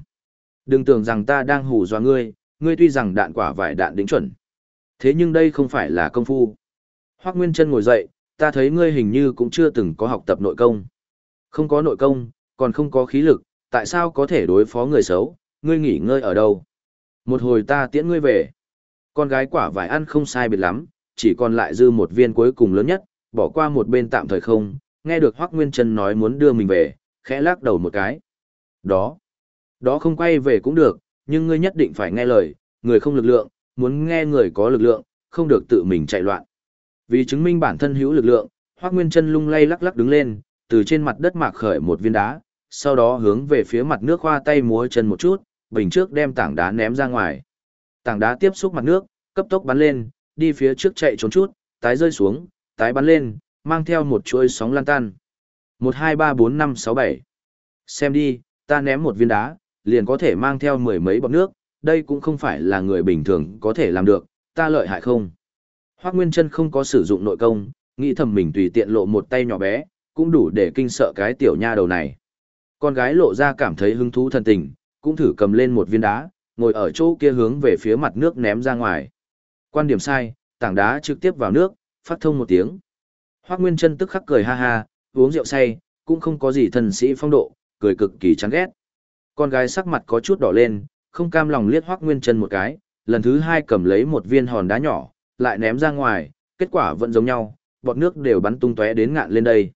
đừng tưởng rằng ta đang hù dọa ngươi, ngươi tuy rằng đạn quả vải đạn đính chuẩn. Thế nhưng đây không phải là công phu. Hoác Nguyên Trân ngồi dậy, ta thấy ngươi hình như cũng chưa từng có học tập nội công. Không có nội công, còn không có khí lực, tại sao có thể đối phó người xấu, ngươi nghỉ ngơi ở đâu? Một hồi ta tiễn ngươi về. Con gái quả vải ăn không sai biệt lắm, chỉ còn lại dư một viên cuối cùng lớn nhất, bỏ qua một bên tạm thời không, nghe được Hoắc Nguyên Trân nói muốn đưa mình về, khẽ lắc đầu một cái. Đó, đó không quay về cũng được, nhưng ngươi nhất định phải nghe lời, người không lực lượng, muốn nghe người có lực lượng, không được tự mình chạy loạn. Vì chứng minh bản thân hữu lực lượng, Hoắc Nguyên Chân lung lay lắc lắc đứng lên, từ trên mặt đất mạc khởi một viên đá, sau đó hướng về phía mặt nước khoa tay múa chân một chút, bình trước đem tảng đá ném ra ngoài. Tảng đá tiếp xúc mặt nước, cấp tốc bắn lên, đi phía trước chạy trốn chút, tái rơi xuống, tái bắn lên, mang theo một chuỗi sóng lan tan. 1 2 3 4 5 6 7. Xem đi, ta ném một viên đá, liền có thể mang theo mười mấy bọt nước, đây cũng không phải là người bình thường có thể làm được, ta lợi hại không? Hoác Nguyên Trân không có sử dụng nội công, nghĩ thầm mình tùy tiện lộ một tay nhỏ bé, cũng đủ để kinh sợ cái tiểu nha đầu này. Con gái lộ ra cảm thấy hứng thú thần tình, cũng thử cầm lên một viên đá, ngồi ở chỗ kia hướng về phía mặt nước ném ra ngoài. Quan điểm sai, tảng đá trực tiếp vào nước, phát thông một tiếng. Hoác Nguyên Trân tức khắc cười ha ha, uống rượu say, cũng không có gì thần sĩ phong độ, cười cực kỳ chán ghét. Con gái sắc mặt có chút đỏ lên, không cam lòng liếc Hoác Nguyên Trân một cái, lần thứ hai cầm lấy một viên hòn đá nhỏ, lại ném ra ngoài, kết quả vẫn giống nhau, bọt nước đều bắn tung tóe đến ngạn lên đây.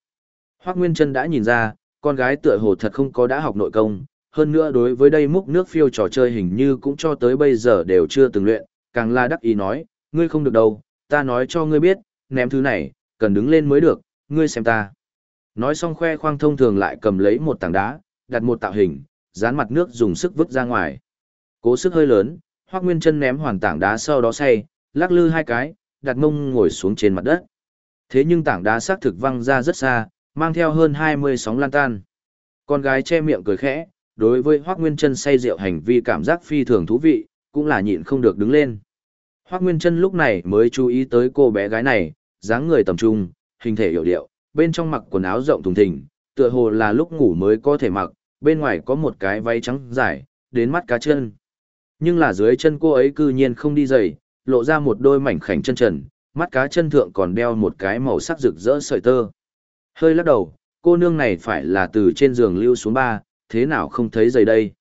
Hoắc Nguyên Trân đã nhìn ra, con gái tựa hồ thật không có đã học nội công, hơn nữa đối với đây múc nước phiêu trò chơi hình như cũng cho tới bây giờ đều chưa từng luyện, càng la đắc ý nói, ngươi không được đâu, ta nói cho ngươi biết, ném thứ này, cần đứng lên mới được, ngươi xem ta. Nói xong khoe khoang thông thường lại cầm lấy một tảng đá, đặt một tạo hình, dán mặt nước dùng sức vứt ra ngoài. Cố sức hơi lớn, Hoắc Nguyên Chân ném hoàn tảng đá sau đó say, lắc lư hai cái, đặt mông ngồi xuống trên mặt đất. Thế nhưng tảng đá xác thực văng ra rất xa, mang theo hơn 20 sóng lan tan. Con gái che miệng cười khẽ, đối với Hoắc Nguyên Trân say rượu hành vi cảm giác phi thường thú vị, cũng là nhịn không được đứng lên. Hoắc Nguyên Trân lúc này mới chú ý tới cô bé gái này, dáng người tầm trung, hình thể hiểu điệu, bên trong mặc quần áo rộng thùng thình, tựa hồ là lúc ngủ mới có thể mặc, bên ngoài có một cái váy trắng dài, đến mắt cá chân. Nhưng là dưới chân cô ấy cư nhiên không đi giày, lộ ra một đôi mảnh khảnh chân trần, mắt cá chân thượng còn đeo một cái màu sắc rực rỡ sợi tơ. Hơi lắc đầu, cô nương này phải là từ trên giường lưu xuống ba, thế nào không thấy giày đây?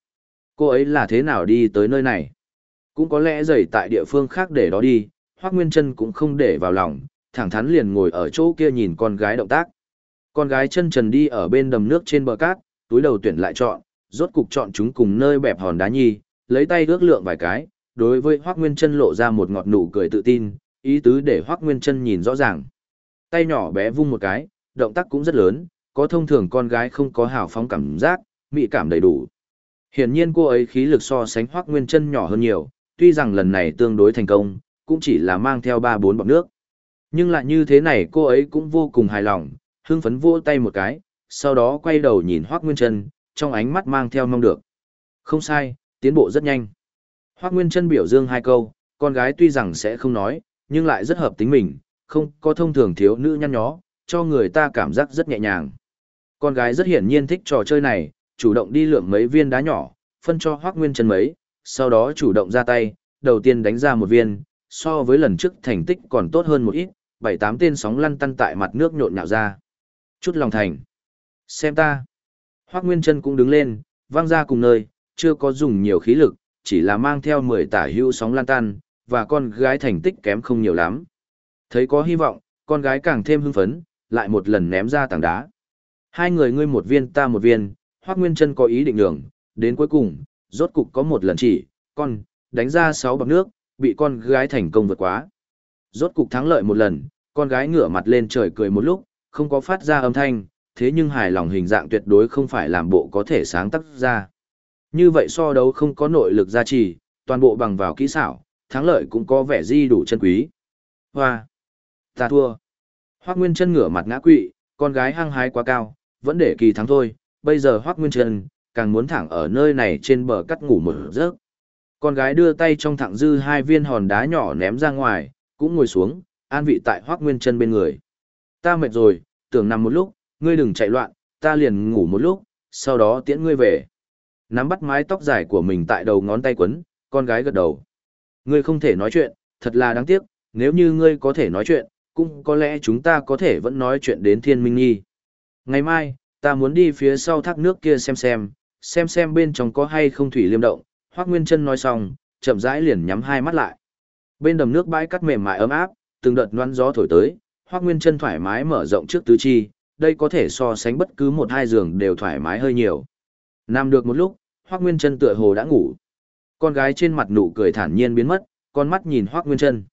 Cô ấy là thế nào đi tới nơi này? Cũng có lẽ giày tại địa phương khác để đó đi, Hoác Nguyên chân cũng không để vào lòng, thẳng thắn liền ngồi ở chỗ kia nhìn con gái động tác. Con gái chân trần đi ở bên đầm nước trên bờ cát, túi đầu tuyển lại chọn, rốt cục chọn chúng cùng nơi bẹp hòn đá nhi, lấy tay ước lượng vài cái, đối với Hoắc Nguyên Chân lộ ra một ngọt nụ cười tự tin, ý tứ để Hoắc Nguyên Chân nhìn rõ ràng. Tay nhỏ bé vung một cái, động tác cũng rất lớn, có thông thường con gái không có hào phóng cảm giác, mỹ cảm đầy đủ. Hiển nhiên cô ấy khí lực so sánh Hoắc Nguyên Chân nhỏ hơn nhiều, tuy rằng lần này tương đối thành công, cũng chỉ là mang theo 3-4 bọt nước. Nhưng lại như thế này cô ấy cũng vô cùng hài lòng, hưng phấn vỗ tay một cái, sau đó quay đầu nhìn Hoắc Nguyên Trân, trong ánh mắt mang theo mong được. Không sai, tiến bộ rất nhanh. Hoác Nguyên Trân biểu dương hai câu, con gái tuy rằng sẽ không nói, nhưng lại rất hợp tính mình, không có thông thường thiếu nữ nhăn nhó, cho người ta cảm giác rất nhẹ nhàng. Con gái rất hiển nhiên thích trò chơi này, chủ động đi lượm mấy viên đá nhỏ, phân cho Hoác Nguyên Trân mấy, sau đó chủ động ra tay, đầu tiên đánh ra một viên, so với lần trước thành tích còn tốt hơn một ít, bảy tám tên sóng lăn tăn tại mặt nước nhộn nhạo ra. Chút lòng thành. Xem ta. Hoác Nguyên Trân cũng đứng lên, văng ra cùng nơi, chưa có dùng nhiều khí lực, chỉ là mang theo mười tả hữu sóng lan tan, và con gái thành tích kém không nhiều lắm. Thấy có hy vọng, con gái càng thêm hưng phấn, lại một lần ném ra tảng đá. Hai người ngươi một viên ta một viên, Hoác Nguyên Trân có ý định đường, đến cuối cùng, rốt cục có một lần chỉ, con, đánh ra sáu bậc nước, bị con gái thành công vượt quá. Rốt cục thắng lợi một lần, con gái ngửa mặt lên trời cười một lúc, không có phát ra âm thanh, thế nhưng hài lòng hình dạng tuyệt đối không phải làm bộ có thể sáng tác ra. Như vậy so đấu không có nội lực gia trì, toàn bộ bằng vào kỹ xảo, thắng lợi cũng có vẻ di đủ chân quý. Hoa! Ta thua! Hoác Nguyên chân ngửa mặt ngã quỵ, con gái hăng hái quá cao, vẫn để kỳ thắng thôi, bây giờ Hoác Nguyên chân càng muốn thẳng ở nơi này trên bờ cắt ngủ một giấc. Con gái đưa tay trong thẳng dư hai viên hòn đá nhỏ ném ra ngoài, cũng ngồi xuống, an vị tại Hoác Nguyên chân bên người. Ta mệt rồi, tưởng nằm một lúc, ngươi đừng chạy loạn, ta liền ngủ một lúc, sau đó tiễn ngươi về. Nắm bắt mái tóc dài của mình tại đầu ngón tay quấn, con gái gật đầu. Ngươi không thể nói chuyện, thật là đáng tiếc, nếu như ngươi có thể nói chuyện, cũng có lẽ chúng ta có thể vẫn nói chuyện đến thiên minh nghi. Ngày mai, ta muốn đi phía sau thác nước kia xem xem, xem xem bên trong có hay không thủy liêm động. hoắc Nguyên Trân nói xong, chậm rãi liền nhắm hai mắt lại. Bên đầm nước bãi cắt mềm mại ấm áp, từng đợt loan gió thổi tới, hoắc Nguyên Trân thoải mái mở rộng trước tứ chi, đây có thể so sánh bất cứ một hai giường đều thoải mái hơi nhiều. Nằm được một lúc, Hoác Nguyên Trân tựa hồ đã ngủ. Con gái trên mặt nụ cười thản nhiên biến mất, con mắt nhìn Hoác Nguyên Trân.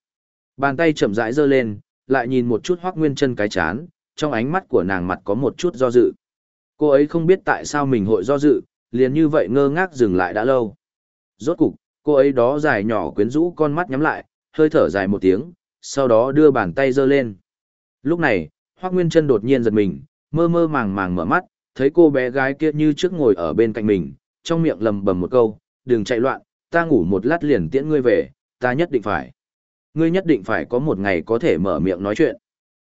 Bàn tay chậm rãi giơ lên, lại nhìn một chút Hoác Nguyên Trân cái chán, trong ánh mắt của nàng mặt có một chút do dự. Cô ấy không biết tại sao mình hội do dự, liền như vậy ngơ ngác dừng lại đã lâu. Rốt cục, cô ấy đó dài nhỏ quyến rũ con mắt nhắm lại, hơi thở dài một tiếng, sau đó đưa bàn tay giơ lên. Lúc này, Hoác Nguyên Trân đột nhiên giật mình, mơ mơ màng màng mở mắt, thấy cô bé gái kia như trước ngồi ở bên cạnh mình, trong miệng lầm bầm một câu, đừng chạy loạn, ta ngủ một lát liền tiễn ngươi về, ta nhất định phải. Ngươi nhất định phải có một ngày có thể mở miệng nói chuyện.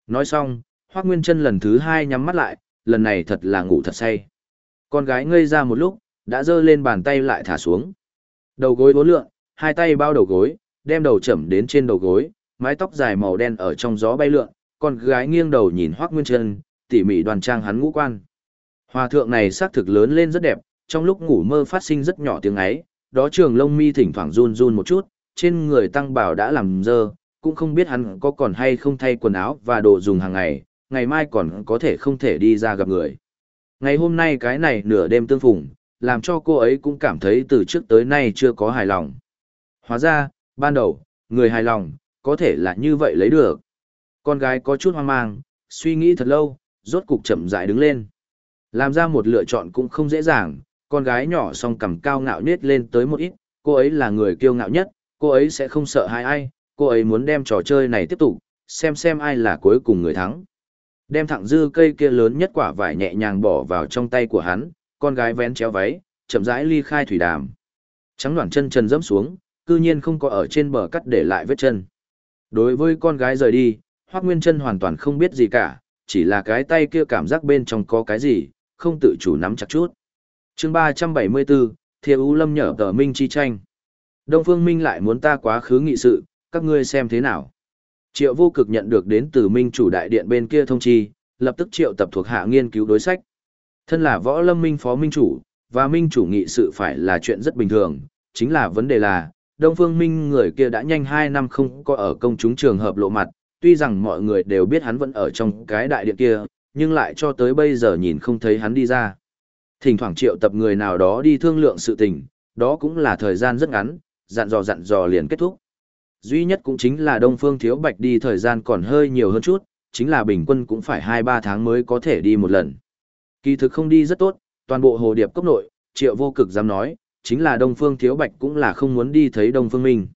Nói xong, Hoác Nguyên Trân lần thứ hai nhắm mắt lại, lần này thật là ngủ thật say. Con gái ngây ra một lúc, đã giơ lên bàn tay lại thả xuống. Đầu gối bốn lượn, hai tay bao đầu gối, đem đầu chẩm đến trên đầu gối, mái tóc dài màu đen ở trong gió bay lượn, con gái nghiêng đầu nhìn Hoắc Nguyên Trân, tỉ mỉ đoàn trang hắn ngũ quan. Hòa thượng này xác thực lớn lên rất đẹp, trong lúc ngủ mơ phát sinh rất nhỏ tiếng ấy, đó trường lông mi thỉnh thoảng run run một chút, trên người tăng bảo đã làm dơ, cũng không biết hắn có còn hay không thay quần áo và đồ dùng hàng ngày, ngày mai còn có thể không thể đi ra gặp người. Ngày hôm nay cái này nửa đêm tương phùng, làm cho cô ấy cũng cảm thấy từ trước tới nay chưa có hài lòng. Hóa ra, ban đầu, người hài lòng, có thể là như vậy lấy được. Con gái có chút hoang mang, suy nghĩ thật lâu, rốt cục chậm rãi đứng lên. Làm ra một lựa chọn cũng không dễ dàng, con gái nhỏ song cầm cao ngạo nết lên tới một ít, cô ấy là người kiêu ngạo nhất, cô ấy sẽ không sợ hai ai, cô ấy muốn đem trò chơi này tiếp tục, xem xem ai là cuối cùng người thắng. Đem thẳng dư cây kia lớn nhất quả vải nhẹ nhàng bỏ vào trong tay của hắn, con gái vén chéo váy, chậm rãi ly khai thủy đàm. Trắng đoạn chân chân dẫm xuống, cư nhiên không có ở trên bờ cắt để lại vết chân. Đối với con gái rời đi, Hoác Nguyên chân hoàn toàn không biết gì cả, chỉ là cái tay kia cảm giác bên trong có cái gì, không tự chủ nắm chặt chút. chương 374, Thiệu U Lâm nhở tờ Minh chi tranh. Đông Phương Minh lại muốn ta quá khứ nghị sự, các ngươi xem thế nào. Triệu vô cực nhận được đến từ Minh chủ đại điện bên kia thông chi, lập tức triệu tập thuộc hạ nghiên cứu đối sách. Thân là võ lâm minh phó minh chủ, và minh chủ nghị sự phải là chuyện rất bình thường, chính là vấn đề là, Đông Phương Minh người kia đã nhanh 2 năm không có ở công chúng trường hợp lộ mặt, tuy rằng mọi người đều biết hắn vẫn ở trong cái đại điện kia, nhưng lại cho tới bây giờ nhìn không thấy hắn đi ra. Thỉnh thoảng triệu tập người nào đó đi thương lượng sự tình, đó cũng là thời gian rất ngắn, dặn dò dặn dò liền kết thúc. Duy nhất cũng chính là Đông Phương Thiếu Bạch đi thời gian còn hơi nhiều hơn chút, chính là bình quân cũng phải 2-3 tháng mới có thể đi một lần. Kỳ thực không đi rất tốt, toàn bộ hồ điệp cốc nội, triệu vô cực dám nói, chính là Đông Phương Thiếu Bạch cũng là không muốn đi thấy Đông Phương Minh.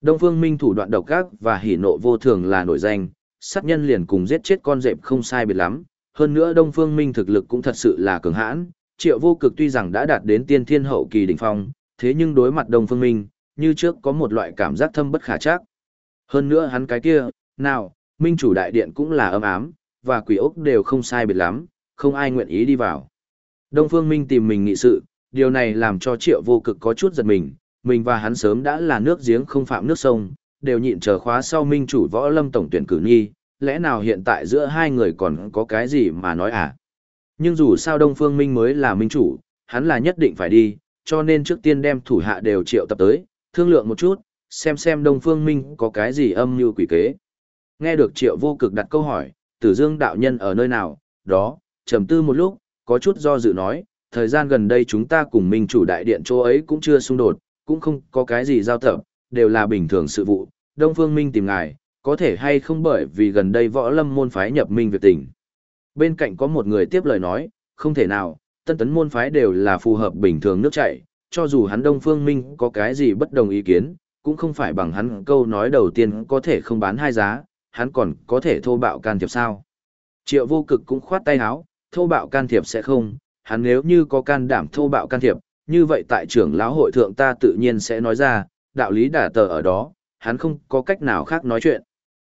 Đông Phương Minh thủ đoạn độc ác và hỉ nộ vô thường là nổi danh, sát nhân liền cùng giết chết con rệp không sai biệt lắm. Hơn nữa Đông Phương Minh thực lực cũng thật sự là cường hãn, triệu vô cực tuy rằng đã đạt đến tiên thiên hậu kỳ đỉnh phong, thế nhưng đối mặt Đông Phương Minh, như trước có một loại cảm giác thâm bất khả trắc. Hơn nữa hắn cái kia, nào, Minh chủ đại điện cũng là âm ám, và quỷ ốc đều không sai biệt lắm, không ai nguyện ý đi vào. Đông Phương Minh tìm mình nghị sự, điều này làm cho triệu vô cực có chút giật mình, mình và hắn sớm đã là nước giếng không phạm nước sông, đều nhịn chờ khóa sau minh chủ võ lâm tổng tuyển cử nghi, lẽ nào hiện tại giữa hai người còn có cái gì mà nói à? Nhưng dù sao Đông Phương Minh mới là minh chủ, hắn là nhất định phải đi, cho nên trước tiên đem thủ hạ đều triệu tập tới, thương lượng một chút, xem xem Đông Phương Minh có cái gì âm mưu quỷ kế. Nghe được triệu vô cực đặt câu hỏi, tử dương đạo nhân ở nơi nào, đó, trầm tư một lúc, có chút do dự nói, thời gian gần đây chúng ta cùng minh chủ đại điện chỗ ấy cũng chưa xung đột, cũng không có cái gì giao tập, đều là bình thường sự vụ. Đông Phương Minh tìm ngài, có thể hay không bởi vì gần đây võ lâm môn phái nhập minh việc tình. Bên cạnh có một người tiếp lời nói, không thể nào, tân tấn môn phái đều là phù hợp bình thường nước chảy, cho dù hắn Đông Phương Minh có cái gì bất đồng ý kiến, cũng không phải bằng hắn câu nói đầu tiên có thể không bán hai giá, hắn còn có thể thô bạo can thiệp sao. Triệu vô cực cũng khoát tay áo, thô bạo can thiệp sẽ không, hắn nếu như có can đảm thô bạo can thiệp, như vậy tại trưởng lão hội thượng ta tự nhiên sẽ nói ra, đạo lý đả tờ ở đó, hắn không có cách nào khác nói chuyện.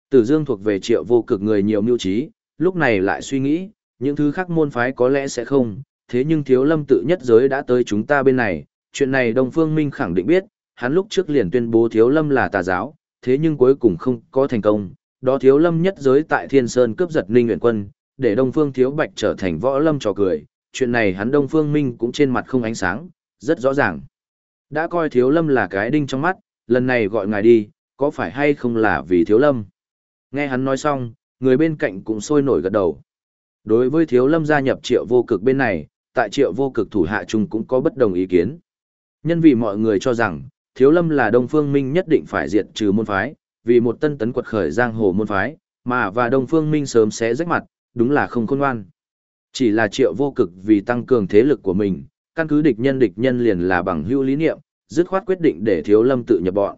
Tử Dương thuộc về triệu vô cực người nhiều mưu trí, lúc này lại suy nghĩ, những thứ khác môn phái có lẽ sẽ không, thế nhưng thiếu lâm tự nhất giới đã tới chúng ta bên này, chuyện này Đông Phương Minh khẳng định biết, hắn lúc trước liền tuyên bố thiếu lâm là tà giáo, thế nhưng cuối cùng không có thành công, đó thiếu lâm nhất giới tại Thiên Sơn cướp giật Ninh Nguyễn Quân, để Đông Phương Thiếu Bạch trở thành võ lâm trò cười, chuyện này hắn Đông Phương Minh cũng trên mặt không ánh sáng, rất rõ ràng. Đã coi thiếu lâm là cái đinh trong mắt, lần này gọi ngài đi, có phải hay không là vì thiếu lâm? Nghe hắn nói xong, người bên cạnh cũng sôi nổi gật đầu. Đối với thiếu lâm gia nhập triệu vô cực bên này, tại triệu vô cực thủ hạ chung cũng có bất đồng ý kiến. Nhân vì mọi người cho rằng, thiếu lâm là đông phương minh nhất định phải diệt trừ môn phái, vì một tân tấn quật khởi giang hồ môn phái, mà và đông phương minh sớm sẽ rách mặt, đúng là không khôn ngoan. Chỉ là triệu vô cực vì tăng cường thế lực của mình, căn cứ địch nhân địch nhân liền là bằng hữu lý niệm, dứt khoát quyết định để Thiếu Lâm tự nhập bọn.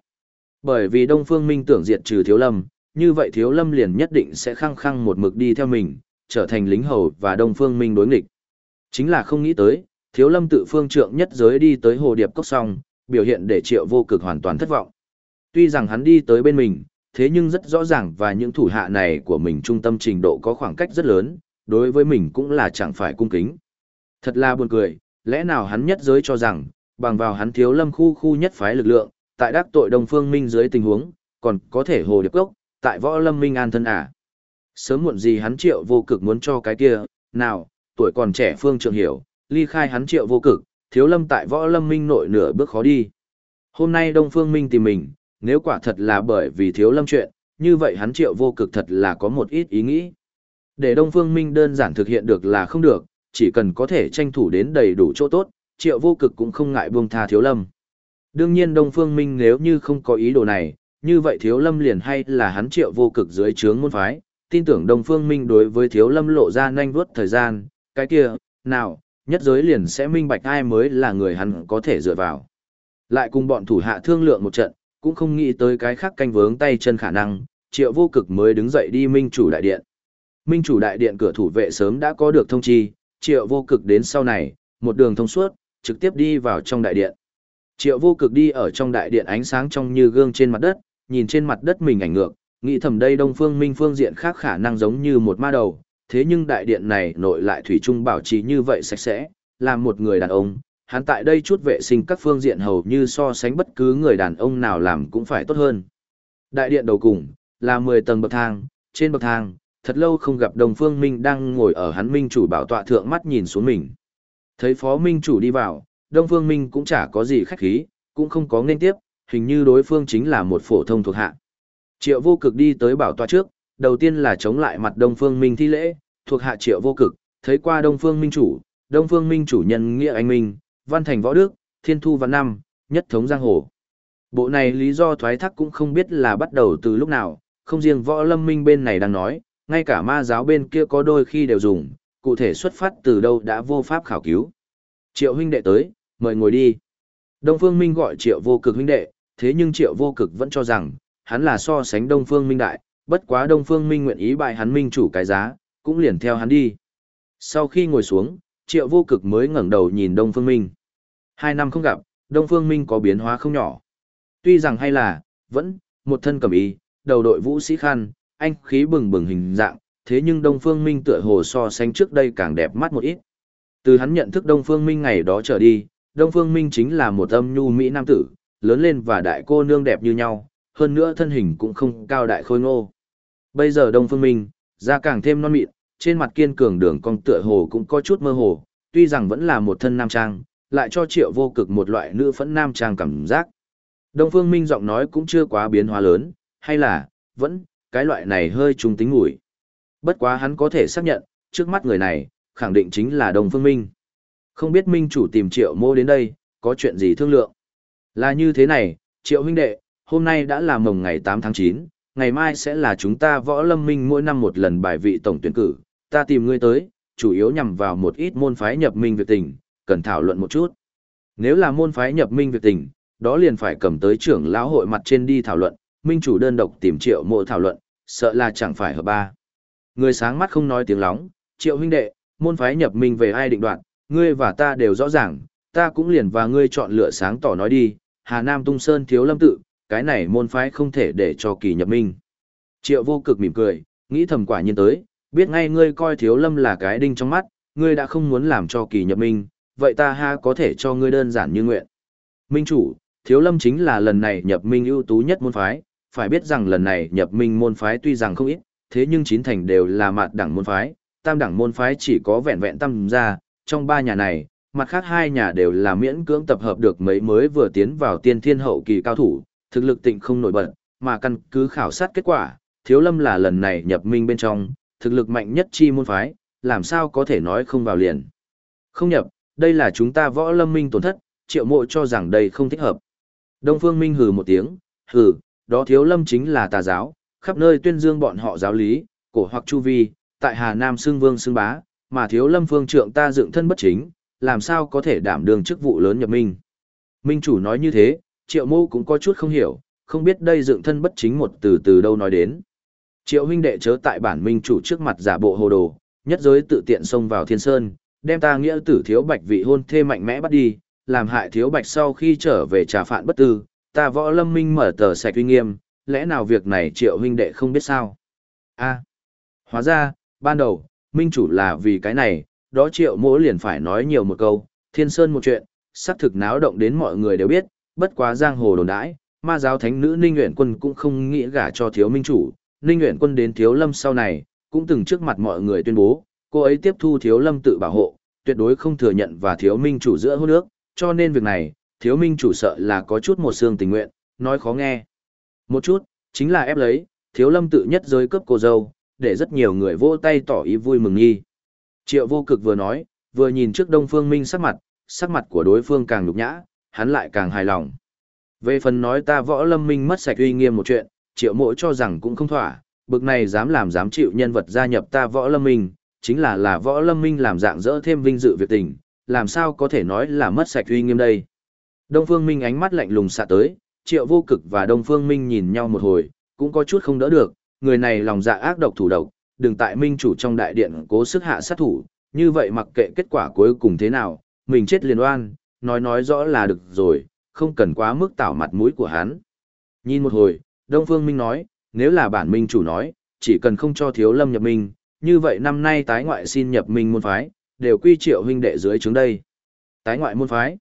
Bởi vì Đông Phương Minh tưởng diệt trừ Thiếu Lâm, như vậy Thiếu Lâm liền nhất định sẽ khăng khăng một mực đi theo mình, trở thành lính hầu và Đông Phương Minh đối nghịch. Chính là không nghĩ tới, Thiếu Lâm tự phương trượng nhất giới đi tới Hồ Điệp Cốc song, biểu hiện để Triệu Vô Cực hoàn toàn thất vọng. Tuy rằng hắn đi tới bên mình, thế nhưng rất rõ ràng và những thủ hạ này của mình trung tâm trình độ có khoảng cách rất lớn, đối với mình cũng là chẳng phải cung kính. Thật là buồn cười, lẽ nào hắn nhất giới cho rằng, bằng vào hắn thiếu lâm khu khu nhất phái lực lượng, tại đắc tội Đông Phương Minh dưới tình huống, còn có thể hồ điệp gốc, tại võ lâm minh an thân à. Sớm muộn gì hắn triệu vô cực muốn cho cái kia, nào, tuổi còn trẻ phương trượng hiểu, ly khai hắn triệu vô cực, thiếu lâm tại võ lâm minh nội nửa bước khó đi. Hôm nay Đông Phương Minh tìm mình, nếu quả thật là bởi vì thiếu lâm chuyện, như vậy hắn triệu vô cực thật là có một ít ý nghĩ. Để Đông Phương Minh đơn giản thực hiện được là không được, chỉ cần có thể tranh thủ đến đầy đủ chỗ tốt, triệu vô cực cũng không ngại buông tha thiếu lâm. Đương nhiên Đông Phương Minh nếu như không có ý đồ này, như vậy thiếu lâm liền hay là hắn triệu vô cực dưới trướng môn phái, tin tưởng Đông Phương Minh đối với Thiếu Lâm lộ ra nhanh vuốt thời gian, cái kia, nào, nhất giới liền sẽ minh bạch ai mới là người hắn có thể dựa vào. Lại cùng bọn thủ hạ thương lượng một trận, cũng không nghĩ tới cái khác canh vướng tay chân khả năng, triệu vô cực mới đứng dậy đi minh chủ đại điện. Minh chủ đại điện cửa thủ vệ sớm đã có được thông chi, triệu vô cực đến sau này, một đường thông suốt, trực tiếp đi vào trong đại điện. Triệu vô cực đi ở trong đại điện ánh sáng trong như gương trên mặt đất, nhìn trên mặt đất mình ảnh ngược, nghĩ thầm đây đông phương minh phương diện khác khả năng giống như một ma đầu, thế nhưng đại điện này nội lại thủy chung bảo trì như vậy sạch sẽ, làm một người đàn ông, hắn tại đây chút vệ sinh các phương diện hầu như so sánh bất cứ người đàn ông nào làm cũng phải tốt hơn. Đại điện đầu cùng, là 10 tầng bậc thang, trên bậc thang, thật lâu không gặp đồng phương minh đang ngồi ở hắn minh chủ bảo tọa thượng mắt nhìn xuống mình. Thấy phó minh chủ đi vào, đông phương minh cũng chả có gì khách khí, cũng không có nên tiếp, hình như đối phương chính là một phổ thông thuộc hạ. Triệu vô cực đi tới bảo tọa trước, đầu tiên là chống lại mặt đông phương minh thi lễ, thuộc hạ triệu vô cực, thấy qua đông phương minh chủ, đông phương minh chủ nhân nghĩa anh minh, văn thành võ đức, thiên thu văn năm, nhất thống giang hồ. Bộ này lý do thoái thác cũng không biết là bắt đầu từ lúc nào, không riêng võ lâm minh bên này đang nói, ngay cả ma giáo bên kia có đôi khi đều dùng, cụ thể xuất phát từ đâu đã vô pháp khảo cứu. Triệu huynh đệ tới, mời ngồi đi. Đông Phương Minh gọi Triệu vô cực huynh đệ, thế nhưng Triệu vô cực vẫn cho rằng, hắn là so sánh Đông Phương Minh đại, bất quá Đông Phương Minh nguyện ý bài hắn minh chủ cái giá, cũng liền theo hắn đi. Sau khi ngồi xuống, Triệu vô cực mới ngẩng đầu nhìn Đông Phương Minh. Hai năm không gặp, Đông Phương Minh có biến hóa không nhỏ. Tuy rằng hay là, vẫn, một thân cầm y, đầu đội vũ sĩ khăn, anh khí bừng bừng hình dạng, thế nhưng Đông Phương Minh tựa hồ so sánh trước đây càng đẹp mắt một ít. Từ hắn nhận thức Đông Phương Minh ngày đó trở đi, Đông Phương Minh chính là một âm nhu mỹ nam tử, lớn lên và đại cô nương đẹp như nhau, hơn nữa thân hình cũng không cao đại khôi ngô. Bây giờ Đông Phương Minh, da càng thêm non mịn, trên mặt kiên cường đường cong tựa hồ cũng có chút mơ hồ, tuy rằng vẫn là một thân nam trang, lại cho triệu vô cực một loại nữ phẫn nam trang cảm giác. Đông Phương Minh giọng nói cũng chưa quá biến hóa lớn, hay là, vẫn, cái loại này hơi trung tính ngủi. Bất quá hắn có thể xác nhận, trước mắt người này, khẳng định chính là Đông Phương Minh. Không biết Minh chủ tìm triệu mô đến đây, có chuyện gì thương lượng. Là như thế này, triệu huynh đệ, hôm nay đã là mồng ngày 8 tháng 9, ngày mai sẽ là chúng ta võ lâm minh mỗi năm một lần bài vị tổng tuyển cử, ta tìm ngươi tới, chủ yếu nhằm vào một ít môn phái nhập minh việc tình, cần thảo luận một chút. Nếu là môn phái nhập minh việc tình, đó liền phải cầm tới trưởng lão hội mặt trên đi thảo luận, minh chủ đơn độc tìm triệu mộ thảo luận, sợ là chẳng phải hợp ba. Người sáng mắt không nói tiếng lóng, triệu huynh đệ, môn phái nhập minh về ai định đoạn, ngươi và ta đều rõ ràng, ta cũng liền và ngươi chọn lựa sáng tỏ nói đi, Hà Nam Tung Sơn thiếu lâm tự, cái này môn phái không thể để cho kỳ nhập minh. Triệu vô cực mỉm cười, nghĩ thầm quả nhiên tới, biết ngay ngươi coi thiếu lâm là cái đinh trong mắt, ngươi đã không muốn làm cho kỳ nhập minh, vậy ta ha có thể cho ngươi đơn giản như nguyện. Minh chủ, thiếu lâm chính là lần này nhập minh ưu tú nhất môn phái, phải biết rằng lần này nhập minh môn phái tuy rằng không ít, thế nhưng chín thành đều là mạt đẳng môn phái, tam đẳng môn phái chỉ có vẹn vẹn tam gia, trong ba nhà này, mặt khác hai nhà đều là miễn cưỡng tập hợp được mấy mới vừa tiến vào tiên thiên hậu kỳ cao thủ, thực lực tịnh không nổi bật, mà căn cứ khảo sát kết quả, thiếu lâm là lần này nhập minh bên trong, thực lực mạnh nhất chi môn phái, làm sao có thể nói không vào liền. Không nhập, đây là chúng ta võ lâm minh tổn thất, triệu mộ cho rằng đây không thích hợp. Đông Phương Minh hừ một tiếng, hừ, đó thiếu lâm chính là tà giáo, khắp nơi tuyên dương bọn họ giáo lý, cổ hoặc chu vi, tại Hà Nam xương vương xương bá, mà thiếu lâm phương trượng ta dựng thân bất chính, làm sao có thể đảm đương chức vụ lớn nhập minh. Minh chủ nói như thế, triệu mô cũng có chút không hiểu, không biết đây dựng thân bất chính một từ từ đâu nói đến. Triệu huynh đệ chớ tại bản minh chủ trước mặt giả bộ hồ đồ, nhất giới tự tiện xông vào thiên sơn, đem ta nghĩa tử thiếu bạch vị hôn thê mạnh mẽ bắt đi, làm hại thiếu bạch sau khi trở về trà phạn bất tư, ta võ lâm minh mở tờ sạch uy nghiêm, lẽ nào việc này triệu huynh đệ không biết sao? a hóa ra, ban đầu, minh chủ là vì cái này, đó triệu mỗ liền phải nói nhiều một câu, thiên sơn một chuyện, xác thực náo động đến mọi người đều biết, bất quá giang hồ đồn đãi, ma giáo thánh nữ Ninh Nguyễn Quân cũng không nghĩ gả cho thiếu minh chủ, Ninh Nguyễn Quân đến thiếu lâm sau này, cũng từng trước mặt mọi người tuyên bố, cô ấy tiếp thu thiếu lâm tự bảo hộ, tuyệt đối không thừa nhận và thiếu minh chủ giữa hôn nước, cho nên việc này, thiếu minh chủ sợ là có chút một xương tình nguyện, nói khó nghe. Một chút, chính là ép lấy, thiếu lâm tự nhất giới cấp cô dâu, để rất nhiều người vỗ tay tỏ ý vui mừng nghi. Triệu vô cực vừa nói, vừa nhìn trước đông phương minh sắc mặt, sắc mặt của đối phương càng nhục nhã, hắn lại càng hài lòng. Về phần nói ta võ lâm minh mất sạch uy nghiêm một chuyện, triệu mộ cho rằng cũng không thỏa, bực này dám làm dám chịu nhân vật gia nhập ta võ lâm minh, chính là là võ lâm minh làm dạng dỡ thêm vinh dự việc tình, làm sao có thể nói là mất sạch uy nghiêm đây. Đông Phương Minh ánh mắt lạnh lùng xạ tới, triệu vô cực và Đông Phương Minh nhìn nhau một hồi, cũng có chút không đỡ được, người này lòng dạ ác độc thủ độc, đừng tại minh chủ trong đại điện cố sức hạ sát thủ, như vậy mặc kệ kết quả cuối cùng thế nào, mình chết liền oan, nói nói rõ là được rồi, không cần quá mức tảo mặt mũi của hắn. Nhìn một hồi, Đông Phương Minh nói, nếu là bản minh chủ nói, chỉ cần không cho thiếu lâm nhập minh, như vậy năm nay tái ngoại xin nhập minh môn phái, đều quy triệu huynh đệ dưới chúng đây. Tái ngoại môn phái.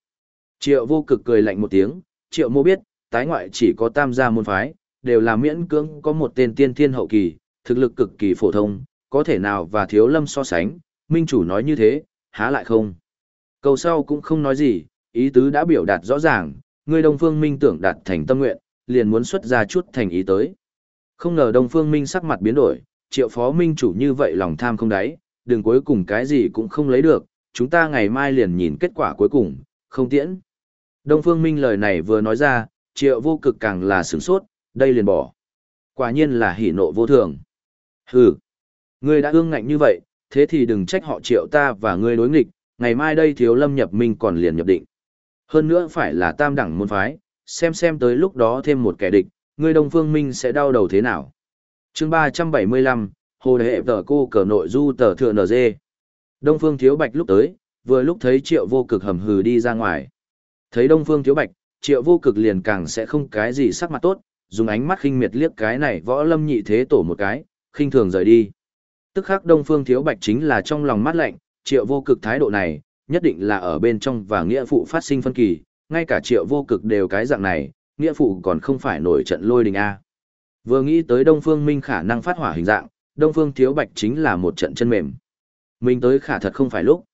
Triệu vô cực cười lạnh một tiếng, triệu mô biết, tái ngoại chỉ có tam gia môn phái, đều là miễn cưỡng có một tên tiên thiên hậu kỳ, thực lực cực kỳ phổ thông, có thể nào và thiếu lâm so sánh, minh chủ nói như thế, há lại không. Câu sau cũng không nói gì, ý tứ đã biểu đạt rõ ràng, người Đông Phương Minh tưởng đạt thành tâm nguyện, liền muốn xuất ra chút thành ý tới. Không ngờ Đông Phương Minh sắc mặt biến đổi, triệu phó minh chủ như vậy lòng tham không đáy, đừng cuối cùng cái gì cũng không lấy được, chúng ta ngày mai liền nhìn kết quả cuối cùng, không tiễn. Đông Phương Minh lời này vừa nói ra, triệu vô cực càng là sửng sốt, đây liền bỏ. Quả nhiên là hỉ nộ vô thường. Hừ, ngươi đã ương ngạnh như vậy, thế thì đừng trách họ triệu ta và ngươi đối nghịch, ngày mai đây thiếu lâm nhập minh còn liền nhập định. Hơn nữa phải là tam đẳng môn phái, xem xem tới lúc đó thêm một kẻ địch, ngươi Đông Phương Minh sẽ đau đầu thế nào. chương 375, Hồ Đệ Tờ Cô Cờ Nội Du Tờ Thừa NG. Đông Phương Thiếu Bạch lúc tới, vừa lúc thấy triệu vô cực hầm hừ đi ra ngoài. Thấy Đông Phương Thiếu Bạch, triệu vô cực liền càng sẽ không cái gì sắc mặt tốt, dùng ánh mắt khinh miệt liếc cái này võ lâm nhị thế tổ một cái, khinh thường rời đi. Tức khắc Đông Phương Thiếu Bạch chính là trong lòng mát lạnh, triệu vô cực thái độ này, nhất định là ở bên trong và nghĩa phụ phát sinh phân kỳ, ngay cả triệu vô cực đều cái dạng này, nghĩa phụ còn không phải nổi trận lôi đình A. Vừa nghĩ tới Đông Phương Minh khả năng phát hỏa hình dạng, Đông Phương Thiếu Bạch chính là một trận chân mềm. Mình tới khả thật không phải lúc.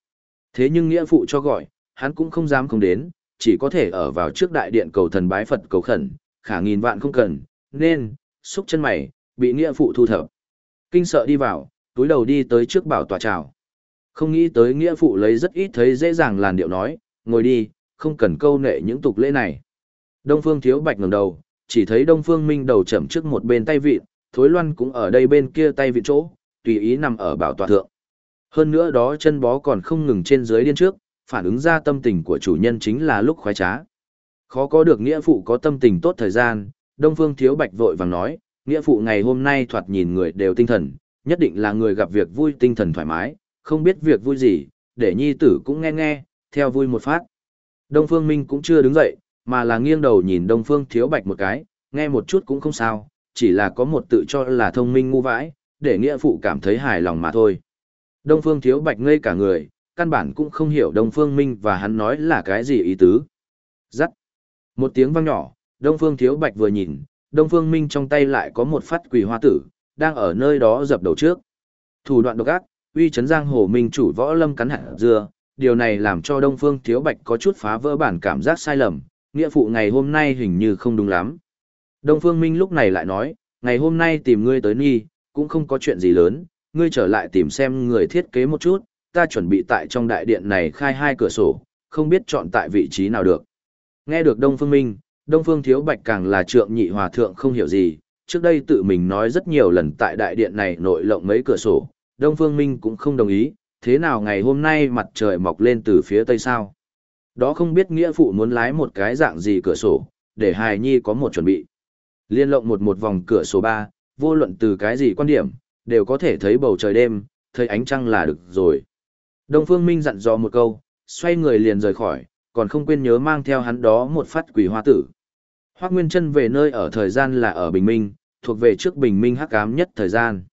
Thế nhưng nghĩa phụ cho gọi, hắn cũng không dám không đến, chỉ có thể ở vào trước đại điện cầu thần bái Phật cầu khẩn, khả nghìn vạn không cần, nên, xúc chân mày, bị nghĩa phụ thu thập. Kinh sợ đi vào, túi đầu đi tới trước bảo tòa chào. Không nghĩ tới nghĩa phụ lấy rất ít thấy dễ dàng làn điệu nói, ngồi đi, không cần câu nệ những tục lễ này. Đông Phương Thiếu Bạch ngẩng đầu, chỉ thấy Đông Phương Minh đầu chậm trước một bên tay vịt Thối Loan cũng ở đây bên kia tay vịt chỗ, tùy ý nằm ở bảo tòa thượng. Hơn nữa đó chân bó còn không ngừng trên dưới điên trước, phản ứng ra tâm tình của chủ nhân chính là lúc khoái trá. Khó có được nghĩa phụ có tâm tình tốt thời gian, Đông Phương Thiếu Bạch vội vàng nói, nghĩa phụ ngày hôm nay thoạt nhìn người đều tinh thần, nhất định là người gặp việc vui tinh thần thoải mái, không biết việc vui gì, để nhi tử cũng nghe nghe, theo vui một phát. Đông Phương Minh cũng chưa đứng dậy, mà là nghiêng đầu nhìn Đông Phương Thiếu Bạch một cái, nghe một chút cũng không sao, chỉ là có một tự cho là thông minh ngu vãi, để nghĩa phụ cảm thấy hài lòng mà thôi. Đông Phương Thiếu Bạch ngây cả người, căn bản cũng không hiểu Đông Phương Minh và hắn nói là cái gì ý tứ. Giắt. Một tiếng vang nhỏ, Đông Phương Thiếu Bạch vừa nhìn, Đông Phương Minh trong tay lại có một phát quỷ hoa tử, đang ở nơi đó dập đầu trước. Thủ đoạn độc ác, uy chấn giang hồ minh chủ võ lâm cắn hạt dưa, điều này làm cho Đông Phương Thiếu Bạch có chút phá vỡ bản cảm giác sai lầm, nghĩa phụ ngày hôm nay hình như không đúng lắm. Đông Phương Minh lúc này lại nói, ngày hôm nay tìm ngươi tới Nhi, cũng không có chuyện gì lớn, ngươi trở lại tìm xem người thiết kế một chút, ta chuẩn bị tại trong đại điện này khai hai cửa sổ, không biết chọn tại vị trí nào được. Nghe được Đông Phương Minh, Đông Phương Thiếu Bạch càng là trượng nhị hòa thượng không hiểu gì, trước đây tự mình nói rất nhiều lần tại đại điện này nội lộng mấy cửa sổ, Đông Phương Minh cũng không đồng ý, thế nào ngày hôm nay mặt trời mọc lên từ phía tây sao? Đó không biết nghĩa phụ muốn lái một cái dạng gì cửa sổ, để hài nhi có một chuẩn bị. Liên lộng một một vòng cửa sổ 3, vô luận từ cái gì quan điểm, đều có thể thấy bầu trời đêm, thấy ánh trăng là được rồi. Đông Phương Minh dặn dò một câu, xoay người liền rời khỏi, còn không quên nhớ mang theo hắn đó một phát quỷ hoa tử. Hoác Nguyên Trân về nơi ở thời gian là ở Bình Minh, thuộc về trước Bình Minh hắc ám nhất thời gian.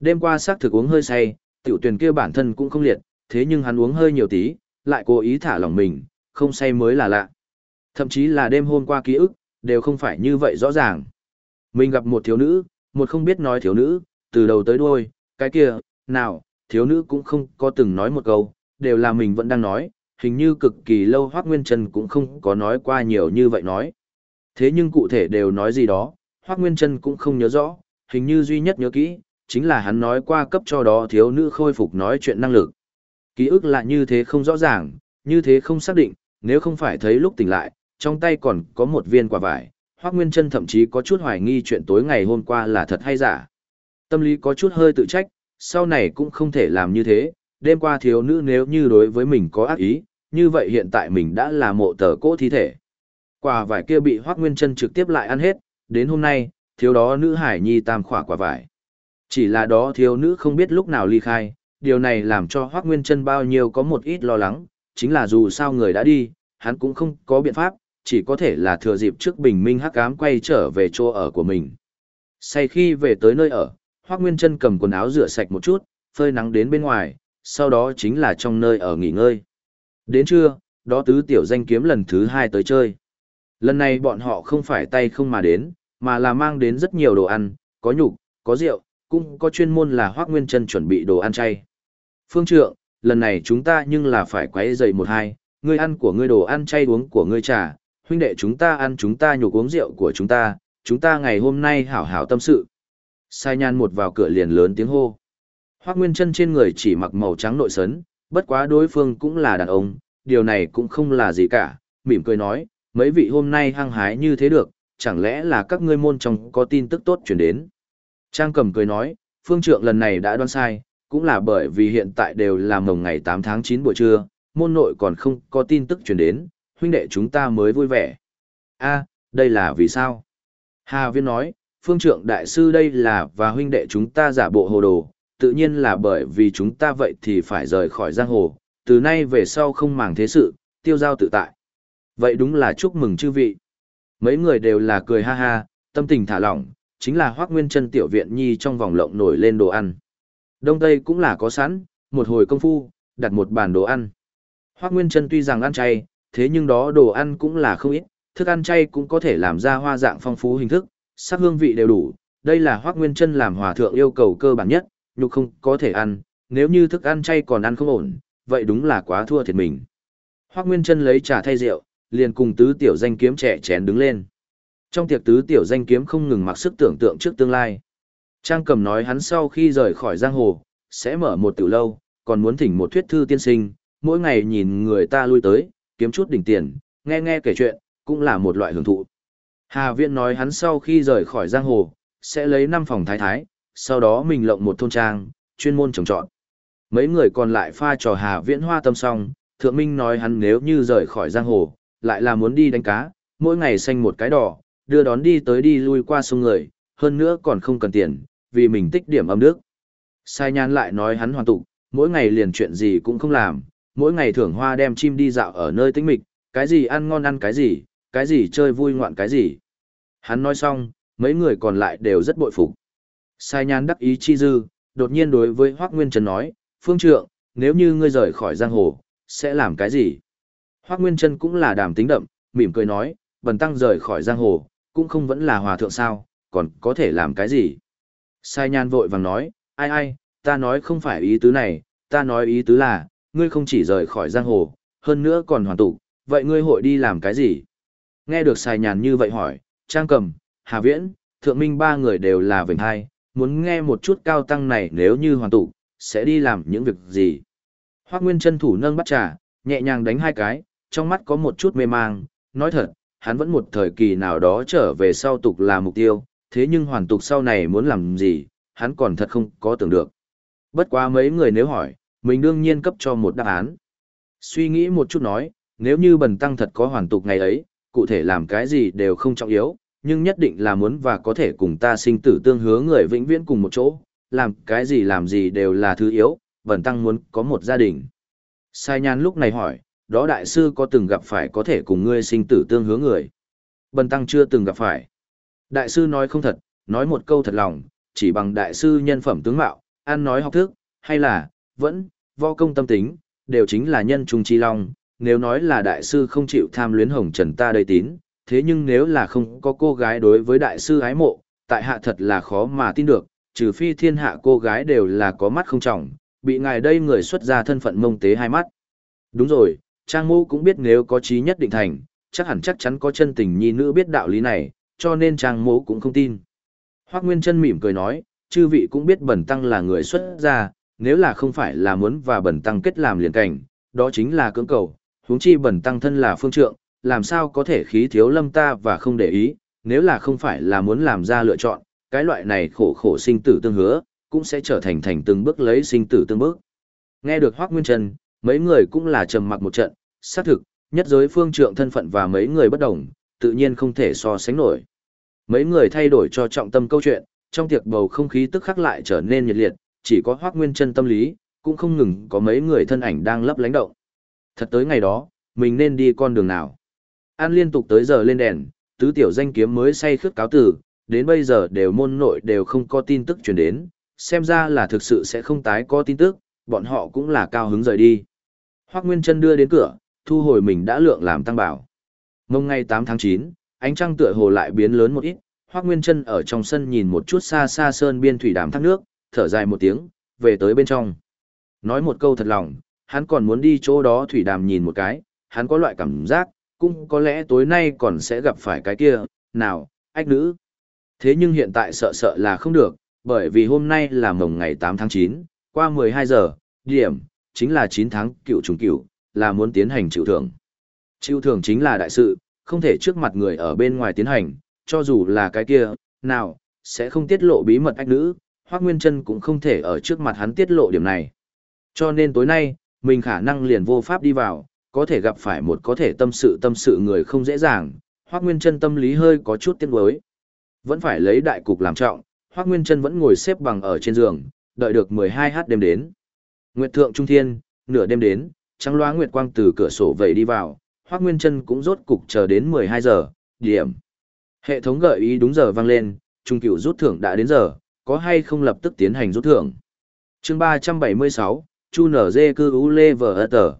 Đêm qua xác thực uống hơi say, tiểu tuyển kia bản thân cũng không liệt, thế nhưng hắn uống hơi nhiều tí, lại cố ý thả lỏng mình, không say mới là lạ. Thậm chí là đêm hôm qua ký ức, đều không phải như vậy rõ ràng. Mình gặp một thiếu nữ, một không biết nói thiếu nữ, từ đầu tới đuôi, cái kia, nào, thiếu nữ cũng không có từng nói một câu, đều là mình vẫn đang nói, hình như cực kỳ lâu Hoác Nguyên Trân cũng không có nói qua nhiều như vậy nói. Thế nhưng cụ thể đều nói gì đó, Hoác Nguyên Trân cũng không nhớ rõ, hình như duy nhất nhớ kỹ, chính là hắn nói qua cấp cho đó thiếu nữ khôi phục nói chuyện năng lực. Ký ức là như thế không rõ ràng, như thế không xác định, nếu không phải thấy lúc tỉnh lại, trong tay còn có một viên quả vải, Hoác Nguyên Trân thậm chí có chút hoài nghi chuyện tối ngày hôm qua là thật hay giả. Tâm lý có chút hơi tự trách, sau này cũng không thể làm như thế, đêm qua thiếu nữ nếu như đối với mình có ác ý, như vậy hiện tại mình đã là mộ tờ cỗ thi thể. Quả vải kia bị Hoác Nguyên Trân trực tiếp lại ăn hết, đến hôm nay, thiếu đó nữ hải nhi tam khỏa quả vải. Chỉ là đó thiếu nữ không biết lúc nào ly khai, điều này làm cho Hoác Nguyên Trân bao nhiêu có một ít lo lắng, chính là dù sao người đã đi, hắn cũng không có biện pháp, chỉ có thể là thừa dịp trước bình minh hắc ám quay trở về chỗ ở của mình. Say khi về tới nơi ở, Hoác Nguyên Trân cầm quần áo rửa sạch một chút, phơi nắng đến bên ngoài, sau đó chính là trong nơi ở nghỉ ngơi. Đến trưa, đó tứ tiểu danh kiếm lần thứ hai tới chơi. Lần này bọn họ không phải tay không mà đến, mà là mang đến rất nhiều đồ ăn, có nhục, có rượu, cũng có chuyên môn là Hoác Nguyên Trân chuẩn bị đồ ăn chay. Phương trượng, lần này chúng ta nhưng là phải quấy dậy một hai, ngươi ăn của ngươi đồ ăn chay uống của ngươi trà, huynh đệ chúng ta ăn chúng ta nhục uống rượu của chúng ta, chúng ta ngày hôm nay hảo hảo tâm sự. Sai nhan một vào cửa liền lớn tiếng hô. Hoác Nguyên chân trên người chỉ mặc màu trắng nội sấn, bất quá đối phương cũng là đàn ông, điều này cũng không là gì cả, mỉm cười nói, mấy vị hôm nay hăng hái như thế được, chẳng lẽ là các ngươi môn trong có tin tức tốt chuyển đến. Trang cầm cười nói, phương trượng lần này đã đoán sai, cũng là bởi vì hiện tại đều là mồng ngày tám tháng chín buổi trưa, môn nội còn không có tin tức chuyển đến, huynh đệ chúng ta mới vui vẻ. a đây là vì sao? Hà Viên nói, phương trượng đại sư đây là và huynh đệ chúng ta giả bộ hồ đồ, tự nhiên là bởi vì chúng ta vậy thì phải rời khỏi giang hồ, từ nay về sau không màng thế sự, tiêu giao tự tại. Vậy đúng là chúc mừng chư vị. Mấy người đều là cười ha ha, tâm tình thả lỏng, chính là Hoác Nguyên chân tiểu viện nhi trong vòng lộng nổi lên đồ ăn. Đông Tây cũng là có sẵn, một hồi công phu, đặt một bàn đồ ăn. Hoác Nguyên chân tuy rằng ăn chay, thế nhưng đó đồ ăn cũng là không ít, thức ăn chay cũng có thể làm ra hoa dạng phong phú hình thức, sắc hương vị đều đủ. Đây là Hoắc Nguyên chân làm hòa thượng yêu cầu cơ bản nhất, nhục không có thể ăn, nếu như thức ăn chay còn ăn không ổn, vậy đúng là quá thua thiệt mình. Hoắc Nguyên chân lấy trà thay rượu, liền cùng tứ tiểu danh kiếm trẻ chén đứng lên. Trong tiệc tứ tiểu danh kiếm không ngừng mặc sức tưởng tượng trước tương lai. Trang cầm nói hắn sau khi rời khỏi giang hồ, sẽ mở một tiểu lâu, còn muốn thỉnh một thuyết thư tiên sinh, mỗi ngày nhìn người ta lui tới, kiếm chút đỉnh tiền, nghe nghe kể chuyện, cũng là một loại hưởng thụ. Hà Viễn nói hắn sau khi rời khỏi giang hồ, sẽ lấy năm phòng thái thái, sau đó mình lộng một thôn trang, chuyên môn trồng trọt. Mấy người còn lại pha trò Hà Viễn hoa tâm song, Thượng Minh nói hắn nếu như rời khỏi giang hồ, lại là muốn đi đánh cá, mỗi ngày xanh một cái đỏ, đưa đón đi tới đi lui qua sông người, hơn nữa còn không cần tiền, vì mình tích điểm âm đức. Sai nhan lại nói hắn hoàn tụ, mỗi ngày liền chuyện gì cũng không làm, mỗi ngày thưởng hoa đem chim đi dạo ở nơi tĩnh mịch, cái gì ăn ngon ăn cái gì, cái gì chơi vui ngoạn cái gì. Hắn nói xong, mấy người còn lại đều rất bội phục. Sai nhan đắc ý chi dư, đột nhiên đối với Hoác Nguyên Trần nói, Phương Trượng, nếu như ngươi rời khỏi giang hồ, sẽ làm cái gì? Hoác Nguyên Trân cũng là đàm tính đậm, mỉm cười nói, bần tăng rời khỏi giang hồ, cũng không vẫn là hòa thượng sao, còn có thể làm cái gì? Sai nhan vội vàng nói, ai ai, ta nói không phải ý tứ này, ta nói ý tứ là, ngươi không chỉ rời khỏi giang hồ, hơn nữa còn hoàn tụ, vậy ngươi hội đi làm cái gì? Nghe được sai nhàn như vậy hỏi, Trang Cầm, Hà Viễn, Thượng Minh ba người đều là vệnh hai, muốn nghe một chút cao tăng này nếu như hoàn tụ, sẽ đi làm những việc gì? Hoác Nguyên chân thủ nâng bắt trà, nhẹ nhàng đánh hai cái, trong mắt có một chút mê mang, nói thật, hắn vẫn một thời kỳ nào đó trở về sau tục là mục tiêu, thế nhưng hoàn tục sau này muốn làm gì, hắn còn thật không có tưởng được. Bất quá mấy người nếu hỏi, mình đương nhiên cấp cho một đáp án. Suy nghĩ một chút nói, nếu như bần tăng thật có hoàn tục ngày ấy, cụ thể làm cái gì đều không trọng yếu, nhưng nhất định là muốn và có thể cùng ta sinh tử tương hứa người vĩnh viễn cùng một chỗ, làm cái gì làm gì đều là thứ yếu, bần tăng muốn có một gia đình. Sai nhan lúc này hỏi, đó đại sư có từng gặp phải có thể cùng ngươi sinh tử tương hứa người. Bần tăng chưa từng gặp phải. Đại sư nói không thật, nói một câu thật lòng, chỉ bằng đại sư nhân phẩm tướng mạo, ăn nói học thức, hay là, vẫn, vo công tâm tính, đều chính là nhân trung chi long. Nếu nói là đại sư không chịu tham luyến hồng trần ta đầy tín, thế nhưng nếu là không có cô gái đối với đại sư ái mộ, tại hạ thật là khó mà tin được, trừ phi thiên hạ cô gái đều là có mắt không trọng, bị ngài đây người xuất ra thân phận mông tế hai mắt. Đúng rồi, Trang Mô cũng biết nếu có trí nhất định thành, chắc hẳn chắc chắn có chân tình nhi nữ biết đạo lý này, cho nên Trang Mô cũng không tin. Hoác Nguyên chân mỉm cười nói, chư vị cũng biết Bẩn Tăng là người xuất gia, nếu là không phải là muốn và Bẩn Tăng kết làm liền cảnh, đó chính là cưỡng cầu, huống chi Bẩn Tăng thân là phương trượng, làm sao có thể khí thiếu lâm ta và không để ý, nếu là không phải là muốn làm ra lựa chọn, cái loại này khổ khổ sinh tử tương hứa, cũng sẽ trở thành thành từng bước lấy sinh tử tương bước. Nghe được Hoắc Nguyên trần mấy người cũng là trầm mặc một trận, xác thực, nhất giới phương trượng thân phận và mấy người bất đồng, tự nhiên không thể so sánh nổi. Mấy người thay đổi cho trọng tâm câu chuyện, trong tiệc bầu không khí tức khắc lại trở nên nhiệt liệt, chỉ có Hoắc Nguyên trần tâm lý, cũng không ngừng có mấy người thân ảnh đang lấp lánh động. Thật tới ngày đó, mình nên đi con đường nào? An liên tục tới giờ lên đèn, tứ tiểu danh kiếm mới say khướt cáo tử, đến bây giờ đều môn nội đều không có tin tức truyền đến, xem ra là thực sự sẽ không tái có tin tức, bọn họ cũng là cao hứng rời đi. Hoắc Nguyên Chân đưa đến cửa, thu hồi mình đã lượng làm tăng bảo. Mông ngày 8 tháng 9, ánh trăng tựa hồ lại biến lớn một ít, Hoắc Nguyên Chân ở trong sân nhìn một chút xa xa sơn biên thủy đàm thác nước, thở dài một tiếng, về tới bên trong. Nói một câu thật lòng, hắn còn muốn đi chỗ đó thủy đàm nhìn một cái, hắn có loại cảm giác, cũng có lẽ tối nay còn sẽ gặp phải cái kia, nào, ách nữ. Thế nhưng hiện tại sợ sợ là không được, bởi vì hôm nay là mồng ngày 8 tháng 9, qua 12 giờ, điểm, chính là 9 tháng cựu trùng cựu, là muốn tiến hành chịu thưởng. Chịu thưởng chính là đại sự, không thể trước mặt người ở bên ngoài tiến hành, cho dù là cái kia, nào, sẽ không tiết lộ bí mật ách nữ, Hoác Nguyên Trân cũng không thể ở trước mặt hắn tiết lộ điểm này. Cho nên tối nay, mình khả năng liền vô pháp đi vào, có thể gặp phải một có thể tâm sự tâm sự người không dễ dàng, Hoác Nguyên Trân tâm lý hơi có chút tiếc nuối. Vẫn phải lấy đại cục làm trọng, Hoác Nguyên Trân vẫn ngồi xếp bằng ở trên giường, đợi được 12h đêm đến. Nguyệt thượng trung thiên, nửa đêm đến, trắng loá nguyệt quang từ cửa sổ vẩy đi vào, Hoác Nguyên Trân cũng rốt cục chờ đến 12 giờ, điểm. Hệ thống gợi ý đúng giờ vang lên, trung cửu rút thưởng đã đến giờ, có hay không lập tức tiến hành rút thưởng. chương 376, Chu nở dê cư ú lê vờ tờ.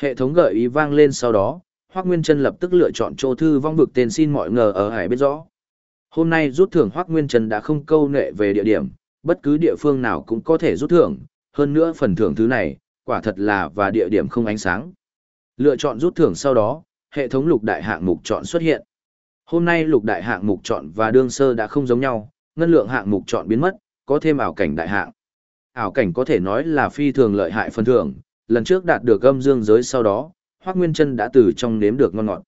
Hệ thống gợi ý vang lên sau đó, Hoắc Nguyên Trân lập tức lựa chọn Trô thư vong vực tên xin mọi ngờ ở hải biết rõ. Hôm nay rút thưởng Hoắc Nguyên Trân đã không câu nệ về địa điểm, bất cứ địa phương nào cũng có thể rút thưởng, hơn nữa phần thưởng thứ này, quả thật là và địa điểm không ánh sáng. Lựa chọn rút thưởng sau đó, hệ thống lục đại hạng mục chọn xuất hiện. Hôm nay lục đại hạng mục chọn và đương sơ đã không giống nhau, ngân lượng hạng mục chọn biến mất, có thêm ảo cảnh đại hạng. Ảo cảnh có thể nói là phi thường lợi hại phần thưởng, lần trước đạt được âm dương giới sau đó, Hoắc Nguyên Trân đã từ trong nếm được ngon ngọt.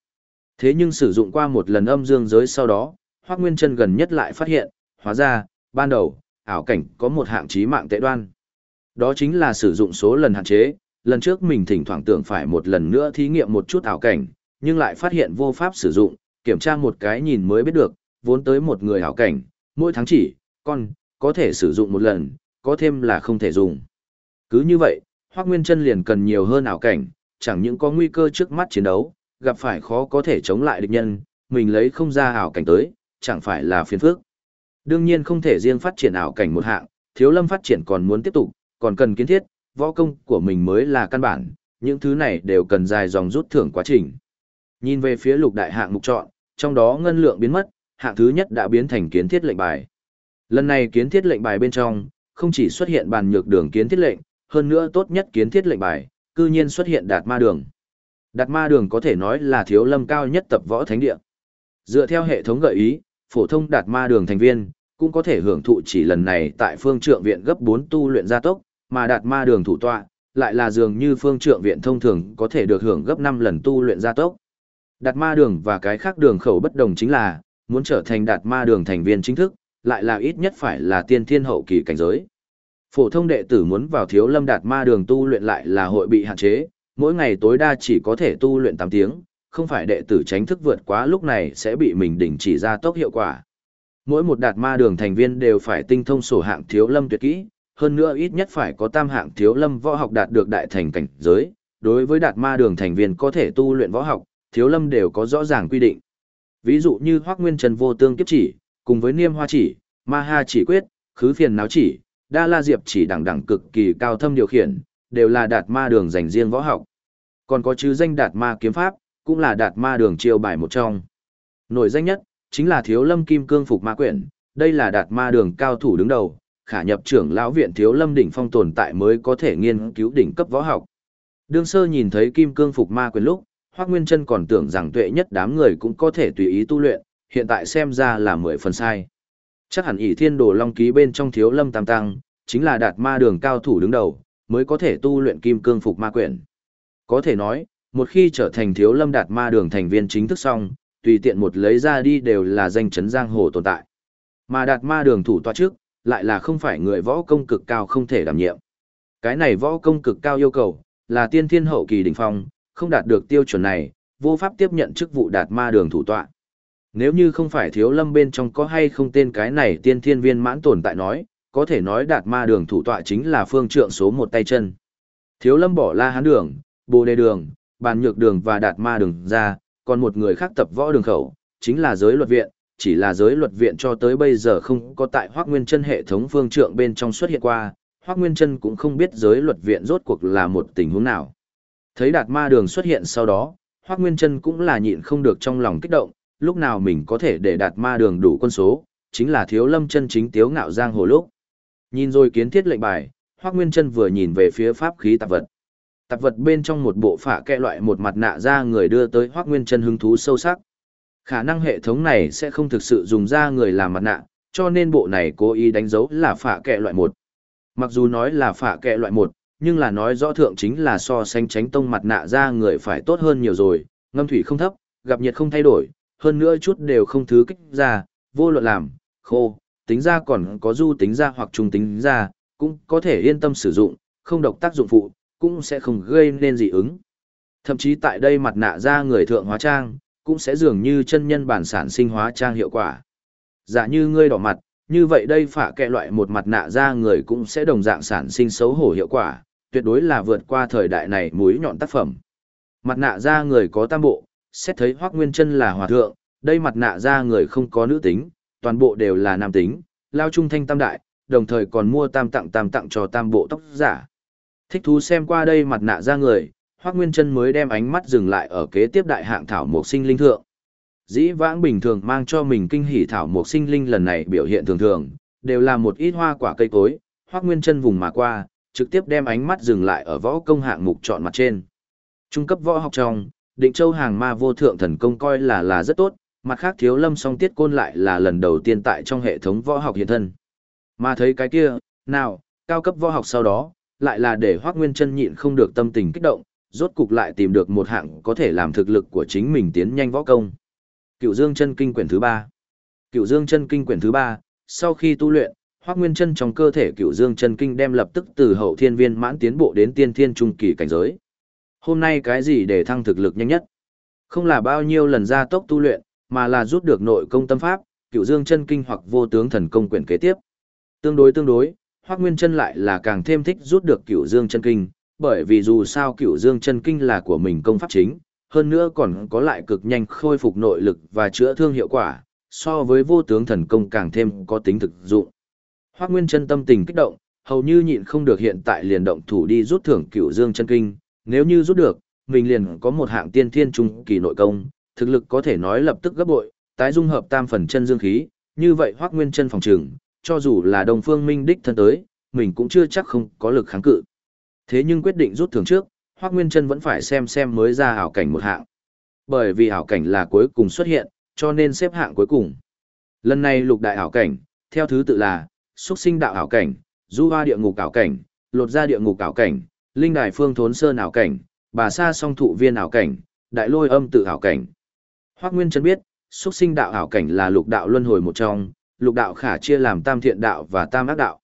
Thế nhưng sử dụng qua một lần âm dương giới sau đó, Hoắc Nguyên Trân gần nhất lại phát hiện, hóa ra, ban đầu, ảo cảnh có một hạng trí mạng tệ đoan. Đó chính là sử dụng số lần hạn chế, lần trước mình thỉnh thoảng tưởng phải một lần nữa thí nghiệm một chút ảo cảnh, nhưng lại phát hiện vô pháp sử dụng, kiểm tra một cái nhìn mới biết được, vốn tới một người ảo cảnh, mỗi tháng chỉ, con, có thể sử dụng một lần, có thêm là không thể dùng. Cứ như vậy, Hoác Nguyên Trân liền cần nhiều hơn ảo cảnh, chẳng những có nguy cơ trước mắt chiến đấu, gặp phải khó có thể chống lại địch nhân, mình lấy không ra ảo cảnh tới, chẳng phải là phiền phức. Đương nhiên không thể riêng phát triển ảo cảnh một hạng, thiếu lâm phát triển còn muốn tiếp tục, còn cần kiến thiết, võ công của mình mới là căn bản, những thứ này đều cần dài dòng rút thưởng quá trình. Nhìn về phía lục đại hạng mục chọn, trong đó ngân lượng biến mất, hạng thứ nhất đã biến thành kiến thiết lệnh bài. Lần này kiến thiết lệnh bài bên trong, không chỉ xuất hiện bàn nhược đường kiến thiết lệnh, hơn nữa tốt nhất kiến thiết lệnh bài, cư nhiên xuất hiện đạt ma đường. Đạt ma đường có thể nói là thiếu lâm cao nhất tập võ thánh địa. Dựa theo hệ thống gợi ý, phổ thông đạt ma đường thành viên, cũng có thể hưởng thụ chỉ lần này tại phương trượng viện gấp 4 tu luyện gia tốc, mà đạt ma đường thủ tọa, lại là dường như phương trượng viện thông thường có thể được hưởng gấp 5 lần tu luyện gia tốc. Đạt ma đường và cái khác đường khẩu bất đồng chính là, muốn trở thành đạt ma đường thành viên chính thức, lại là ít nhất phải là tiên thiên hậu kỳ cảnh giới. Phổ thông đệ tử muốn vào thiếu lâm đạt ma đường tu luyện lại là hội bị hạn chế, mỗi ngày tối đa chỉ có thể tu luyện 8 tiếng, không phải đệ tử tránh thức vượt quá lúc này sẽ bị mình đình chỉ ra tốc hiệu quả. Mỗi một đạt ma đường thành viên đều phải tinh thông sổ hạng thiếu lâm tuyệt kỹ, hơn nữa ít nhất phải có tam hạng thiếu lâm võ học đạt được đại thành cảnh giới. Đối với đạt ma đường thành viên có thể tu luyện võ học, thiếu lâm đều có rõ ràng quy định. Ví dụ như Hoắc Nguyên Trần vô tương kiếp chỉ, cùng với Niêm Hoa chỉ, Ma Ha chỉ quyết, khứ phiền náo chỉ, Đa La Diệp chỉ đẳng đẳng cực kỳ cao thâm điều khiển, đều là đạt ma đường dành riêng võ học. Còn có chứ danh đạt ma kiếm pháp, cũng là đạt ma đường chiêu bài một trong. Nổi danh nhất, chính là thiếu lâm kim cương phục ma quyển, đây là đạt ma đường cao thủ đứng đầu, khả nhập trưởng lão viện thiếu lâm đỉnh phong tồn tại mới có thể nghiên cứu đỉnh cấp võ học. Đương sơ nhìn thấy kim cương phục ma quyển lúc, Hoác Nguyên Trân còn tưởng rằng tuệ nhất đám người cũng có thể tùy ý tu luyện, hiện tại xem ra là mười phần sai. Chắc hẳn ỷ thiên đồ long ký bên trong thiếu lâm tam tăng, chính là đạt ma đường cao thủ đứng đầu, mới có thể tu luyện kim cương phục ma quyển. Có thể nói, một khi trở thành thiếu lâm đạt ma đường thành viên chính thức xong, tùy tiện một lấy ra đi đều là danh chấn giang hồ tồn tại. Mà đạt ma đường thủ tọa trước, lại là không phải người võ công cực cao không thể đảm nhiệm. Cái này võ công cực cao yêu cầu, là tiên thiên hậu kỳ đỉnh phong, không đạt được tiêu chuẩn này, vô pháp tiếp nhận chức vụ đạt ma đường thủ tọa. Nếu như không phải thiếu lâm bên trong có hay không tên cái này tiên thiên viên mãn tồn tại nói, có thể nói đạt ma đường thủ tọa chính là phương trượng số một tay chân. Thiếu lâm bỏ la hán đường, bồ đề đường, bàn nhược đường và đạt ma đường ra, còn một người khác tập võ đường khẩu, chính là giới luật viện, chỉ là giới luật viện cho tới bây giờ không có tại Hoác Nguyên chân hệ thống phương trượng bên trong xuất hiện qua, Hoác Nguyên chân cũng không biết giới luật viện rốt cuộc là một tình huống nào. Thấy đạt ma đường xuất hiện sau đó, Hoác Nguyên chân cũng là nhịn không được trong lòng kích động, lúc nào mình có thể để đạt ma đường đủ quân số, chính là thiếu lâm chân chính tiếu ngạo giang hồ lúc. Nhìn rồi kiến thiết lệnh bài, Hoác Nguyên chân vừa nhìn về phía pháp khí tạp vật. Tạp vật bên trong một bộ phả kẹ loại một mặt nạ ra người đưa tới Hoác Nguyên chân hứng thú sâu sắc. Khả năng hệ thống này sẽ không thực sự dùng ra người làm mặt nạ, cho nên bộ này cố ý đánh dấu là phả kẹ loại một. Mặc dù nói là phả kẹ loại một, nhưng là nói rõ thượng chính là so sánh tránh tông mặt nạ ra người phải tốt hơn nhiều rồi, ngâm thủy không thấp, gặp nhiệt không thay đổi, hơn nữa chút đều không thứ kích ra, vô luận làm, khô, tính ra còn có du tính ra hoặc trung tính ra, cũng có thể yên tâm sử dụng, không độc tác dụng phụ, cũng sẽ không gây nên dị ứng. Thậm chí tại đây mặt nạ ra người thượng hóa trang, cũng sẽ dường như chân nhân bản sản sinh hóa trang hiệu quả. Giả như ngươi đỏ mặt, như vậy đây phả kẹ loại một mặt nạ ra người cũng sẽ đồng dạng sản sinh xấu hổ hiệu quả, tuyệt đối là vượt qua thời đại này mũi nhọn tác phẩm. Mặt nạ ra người có tam bộ, xét thấy Hoắc Nguyên Chân là hòa thượng, đây mặt nạ ra người không có nữ tính, toàn bộ đều là nam tính, lao trung thanh tam đại, đồng thời còn mua tam tặng tam tặng cho tam bộ tóc giả. Thích thú xem qua đây mặt nạ ra người, Hoắc Nguyên Chân mới đem ánh mắt dừng lại ở kế tiếp đại hạng thảo mộc sinh linh thượng. Dĩ vãng bình thường mang cho mình kinh hỉ thảo mộc sinh linh lần này biểu hiện thường thường, đều là một ít hoa quả cây cối, Hoắc Nguyên Chân vùng mà qua, trực tiếp đem ánh mắt dừng lại ở võ công hạng mục chọn mặt trên. Trung cấp võ học trong, Định Châu hàng ma vô thượng thần công coi là là rất tốt, mặt khác Thiếu Lâm song tiết côn lại là lần đầu tiên tại trong hệ thống võ học hiện thân. Mà thấy cái kia, nào, cao cấp võ học sau đó, lại là để Hoắc Nguyên Chân nhịn không được tâm tình kích động, rốt cục lại tìm được một hạng có thể làm thực lực của chính mình tiến nhanh võ công. Cựu Dương chân kinh quyển thứ ba Cựu Dương chân kinh quyển thứ ba sau khi tu luyện, Hoắc Nguyên Chân trong cơ thể Cựu Dương chân kinh đem lập tức từ hậu thiên viên mãn tiến bộ đến tiên thiên trung kỳ cảnh giới. Hôm nay cái gì để thăng thực lực nhanh nhất? Không là bao nhiêu lần gia tốc tu luyện, mà là rút được nội công tâm pháp, Cựu Dương chân kinh hoặc vô tướng thần công quyển kế tiếp. Tương đối tương đối, Hoắc Nguyên Chân lại là càng thêm thích rút được Cựu Dương chân kinh, bởi vì dù sao Cựu Dương chân kinh là của mình công pháp chính, hơn nữa còn có lại cực nhanh khôi phục nội lực và chữa thương hiệu quả, so với vô tướng thần công càng thêm có tính thực dụng. Hoắc Nguyên Chân tâm tình kích động, hầu như nhịn không được hiện tại liền động thủ đi rút thưởng Cựu Dương chân kinh, nếu như rút được, mình liền có một hạng tiên thiên trung kỳ nội công, thực lực có thể nói lập tức gấp bội, tái dung hợp tam phần chân dương khí, như vậy Hoắc Nguyên Chân phòng trường, cho dù là Đông Phương Minh đích thân tới, mình cũng chưa chắc không có lực kháng cự. Thế nhưng quyết định rút thưởng trước, Hoắc Nguyên Chân vẫn phải xem xem mới ra ảo cảnh một hạng. Bởi vì ảo cảnh là cuối cùng xuất hiện, cho nên xếp hạng cuối cùng. Lần này lục đại ảo cảnh, theo thứ tự là Xuất sinh đạo ảo cảnh, Du Hoa địa ngục ảo cảnh, Lột ra địa ngục ảo cảnh, Linh đài phương thốn sơn ảo cảnh, Bà sa song thụ viên ảo cảnh, Đại lôi âm tự ảo cảnh. Hoắc Nguyên Chân biết, xuất sinh đạo ảo cảnh là lục đạo luân hồi một trong, lục đạo khả chia làm tam thiện đạo và tam ác đạo.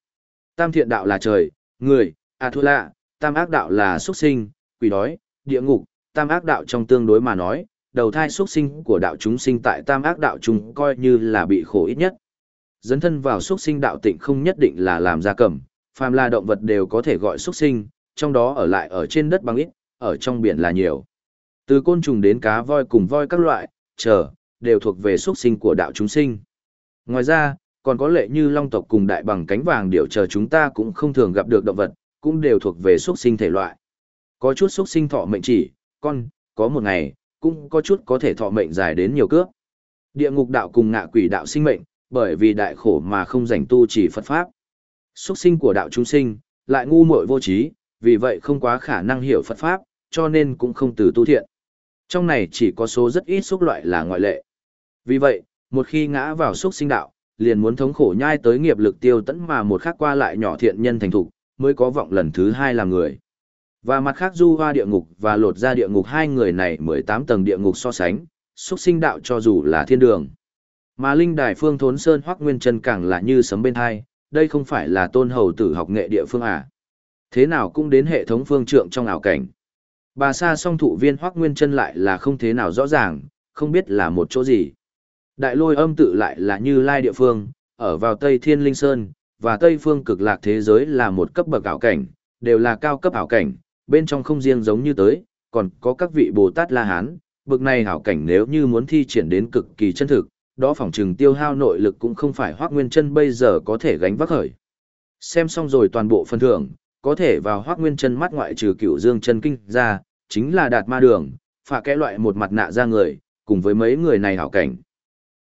Tam thiện đạo là trời, người, a thua lạ, tam ác đạo là xuất sinh, quỷ đói, địa ngục, tam ác đạo trong tương đối mà nói, đầu thai xuất sinh của đạo chúng sinh tại tam ác đạo chúng coi như là bị khổ ít nhất. Dấn thân vào xuất sinh đạo tịnh không nhất định là làm gia cầm, phàm là động vật đều có thể gọi xuất sinh, trong đó ở lại ở trên đất bằng ít, ở trong biển là nhiều. Từ côn trùng đến cá voi cùng voi các loại, chờ, đều thuộc về xuất sinh của đạo chúng sinh. Ngoài ra, còn có lệ như long tộc cùng đại bằng cánh vàng điều chờ chúng ta cũng không thường gặp được động vật, cũng đều thuộc về xuất sinh thể loại. Có chút xuất sinh thọ mệnh chỉ, con, có một ngày, cũng có chút có thể thọ mệnh dài đến nhiều cước Địa ngục đạo cùng ngạ quỷ đạo sinh mệnh, bởi vì đại khổ mà không dành tu chỉ Phật Pháp. Xuất sinh của đạo chúng sinh, lại ngu muội vô trí, vì vậy không quá khả năng hiểu Phật Pháp, cho nên cũng không từ tu thiện. Trong này chỉ có số rất ít xúc loại là ngoại lệ. Vì vậy, một khi ngã vào xúc sinh đạo, liền muốn thống khổ nhai tới nghiệp lực tiêu tẫn mà một khắc qua lại nhỏ thiện nhân thành thục, mới có vọng lần thứ hai làm người. Và mặt khác du hoa địa ngục và lột ra địa ngục hai người này 18 tầng địa ngục so sánh, xuất sinh đạo cho dù là thiên đường. Mà linh đài phương thốn sơn hoác nguyên chân càng là như sấm bên hai, đây không phải là tôn hầu tử học nghệ địa phương à. Thế nào cũng đến hệ thống phương trượng trong ảo cảnh. Bà xa song thụ viên hoác nguyên chân lại là không thế nào rõ ràng, không biết là một chỗ gì. Đại lôi âm tự lại là như lai địa phương, ở vào Tây Thiên Linh Sơn, và Tây phương cực lạc thế giới là một cấp bậc ảo cảnh, đều là cao cấp ảo cảnh, bên trong không riêng giống như tới, còn có các vị Bồ Tát La Hán, bậc này ảo cảnh nếu như muốn thi triển đến cực kỳ chân thực, đó phòng trừng tiêu hao nội lực cũng không phải Hoắc Nguyên Chân bây giờ có thể gánh vác khởi. Xem xong rồi toàn bộ phần thưởng, có thể vào Hoắc Nguyên Chân mắt ngoại trừ Cựu Dương chân kinh ra, chính là đạt ma đường, phạ kẽ loại một mặt nạ ra người, cùng với mấy người này hảo cảnh.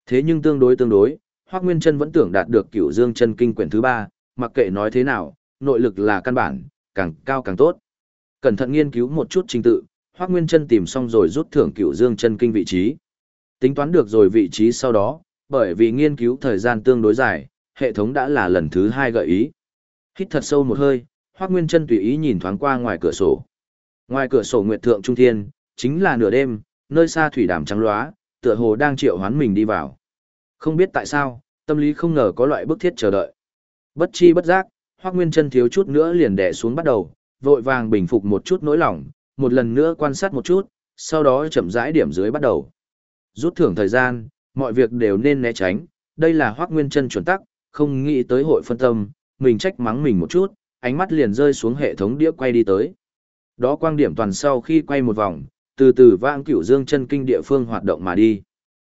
Thế nhưng tương đối tương đối, Hoắc Nguyên Chân vẫn tưởng đạt được Cựu Dương chân kinh quyển thứ ba, mặc kệ nói thế nào, nội lực là căn bản, càng cao càng tốt. Cẩn thận nghiên cứu một chút trình tự, Hoắc Nguyên Chân tìm xong rồi rút thưởng Cựu Dương chân kinh vị trí. Tính toán được rồi vị trí sau đó, bởi vì nghiên cứu thời gian tương đối dài, hệ thống đã là lần thứ hai gợi ý. Hít thật sâu một hơi, Hoắc Nguyên Chân tùy ý nhìn thoáng qua ngoài cửa sổ. Ngoài cửa sổ nguyệt thượng trung thiên, chính là nửa đêm, nơi xa thủy đàm trắng loá, tựa hồ đang triệu hoán mình đi vào. Không biết tại sao, tâm lý không ngờ có loại bức thiết chờ đợi. Bất chi bất giác, Hoắc Nguyên Chân thiếu chút nữa liền đè xuống bắt đầu, vội vàng bình phục một chút nỗi lòng, một lần nữa quan sát một chút, sau đó chậm rãi điểm dưới bắt đầu. Rút thưởng thời gian, mọi việc đều nên né tránh, đây là Hoắc Nguyên Chân chuẩn tắc, không nghĩ tới hội phân tâm, mình trách mắng mình một chút, ánh mắt liền rơi xuống hệ thống đĩa quay đi tới. Đó quang điểm toàn sau khi quay một vòng, từ từ vãng cửu dương chân kinh địa phương hoạt động mà đi.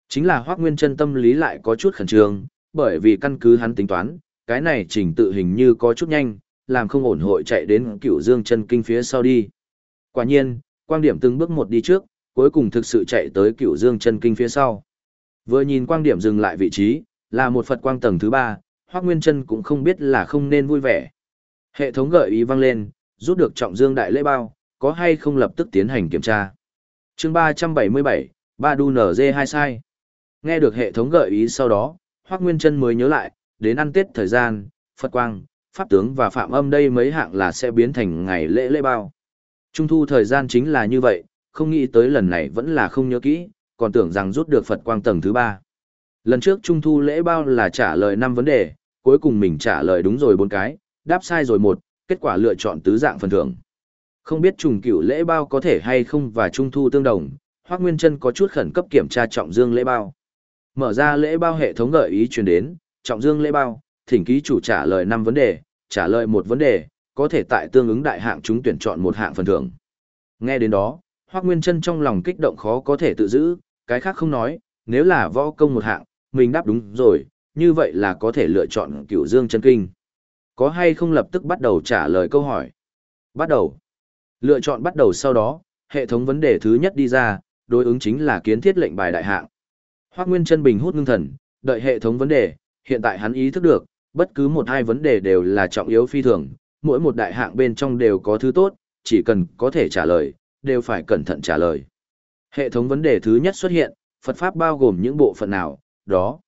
Chính là Hoắc Nguyên Chân tâm lý lại có chút khẩn trương, bởi vì căn cứ hắn tính toán, cái này trình tự hình như có chút nhanh, làm không ổn hội chạy đến cửu dương chân kinh phía sau đi. Quả nhiên, quang điểm từng bước một đi trước, cuối cùng thực sự chạy tới cửu dương chân kinh phía sau. Vừa nhìn quang điểm dừng lại vị trí, là một Phật quang tầng thứ ba, Hoắc Nguyên Chân cũng không biết là không nên vui vẻ. Hệ thống gợi ý vang lên, rút được trọng dương đại lễ bao, có hay không lập tức tiến hành kiểm tra. Chương 377, Ba đu nở dê hai sai. Nghe được hệ thống gợi ý sau đó, Hoắc Nguyên Trân mới nhớ lại, đến ăn Tết thời gian, Phật quang, pháp tướng và phạm âm đây mấy hạng là sẽ biến thành ngày lễ lễ bao. Trung thu thời gian chính là như vậy, không nghĩ tới lần này vẫn là không nhớ kỹ, còn tưởng rằng rút được Phật quang tầng thứ ba. Lần trước Trung thu lễ bao là trả lời 5 vấn đề, cuối cùng mình trả lời đúng rồi bốn cái, đáp sai rồi một, kết quả lựa chọn tứ dạng phần thưởng. Không biết trùng cửu lễ bao có thể hay không và Trung thu tương đồng, Hoắc Nguyên Chân có chút khẩn cấp kiểm tra trọng dương lễ bao. Mở ra lễ bao hệ thống gợi ý truyền đến, trọng dương lễ bao, thỉnh ký chủ trả lời năm vấn đề, trả lời một vấn đề, có thể tại tương ứng đại hạng chúng tuyển chọn một hạng phần thưởng. Nghe đến đó, Hoắc Nguyên Chân trong lòng kích động khó có thể tự giữ, cái khác không nói, nếu là võ công một hạng, mình đáp đúng rồi, như vậy là có thể lựa chọn Cửu Dương chân kinh. Có hay không lập tức bắt đầu trả lời câu hỏi? Bắt đầu. Lựa chọn bắt đầu sau đó, hệ thống vấn đề thứ nhất đi ra, đối ứng chính là kiến thiết lệnh bài đại hạng. Hoắc Nguyên Chân bình hút ngưng thần, đợi hệ thống vấn đề, hiện tại hắn ý thức được, bất cứ một hai vấn đề đều là trọng yếu phi thường, mỗi một đại hạng bên trong đều có thứ tốt, chỉ cần có thể trả lời, đều phải cẩn thận trả lời. Hệ thống vấn đề thứ nhất xuất hiện, Phật Pháp bao gồm những bộ phận nào, đó.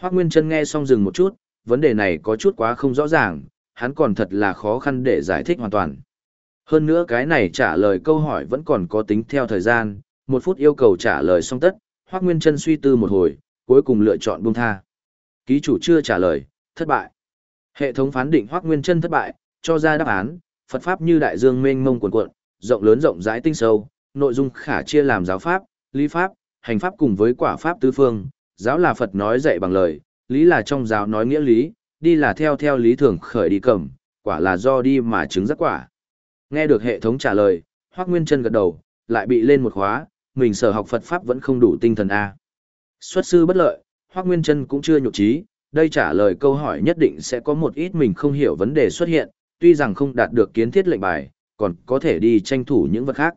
Hoác Nguyên Trân nghe xong dừng một chút, vấn đề này có chút quá không rõ ràng, hắn còn thật là khó khăn để giải thích hoàn toàn. Hơn nữa cái này trả lời câu hỏi vẫn còn có tính theo thời gian, một phút yêu cầu trả lời xong tất, Hoác Nguyên Trân suy tư một hồi, cuối cùng lựa chọn buông tha. Ký chủ chưa trả lời, thất bại. Hệ thống phán định Hoác Nguyên Trân thất bại, cho ra đáp án, Phật Pháp như đại dương mênh mông cuồn cuộn, rộng lớn rộng rãi tinh sâu, nội dung khả chia làm giáo Pháp, lý Pháp, hành Pháp cùng với quả Pháp tứ phương. Giáo là Phật nói dạy bằng lời, lý là trong giáo nói nghĩa lý, đi là theo theo lý thường khởi đi cầm, quả là do đi mà chứng giác quả. Nghe được hệ thống trả lời, Hoác Nguyên Trân gật đầu, lại bị lên một khóa, mình sở học Phật Pháp vẫn không đủ tinh thần A. Xuất sư bất lợi, Hoác Nguyên Trân cũng chưa nhục trí, đây trả lời câu hỏi nhất định sẽ có một ít mình không hiểu vấn đề xuất hiện, tuy rằng không đạt được kiến thiết lệnh bài, còn có thể đi tranh thủ những vật khác.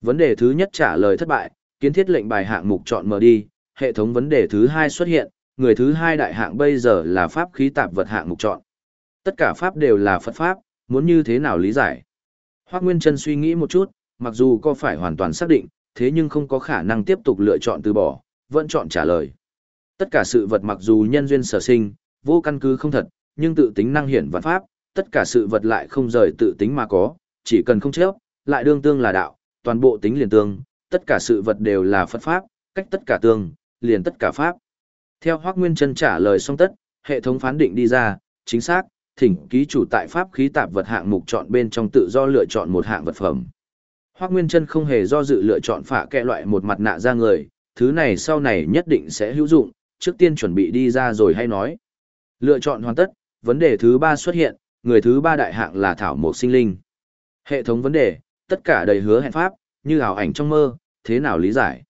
Vấn đề thứ nhất trả lời thất bại, kiến thiết lệnh bài hạng mục chọn mở đi, hệ thống vấn đề thứ hai xuất hiện, người thứ hai đại hạng bây giờ là pháp khí tạp vật hạng mục chọn. Tất cả pháp đều là Phật pháp, muốn như thế nào lý giải? Hoắc Nguyên Trân suy nghĩ một chút, mặc dù có phải hoàn toàn xác định, thế nhưng không có khả năng tiếp tục lựa chọn từ bỏ, vẫn chọn trả lời. Tất cả sự vật mặc dù nhân duyên sở sinh, vô căn cứ không thật, nhưng tự tính năng hiển vật pháp, tất cả sự vật lại không rời tự tính mà có, chỉ cần không chấp, lại đương tương là đạo, toàn bộ tính liền tương, tất cả sự vật đều là Phật pháp, cách tất cả tương, liền tất cả pháp. Theo Hoác Nguyên Trân trả lời xong tất, hệ thống phán định đi ra, chính xác, thỉnh ký chủ tại pháp khí tạp vật hạng mục chọn bên trong tự do lựa chọn một hạng vật phẩm. Hoác Nguyên Trân không hề do dự lựa chọn phả kẹ loại một mặt nạ ra người, thứ này sau này nhất định sẽ hữu dụng, trước tiên chuẩn bị đi ra rồi hay nói. Lựa chọn hoàn tất, vấn đề thứ ba xuất hiện, người thứ ba đại hạng là thảo mộc sinh linh. Hệ thống vấn đề, tất cả đầy hứa hẹn pháp, như ảo ảnh trong mơ, thế nào lý giải?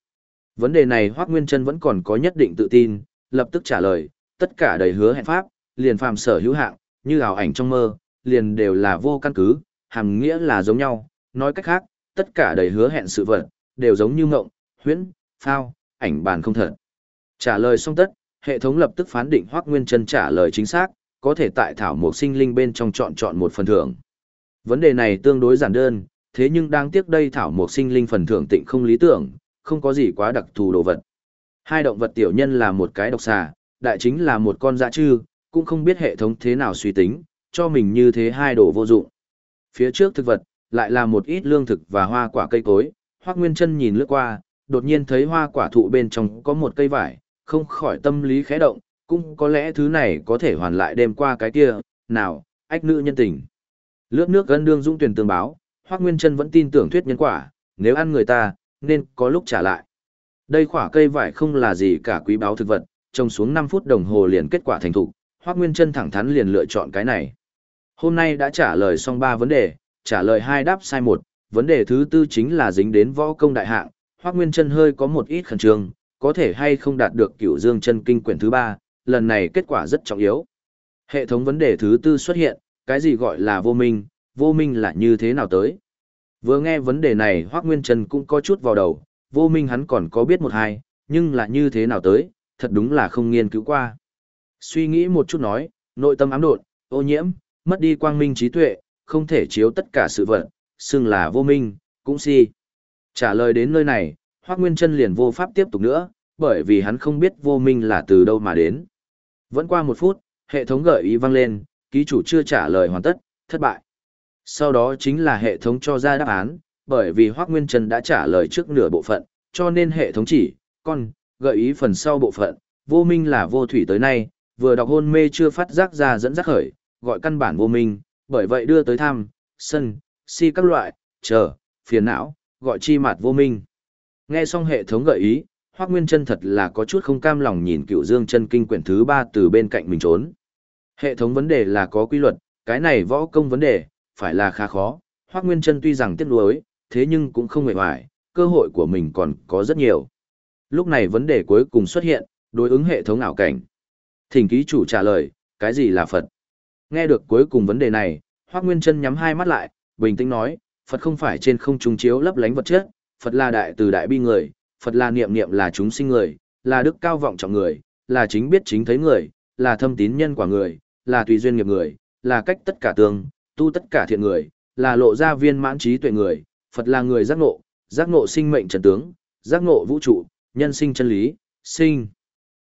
Vấn đề này Hoác Nguyên Trân vẫn còn có nhất định tự tin, lập tức trả lời, tất cả đầy hứa hẹn pháp, liền phàm sở hữu hạng, như ảo ảnh trong mơ, liền đều là vô căn cứ, hàm nghĩa là giống nhau, nói cách khác, tất cả đầy hứa hẹn sự vật, đều giống như ngộng, huyễn, phao, ảnh bàn không thật. Trả lời xong tất, hệ thống lập tức phán định Hoắc Nguyên Chân trả lời chính xác, có thể tại thảo mộc sinh linh bên trong chọn chọn một phần thưởng. Vấn đề này tương đối giản đơn, thế nhưng đáng tiếc đây thảo mộc sinh linh phần thưởng tịnh không lý tưởng, không có gì quá đặc thù đồ vật. Hai động vật tiểu nhân là một cái độc xà, đại chính là một con dã trư, cũng không biết hệ thống thế nào suy tính, cho mình như thế hai đồ vô dụng. Phía trước thực vật, lại là một ít lương thực và hoa quả cây cối, Hoắc Nguyên Chân nhìn lướt qua, đột nhiên thấy hoa quả thụ bên trong có một cây vải, không khỏi tâm lý khẽ động, cũng có lẽ thứ này có thể hoàn lại đêm qua cái kia, nào, ách nữ nhân tình. Lướt nước gân đương dũng tuyển tường báo, Hoắc Nguyên Chân vẫn tin tưởng thuyết nhân quả, nếu ăn người ta, nên có lúc trả lại. Đây khỏa cây vải không là gì cả quý báu thực vật, trồng xuống 5 phút đồng hồ liền kết quả thành thục, Hoắc Nguyên Chân thẳng thắn liền lựa chọn cái này. Hôm nay đã trả lời xong 3 vấn đề, trả lời hai đáp sai một, vấn đề thứ tư chính là dính đến võ công đại hạng, Hoắc Nguyên Chân hơi có một ít khẩn trương, có thể hay không đạt được Cửu Dương Chân Kinh quyển thứ ba, lần này kết quả rất trọng yếu. Hệ thống vấn đề thứ tư xuất hiện, cái gì gọi là vô minh, vô minh là như thế nào tới? Vừa nghe vấn đề này Hoắc Nguyên Chân cũng có chút vào đầu, vô minh hắn còn có biết một hai, nhưng là như thế nào tới, thật đúng là không nghiên cứu qua. Suy nghĩ một chút nói, nội tâm ám đột, ô nhiễm, mất đi quang minh trí tuệ, không thể chiếu tất cả sự vật, xưng là vô minh, cũng si. Trả lời đến nơi này, Hoác Nguyên Trân liền vô pháp tiếp tục nữa, bởi vì hắn không biết vô minh là từ đâu mà đến. Vẫn qua một phút, hệ thống gợi ý vang lên, ký chủ chưa trả lời hoàn tất, thất bại. Sau đó chính là hệ thống cho ra đáp án, bởi vì Hoác Nguyên Trân đã trả lời trước nửa bộ phận, cho nên hệ thống chỉ, con, gợi ý phần sau bộ phận, vô minh là vô thủy tới nay, vừa đọc hôn mê chưa phát giác ra dẫn dắt khởi, gọi căn bản vô minh, bởi vậy đưa tới tham, sân, si các loại, chờ, phiền não, gọi chi mặt vô minh. Nghe xong hệ thống gợi ý, Hoác Nguyên chân thật là có chút không cam lòng nhìn cựu dương chân kinh quyển thứ ba từ bên cạnh mình trốn. Hệ thống vấn đề là có quy luật, cái này võ công vấn đề, phải là khá khó. Hoác Nguyên chân tuy rằng tiếc nuối, thế nhưng cũng không hề hoài, cơ hội của mình còn có rất nhiều. Lúc này vấn đề cuối cùng xuất hiện, đối ứng hệ thống ảo cảnh. Thỉnh ký chủ trả lời, cái gì là Phật? Nghe được cuối cùng vấn đề này, Hoác Nguyên Trân nhắm hai mắt lại, bình tĩnh nói, Phật không phải trên không trung chiếu lấp lánh vật chất, Phật là đại từ đại bi người, Phật là niệm niệm là chúng sinh người, là đức cao vọng trọng người, là chính biết chính thấy người, là thâm tín nhân quả người, là tùy duyên nghiệp người, là cách tất cả tương, tu tất cả thiện người, là lộ ra viên mãn trí tuệ người, Phật là người giác ngộ, giác ngộ sinh mệnh trần tướng, giác ngộ vũ trụ, nhân sinh chân lý, sinh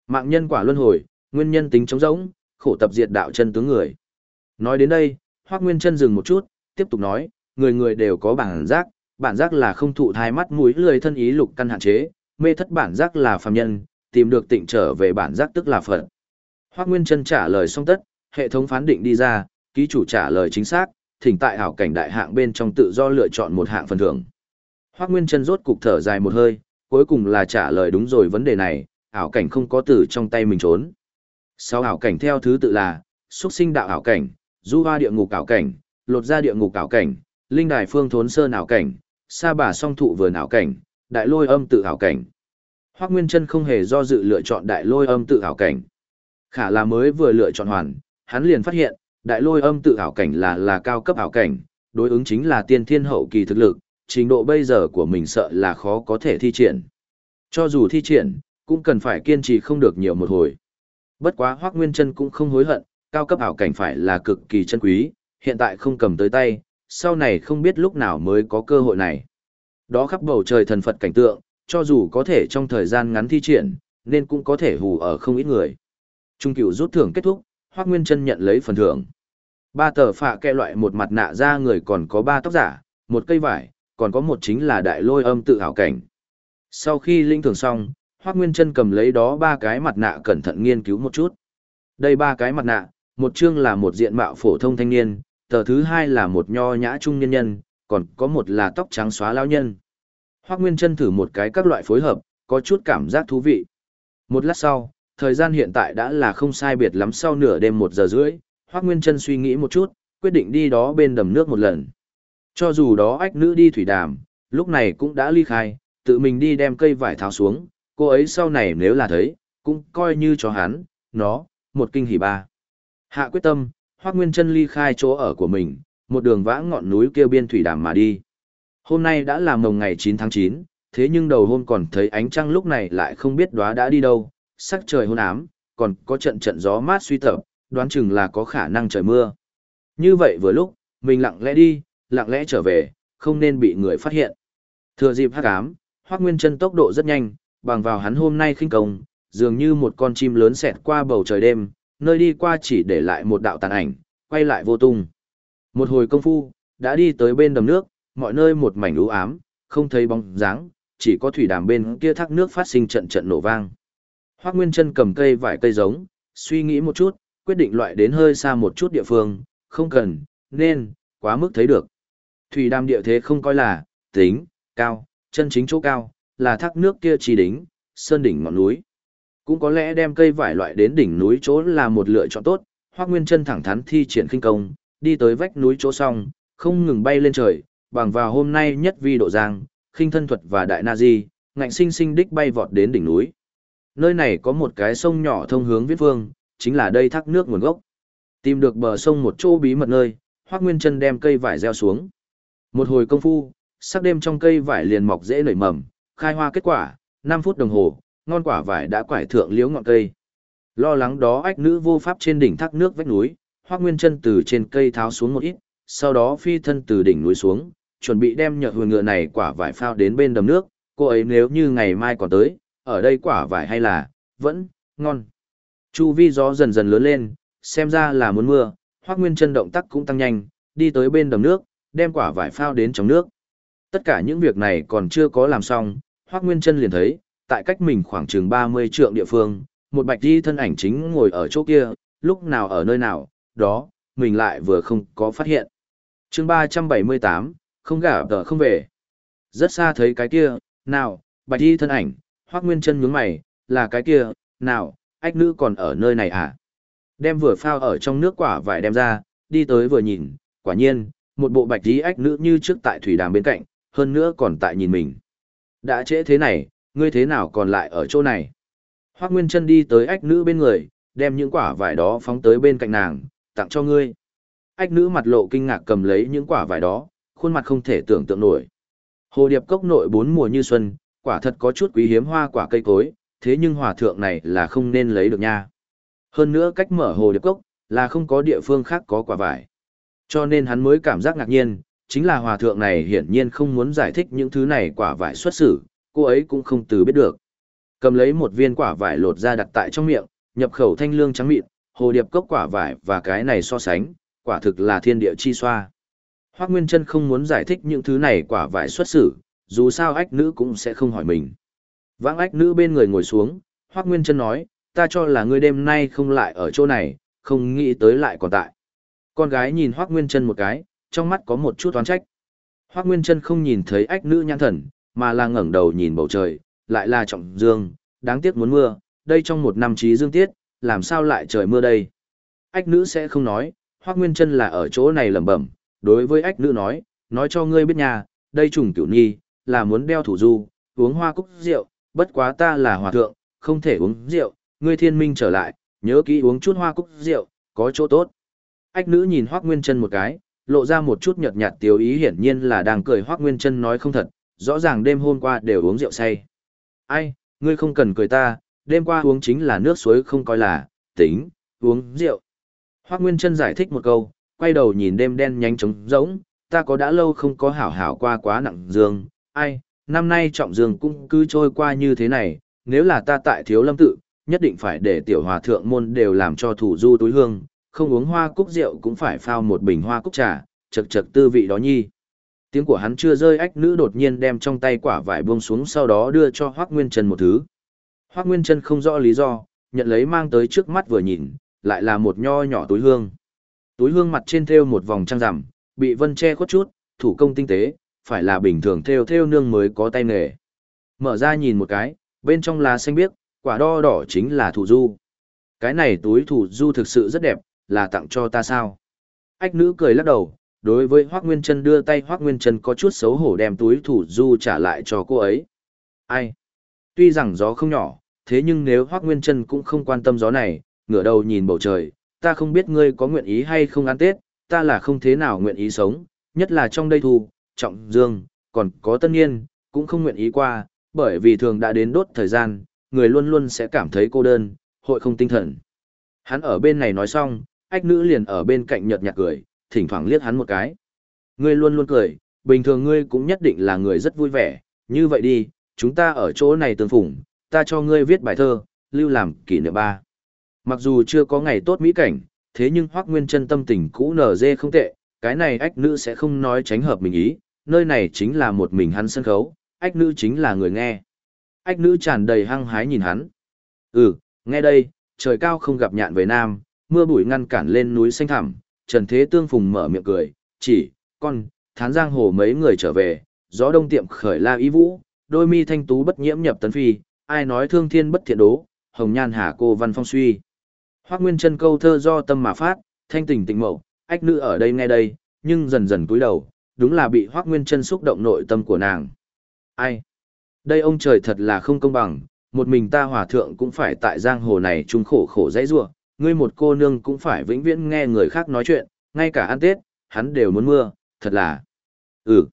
mạng nhân quả luân hồi, nguyên nhân tính trống rỗng, khổ tập diệt đạo chân tướng người. Nói đến đây, Hoác Nguyên chân dừng một chút, tiếp tục nói, người người đều có bản giác, bản giác là không thụ thai mắt mũi lười thân ý lục căn hạn chế, mê thất bản giác là phàm nhân, tìm được tịnh trở về bản giác tức là Phật. Hoác Nguyên chân trả lời xong tất, hệ thống phán định đi ra, ký chủ trả lời chính xác, thỉnh tại hảo cảnh đại hạng bên trong tự do lựa chọn một hạng phần thưởng. Hoắc Nguyên chân rốt cục thở dài một hơi, cuối cùng là trả lời đúng rồi vấn đề này, ảo cảnh không có từ trong tay mình trốn. Sau ảo cảnh theo thứ tự là, xuất sinh đạo ảo cảnh, du hoa địa ngục ảo cảnh, lột ra địa ngục ảo cảnh, linh đài phương thốn sơn ảo cảnh, sa bà song thụ vườn ảo cảnh, đại lôi âm tự ảo cảnh. Hoắc Nguyên Chân không hề do dự lựa chọn đại lôi âm tự ảo cảnh. Khả là mới vừa lựa chọn hoàn, hắn liền phát hiện, đại lôi âm tự ảo cảnh là là cao cấp ảo cảnh, đối ứng chính là tiên thiên hậu kỳ thực lực, trình độ bây giờ của mình sợ là khó có thể thi triển. Cho dù thi triển, cũng cần phải kiên trì không được nhiều một hồi. Bất quá Hoắc Nguyên Chân cũng không hối hận, cao cấp ảo cảnh phải là cực kỳ chân quý, hiện tại không cầm tới tay, sau này không biết lúc nào mới có cơ hội này. Đó khắp bầu trời thần Phật cảnh tượng, cho dù có thể trong thời gian ngắn thi triển, nên cũng có thể hù ở không ít người. Trung cửu rút thưởng kết thúc, Hoắc Nguyên Chân nhận lấy phần thưởng. Ba tờ phạ kẹ loại một mặt nạ ra người còn có ba tóc giả, một cây vải, còn có một chính là đại lôi âm tự hảo cảnh. Sau khi linh thường xong, Hoác Nguyên Trân cầm lấy đó ba cái mặt nạ cẩn thận nghiên cứu một chút. Đây ba cái mặt nạ, một chương là một diện mạo phổ thông thanh niên, tờ thứ hai là một nho nhã trung nhân nhân, còn có một là tóc trắng xóa lão nhân. Hoác Nguyên Trân thử một cái các loại phối hợp, có chút cảm giác thú vị. Một lát sau, thời gian hiện tại đã là không sai biệt lắm sau nửa đêm một giờ rưỡi, Hoác Nguyên Trân suy nghĩ một chút, quyết định đi đó bên đầm nước một lần. Cho dù đó ách nữ đi thủy đàm, lúc này cũng đã ly khai, tự mình đi đem cây vải tháo xuống, cô ấy sau này nếu là thấy, cũng coi như cho hắn, nó, một kinh hỉ ba. Hạ quyết tâm, Hoác Nguyên Trân ly khai chỗ ở của mình, một đường vã ngọn núi kêu biên thủy đàm mà đi. Hôm nay đã là mồng ngày 9 tháng 9, thế nhưng đầu hôm còn thấy ánh trăng lúc này lại không biết đóa đã đi đâu, sắc trời hôn ám, còn có trận trận gió mát suy tập, đoán chừng là có khả năng trời mưa. Như vậy vừa lúc, mình lặng lẽ đi, lặng lẽ trở về, không nên bị người phát hiện. Thừa dịp hắc ám, Hoắc Nguyên Chân tốc độ rất nhanh, bằng vào hắn hôm nay khinh công, dường như một con chim lớn xẹt qua bầu trời đêm, nơi đi qua chỉ để lại một đạo tàn ảnh, quay lại vô tung. Một hồi công phu, đã đi tới bên đầm nước, mọi nơi một mảnh u ám, không thấy bóng dáng, chỉ có thủy đàm bên kia thác nước phát sinh trận trận nổ vang. Hoắc Nguyên Trân cầm cây vải cây giống, suy nghĩ một chút, quyết định loại đến hơi xa một chút địa phương, không cần, nên, quá mức thấy được. Thủy đàm địa thế không coi là, tính, cao, chân chính chỗ cao, là thác nước kia chỉ đính, sơn đỉnh ngọn núi. Cũng có lẽ đem cây vải loại đến đỉnh núi chỗ là một lựa chọn tốt, Hoắc Nguyên Trân thẳng thắn thi triển khinh công, đi tới vách núi chỗ song, không ngừng bay lên trời, bằng vào hôm nay nhất vi độ giang, khinh thân thuật và đại na di, ngạnh sinh sinh đích bay vọt đến đỉnh núi. Nơi này có một cái sông nhỏ thông hướng viết phương, chính là đây thác nước nguồn gốc. Tìm được bờ sông một chỗ bí mật nơi, Hoắc Nguyên Chân đem cây vải gieo xuống. Một hồi công phu, sắc đêm trong cây vải liền mọc dễ nảy mầm, khai hoa kết quả, 5 phút đồng hồ, ngon quả vải đã quải thượng liễu ngọn cây. Lo lắng đó ách nữ vô pháp trên đỉnh thác nước vách núi, Hoắc Nguyên Chân từ trên cây tháo xuống một ít, sau đó phi thân từ đỉnh núi xuống, chuẩn bị đem nhợ hồi ngựa này quả vải phao đến bên đầm nước, cô ấy nếu như ngày mai còn tới, ở đây quả vải hay là, vẫn, ngon. Chu vi gió dần dần lớn lên, xem ra là muốn mưa, Hoắc Nguyên Chân động tác cũng tăng nhanh, đi tới bên đầm nước, đem quả vải phao đến trong nước. Tất cả những việc này còn chưa có làm xong, Hoắc Nguyên Chân liền thấy, tại cách mình khoảng chừng 30 trượng địa phương, một bạch y thân ảnh chính ngồi ở chỗ kia, lúc nào ở nơi nào, đó, mình lại vừa không có phát hiện. Chương 378, không gả tờ không về. Rất xa thấy cái kia, nào, bạch y thân ảnh, Hoắc Nguyên Trân nhướng mày, là cái kia, nào, ách nữ còn ở nơi này à? Đem vừa phao ở trong nước quả vải đem ra, đi tới vừa nhìn, quả nhiên, một bộ bạch y ách nữ như trước tại thủy đàm bên cạnh, hơn nữa còn tại nhìn mình. Đã trễ thế này, ngươi thế nào còn lại ở chỗ này? Hoác Nguyên Trân đi tới ách nữ bên người, đem những quả vải đó phóng tới bên cạnh nàng, tặng cho ngươi. Ách nữ mặt lộ kinh ngạc cầm lấy những quả vải đó, khuôn mặt không thể tưởng tượng nổi. Hồ điệp cốc nội bốn mùa như xuân, quả thật có chút quý hiếm hoa quả cây cối, thế nhưng hòa thượng này là không nên lấy được nha. Hơn nữa cách mở hồ điệp cốc, là không có địa phương khác có quả vải. Cho nên hắn mới cảm giác ngạc nhiên, chính là hòa thượng này hiển nhiên không muốn giải thích những thứ này quả vải xuất xử, cô ấy cũng không từ biết được. Cầm lấy một viên quả vải lột ra đặt tại trong miệng, nhập khẩu thanh lương trắng mịn, hồ điệp cốc quả vải và cái này so sánh, quả thực là thiên địa chi xoa. Hoác Nguyên Trân không muốn giải thích những thứ này quả vải xuất xử, dù sao ách nữ cũng sẽ không hỏi mình. Vãng ách nữ bên người ngồi xuống, Hoác Nguyên Trân nói, ta cho là ngươi đêm nay không lại ở chỗ này, không nghĩ tới lại còn tại. Con gái nhìn Hoác Nguyên Trân một cái, trong mắt có một chút oán trách. Hoác Nguyên Trân không nhìn thấy ách nữ nhãn thần, mà là ngẩng đầu nhìn bầu trời, lại là trọng dương, đáng tiếc muốn mưa, đây trong một năm trí dương tiết, làm sao lại trời mưa đây. Ách nữ sẽ không nói, Hoác Nguyên Trân là ở chỗ này lẩm bẩm, đối với ách nữ nói, nói cho ngươi biết nhà, đây trùng tiểu nhi, là muốn đeo thủ du, uống hoa cúc rượu, bất quá ta là hòa thượng, không thể uống rượu, ngươi thiên minh trở lại, nhớ kỹ uống chút hoa cúc rượu, có chỗ tốt. Ách nữ nhìn Hoác Nguyên Trân một cái, lộ ra một chút nhợt nhạt tiểu ý hiển nhiên là đang cười Hoác Nguyên Trân nói không thật, rõ ràng đêm hôm qua đều uống rượu say. Ai, ngươi không cần cười ta, đêm qua uống chính là nước suối không coi là, tính, uống rượu. Hoác Nguyên Trân giải thích một câu, quay đầu nhìn đêm đen nhanh trống rỗng, ta có đã lâu không có hảo hảo qua quá nặng dương, ai, năm nay trọng dương cũng cứ trôi qua như thế này, nếu là ta tại thiếu lâm tự, nhất định phải để tiểu hòa thượng môn đều làm cho thủ du túi hương, không uống hoa cúc rượu cũng phải phao một bình hoa cúc trà, chật chật tư vị đó nhi. Tiếng của hắn chưa rơi ách nữ đột nhiên đem trong tay quả vải buông xuống sau đó đưa cho Hoác Nguyên Trần một thứ. Hoác Nguyên Trân không rõ lý do, nhận lấy mang tới trước mắt vừa nhìn, lại là một nho nhỏ túi hương. Túi hương mặt trên thêu một vòng trăng rằm, bị vân che khuất chút, thủ công tinh tế, phải là bình thường theo theo nương mới có tay nghề. Mở ra nhìn một cái, bên trong là xanh biếc, quả đo đỏ chính là thủ du. Cái này túi thủ du thực sự rất đẹp, là tặng cho ta sao? Ách nữ cười lắc đầu, đối với Hoác Nguyên Trân đưa tay Hoác Nguyên Trân có chút xấu hổ đem túi thủ du trả lại cho cô ấy. Ai? Tuy rằng gió không nhỏ, thế nhưng nếu Hoác Nguyên Trân cũng không quan tâm gió này, ngửa đầu nhìn bầu trời, ta không biết ngươi có nguyện ý hay không ăn Tết, ta là không thế nào nguyện ý sống, nhất là trong đây thu, trọng dương, còn có tân Nhiên cũng không nguyện ý qua, bởi vì thường đã đến đốt thời gian, người luôn luôn sẽ cảm thấy cô đơn, hội không tinh thần. Hắn ở bên này nói xong, ách nữ liền ở bên cạnh nhợt nhạt cười, thỉnh thoảng liếc hắn một cái. Ngươi luôn luôn cười, bình thường ngươi cũng nhất định là người rất vui vẻ, như vậy đi, chúng ta ở chỗ này tương phủng, ta cho ngươi viết bài thơ, lưu làm kỷ niệm ba. Mặc dù chưa có ngày tốt mỹ cảnh, thế nhưng Hoắc Nguyên chân tâm tình cũ nở dê không tệ, cái này ách nữ sẽ không nói tránh hợp mình ý, nơi này chính là một mình hắn sân khấu, ách nữ chính là người nghe. Ách nữ tràn đầy hăng hái nhìn hắn. Ừ, nghe đây, trời cao không gặp nhạn về nam, mưa bụi ngăn cản lên núi xanh thẳm, Trần Thế Tương Phùng mở miệng cười, chỉ, con, thán giang hồ mấy người trở về, gió đông tiệm khởi la ý vũ, đôi mi thanh tú bất nhiễm nhập tấn phi, ai nói thương thiên bất thiện đố, hồng nhan hà cô văn phong suy. Hoác Nguyên chân câu thơ do tâm mà phát, thanh tình tịnh mậu, ách nữ ở đây nghe đây, nhưng dần dần cúi đầu, đúng là bị Hoác Nguyên chân xúc động nội tâm của nàng. Ai? Đây ông trời thật là không công bằng, một mình ta hòa thượng cũng phải tại giang hồ này chung khổ khổ dãy rua, ngươi một cô nương cũng phải vĩnh viễn nghe người khác nói chuyện, ngay cả ăn Tết, hắn đều muốn mưa, thật là. Ừ.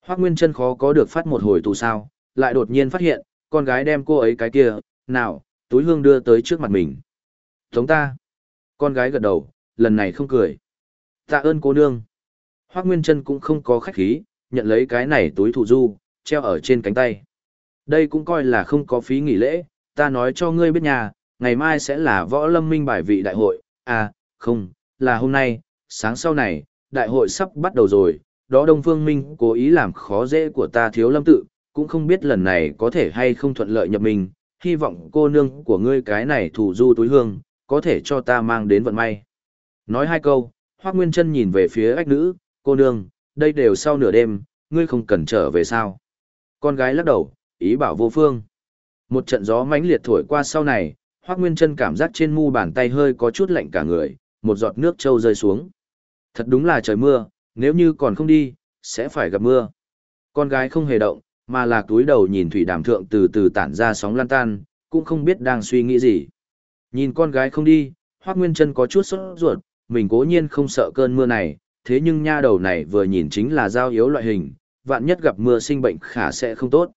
Hoác Nguyên chân khó có được phát một hồi tù sao, lại đột nhiên phát hiện, con gái đem cô ấy cái kia, nào, túi hương đưa tới trước mặt mình. Tống ta. Con gái gật đầu, lần này không cười. Tạ ơn cô nương. Hoác Nguyên Trân cũng không có khách khí, nhận lấy cái này túi thụ du, treo ở trên cánh tay. Đây cũng coi là không có phí nghỉ lễ, ta nói cho ngươi biết nhà, ngày mai sẽ là võ lâm minh bài vị đại hội, à, không, là hôm nay, sáng sau này, đại hội sắp bắt đầu rồi, đó Đông Phương Minh cố ý làm khó dễ của ta thiếu lâm tự, cũng không biết lần này có thể hay không thuận lợi nhập mình, hy vọng cô nương của ngươi cái này thủ du túi hương, có thể cho ta mang đến vận may. Nói hai câu, Hoác Nguyên Trân nhìn về phía ách nữ, cô nương, đây đều sau nửa đêm, ngươi không cần trở về sao. Con gái lắc đầu, ý bảo vô phương. Một trận gió mãnh liệt thổi qua sau này, Hoác Nguyên Trân cảm giác trên mu bàn tay hơi có chút lạnh cả người, một giọt nước trâu rơi xuống. Thật đúng là trời mưa, nếu như còn không đi, sẽ phải gặp mưa. Con gái không hề động, mà là túi đầu nhìn thủy đàm thượng từ từ tản ra sóng lan tan, cũng không biết đang suy nghĩ gì. Nhìn con gái không đi, Hoác Nguyên Trân có chút sốt ruột, mình cố nhiên không sợ cơn mưa này, thế nhưng nha đầu này vừa nhìn chính là giao yếu loại hình, vạn nhất gặp mưa sinh bệnh khả sẽ không tốt.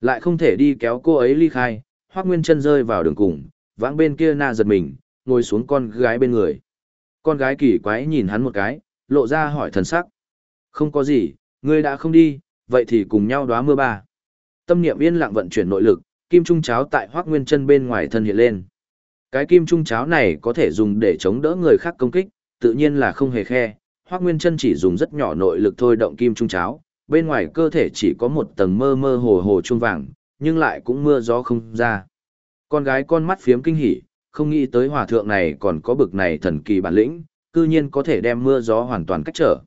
Lại không thể đi kéo cô ấy ly khai, Hoác Nguyên chân rơi vào đường cùng, vãng bên kia na giật mình, ngồi xuống con gái bên người. Con gái kỳ quái nhìn hắn một cái, lộ ra hỏi thần sắc. Không có gì, ngươi đã không đi, vậy thì cùng nhau đóa mưa ba. Tâm niệm yên lặng vận chuyển nội lực, kim trung cháo tại Hoắc Nguyên Chân bên ngoài thân hiện lên. Cái kim trung cháo này có thể dùng để chống đỡ người khác công kích, tự nhiên là không hề khe. Hoắc Nguyên Chân chỉ dùng rất nhỏ nội lực thôi động kim trung cháo, bên ngoài cơ thể chỉ có một tầng mơ mơ hồ hồ trung vàng, nhưng lại cũng mưa gió không ra. Con gái con mắt phiếm kinh hỉ, không nghĩ tới hòa thượng này còn có bực này thần kỳ bản lĩnh, cư nhiên có thể đem mưa gió hoàn toàn cách trở.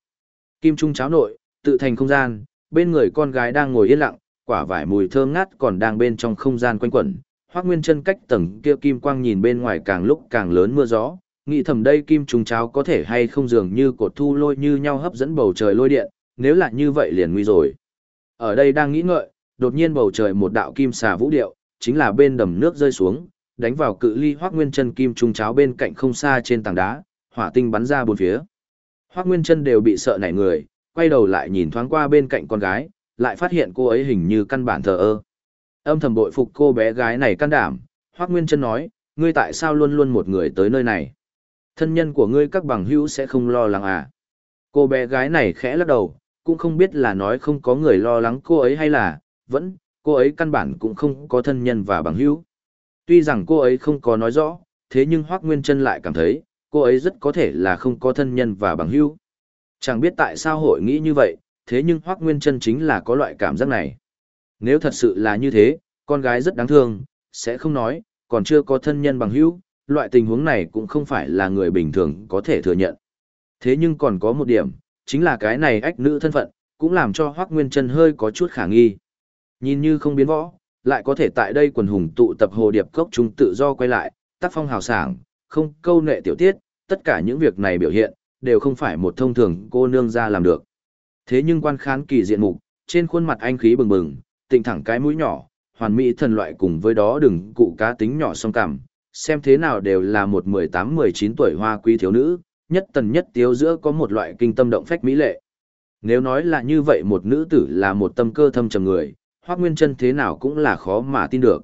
Kim trung cháo nội, tự thành không gian, bên người con gái đang ngồi yên lặng, quả vải mùi thơm ngát còn đang bên trong không gian quanh quẩn. Hoắc Nguyên Chân cách tầng kia kim quang nhìn bên ngoài càng lúc càng lớn mưa gió, nghĩ thầm đây kim trùng cháo có thể hay không dường như cột thu lôi như nhau hấp dẫn bầu trời lôi điện, nếu là như vậy liền nguy rồi. Ở đây đang nghĩ ngợi, đột nhiên bầu trời một đạo kim xà vũ điệu, chính là bên đầm nước rơi xuống, đánh vào cự ly Hoắc Nguyên Chân kim trùng cháo bên cạnh không xa trên tảng đá, hỏa tinh bắn ra bốn phía. Hoắc Nguyên Chân đều bị sợ nảy người, quay đầu lại nhìn thoáng qua bên cạnh con gái, lại phát hiện cô ấy hình như căn bản thờ ơ. Âm thầm bội phục cô bé gái này can đảm, hoắc Nguyên chân nói, ngươi tại sao luôn luôn một người tới nơi này? Thân nhân của ngươi các bằng hữu sẽ không lo lắng à? Cô bé gái này khẽ lắc đầu, cũng không biết là nói không có người lo lắng cô ấy hay là, vẫn, cô ấy căn bản cũng không có thân nhân và bằng hữu. Tuy rằng cô ấy không có nói rõ, thế nhưng Hoác Nguyên Trân lại cảm thấy, cô ấy rất có thể là không có thân nhân và bằng hữu. Chẳng biết tại sao hội nghĩ như vậy, thế nhưng Hoác Nguyên Trân chính là có loại cảm giác này. Nếu thật sự là như thế, con gái rất đáng thương, sẽ không nói, còn chưa có thân nhân bằng hữu, loại tình huống này cũng không phải là người bình thường có thể thừa nhận. Thế nhưng còn có một điểm, chính là cái này ách nữ thân phận, cũng làm cho Hoác Nguyên Trân hơi có chút khả nghi. Nhìn như không biến võ, lại có thể tại đây quần hùng tụ tập hồ điệp cốc trung tự do quay lại, tác phong hào sảng, không câu nệ tiểu tiết, tất cả những việc này biểu hiện, đều không phải một thông thường cô nương ra làm được. Thế nhưng quan khán kỳ diện mục, trên khuôn mặt anh khí bừng bừng, tịnh thẳng cái mũi nhỏ, hoàn mỹ thần loại cùng với đó đừng cụ cá tính nhỏ song cảm, xem thế nào đều là một 18-19 tuổi hoa quý thiếu nữ, nhất tần nhất tiếu giữa có một loại kinh tâm động phách mỹ lệ. Nếu nói là như vậy một nữ tử là một tâm cơ thâm trầm người, Hoác Nguyên Trân thế nào cũng là khó mà tin được.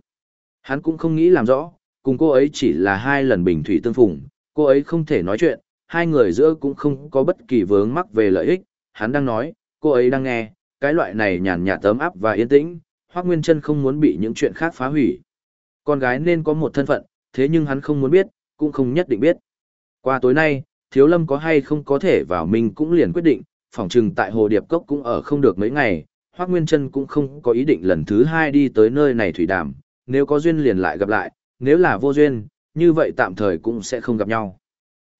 Hắn cũng không nghĩ làm rõ, cùng cô ấy chỉ là hai lần bình thủy tương phùng, cô ấy không thể nói chuyện, hai người giữa cũng không có bất kỳ vướng mắc về lợi ích, hắn đang nói, cô ấy đang nghe, cái loại này nhàn nhạt tấm áp và yên tĩnh, Hoác Nguyên Trân không muốn bị những chuyện khác phá hủy. Con gái nên có một thân phận, thế nhưng hắn không muốn biết, cũng không nhất định biết. Qua tối nay, Thiếu Lâm có hay không có thể vào mình cũng liền quyết định, phỏng chừng tại Hồ Điệp Cốc cũng ở không được mấy ngày, Hoác Nguyên Trân cũng không có ý định lần thứ hai đi tới nơi này thủy đàm, nếu có duyên liền lại gặp lại, nếu là vô duyên, như vậy tạm thời cũng sẽ không gặp nhau.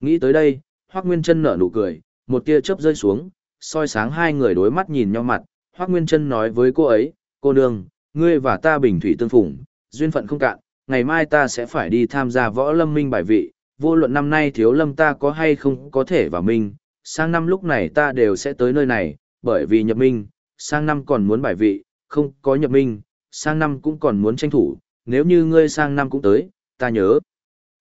Nghĩ tới đây, Hoác Nguyên Trân nở nụ cười, một tia chớp rơi xuống, soi sáng hai người đối mắt nhìn nhau mặt, Hoác Nguyên Trân nói với cô ấy, cô nương, ngươi và ta bình thủy tương phủng, duyên phận không cạn, ngày mai ta sẽ phải đi tham gia võ lâm minh bài vị, vô luận năm nay thiếu lâm ta có hay không có thể vào minh, sang năm lúc này ta đều sẽ tới nơi này, bởi vì nhập minh, sang năm còn muốn bài vị, không có nhập minh, sang năm cũng còn muốn tranh thủ, nếu như ngươi sang năm cũng tới, ta nhớ.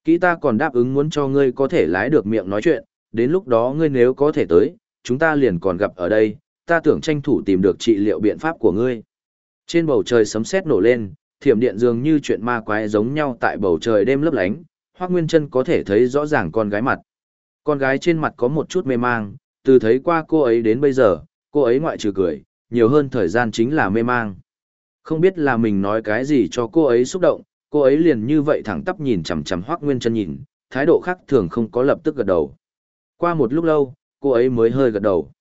Kỹ ta còn đáp ứng muốn cho ngươi có thể lái được miệng nói chuyện, đến lúc đó ngươi nếu có thể tới, chúng ta liền còn gặp ở đây, ta tưởng tranh thủ tìm được trị liệu biện pháp của ngươi. Trên bầu trời sấm sét nổ lên, thiểm điện dường như chuyện ma quái giống nhau tại bầu trời đêm lấp lánh, Hoắc Nguyên Chân có thể thấy rõ ràng con gái mặt. Con gái trên mặt có một chút mê mang, từ thấy qua cô ấy đến bây giờ, cô ấy ngoại trừ cười, nhiều hơn thời gian chính là mê mang. Không biết là mình nói cái gì cho cô ấy xúc động, cô ấy liền như vậy thẳng tắp nhìn chằm chằm Hoắc Nguyên Chân nhìn, thái độ khác thường không có lập tức gật đầu. Qua một lúc lâu, cô ấy mới hơi gật đầu.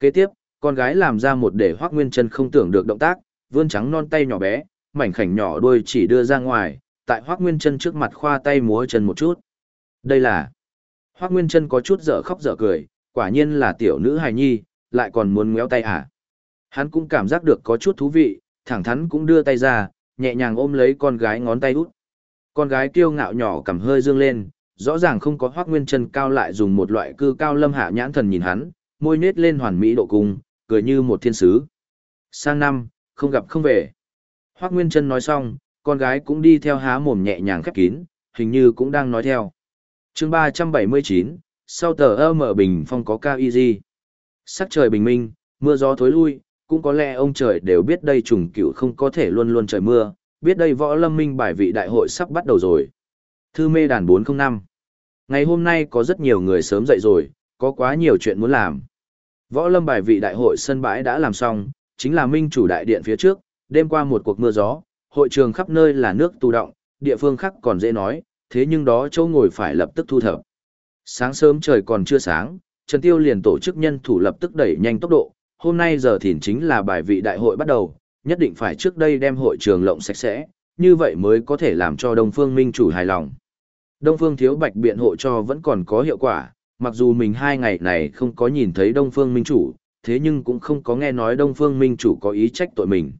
Kế tiếp, con gái làm ra một để Hoắc Nguyên Chân không tưởng được động tác, vươn trắng non tay nhỏ bé, mảnh khảnh nhỏ đuôi chỉ đưa ra ngoài, tại Hoắc Nguyên Chân trước mặt khoa tay múa chân một chút. Đây là Hoắc Nguyên Chân có chút dở khóc dở cười, quả nhiên là tiểu nữ hài nhi, lại còn muốn ngoéo tay à. Hắn cũng cảm giác được có chút thú vị, thẳng thắn cũng đưa tay ra, nhẹ nhàng ôm lấy con gái ngón tay út. Con gái kiêu ngạo nhỏ cầm hơi dương lên, rõ ràng không có Hoắc Nguyên Chân cao lại dùng một loại cư cao lâm hạ nhãn thần nhìn hắn, môi nết lên hoàn mỹ độ cung, cười như một thiên sứ. Sang năm, không gặp không về. Hoác Nguyên Trân nói xong, con gái cũng đi theo há mồm nhẹ nhàng khép kín, hình như cũng đang nói theo. chương 379, sau tờ ơ mở bình phong có cao y di. Sắc trời bình minh, mưa gió thối lui, cũng có lẽ ông trời đều biết đây trùng cựu không có thể luôn luôn trời mưa, biết đây võ lâm minh bài vị đại hội sắp bắt đầu rồi. Thư mê đàn 405 Ngày hôm nay có rất nhiều người sớm dậy rồi, có quá nhiều chuyện muốn làm. Võ lâm bài vị đại hội sân bãi đã làm xong, chính là minh chủ đại điện phía trước, đêm qua một cuộc mưa gió, hội trường khắp nơi là nước tù động, địa phương khác còn dễ nói, thế nhưng đó châu ngồi phải lập tức thu thập. Sáng sớm trời còn chưa sáng, Trần Tiêu liền tổ chức nhân thủ lập tức đẩy nhanh tốc độ, hôm nay giờ thìn chính là bài vị đại hội bắt đầu, nhất định phải trước đây đem hội trường lộng sạch sẽ, như vậy mới có thể làm cho Đông Phương Minh chủ hài lòng. Đông Phương Thiếu Bạch biện hộ cho vẫn còn có hiệu quả, mặc dù mình hai ngày này không có nhìn thấy Đông Phương Minh chủ, thế nhưng cũng không có nghe nói Đông Phương Minh chủ có ý trách tội mình.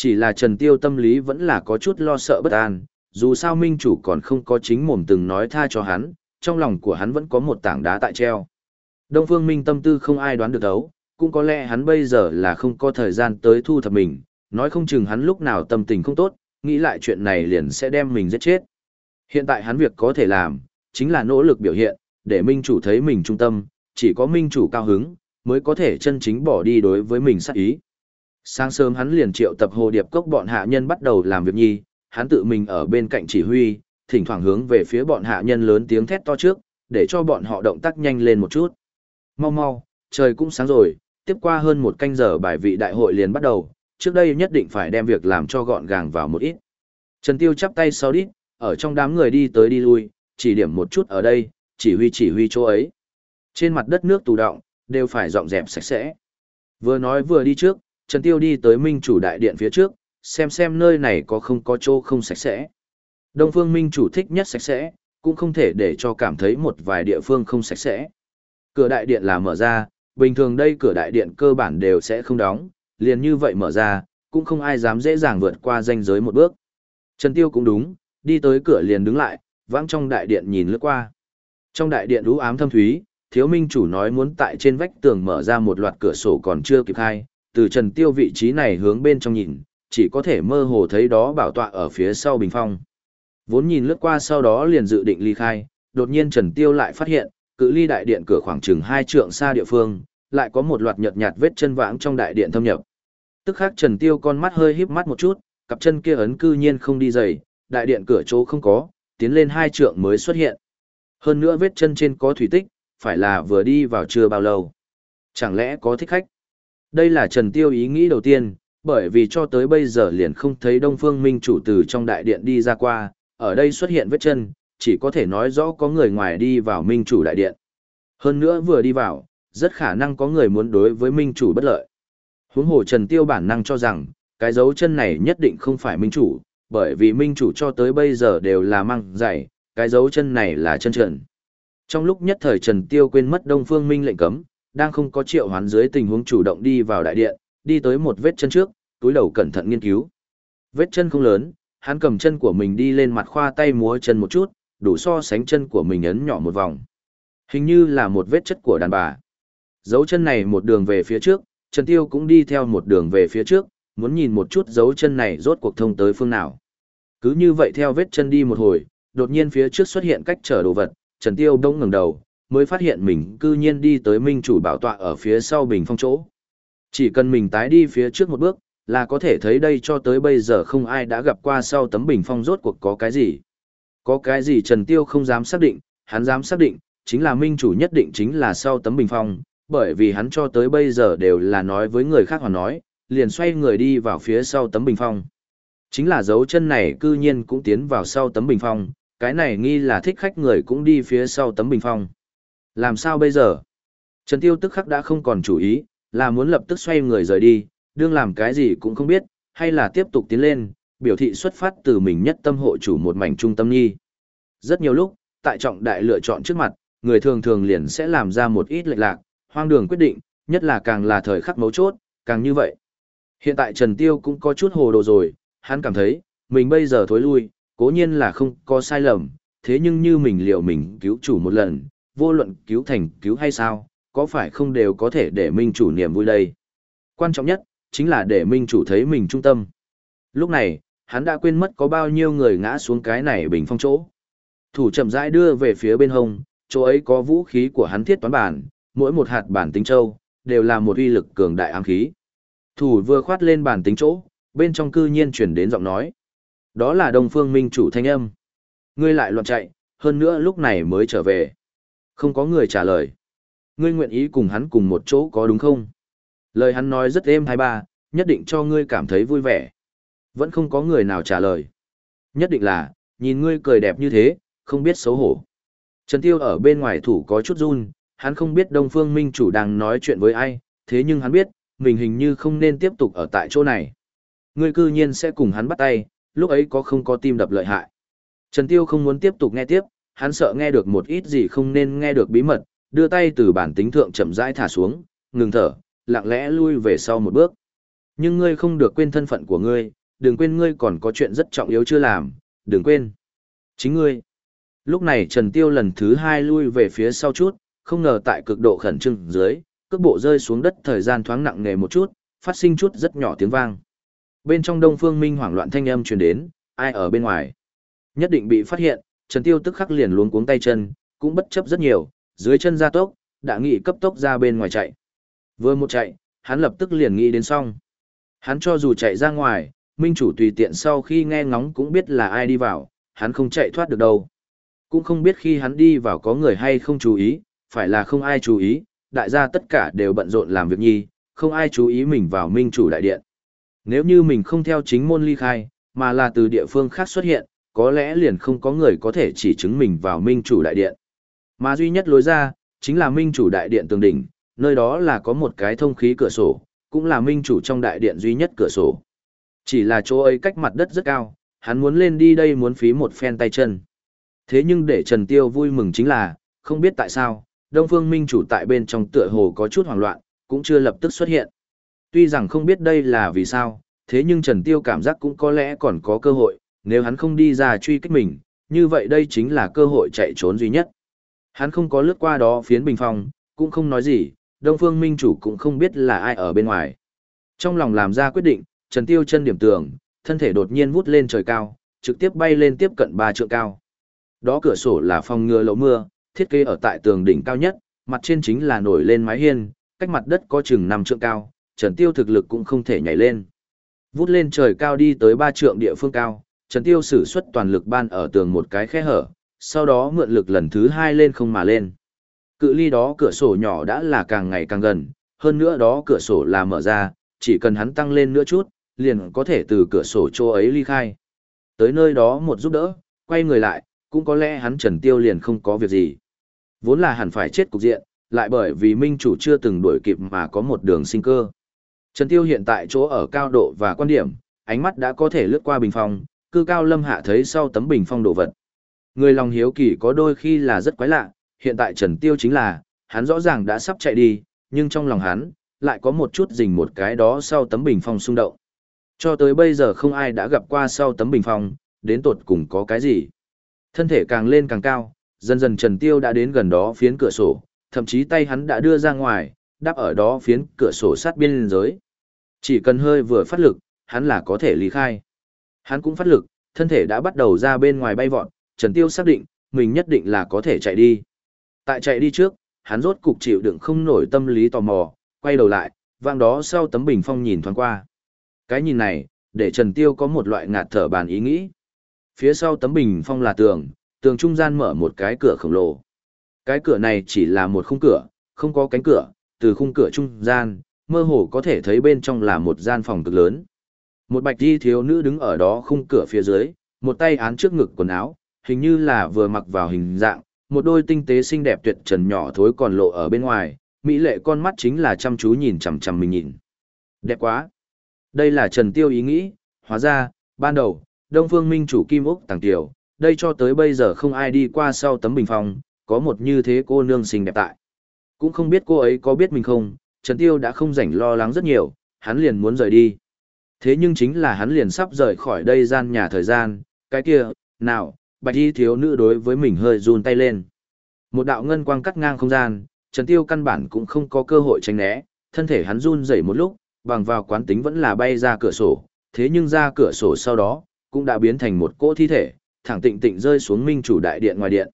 Chỉ là Trần Tiêu tâm lý vẫn là có chút lo sợ bất an, dù sao Minh chủ còn không có chính mồm từng nói tha cho hắn, trong lòng của hắn vẫn có một tảng đá tại treo. Đông Phương Minh tâm tư không ai đoán được đâu cũng có lẽ hắn bây giờ là không có thời gian tới thu thập mình, nói không chừng hắn lúc nào tâm tình không tốt, nghĩ lại chuyện này liền sẽ đem mình giết chết. Hiện tại hắn việc có thể làm, chính là nỗ lực biểu hiện, để Minh chủ thấy mình trung tâm, chỉ có Minh chủ cao hứng, mới có thể chân chính bỏ đi đối với mình sát ý. Sáng sớm hắn liền triệu tập hồ điệp cốc bọn hạ nhân bắt đầu làm việc nhi, hắn tự mình ở bên cạnh chỉ huy, thỉnh thoảng hướng về phía bọn hạ nhân lớn tiếng thét to trước, để cho bọn họ động tác nhanh lên một chút. Mau mau, trời cũng sáng rồi, tiếp qua hơn một canh giờ bài vị đại hội liền bắt đầu, trước đây nhất định phải đem việc làm cho gọn gàng vào một ít. Trần Tiêu chắp tay sau đít, ở trong đám người đi tới đi lui, chỉ điểm một chút ở đây, chỉ huy chỉ huy chỗ ấy. Trên mặt đất nước tù động, đều phải dọn dẹp sạch sẽ. Vừa nói vừa đi trước, Trần Tiêu đi tới Minh chủ đại điện phía trước, xem xem nơi này có không có chỗ không sạch sẽ. Đông Phương Minh chủ thích nhất sạch sẽ, cũng không thể để cho cảm thấy một vài địa phương không sạch sẽ. Cửa đại điện là mở ra, bình thường đây cửa đại điện cơ bản đều sẽ không đóng, liền như vậy mở ra, cũng không ai dám dễ dàng vượt qua ranh giới một bước. Trần Tiêu cũng đúng, đi tới cửa liền đứng lại, vãng trong đại điện nhìn lướt qua. Trong đại điện đú ám thâm thúy, thiếu minh chủ nói muốn tại trên vách tường mở ra một loạt cửa sổ còn chưa kịp khai, từ Trần Tiêu vị trí này hướng bên trong nhìn, chỉ có thể mơ hồ thấy đó bảo tọa ở phía sau bình phong. Vốn nhìn lướt qua sau đó liền dự định ly khai, đột nhiên Trần Tiêu lại phát hiện, cự ly đại điện cửa khoảng chừng hai trượng xa địa phương, lại có một loạt nhợt nhạt vết chân vãng trong đại điện thâm nhập. Tức khắc Trần Tiêu con mắt hơi híp mắt một chút, cặp chân kia ấn cư nhiên không đi dày, đại điện cửa chỗ không có, tiến lên hai trượng mới xuất hiện. Hơn nữa vết chân trên có thủy tích, phải là vừa đi vào chưa bao lâu. Chẳng lẽ có thích khách? Đây là Trần Tiêu ý nghĩ đầu tiên, bởi vì cho tới bây giờ liền không thấy Đông Phương Minh chủ từ trong đại điện đi ra qua, ở đây xuất hiện vết chân, chỉ có thể nói rõ có người ngoài đi vào Minh chủ đại điện. Hơn nữa vừa đi vào, rất khả năng có người muốn đối với Minh chủ bất lợi. Huống hồ Trần Tiêu bản năng cho rằng, cái dấu chân này nhất định không phải Minh chủ, bởi vì Minh chủ cho tới bây giờ đều là mang giày, cái dấu chân này là chân trần. Trong lúc nhất thời Trần Tiêu quên mất Đông Phương Minh lệnh cấm, đang không có triệu hoán dưới tình huống chủ động đi vào đại điện, đi tới một vết chân trước, túi đầu cẩn thận nghiên cứu. Vết chân không lớn, hắn cầm chân của mình đi lên mặt khoa tay múa chân một chút, đủ so sánh chân của mình ấn nhỏ một vòng. Hình như là một vết chất của đàn bà. Dấu chân này một đường về phía trước, Trần Tiêu cũng đi theo một đường về phía trước, muốn nhìn một chút dấu chân này rốt cuộc thông tới phương nào. Cứ như vậy theo vết chân đi một hồi, đột nhiên phía trước xuất hiện cách trở đồ vật, Trần Tiêu đông ngẩng đầu, mới phát hiện mình cư nhiên đi tới minh chủ bảo tọa ở phía sau bình phong chỗ. Chỉ cần mình tái đi phía trước một bước, là có thể thấy đây cho tới bây giờ không ai đã gặp qua sau tấm bình phong rốt cuộc có cái gì. Có cái gì Trần Tiêu không dám xác định, hắn dám xác định, chính là minh chủ nhất định chính là sau tấm bình phong, bởi vì hắn cho tới bây giờ đều là nói với người khác hoặc nói, liền xoay người đi vào phía sau tấm bình phong. Chính là dấu chân này cư nhiên cũng tiến vào sau tấm bình phong, cái này nghi là thích khách người cũng đi phía sau tấm bình phong. Làm sao bây giờ? Trần Tiêu tức khắc đã không còn chủ ý, là muốn lập tức xoay người rời đi, đương làm cái gì cũng không biết, hay là tiếp tục tiến lên, biểu thị xuất phát từ mình nhất tâm hộ chủ một mảnh trung tâm nghi. Rất nhiều lúc, tại trọng đại lựa chọn trước mặt, người thường thường liền sẽ làm ra một ít lệch lạc, hoang đường quyết định, nhất là càng là thời khắc mấu chốt, càng như vậy. Hiện tại Trần Tiêu cũng có chút hồ đồ rồi, hắn cảm thấy, mình bây giờ thối lui, cố nhiên là không có sai lầm, thế nhưng như mình liệu mình cứu chủ một lần, vô luận cứu thành cứu hay sao, có phải không đều có thể để minh chủ niềm vui đây. Quan trọng nhất, chính là để minh chủ thấy mình trung tâm. Lúc này, hắn đã quên mất có bao nhiêu người ngã xuống cái này bình phong chỗ. Thủ chậm rãi đưa về phía bên hông, chỗ ấy có vũ khí của hắn thiết toán bản, mỗi một hạt bản tính châu, đều là một uy lực cường đại ám khí. Thủ vừa khoát lên bản tính chỗ, bên trong cư nhiên chuyển đến giọng nói. Đó là Đông Phương Minh chủ thanh âm. Ngươi lại loạn chạy, hơn nữa lúc này mới trở về. Không có người trả lời. Ngươi nguyện ý cùng hắn cùng một chỗ có đúng không? Lời hắn nói rất êm hai ba, nhất định cho ngươi cảm thấy vui vẻ. Vẫn không có người nào trả lời. Nhất định là, nhìn ngươi cười đẹp như thế, không biết xấu hổ. Trần Tiêu ở bên ngoài thủ có chút run, hắn không biết Đông Phương Minh chủ đang nói chuyện với ai, thế nhưng hắn biết, mình hình như không nên tiếp tục ở tại chỗ này. Ngươi cư nhiên sẽ cùng hắn bắt tay, lúc ấy có không có tim đập lợi hại. Trần Tiêu không muốn tiếp tục nghe tiếp, hắn sợ nghe được một ít gì không nên nghe được bí mật, đưa tay từ bản tính thượng chậm rãi thả xuống, ngừng thở, lặng lẽ lui về sau một bước. Nhưng ngươi không được quên thân phận của ngươi, đừng quên ngươi còn có chuyện rất trọng yếu chưa làm, đừng quên. Chính ngươi. Lúc này Trần Tiêu lần thứ hai lui về phía sau chút, không ngờ tại cực độ khẩn trương dưới, cước bộ rơi xuống đất thời gian thoáng nặng nề một chút, phát sinh chút rất nhỏ tiếng vang. Bên trong Đông Phương Minh hoảng loạn thanh âm truyền đến, ai ở bên ngoài? Nhất định bị phát hiện, Trần Tiêu tức khắc liền luống cuống tay chân, cũng bất chấp rất nhiều, dưới chân ra tốc, đã nghị cấp tốc ra bên ngoài chạy. Vừa một chạy, hắn lập tức liền nghĩ đến xong. Hắn cho dù chạy ra ngoài, minh chủ tùy tiện sau khi nghe ngóng cũng biết là ai đi vào, hắn không chạy thoát được đâu. Cũng không biết khi hắn đi vào có người hay không chú ý, phải là không ai chú ý, đại gia tất cả đều bận rộn làm việc nhi, không ai chú ý mình vào minh chủ đại điện. Nếu như mình không theo chính môn ly khai, mà là từ địa phương khác xuất hiện, có lẽ liền không có người có thể chỉ chứng mình vào minh chủ đại điện. Mà duy nhất lối ra, chính là minh chủ đại điện tường đỉnh, nơi đó là có một cái thông khí cửa sổ, cũng là minh chủ trong đại điện duy nhất cửa sổ. Chỉ là chỗ ấy cách mặt đất rất cao, hắn muốn lên đi đây muốn phí một phen tay chân. Thế nhưng để Trần Tiêu vui mừng chính là, không biết tại sao, Đông Phương Minh chủ tại bên trong tựa hồ có chút hoảng loạn, cũng chưa lập tức xuất hiện. Tuy rằng không biết đây là vì sao, thế nhưng Trần Tiêu cảm giác cũng có lẽ còn có cơ hội, nếu hắn không đi ra truy kích mình, như vậy đây chính là cơ hội chạy trốn duy nhất. Hắn không có lướt qua đó phiến bình phong, cũng không nói gì, Đông Phương Minh chủ cũng không biết là ai ở bên ngoài. Trong lòng làm ra quyết định, Trần Tiêu chân điểm tường, thân thể đột nhiên vút lên trời cao, trực tiếp bay lên tiếp cận ba trượng cao. Đó cửa sổ là phòng ngừa lỗ mưa, thiết kế ở tại tường đỉnh cao nhất, mặt trên chính là nổi lên mái hiên, cách mặt đất có chừng 5 trượng cao, Trần Tiêu thực lực cũng không thể nhảy lên. Vút lên trời cao đi tới ba trượng địa phương cao, Trần Tiêu sử xuất toàn lực ban ở tường một cái khe hở, sau đó mượn lực lần thứ hai lên không mà lên. Cự ly đó cửa sổ nhỏ đã là càng ngày càng gần, hơn nữa đó cửa sổ là mở ra, chỉ cần hắn tăng lên nữa chút, liền có thể từ cửa sổ chỗ ấy ly khai. Tới nơi đó một giúp đỡ, quay người lại, cũng có lẽ hắn Trần Tiêu liền không có việc gì. Vốn là hẳn phải chết cục diện, lại bởi vì minh chủ chưa từng đuổi kịp mà có một đường sinh cơ. Trần Tiêu hiện tại chỗ ở cao độ và quan điểm, ánh mắt đã có thể lướt qua bình phong, cư cao lâm hạ thấy sau tấm bình phong đồ vật. Người lòng hiếu kỳ có đôi khi là rất quái lạ, hiện tại Trần Tiêu chính là, hắn rõ ràng đã sắp chạy đi, nhưng trong lòng hắn, lại có một chút dình một cái đó sau tấm bình phong xung động. Cho tới bây giờ không ai đã gặp qua sau tấm bình phong, đến tột cùng có cái gì. Thân thể càng lên càng cao, dần dần Trần Tiêu đã đến gần đó phiến cửa sổ, thậm chí tay hắn đã đưa ra ngoài, đắp ở đó phiến cửa sổ sát biên giới. Chỉ cần hơi vừa phát lực, hắn là có thể lý khai. Hắn cũng phát lực, thân thể đã bắt đầu ra bên ngoài bay vọt, Trần Tiêu xác định, mình nhất định là có thể chạy đi. Tại chạy đi trước, hắn rốt cục chịu đựng không nổi tâm lý tò mò, quay đầu lại, vang đó sau tấm bình phong nhìn thoáng qua. Cái nhìn này, để Trần Tiêu có một loại ngạt thở bàn ý nghĩ. Phía sau tấm bình phong là tường, tường trung gian mở một cái cửa khổng lồ. Cái cửa này chỉ là một khung cửa, không có cánh cửa, từ khung cửa trung gian, mơ hồ có thể thấy bên trong là một gian phòng cực lớn. Một bạch y thiếu nữ đứng ở đó khung cửa phía dưới, một tay án trước ngực quần áo, hình như là vừa mặc vào hình dạng, một đôi tinh tế xinh đẹp tuyệt trần nhỏ thối còn lộ ở bên ngoài, mỹ lệ con mắt chính là chăm chú nhìn chằm chằm mình nhìn. Đẹp quá. Đây là Trần Tiêu ý nghĩ, hóa ra, ban đầu, Đông Phương Minh chủ Kim Úc Tàng Tiểu, đây cho tới bây giờ không ai đi qua sau tấm bình phong, có một như thế cô nương xinh đẹp tại. Cũng không biết cô ấy có biết mình không, Trần Tiêu đã không rảnh lo lắng rất nhiều, hắn liền muốn rời đi. Thế nhưng chính là hắn liền sắp rời khỏi đây gian nhà thời gian, cái kia, nào, bạch y thiếu nữ đối với mình hơi run tay lên. Một đạo ngân quang cắt ngang không gian, Trần Tiêu căn bản cũng không có cơ hội tránh né, thân thể hắn run rẩy một lúc, bằng vào quán tính vẫn là bay ra cửa sổ, thế nhưng ra cửa sổ sau đó, cũng đã biến thành một cỗ thi thể, thẳng tịnh tịnh rơi xuống minh chủ đại điện ngoài điện.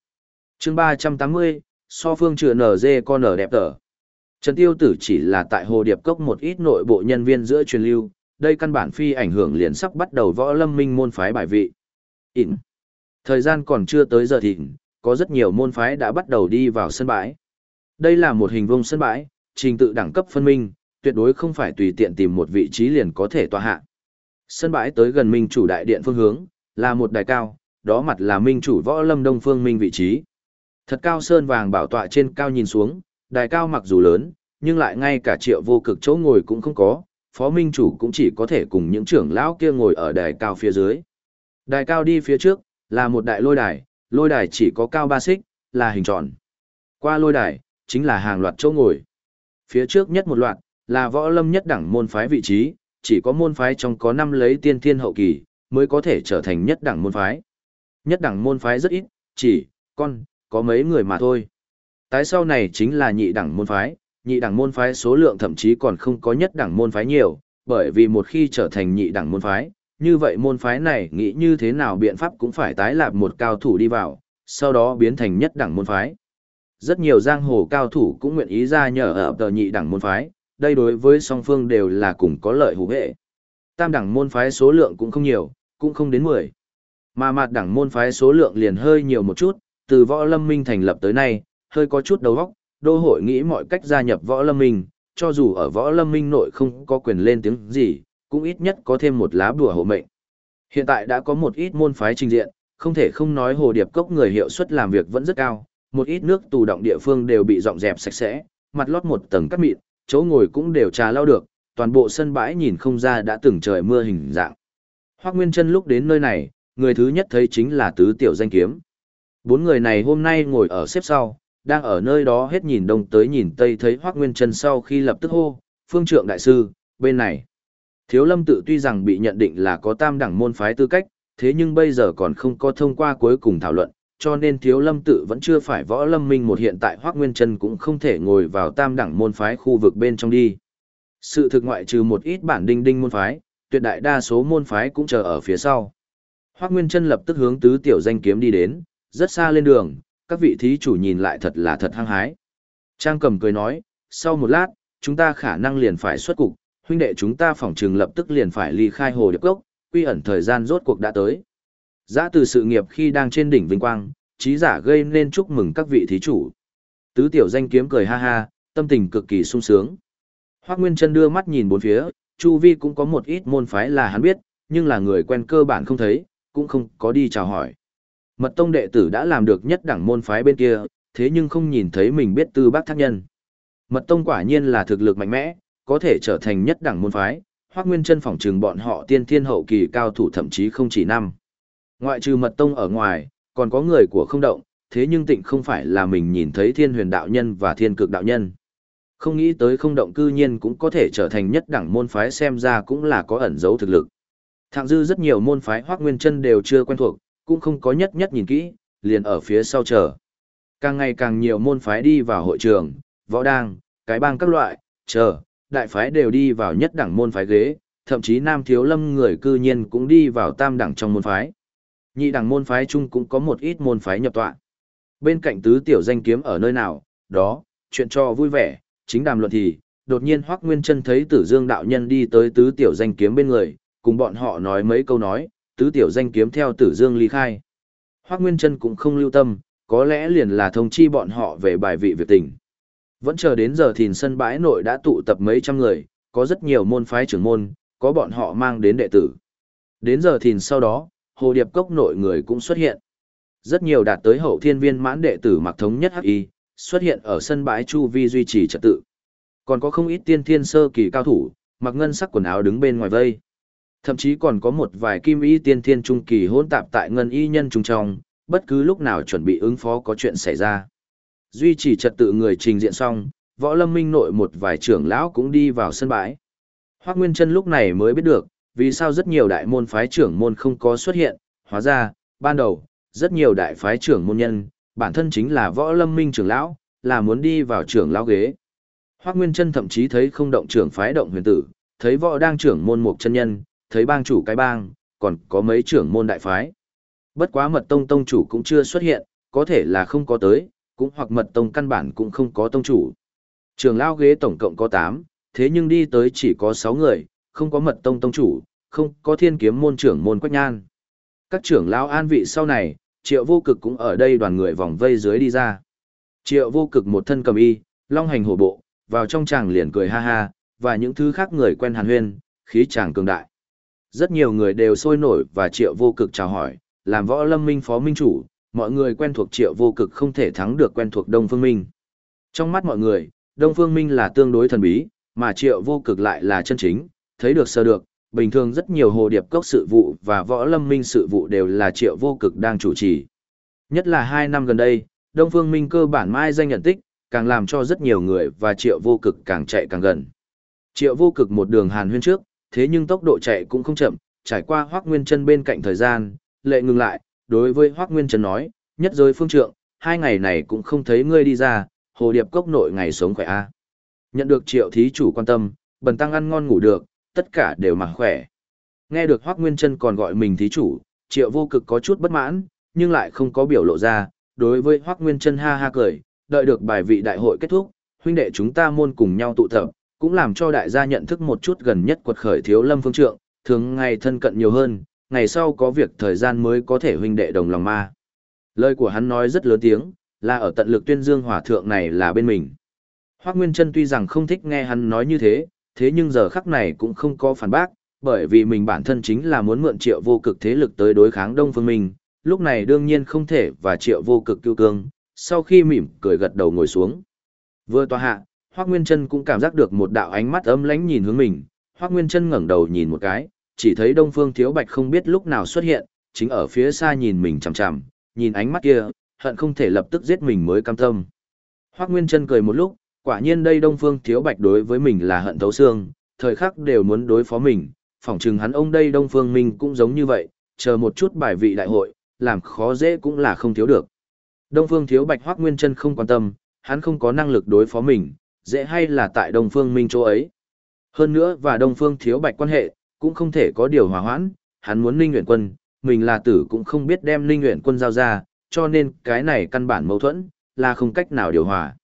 chương 380, so phương trừ nở dê con nở đẹp tở. Trần Tiêu Tử chỉ là tại Hồ Điệp Cốc một ít nội bộ nhân viên giữa truyền lưu, đây căn bản phi ảnh hưởng liền sắp bắt đầu võ lâm minh môn phái bài vị. In. Thời gian còn chưa tới giờ thịnh, có rất nhiều môn phái đã bắt đầu đi vào sân bãi. Đây là một hình vuông sân bãi, trình tự đẳng cấp phân minh, tuyệt đối không phải tùy tiện tìm một vị trí liền có thể tòa hạ. Sân bãi tới gần minh chủ đại điện phương hướng, là một đài cao, đó mặt là minh chủ võ lâm đông phương minh vị trí. Thật cao sơn vàng bảo tọa trên cao nhìn xuống, đài cao mặc dù lớn, nhưng lại ngay cả triệu vô cực chỗ ngồi cũng không có, phó minh chủ cũng chỉ có thể cùng những trưởng lão kia ngồi ở đài cao phía dưới. Đài cao đi phía trước, là một đại lôi đài, lôi đài chỉ có cao ba xích, là hình tròn. Qua lôi đài, chính là hàng loạt chỗ ngồi. Phía trước nhất một loạt, là võ lâm nhất đẳng môn phái vị trí, chỉ có môn phái trong có năm lấy tiên thiên hậu kỳ, mới có thể trở thành nhất đẳng môn phái. Nhất đẳng môn phái rất ít, chỉ, con, có mấy người mà thôi. Tái sau này chính là nhị đẳng môn phái, nhị đẳng môn phái số lượng thậm chí còn không có nhất đẳng môn phái nhiều, bởi vì một khi trở thành nhị đẳng môn phái, như vậy môn phái này nghĩ như thế nào biện pháp cũng phải tái lạp một cao thủ đi vào, sau đó biến thành nhất đẳng môn phái. Rất nhiều giang hồ cao thủ cũng nguyện ý ra nhờ ở tờ nhị đẳng môn phái, đây đối với song phương đều là cùng có lợi hữu hệ. Tam đẳng môn phái số lượng cũng không nhiều, cũng không đến 10. Mà mặt đẳng môn phái số lượng liền hơi nhiều một chút, từ võ lâm minh thành lập tới nay, hơi có chút đầu óc, đô hội nghĩ mọi cách gia nhập võ lâm minh, cho dù ở võ lâm minh nội không có quyền lên tiếng gì, cũng ít nhất có thêm một lá bùa hộ mệnh. Hiện tại đã có một ít môn phái trình diện, không thể không nói hồ điệp cốc người hiệu suất làm việc vẫn rất cao, một ít nước tù động địa phương đều bị dọn dẹp sạch sẽ, mặt lót một tầng cắt mịn, chỗ ngồi cũng đều trà lau được, toàn bộ sân bãi nhìn không ra đã từng trời mưa hình dạng. Hoắc Nguyên Chân lúc đến nơi này, người thứ nhất thấy chính là tứ tiểu danh kiếm. Bốn người này hôm nay ngồi ở xếp sau, đang ở nơi đó hết nhìn đông tới nhìn tây thấy Hoắc Nguyên Trân sau khi lập tức hô, phương trượng đại sư, bên này. Thiếu lâm tự tuy rằng bị nhận định là có tam đẳng môn phái tư cách, thế nhưng bây giờ còn không có thông qua cuối cùng thảo luận, cho nên thiếu lâm tự vẫn chưa phải võ lâm minh một hiện tại Hoắc Nguyên Trân cũng không thể ngồi vào tam đẳng môn phái khu vực bên trong đi. Sự thực ngoại trừ một ít bản đinh đinh môn phái, tuyệt đại đa số môn phái cũng chờ ở phía sau. Hoắc Nguyên Trân lập tức hướng tứ tiểu danh kiếm đi đến, rất xa lên đường, các vị thí chủ nhìn lại thật là thật hăng hái. Trang cầm cười nói, sau một lát, chúng ta khả năng liền phải xuất cục, huynh đệ chúng ta phỏng trường lập tức liền phải ly khai hồ điệp cốc, quy ẩn thời gian rốt cuộc đã tới. Giã từ sự nghiệp khi đang trên đỉnh vinh quang, trí giả gây nên chúc mừng các vị thí chủ. Tứ tiểu danh kiếm cười ha ha, tâm tình cực kỳ sung sướng. Hoác Nguyên Trân đưa mắt nhìn bốn phía, Chu Vi cũng có một ít môn phái là hắn biết, nhưng là người quen cơ bản không thấy, cũng không có đi chào hỏi. Mật tông đệ tử đã làm được nhất đẳng môn phái bên kia, thế nhưng không nhìn thấy mình biết tư bác thác nhân. Mật tông quả nhiên là thực lực mạnh mẽ, có thể trở thành nhất đẳng môn phái, Hoắc Nguyên Chân phỏng trừng bọn họ tiên thiên hậu kỳ cao thủ thậm chí không chỉ năm. Ngoại trừ Mật Tông ở ngoài, còn có người của không động, thế nhưng tịnh không phải là mình nhìn thấy Thiên Huyền đạo nhân và Thiên Cực đạo nhân. Không nghĩ tới không động cư nhiên cũng có thể trở thành nhất đẳng môn phái xem ra cũng là có ẩn dấu thực lực. Thạng dư rất nhiều môn phái Hoắc Nguyên Chân đều chưa quen thuộc, cũng không có nhất nhất nhìn kỹ, liền ở phía sau chờ. Càng ngày càng nhiều môn phái đi vào hội trường, võ đang, cái bang các loại, chờ, đại phái đều đi vào nhất đẳng môn phái ghế, thậm chí nam thiếu lâm người cư nhiên cũng đi vào tam đẳng trong môn phái. Nhị đẳng môn phái chung cũng có một ít môn phái nhập tọa. Bên cạnh tứ tiểu danh kiếm ở nơi nào, đó, chuyện cho vui vẻ, chính đàm luận thì, đột nhiên Hoắc Nguyên Chân thấy Tử Dương đạo nhân đi tới tứ tiểu danh kiếm bên người, cùng bọn họ nói mấy câu nói, tứ tiểu danh kiếm theo Tử Dương ly khai. Hoắc Nguyên Chân cũng không lưu tâm, có lẽ liền là thông chi bọn họ về bài vị việc tình. Vẫn chờ đến giờ thìn sân bãi nội đã tụ tập mấy trăm người, có rất nhiều môn phái trưởng môn, có bọn họ mang đến đệ tử. Đến giờ thìn sau đó, hồ điệp cốc nội người cũng xuất hiện. Rất nhiều đạt tới hậu thiên viên mãn đệ tử mặc thống nhất hắc y, xuất hiện ở sân bãi chu vi duy trì trật tự. Còn có không ít tiên thiên sơ kỳ cao thủ, mặc ngân sắc quần áo đứng bên ngoài vây. Thậm chí còn có một vài kim y tiên thiên trung kỳ hỗn tạp tại ngân y nhân trung trong, bất cứ lúc nào chuẩn bị ứng phó có chuyện xảy ra. Duy trì trật tự người trình diện xong, võ lâm minh nội một vài trưởng lão cũng đi vào sân bãi. Hoác Nguyên Trân lúc này mới biết được, vì sao rất nhiều đại môn phái trưởng môn không có xuất hiện, hóa ra, ban đầu, rất nhiều đại phái trưởng môn nhân, bản thân chính là võ lâm minh trưởng lão, là muốn đi vào trưởng lão ghế. Hoác Nguyên Trân thậm chí thấy không động trưởng phái động huyền tử, thấy võ đang trưởng môn mục chân nhân, thấy bang chủ cái bang, còn có mấy trưởng môn đại phái. Bất quá mật tông tông chủ cũng chưa xuất hiện, có thể là không có tới, cũng hoặc mật tông căn bản cũng không có tông chủ. Trường lao ghế tổng cộng có 8, thế nhưng đi tới chỉ có 6 người, không có mật tông tông chủ, không có thiên kiếm môn trưởng môn quách nhan. Các trưởng lao an vị sau này, triệu vô cực cũng ở đây đoàn người vòng vây dưới đi ra. Triệu vô cực một thân cầm y, long hành hổ bộ, vào trong chàng liền cười ha ha, và những thứ khác người quen hàn huyên, khí chàng cường đại. Rất nhiều người đều sôi nổi và triệu vô cực chào hỏi, làm võ lâm minh phó minh chủ, mọi người quen thuộc triệu vô cực không thể thắng được quen thuộc Đông Phương Minh. Trong mắt mọi người, Đông Phương Minh là tương đối thần bí, mà triệu vô cực lại là chân chính, thấy được sơ được, bình thường rất nhiều hồ điệp cốc sự vụ và võ lâm minh sự vụ đều là triệu vô cực đang chủ trì. Nhất là hai năm gần đây, Đông Phương Minh cơ bản mai danh nhận tích, càng làm cho rất nhiều người và triệu vô cực càng chạy càng gần. Triệu vô cực một đường hàn huyên trước, thế nhưng tốc độ chạy cũng không chậm, trải qua Hoắc nguyên chân bên cạnh thời gian, lệ ngừng lại, đối với Hoắc Nguyên Chân nói, nhất giới phương trượng, hai ngày này cũng không thấy ngươi đi ra, hồ điệp cốc nội ngày sống khỏe a Nhận được triệu thí chủ quan tâm, bần tăng ăn ngon ngủ được, tất cả đều mà khỏe. Nghe được Hoắc Nguyên Trân còn gọi mình thí chủ, triệu vô cực có chút bất mãn, nhưng lại không có biểu lộ ra, đối với Hoắc Nguyên Trân ha ha cười, đợi được bài vị đại hội kết thúc, huynh đệ chúng ta môn cùng nhau tụ tập, cũng làm cho đại gia nhận thức một chút gần nhất quật khởi thiếu lâm phương trượng, thường ngày thân cận nhiều hơn, ngày sau có việc thời gian mới có thể huynh đệ đồng lòng ma. Lời của hắn nói rất lớn tiếng, là ở tận lực tuyên dương hòa thượng này là bên mình. Hoác Nguyên Trân tuy rằng không thích nghe hắn nói như thế, thế nhưng giờ khắc này cũng không có phản bác, bởi vì mình bản thân chính là muốn mượn triệu vô cực thế lực tới đối kháng Đông Phương Minh, lúc này đương nhiên không thể và triệu vô cực cưu cương, sau khi mỉm cười gật đầu ngồi xuống. Vừa tòa hạ, Hoắc Nguyên Chân cũng cảm giác được một đạo ánh mắt ấm lánh nhìn hướng mình, Hoắc Nguyên Chân ngẩng đầu nhìn một cái, chỉ thấy Đông Phương Thiếu Bạch không biết lúc nào xuất hiện, chính ở phía xa nhìn mình chằm chằm, nhìn ánh mắt kia, hận không thể lập tức giết mình mới cam tâm. Hoắc Nguyên Chân cười một lúc, quả nhiên đây Đông Phương Thiếu Bạch đối với mình là hận thấu xương, thời khắc đều muốn đối phó mình, phỏng chừng hắn ông đây Đông Phương Minh cũng giống như vậy, chờ một chút bài vị đại hội, làm khó dễ cũng là không thiếu được. Đông Phương Thiếu Bạch Hoắc Nguyên Chân không quan tâm, hắn không có năng lực đối phó mình, dễ hay là tại Đông Phương Minh chỗ ấy. Hơn nữa và Đông Phương Thiếu Bạch quan hệ, cũng không thể có điều hòa hoãn, hắn muốn Ninh Uyển Quân, mình là tử cũng không biết đem Ninh Uyển Quân giao ra, cho nên cái này căn bản mâu thuẫn, là không cách nào điều hòa.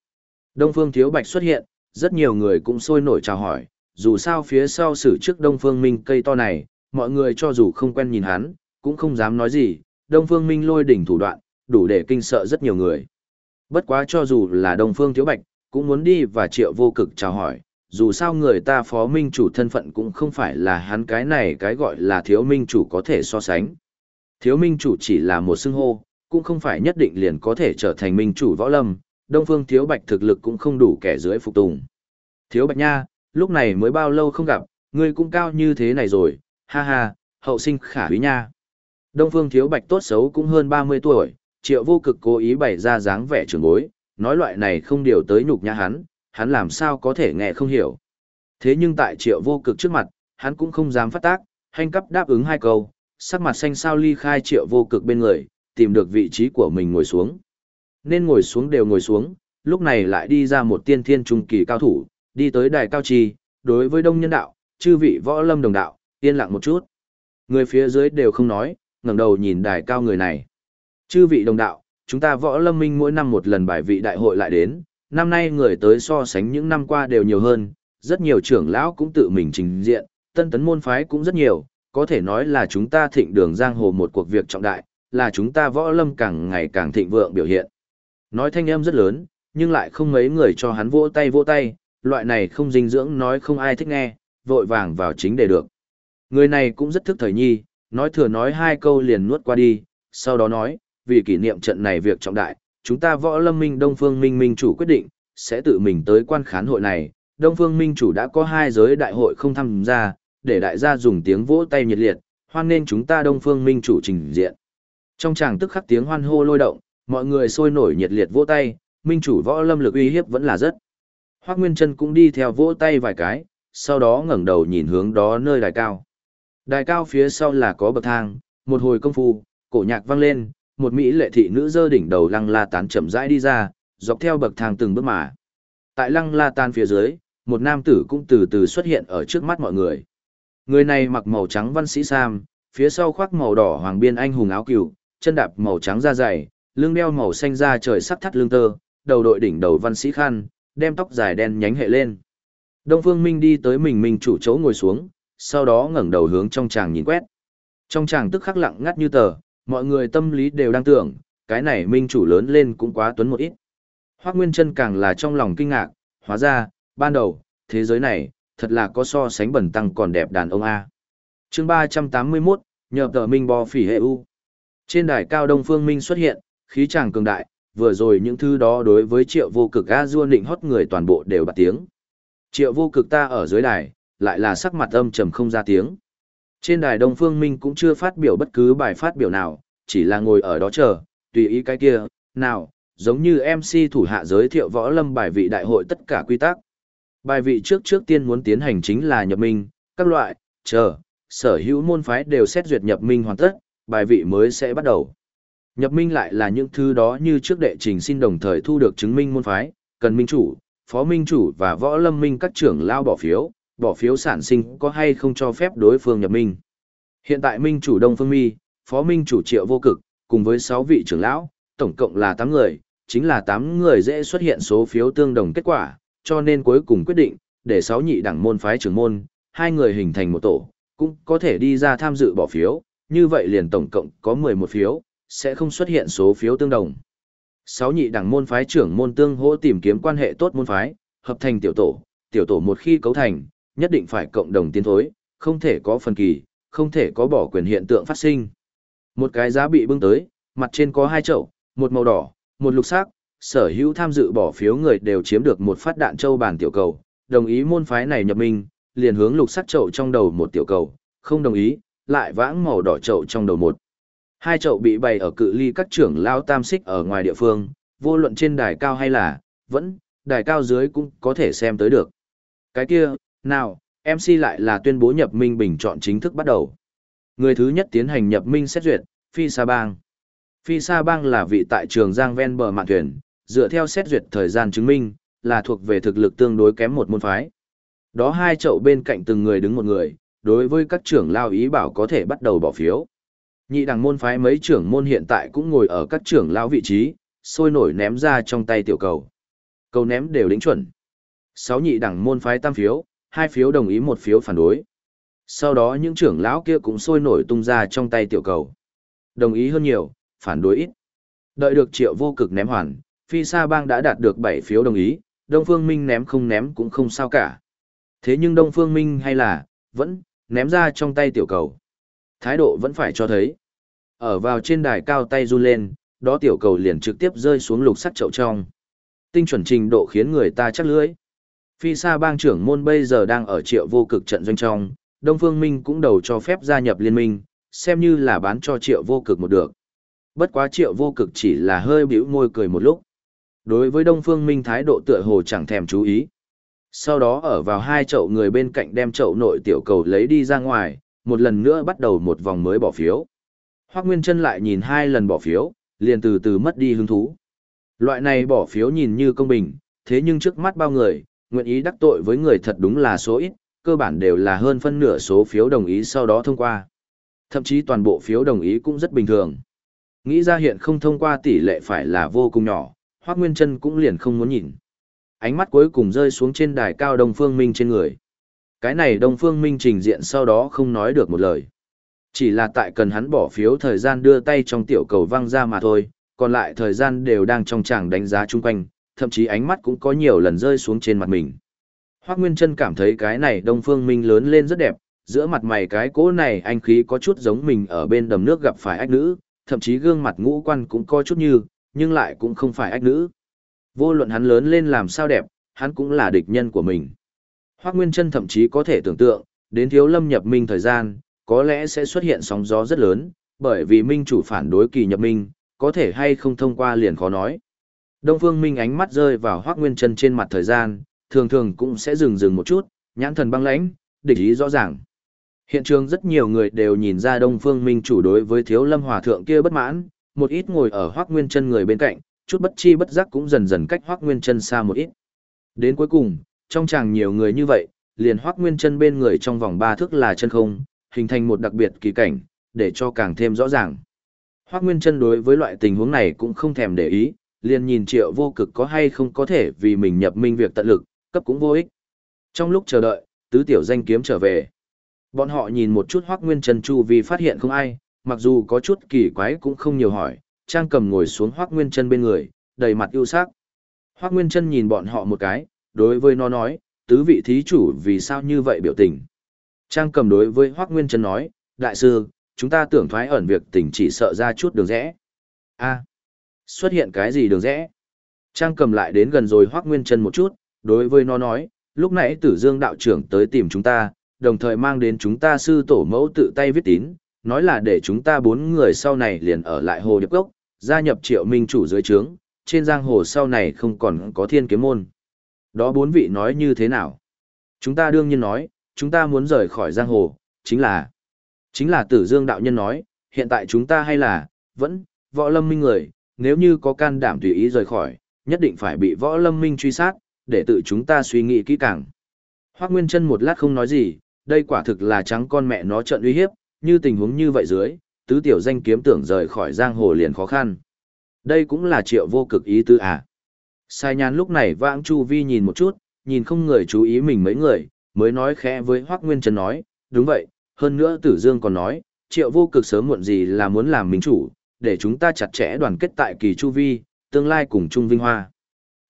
Đông Phương Thiếu Bạch xuất hiện, rất nhiều người cũng sôi nổi chào hỏi, dù sao phía sau xử trước Đông Phương Minh cây to này, mọi người cho dù không quen nhìn hắn, cũng không dám nói gì, Đông Phương Minh lôi đỉnh thủ đoạn, đủ để kinh sợ rất nhiều người. Bất quá cho dù là Đông Phương Thiếu Bạch, cũng muốn đi và triệu vô cực chào hỏi, dù sao người ta phó minh chủ thân phận cũng không phải là hắn cái này cái gọi là thiếu minh chủ có thể so sánh. Thiếu minh chủ chỉ là một xưng hô, cũng không phải nhất định liền có thể trở thành minh chủ võ lâm, Đông Phương Thiếu Bạch thực lực cũng không đủ kẻ dưới phục tùng. Thiếu Bạch nha, lúc này mới bao lâu không gặp, ngươi cũng cao như thế này rồi, ha ha, hậu sinh khả quý nha. Đông Phương Thiếu Bạch tốt xấu cũng hơn 30 tuổi, triệu vô cực cố ý bày ra dáng vẻ trưởng bối, nói loại này không điều tới nhục nhã hắn, hắn làm sao có thể nghe không hiểu. Thế nhưng tại triệu vô cực trước mặt, hắn cũng không dám phát tác, hành cấp đáp ứng hai câu, sắc mặt xanh sao ly khai triệu vô cực bên người, tìm được vị trí của mình ngồi xuống. Nên ngồi xuống đều ngồi xuống, lúc này lại đi ra một tiên thiên trung kỳ cao thủ, đi tới đài cao trì, đối với đông nhân đạo, chư vị võ lâm đồng đạo, yên lặng một chút. Người phía dưới đều không nói, ngẩng đầu nhìn đài cao người này. Chư vị đồng đạo, chúng ta võ lâm minh mỗi năm một lần bài vị đại hội lại đến, năm nay người tới so sánh những năm qua đều nhiều hơn, rất nhiều trưởng lão cũng tự mình trình diện, tân tấn môn phái cũng rất nhiều, có thể nói là chúng ta thịnh đường giang hồ một cuộc việc trọng đại, là chúng ta võ lâm càng ngày càng thịnh vượng biểu hiện. Nói thanh âm rất lớn, nhưng lại không mấy người cho hắn vỗ tay vỗ tay, loại này không dinh dưỡng nói không ai thích nghe, vội vàng vào chính để được. Người này cũng rất thức thời nhi, nói thừa nói hai câu liền nuốt qua đi, sau đó nói, vì kỷ niệm trận này việc trọng đại, chúng ta võ lâm minh Đông Phương Minh Minh chủ quyết định, sẽ tự mình tới quan khán hội này. Đông Phương Minh chủ đã có hai giới đại hội không tham gia, để đại gia dùng tiếng vỗ tay nhiệt liệt, hoan nên chúng ta Đông Phương Minh chủ trình diện. Trong tràng tức khắc tiếng hoan hô lôi động, mọi người sôi nổi nhiệt liệt vỗ tay, Minh chủ võ lâm lực uy hiếp vẫn là rất. Hoắc Nguyên Trân cũng đi theo vỗ tay vài cái, sau đó ngẩng đầu nhìn hướng đó nơi đài cao. Đài cao phía sau là có bậc thang, một hồi công phu, cổ nhạc vang lên, một mỹ lệ thị nữ dơ đỉnh đầu lăng la tán chậm rãi đi ra, dọc theo bậc thang từng bước mà. Tại lăng la tan phía dưới, một nam tử cũng từ từ xuất hiện ở trước mắt mọi người. Người này mặc màu trắng văn sĩ sam, phía sau khoác màu đỏ hoàng biên anh hùng áo cừu, chân đạp màu trắng da dày, lưng đeo màu xanh da trời sắc thắt lưng tơ, đầu đội đỉnh đầu văn sĩ khăn, đem tóc dài đen nhánh hệ lên. Đông Phương Minh đi tới mình mình chủ chỗ ngồi xuống, sau đó ngẩng đầu hướng trong chàng nhìn quét. Trong chàng tức khắc lặng ngắt như tờ, mọi người tâm lý đều đang tưởng, cái này minh chủ lớn lên cũng quá tuấn một ít. Hoác Nguyên Trân càng là trong lòng kinh ngạc, hóa ra, ban đầu, thế giới này, thật là có so sánh bẩn tăng còn đẹp đàn ông A. chương 381, nhờ tờ minh bò phỉ hệ u. Trên đài cao Đông Phương Minh xuất hiện, khí chàng cường đại, vừa rồi những thứ đó đối với triệu vô cực A du định hót người toàn bộ đều bật tiếng. Triệu vô cực ta ở dưới đài, lại là sắc mặt âm trầm không ra tiếng. Trên đài Đông Phương Minh cũng chưa phát biểu bất cứ bài phát biểu nào, chỉ là ngồi ở đó chờ, tùy ý cái kia, nào, giống như MC thủ hạ giới thiệu võ lâm bài vị đại hội tất cả quy tắc. Bài vị trước trước tiên muốn tiến hành chính là nhập minh, các loại, chờ, sở hữu môn phái đều xét duyệt nhập minh hoàn tất, bài vị mới sẽ bắt đầu. Nhập minh lại là những thứ đó như trước đệ trình xin đồng thời thu được chứng minh môn phái, cần minh chủ, phó minh chủ và võ lâm minh các trưởng lao bỏ phiếu, bỏ phiếu sản sinh có hay không cho phép đối phương nhập minh. Hiện tại minh chủ Đông Phương Mi, phó minh chủ Triệu Vô Cực, cùng với 6 vị trưởng lão, tổng cộng là 8 người, chính là 8 người dễ xuất hiện số phiếu tương đồng kết quả, cho nên cuối cùng quyết định, để 6 nhị đẳng môn phái trưởng môn, hai người hình thành một tổ, cũng có thể đi ra tham dự bỏ phiếu, như vậy liền tổng cộng có 11 phiếu, sẽ không xuất hiện số phiếu tương đồng. 6 nhị đẳng môn phái trưởng môn tương hỗ tìm kiếm quan hệ tốt môn phái, hợp thành tiểu tổ, tiểu tổ một khi cấu thành, nhất định phải cộng đồng tiến thối, không thể có phần kỳ, không thể có bỏ quyền hiện tượng phát sinh. Một cái giá bị bưng tới, mặt trên có hai chậu, một màu đỏ, một lục sắc, sở hữu tham dự bỏ phiếu người đều chiếm được một phát đạn châu bản tiểu cầu, đồng ý môn phái này nhập minh, liền hướng lục sắc chậu trong đầu một tiểu cầu, không đồng ý, lại vãng màu đỏ chậu trong đầu một. Hai chậu bị bày ở cự ly các trưởng lao tam xích ở ngoài địa phương, vô luận trên đài cao hay là, vẫn, đài cao dưới cũng có thể xem tới được. Cái kia, nào, MC lại là tuyên bố nhập minh bình chọn chính thức bắt đầu. Người thứ nhất tiến hành nhập minh xét duyệt, Phi Sa Bang. Phi Sa Bang là vị tại trường Giang ven bờ mạn thuyền, dựa theo xét duyệt thời gian chứng minh, là thuộc về thực lực tương đối kém một môn phái. Đó hai chậu bên cạnh từng người đứng một người, đối với các trưởng lao ý bảo có thể bắt đầu bỏ phiếu. Nhị đẳng môn phái mấy trưởng môn hiện tại cũng ngồi ở các trưởng lao vị trí, sôi nổi ném ra trong tay tiểu cầu. Cầu ném đều đính chuẩn. Sáu nhị đẳng môn phái tam phiếu, hai phiếu đồng ý một phiếu phản đối. Sau đó những trưởng lão kia cũng sôi nổi tung ra trong tay tiểu cầu. Đồng ý hơn nhiều, phản đối ít. Đợi được triệu vô cực ném hoàn, Phi Sa Bang đã đạt được 7 phiếu đồng ý, Đông Phương Minh ném không ném cũng không sao cả. Thế nhưng Đông Phương Minh hay là, vẫn, ném ra trong tay tiểu cầu. Thái độ vẫn phải cho thấy. Ở vào trên đài cao tay run lên, đó tiểu cầu liền trực tiếp rơi xuống lục sắt chậu trong. Tinh chuẩn trình độ khiến người ta chắc lưỡi. Phi Sa bang trưởng môn bây giờ đang ở triệu vô cực trận doanh trong, Đông Phương Minh cũng đầu cho phép gia nhập liên minh, xem như là bán cho triệu vô cực một được. Bất quá triệu vô cực chỉ là hơi bĩu môi cười một lúc. Đối với Đông Phương Minh thái độ tựa hồ chẳng thèm chú ý. Sau đó ở vào hai chậu người bên cạnh đem chậu nội tiểu cầu lấy đi ra ngoài, một lần nữa bắt đầu một vòng mới bỏ phiếu. Hoác Nguyên Trân lại nhìn hai lần bỏ phiếu, liền từ từ mất đi hứng thú. Loại này bỏ phiếu nhìn như công bình, thế nhưng trước mắt bao người, nguyện ý đắc tội với người thật đúng là số ít, cơ bản đều là hơn phân nửa số phiếu đồng ý sau đó thông qua. Thậm chí toàn bộ phiếu đồng ý cũng rất bình thường. Nghĩ ra hiện không thông qua tỷ lệ phải là vô cùng nhỏ, Hoác Nguyên Trân cũng liền không muốn nhìn. Ánh mắt cuối cùng rơi xuống trên đài cao Đông Phương Minh trên người. Cái này Đông Phương Minh trình diện sau đó không nói được một lời. Chỉ là tại cần hắn bỏ phiếu thời gian đưa tay trong tiểu cầu văng ra mà thôi, còn lại thời gian đều đang trong chàng đánh giá chung quanh, thậm chí ánh mắt cũng có nhiều lần rơi xuống trên mặt mình. Hoác Nguyên Trân cảm thấy cái này Đông Phương Minh lớn lên rất đẹp, giữa mặt mày cái cỗ này anh khí có chút giống mình ở bên đầm nước gặp phải ách nữ, thậm chí gương mặt ngũ quan cũng có chút như, nhưng lại cũng không phải ách nữ. Vô luận hắn lớn lên làm sao đẹp, hắn cũng là địch nhân của mình. Hoác Nguyên Trân thậm chí có thể tưởng tượng, đến thiếu lâm nhập minh thời gian, có lẽ sẽ xuất hiện sóng gió rất lớn, bởi vì minh chủ phản đối kỳ nhập minh, có thể hay không thông qua liền khó nói. Đông Phương Minh ánh mắt rơi vào Hoắc Nguyên Chân trên mặt thời gian, thường thường cũng sẽ dừng dừng một chút, nhãn thần băng lãnh, địch ý rõ ràng. Hiện trường rất nhiều người đều nhìn ra Đông Phương Minh chủ đối với Thiếu Lâm Hòa thượng kia bất mãn, một ít ngồi ở Hoắc Nguyên Chân người bên cạnh, chút bất chi bất giác cũng dần dần cách Hoắc Nguyên Chân xa một ít. Đến cuối cùng, trong chàng nhiều người như vậy, liền Hoắc Nguyên Chân bên người trong vòng ba thước là chân không, hình thành một đặc biệt kỳ cảnh, để cho càng thêm rõ ràng. Hoắc Nguyên Trân đối với loại tình huống này cũng không thèm để ý, liền nhìn triệu vô cực có hay không có thể vì mình nhập minh việc tận lực, cấp cũng vô ích. Trong lúc chờ đợi, tứ tiểu danh kiếm trở về. Bọn họ nhìn một chút Hoác Nguyên chân chu vì phát hiện không ai, mặc dù có chút kỳ quái cũng không nhiều hỏi, Trang cầm ngồi xuống Hoác Nguyên chân bên người, đầy mặt ưu sắc. Hoác Nguyên chân nhìn bọn họ một cái, đối với nó nói, tứ vị thí chủ vì sao như vậy biểu tình. Trang cầm đối với Hoác Nguyên chân nói, đại sư, chúng ta tưởng thoái ẩn việc tình chỉ sợ ra chút đường rẽ. a xuất hiện cái gì đường rẽ? Trang cầm lại đến gần rồi Hoác Nguyên Trân một chút, đối với nó nói, lúc nãy tử dương đạo trưởng tới tìm chúng ta, đồng thời mang đến chúng ta sư tổ mẫu tự tay viết tín, nói là để chúng ta bốn người sau này liền ở lại hồ điệp gốc, gia nhập triệu minh chủ dưới trướng, trên giang hồ sau này không còn có thiên kiếm môn. Đó bốn vị nói như thế nào? Chúng ta đương nhiên nói, chúng ta muốn rời khỏi giang hồ, chính là, chính là tử dương đạo nhân nói, hiện tại chúng ta hay là, vẫn, võ lâm minh người, nếu như có can đảm tùy ý rời khỏi, nhất định phải bị võ lâm minh truy sát, để tự chúng ta suy nghĩ kỹ càng. Hoác Nguyên chân một lát không nói gì, đây quả thực là trắng con mẹ nó trận uy hiếp, như tình huống như vậy dưới, tứ tiểu danh kiếm tưởng rời khỏi giang hồ liền khó khăn. Đây cũng là triệu vô cực ý tư à. Sai nhàn lúc này vãng chu vi nhìn một chút, nhìn không người chú ý mình mấy người, mới nói khẽ với Hoác Nguyên Trân nói, đúng vậy, hơn nữa Tử Dương còn nói, triệu vô cực sớm muộn gì là muốn làm minh chủ, để chúng ta chặt chẽ đoàn kết tại kỳ chu vi, tương lai cùng chung vinh hoa.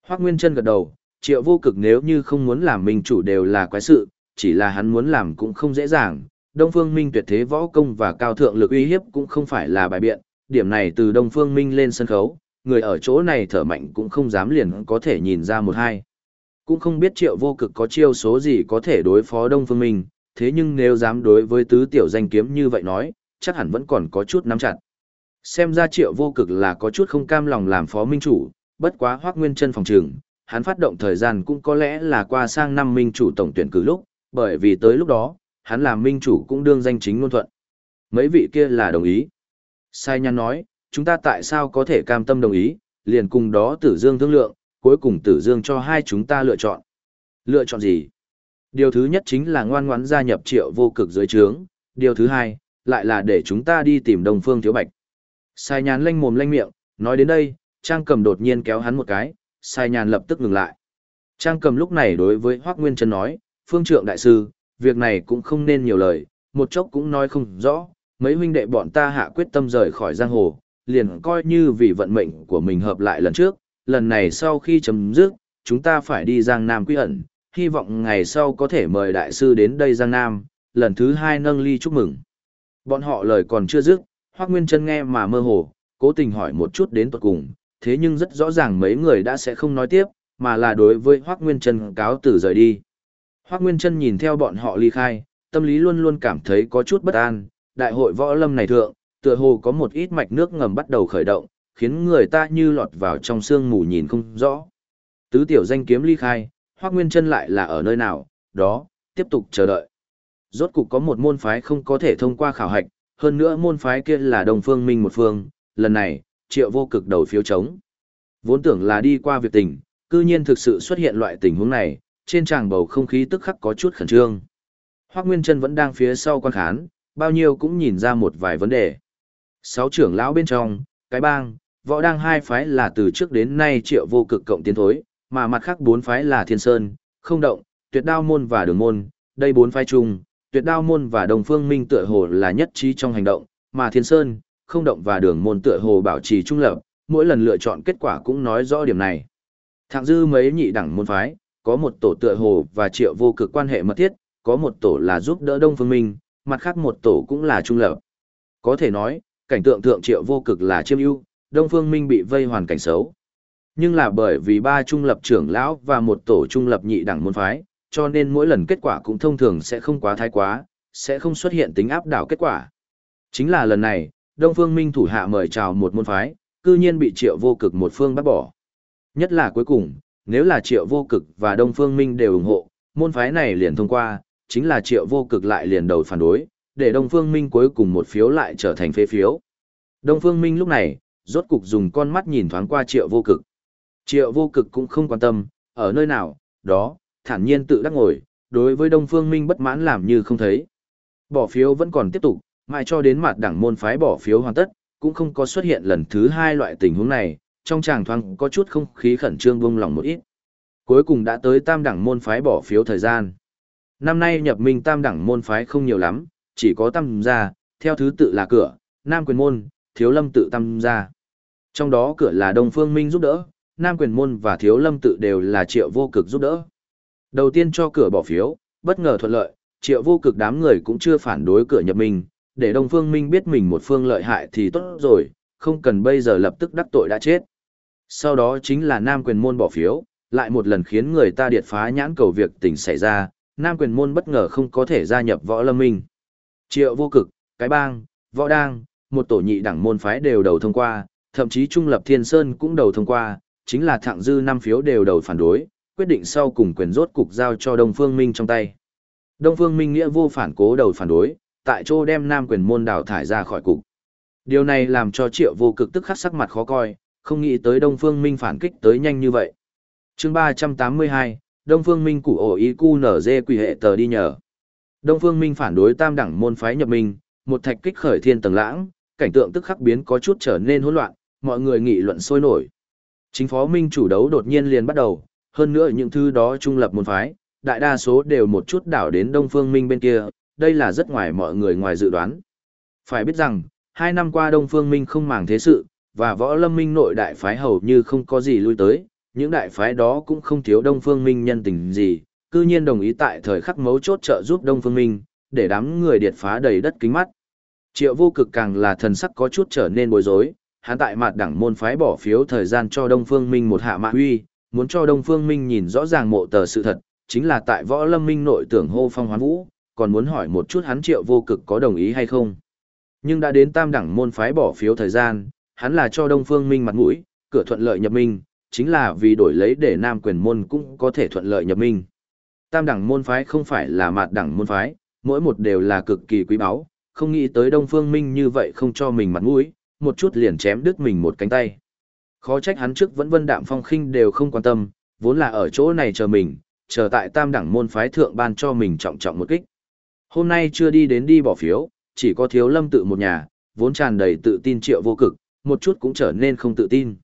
Hoác Nguyên Trân gật đầu, triệu vô cực nếu như không muốn làm minh chủ đều là quái sự, chỉ là hắn muốn làm cũng không dễ dàng. Đông Phương Minh tuyệt thế võ công và cao thượng lực uy hiếp cũng không phải là bài biện, điểm này từ Đông Phương Minh lên sân khấu, người ở chỗ này thở mạnh cũng không dám liền có thể nhìn ra một hai cũng không biết triệu vô cực có chiêu số gì có thể đối phó Đông Phương Minh, thế nhưng nếu dám đối với tứ tiểu danh kiếm như vậy nói, chắc hẳn vẫn còn có chút nắm chặt. Xem ra triệu vô cực là có chút không cam lòng làm phó minh chủ, bất quá hoác nguyên chân phòng trường, hắn phát động thời gian cũng có lẽ là qua sang năm minh chủ tổng tuyển cử lúc, bởi vì tới lúc đó, hắn làm minh chủ cũng đương danh chính ngôn thuận. Mấy vị kia là đồng ý. Sai nhăn nói, chúng ta tại sao có thể cam tâm đồng ý, liền cùng đó tử dương thương lượng, cuối cùng tử dương cho hai chúng ta lựa chọn. Lựa chọn gì? Điều thứ nhất chính là ngoan ngoãn gia nhập triệu vô cực dưới trướng, điều thứ hai, lại là để chúng ta đi tìm đồng phương thiếu bạch. Sai nhàn lanh mồm lanh miệng, nói đến đây, Trang cầm đột nhiên kéo hắn một cái, sai nhàn lập tức ngừng lại. Trang cầm lúc này đối với Hoác Nguyên Trân nói, phương trượng đại sư, việc này cũng không nên nhiều lời, một chốc cũng nói không rõ, mấy huynh đệ bọn ta hạ quyết tâm rời khỏi giang hồ, liền coi như vì vận mệnh của mình hợp lại lần trước, lần này sau khi chấm dứt, chúng ta phải đi Giang Nam quy ẩn, hy vọng ngày sau có thể mời đại sư đến đây Giang Nam, lần thứ hai nâng ly chúc mừng. Bọn họ lời còn chưa dứt, Hoác Nguyên Trân nghe mà mơ hồ, cố tình hỏi một chút đến tuật cùng, thế nhưng rất rõ ràng mấy người đã sẽ không nói tiếp, mà là đối với Hoác Nguyên Trân cáo từ rời đi. Hoác Nguyên Trân nhìn theo bọn họ ly khai, tâm lý luôn luôn cảm thấy có chút bất an, đại hội võ lâm này thượng, tựa hồ có một ít mạch nước ngầm bắt đầu khởi động, khiến người ta như lọt vào trong sương mù nhìn không rõ. Tứ tiểu danh kiếm ly khai, Hoác Nguyên Trân lại là ở nơi nào, đó, tiếp tục chờ đợi. Rốt cục có một môn phái không có thể thông qua khảo hạch, hơn nữa môn phái kia là đồng phương minh một phương, lần này, triệu vô cực đầu phiếu chống. Vốn tưởng là đi qua việc tình, cư nhiên thực sự xuất hiện loại tình huống này, trên tràng bầu không khí tức khắc có chút khẩn trương. Hoác Nguyên Trân vẫn đang phía sau quan khán, bao nhiêu cũng nhìn ra một vài vấn đề. Sáu trưởng lão bên trong, cái bang, võ đang hai phái là từ trước đến nay triệu vô cực cộng tiến thối, mà mặt khác bốn phái là thiên sơn, không động, tuyệt đao môn và đường môn, đây bốn phái chung, tuyệt đao môn và đồng phương minh tựa hồ là nhất trí trong hành động, mà thiên sơn, không động và đường môn tựa hồ bảo trì trung lập, mỗi lần lựa chọn kết quả cũng nói rõ điểm này. Thạng dư mấy nhị đẳng môn phái, có một tổ tựa hồ và triệu vô cực quan hệ mật thiết, có một tổ là giúp đỡ đông phương minh, mặt khác một tổ cũng là trung lập. Có thể nói, cảnh tượng thượng triệu vô cực là chiêm ưu, đông phương minh bị vây hoàn cảnh xấu. Nhưng là bởi vì ba trung lập trưởng lão và một tổ trung lập nhị đẳng môn phái, cho nên mỗi lần kết quả cũng thông thường sẽ không quá thái quá, sẽ không xuất hiện tính áp đảo kết quả. Chính là lần này, Đông Phương Minh thủ hạ mời chào một môn phái, cư nhiên bị Triệu Vô Cực một phương bắt bỏ. Nhất là cuối cùng, nếu là Triệu Vô Cực và Đông Phương Minh đều ủng hộ, môn phái này liền thông qua, chính là Triệu Vô Cực lại liền đầu phản đối, để Đông Phương Minh cuối cùng một phiếu lại trở thành phế phiếu. Đông Phương Minh lúc này, rốt cục dùng con mắt nhìn thoáng qua Triệu Vô Cực. Triệu Vô Cực cũng không quan tâm, ở nơi nào, đó, thản nhiên tự đắc ngồi, đối với Đông Phương Minh bất mãn làm như không thấy. Bỏ phiếu vẫn còn tiếp tục, mãi cho đến mặt đảng môn phái bỏ phiếu hoàn tất, cũng không có xuất hiện lần thứ hai loại tình huống này, trong tràng thoáng có chút không khí khẩn trương vung lòng một ít. Cuối cùng đã tới tam đẳng môn phái bỏ phiếu thời gian. Năm nay nhập minh tam đẳng môn phái không nhiều lắm, chỉ có tam gia, theo thứ tự là cửa, nam quyền môn, thiếu lâm tự tam gia. Trong đó cửa là Đông Phương Minh giúp đỡ, nam quyền môn và thiếu lâm tự đều là triệu vô cực giúp đỡ. Đầu tiên cho cửa bỏ phiếu, bất ngờ thuận lợi, triệu vô cực đám người cũng chưa phản đối cửa nhập mình để Đông Phương Minh biết mình một phương lợi hại thì tốt rồi, không cần bây giờ lập tức đắc tội đã chết. Sau đó chính là Nam quyền môn bỏ phiếu, lại một lần khiến người ta điệt phá nhãn cầu việc tình xảy ra, Nam quyền môn bất ngờ không có thể gia nhập võ lâm minh. Triệu vô cực, cái bang, võ đang, một tổ nhị đẳng môn phái đều đầu thông qua, thậm chí trung lập thiên sơn cũng đầu thông qua, chính là thạng dư năm phiếu đều đầu phản đối, quyết định sau cùng quyền rốt cục giao cho Đông Phương Minh trong tay. Đông Phương Minh nghĩa vô phản cố đầu phản đối, tại chỗ đem nam quyền môn đào thải ra khỏi cục. Điều này làm cho triệu vô cực tức khắc sắc mặt khó coi, không nghĩ tới Đông Phương Minh phản kích tới nhanh như vậy. chương 382, Đông Phương Minh củ ổ ý cu nở dê quỷ hệ tờ đi nhờ. Đông Phương Minh phản đối tam đẳng môn phái nhập minh, một thạch kích khởi thiên tầng lãng, cảnh tượng tức khắc biến có chút trở nên hỗn loạn, mọi người nghị luận sôi nổi. Chính phó Minh chủ đấu đột nhiên liền bắt đầu, hơn nữa những thứ đó trung lập môn phái, đại đa số đều một chút đảo đến Đông Phương Minh bên kia, đây là rất ngoài mọi người ngoài dự đoán. Phải biết rằng, hai năm qua Đông Phương Minh không màng thế sự, và võ lâm minh nội đại phái hầu như không có gì lui tới, những đại phái đó cũng không thiếu Đông Phương Minh nhân tình gì, cư nhiên đồng ý tại thời khắc mấu chốt trợ giúp Đông Phương Minh, để đám người điệt phá đầy đất kính mắt. Triệu vô cực càng là thần sắc có chút trở nên bối rối, hắn tại mặt đảng môn phái bỏ phiếu thời gian cho Đông Phương Minh một hạ mạ huy, muốn cho Đông Phương Minh nhìn rõ ràng mộ tờ sự thật, chính là tại võ lâm minh nội tưởng hô phong hoán vũ, còn muốn hỏi một chút hắn triệu vô cực có đồng ý hay không. Nhưng đã đến tam đẳng môn phái bỏ phiếu thời gian, hắn là cho Đông Phương Minh mặt mũi, cửa thuận lợi nhập minh, chính là vì đổi lấy để nam quyền môn cũng có thể thuận lợi nhập minh. Tam đẳng môn phái không phải là mạt đẳng môn phái, mỗi một đều là cực kỳ quý báu, không nghĩ tới Đông Phương Minh như vậy không cho mình mặt mũi, một chút liền chém đứt mình một cánh tay. Khó trách hắn trước vẫn vân đạm phong khinh đều không quan tâm, vốn là ở chỗ này chờ mình, chờ tại tam đẳng môn phái thượng ban cho mình trọng trọng một kích. Hôm nay chưa đi đến đi bỏ phiếu, chỉ có thiếu lâm tự một nhà, vốn tràn đầy tự tin triệu vô cực, một chút cũng trở nên không tự tin.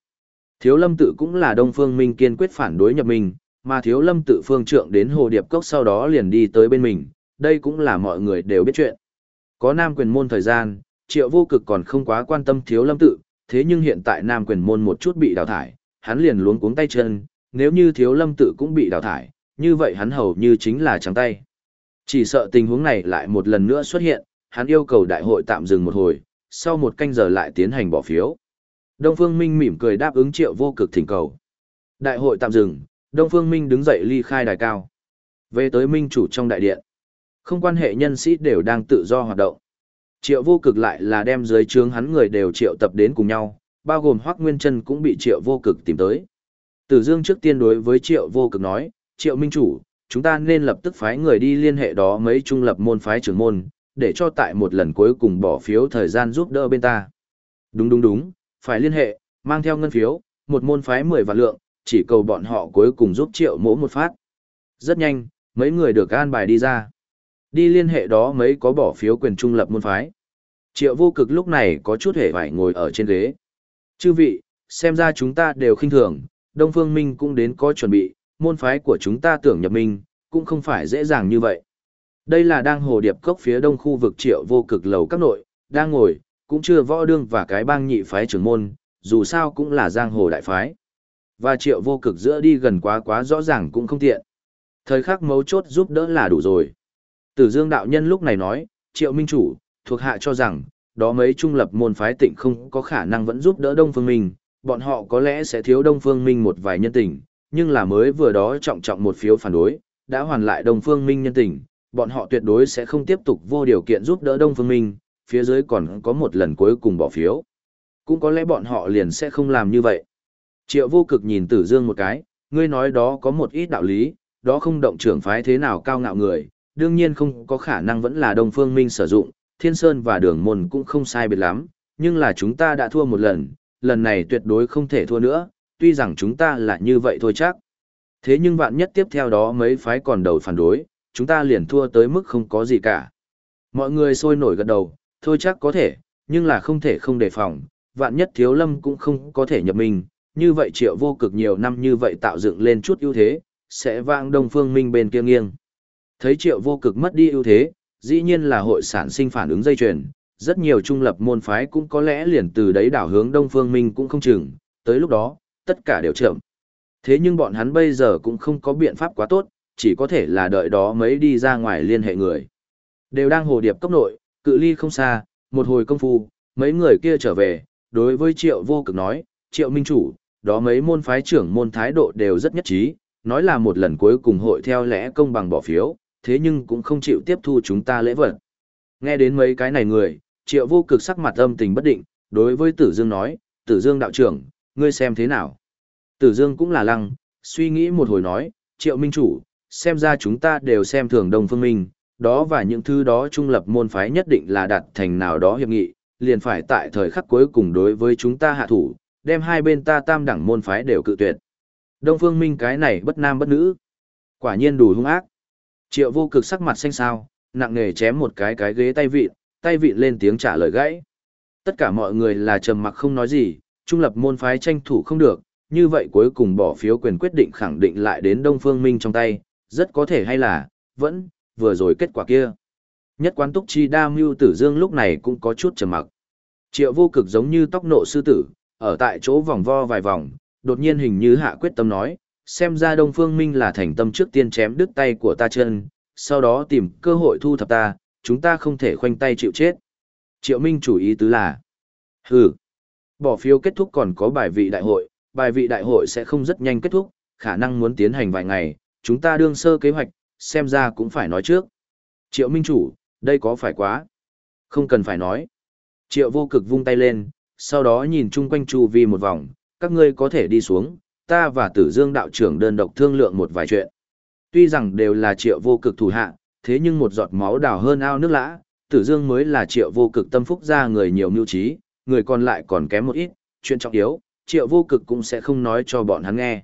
Thiếu lâm tự cũng là đông phương minh kiên quyết phản đối nhập mình, mà thiếu lâm tự phương trượng đến hồ điệp cốc sau đó liền đi tới bên mình, đây cũng là mọi người đều biết chuyện. Có nam quyền môn thời gian, triệu vô cực còn không quá quan tâm thiếu lâm tự, thế nhưng hiện tại nam quyền môn một chút bị đào thải, hắn liền luống cuống tay chân, nếu như thiếu lâm tự cũng bị đào thải, như vậy hắn hầu như chính là trắng tay. Chỉ sợ tình huống này lại một lần nữa xuất hiện, hắn yêu cầu đại hội tạm dừng một hồi, sau một canh giờ lại tiến hành bỏ phiếu. Đông Phương Minh mỉm cười đáp ứng triệu vô cực thỉnh cầu. Đại hội tạm dừng, Đông Phương Minh đứng dậy ly khai đài cao. Về tới Minh chủ trong đại điện. Không quan hệ nhân sĩ đều đang tự do hoạt động. Triệu vô cực lại là đem dưới trướng hắn người đều triệu tập đến cùng nhau, bao gồm Hoác Nguyên Trân cũng bị triệu vô cực tìm tới. Tử Dương trước tiên đối với triệu vô cực nói, triệu minh chủ, chúng ta nên lập tức phái người đi liên hệ đó mấy trung lập môn phái trưởng môn, để cho tại một lần cuối cùng bỏ phiếu thời gian giúp đỡ bên ta. Đúng đúng đúng, phải liên hệ, mang theo ngân phiếu, một môn phái 10 vạn lượng, chỉ cầu bọn họ cuối cùng giúp triệu mỗ một phát. Rất nhanh, mấy người được an bài đi ra. Đi liên hệ đó mấy có bỏ phiếu quyền trung lập môn phái. Triệu vô cực lúc này có chút hề vải ngồi ở trên ghế. Chư vị, xem ra chúng ta đều khinh thường, Đông Phương Minh cũng đến có chuẩn bị, môn phái của chúng ta tưởng nhập minh, cũng không phải dễ dàng như vậy. Đây là đang hồ điệp cốc phía đông khu vực triệu vô cực lầu các nội, đang ngồi, cũng chưa võ đương và cái bang nhị phái trưởng môn, dù sao cũng là giang hồ đại phái. Và triệu vô cực giữa đi gần quá quá rõ ràng cũng không tiện. Thời khắc mấu chốt giúp đỡ là đủ rồi. Tử Dương đạo nhân lúc này nói, triệu minh chủ, thuộc hạ cho rằng, đó mấy trung lập môn phái tịnh không có khả năng vẫn giúp đỡ Đông Phương Minh, bọn họ có lẽ sẽ thiếu Đông Phương Minh một vài nhân tình, nhưng là mới vừa đó trọng trọng một phiếu phản đối, đã hoàn lại Đông Phương Minh nhân tình, bọn họ tuyệt đối sẽ không tiếp tục vô điều kiện giúp đỡ Đông Phương Minh, phía dưới còn có một lần cuối cùng bỏ phiếu. Cũng có lẽ bọn họ liền sẽ không làm như vậy. Triệu vô cực nhìn Tử Dương một cái, ngươi nói đó có một ít đạo lý, đó không động trưởng phái thế nào cao ngạo người, đương nhiên không có khả năng vẫn là Đông Phương Minh sử dụng, Thiên Sơn và Đường Môn cũng không sai biệt lắm, nhưng là chúng ta đã thua một lần, lần này tuyệt đối không thể thua nữa, tuy rằng chúng ta là như vậy thôi chắc. Thế nhưng vạn nhất tiếp theo đó mấy phái còn đầu phản đối, chúng ta liền thua tới mức không có gì cả. Mọi người sôi nổi gật đầu, thôi chắc có thể, nhưng là không thể không đề phòng, vạn nhất thiếu lâm cũng không có thể nhập mình, như vậy triệu vô cực nhiều năm như vậy tạo dựng lên chút ưu thế, sẽ vang đông phương minh bên kia nghiêng. Thấy triệu vô cực mất đi ưu thế, dĩ nhiên là hội sản sinh phản ứng dây chuyền, rất nhiều trung lập môn phái cũng có lẽ liền từ đấy đảo hướng đông phương minh cũng không chừng, tới lúc đó, tất cả đều chậm. Thế nhưng bọn hắn bây giờ cũng không có biện pháp quá tốt, chỉ có thể là đợi đó mấy đi ra ngoài liên hệ người. Đều đang hồ điệp cốc nội, cự ly không xa, một hồi công phu, mấy người kia trở về, đối với triệu vô cực nói, triệu minh chủ, đó mấy môn phái trưởng môn thái độ đều rất nhất trí, nói là một lần cuối cùng hội theo lẽ công bằng bỏ phiếu, thế nhưng cũng không chịu tiếp thu chúng ta lễ vật. Nghe đến mấy cái này người, triệu vô cực sắc mặt âm tình bất định, đối với tử dương nói, tử dương đạo trưởng, ngươi xem thế nào. Tử dương cũng là lăng, suy nghĩ một hồi nói, triệu minh chủ, xem ra chúng ta đều xem thường đồng phương minh, đó và những thứ đó trung lập môn phái nhất định là đạt thành nào đó hiệp nghị, liền phải tại thời khắc cuối cùng đối với chúng ta hạ thủ, đem hai bên ta tam đẳng môn phái đều cự tuyệt. Đông Phương Minh cái này bất nam bất nữ. Quả nhiên đủ hung ác. Triệu vô cực sắc mặt xanh xao, nặng nề chém một cái cái ghế tay vịn, tay vịn lên tiếng trả lời gãy. Tất cả mọi người là trầm mặc không nói gì, trung lập môn phái tranh thủ không được, như vậy cuối cùng bỏ phiếu quyền quyết định khẳng định lại đến Đông Phương Minh trong tay, rất có thể hay là, vẫn, vừa rồi kết quả kia. Nhất quán túc chi đa mưu tử dương lúc này cũng có chút trầm mặc. Triệu vô cực giống như tóc nộ sư tử, ở tại chỗ vòng vo vài vòng, đột nhiên hình như hạ quyết tâm nói, xem ra Đông Phương Minh là thành tâm trước tiên chém đứt tay của ta chân, sau đó tìm cơ hội thu thập ta, chúng ta không thể khoanh tay chịu chết. Triệu Minh chủ ý tứ là, hừ, bỏ phiếu kết thúc còn có bài vị đại hội, bài vị đại hội sẽ không rất nhanh kết thúc, khả năng muốn tiến hành vài ngày, chúng ta đương sơ kế hoạch, xem ra cũng phải nói trước. Triệu Minh chủ, đây có phải quá? Không cần phải nói. Triệu vô cực vung tay lên, sau đó nhìn chung quanh chu vi một vòng, các ngươi có thể đi xuống, ta và tử dương đạo trưởng đơn độc thương lượng một vài chuyện. Tuy rằng đều là triệu vô cực thủ hạ, thế nhưng một giọt máu đào hơn ao nước lã, tử dương mới là triệu vô cực tâm phúc ra người nhiều mưu trí, người còn lại còn kém một ít, chuyện trọng yếu, triệu vô cực cũng sẽ không nói cho bọn hắn nghe.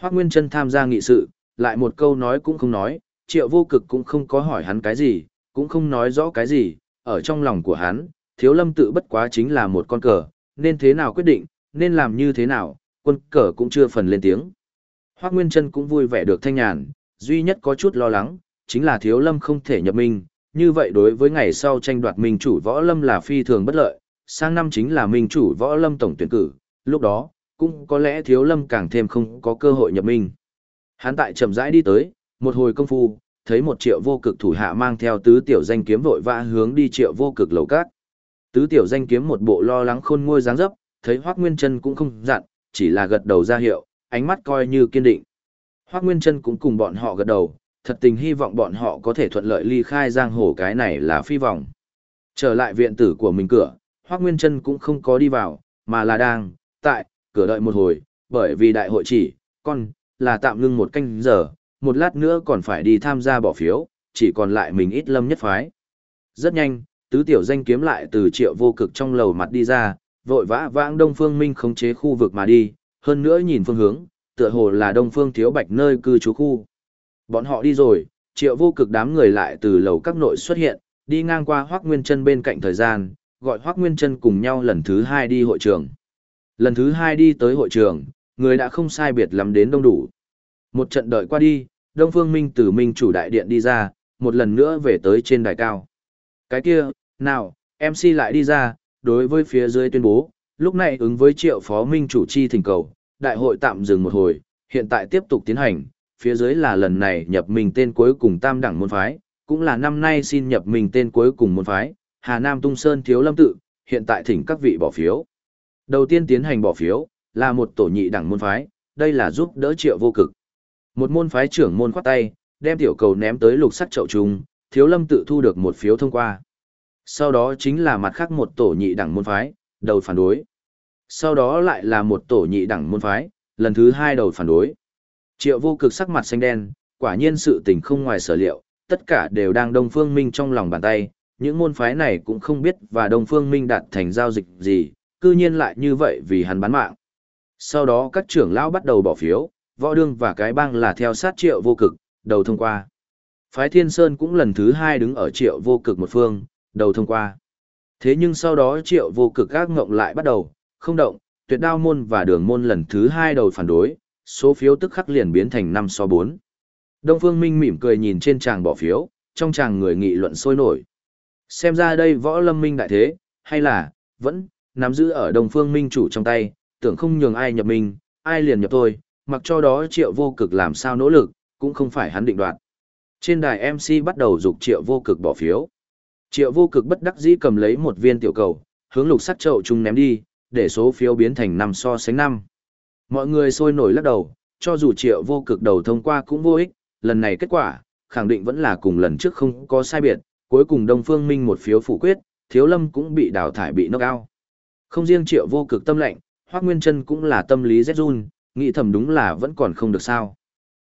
Hoác Nguyên Trân tham gia nghị sự, lại một câu nói cũng không nói, triệu vô cực cũng không có hỏi hắn cái gì, cũng không nói rõ cái gì, ở trong lòng của hắn, thiếu lâm tự bất quá chính là một con cờ, nên thế nào quyết định, nên làm như thế nào, quân cờ cũng chưa phần lên tiếng. Hoác Nguyên Trân cũng vui vẻ được thanh nhàn, duy nhất có chút lo lắng, chính là thiếu lâm không thể nhập minh, như vậy đối với ngày sau tranh đoạt minh chủ võ lâm là phi thường bất lợi, sang năm chính là minh chủ võ lâm tổng tuyển cử, lúc đó, cũng có lẽ thiếu lâm càng thêm không có cơ hội nhập minh. Hắn tại chậm rãi đi tới, một hồi công phu, thấy một triệu vô cực thủ hạ mang theo tứ tiểu danh kiếm vội vã hướng đi triệu vô cực lầu cát. Tứ tiểu danh kiếm một bộ lo lắng khôn ngôi dáng dấp, thấy Hoắc Nguyên Chân cũng không dặn, chỉ là gật đầu ra hiệu, ánh mắt coi như kiên định. Hoắc Nguyên Trân cũng cùng bọn họ gật đầu, thật tình hy vọng bọn họ có thể thuận lợi ly khai giang hồ cái này là phi vọng. Trở lại viện tử của mình cửa, Hoắc Nguyên Trân cũng không có đi vào, mà là đang tại cửa đợi một hồi, bởi vì đại hội chỉ, con là tạm ngưng một canh giờ, một lát nữa còn phải đi tham gia bỏ phiếu, chỉ còn lại mình ít lâm nhất phái. Rất nhanh, tứ tiểu danh kiếm lại từ triệu vô cực trong lầu mặt đi ra, vội vã vãng Đông Phương Minh khống chế khu vực mà đi, hơn nữa nhìn phương hướng, tựa hồ là Đông Phương Thiếu Bạch nơi cư trú khu. Bọn họ đi rồi, triệu vô cực đám người lại từ lầu các nội xuất hiện, đi ngang qua Hoác Nguyên Trân bên cạnh thời gian, gọi Hoác Nguyên Trân cùng nhau lần thứ hai đi hội trường. Lần thứ hai đi tới hội trường, người đã không sai biệt lắm đến đông đủ. Một trận đợi qua đi, Đông Phương Minh từ Minh chủ đại điện đi ra, một lần nữa về tới trên đài cao. Cái kia, nào, MC lại đi ra, đối với phía dưới tuyên bố, lúc này ứng với triệu phó Minh chủ chi thỉnh cầu, đại hội tạm dừng một hồi, hiện tại tiếp tục tiến hành, phía dưới là lần này nhập mình tên cuối cùng tam đẳng môn phái, cũng là năm nay xin nhập mình tên cuối cùng môn phái, Hà Nam Tung Sơn Thiếu Lâm Tự, hiện tại thỉnh các vị bỏ phiếu. Đầu tiên tiến hành bỏ phiếu, là một tổ nhị đẳng môn phái, đây là giúp đỡ triệu vô cực. Một môn phái trưởng môn khoát tay, đem tiểu cầu ném tới lục sắc chậu trùng, thiếu lâm tự thu được một phiếu thông qua. Sau đó chính là mặt khác một tổ nhị đẳng môn phái, đầu phản đối. Sau đó lại là một tổ nhị đẳng môn phái, lần thứ hai đầu phản đối. Triệu vô cực sắc mặt xanh đen, quả nhiên sự tình không ngoài sở liệu, tất cả đều đang Đông Phương Minh trong lòng bàn tay, những môn phái này cũng không biết và Đông Phương Minh đạt thành giao dịch gì, cư nhiên lại như vậy vì hắn bán mạng. Sau đó các trưởng lão bắt đầu bỏ phiếu, võ đương và cái bang là theo sát triệu vô cực, đầu thông qua. Phái Thiên Sơn cũng lần thứ hai đứng ở triệu vô cực một phương, đầu thông qua. Thế nhưng sau đó triệu vô cực gác ngộng lại bắt đầu, không động, tuyệt đao môn và đường môn lần thứ hai đầu phản đối, số phiếu tức khắc liền biến thành 5 so 4. Đông Phương Minh mỉm cười nhìn trên tràng bỏ phiếu, trong tràng người nghị luận sôi nổi. Xem ra đây võ lâm minh đại thế, hay là, vẫn, nắm giữ ở Đông Phương Minh chủ trong tay, tưởng không nhường ai nhập mình, ai liền nhập tôi. mặc cho đó triệu vô cực làm sao nỗ lực, cũng không phải hắn định đoạt. Trên đài MC bắt đầu dục triệu vô cực bỏ phiếu. Triệu vô cực bất đắc dĩ cầm lấy một viên tiểu cầu, hướng lục sắt chậu chung ném đi, để số phiếu biến thành năm so sánh năm. Mọi người sôi nổi lắc đầu, cho dù triệu vô cực đầu thông qua cũng vô ích, lần này kết quả, khẳng định vẫn là cùng lần trước không có sai biệt, cuối cùng Đông Phương Minh một phiếu phủ quyết, Thiếu Lâm cũng bị đào thải bị knock out. Không riêng triệu vô cực tâm lệnh, Hoác Nguyên Trân cũng là tâm lý rét run, nghĩ thầm đúng là vẫn còn không được sao.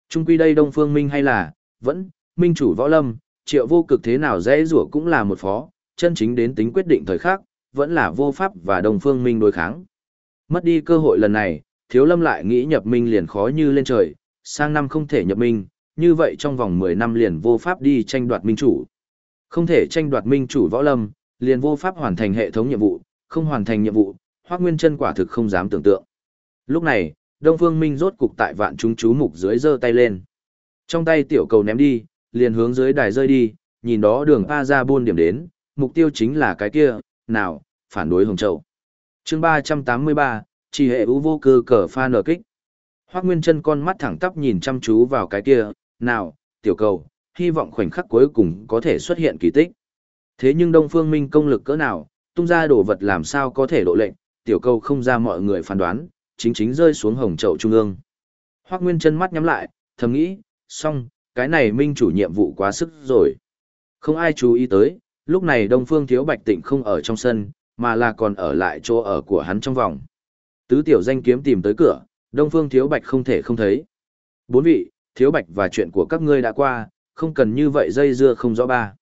Trung quy đây Đông Phương Minh hay là, vẫn, Minh chủ võ lâm, triệu vô cực thế nào dễ rủa cũng là một phó, chân chính đến tính quyết định thời khắc, vẫn là vô pháp và Đông Phương Minh đối kháng. Mất đi cơ hội lần này, thiếu lâm lại nghĩ nhập minh liền khó như lên trời, sang năm không thể nhập minh, như vậy trong vòng 10 năm liền vô pháp đi tranh đoạt minh chủ. Không thể tranh đoạt minh chủ võ lâm, liền vô pháp hoàn thành hệ thống nhiệm vụ, không hoàn thành nhiệm vụ, Hoắc Nguyên Chân quả thực không dám tưởng tượng. Lúc này, Đông Phương Minh rốt cục tại vạn chúng chú mục dưới giơ tay lên. Trong tay tiểu cầu ném đi, liền hướng dưới đài rơi đi, nhìn đó đường A ra buôn điểm đến, mục tiêu chính là cái kia, nào, phản đối Hồng Châu. chương 383, chỉ hệ ưu vô cơ cờ pha nở kích. Hoác Nguyên chân con mắt thẳng tắp nhìn chăm chú vào cái kia, nào, tiểu cầu, hy vọng khoảnh khắc cuối cùng có thể xuất hiện kỳ tích. Thế nhưng Đông Phương Minh công lực cỡ nào, tung ra đồ vật làm sao có thể độ lệnh, tiểu cầu không ra mọi người phán đoán, chính chính rơi xuống hồng chậu trung ương. Hoác Nguyên chân mắt nhắm lại, thầm nghĩ, xong, cái này minh chủ nhiệm vụ quá sức rồi. Không ai chú ý tới, lúc này Đông Phương Thiếu Bạch Tịnh không ở trong sân, mà là còn ở lại chỗ ở của hắn trong vòng. Tứ tiểu danh kiếm tìm tới cửa, Đông Phương Thiếu Bạch không thể không thấy. Bốn vị, Thiếu Bạch và chuyện của các ngươi đã qua, không cần như vậy dây dưa không rõ ba.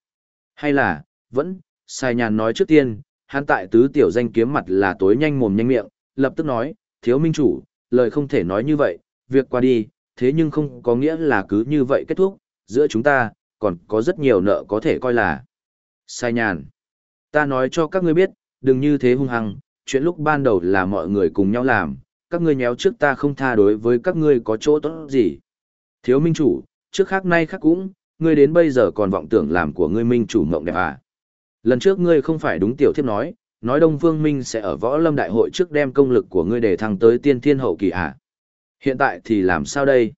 Hay là, vẫn, sai nhàn nói trước tiên, hắn tại tứ tiểu danh kiếm mặt là tối nhanh mồm nhanh miệng, lập tức nói, thiếu minh chủ, lời không thể nói như vậy, việc qua đi, thế nhưng không có nghĩa là cứ như vậy kết thúc, giữa chúng ta, còn có rất nhiều nợ có thể coi là. Sai nhàn. Ta nói cho các ngươi biết, đừng như thế hung hăng, chuyện lúc ban đầu là mọi người cùng nhau làm, các ngươi nhéo trước ta không tha đối với các ngươi có chỗ tốt gì. Thiếu minh chủ, trước khác nay khác cũng, ngươi đến bây giờ còn vọng tưởng làm của ngươi minh chủ mộng đẹp à. Lần trước ngươi không phải đúng tiểu thiếp nói, nói Đông Phương Minh sẽ ở võ lâm đại hội trước đem công lực của ngươi để thăng tới tiên thiên hậu kỳ à. Hiện tại thì làm sao đây?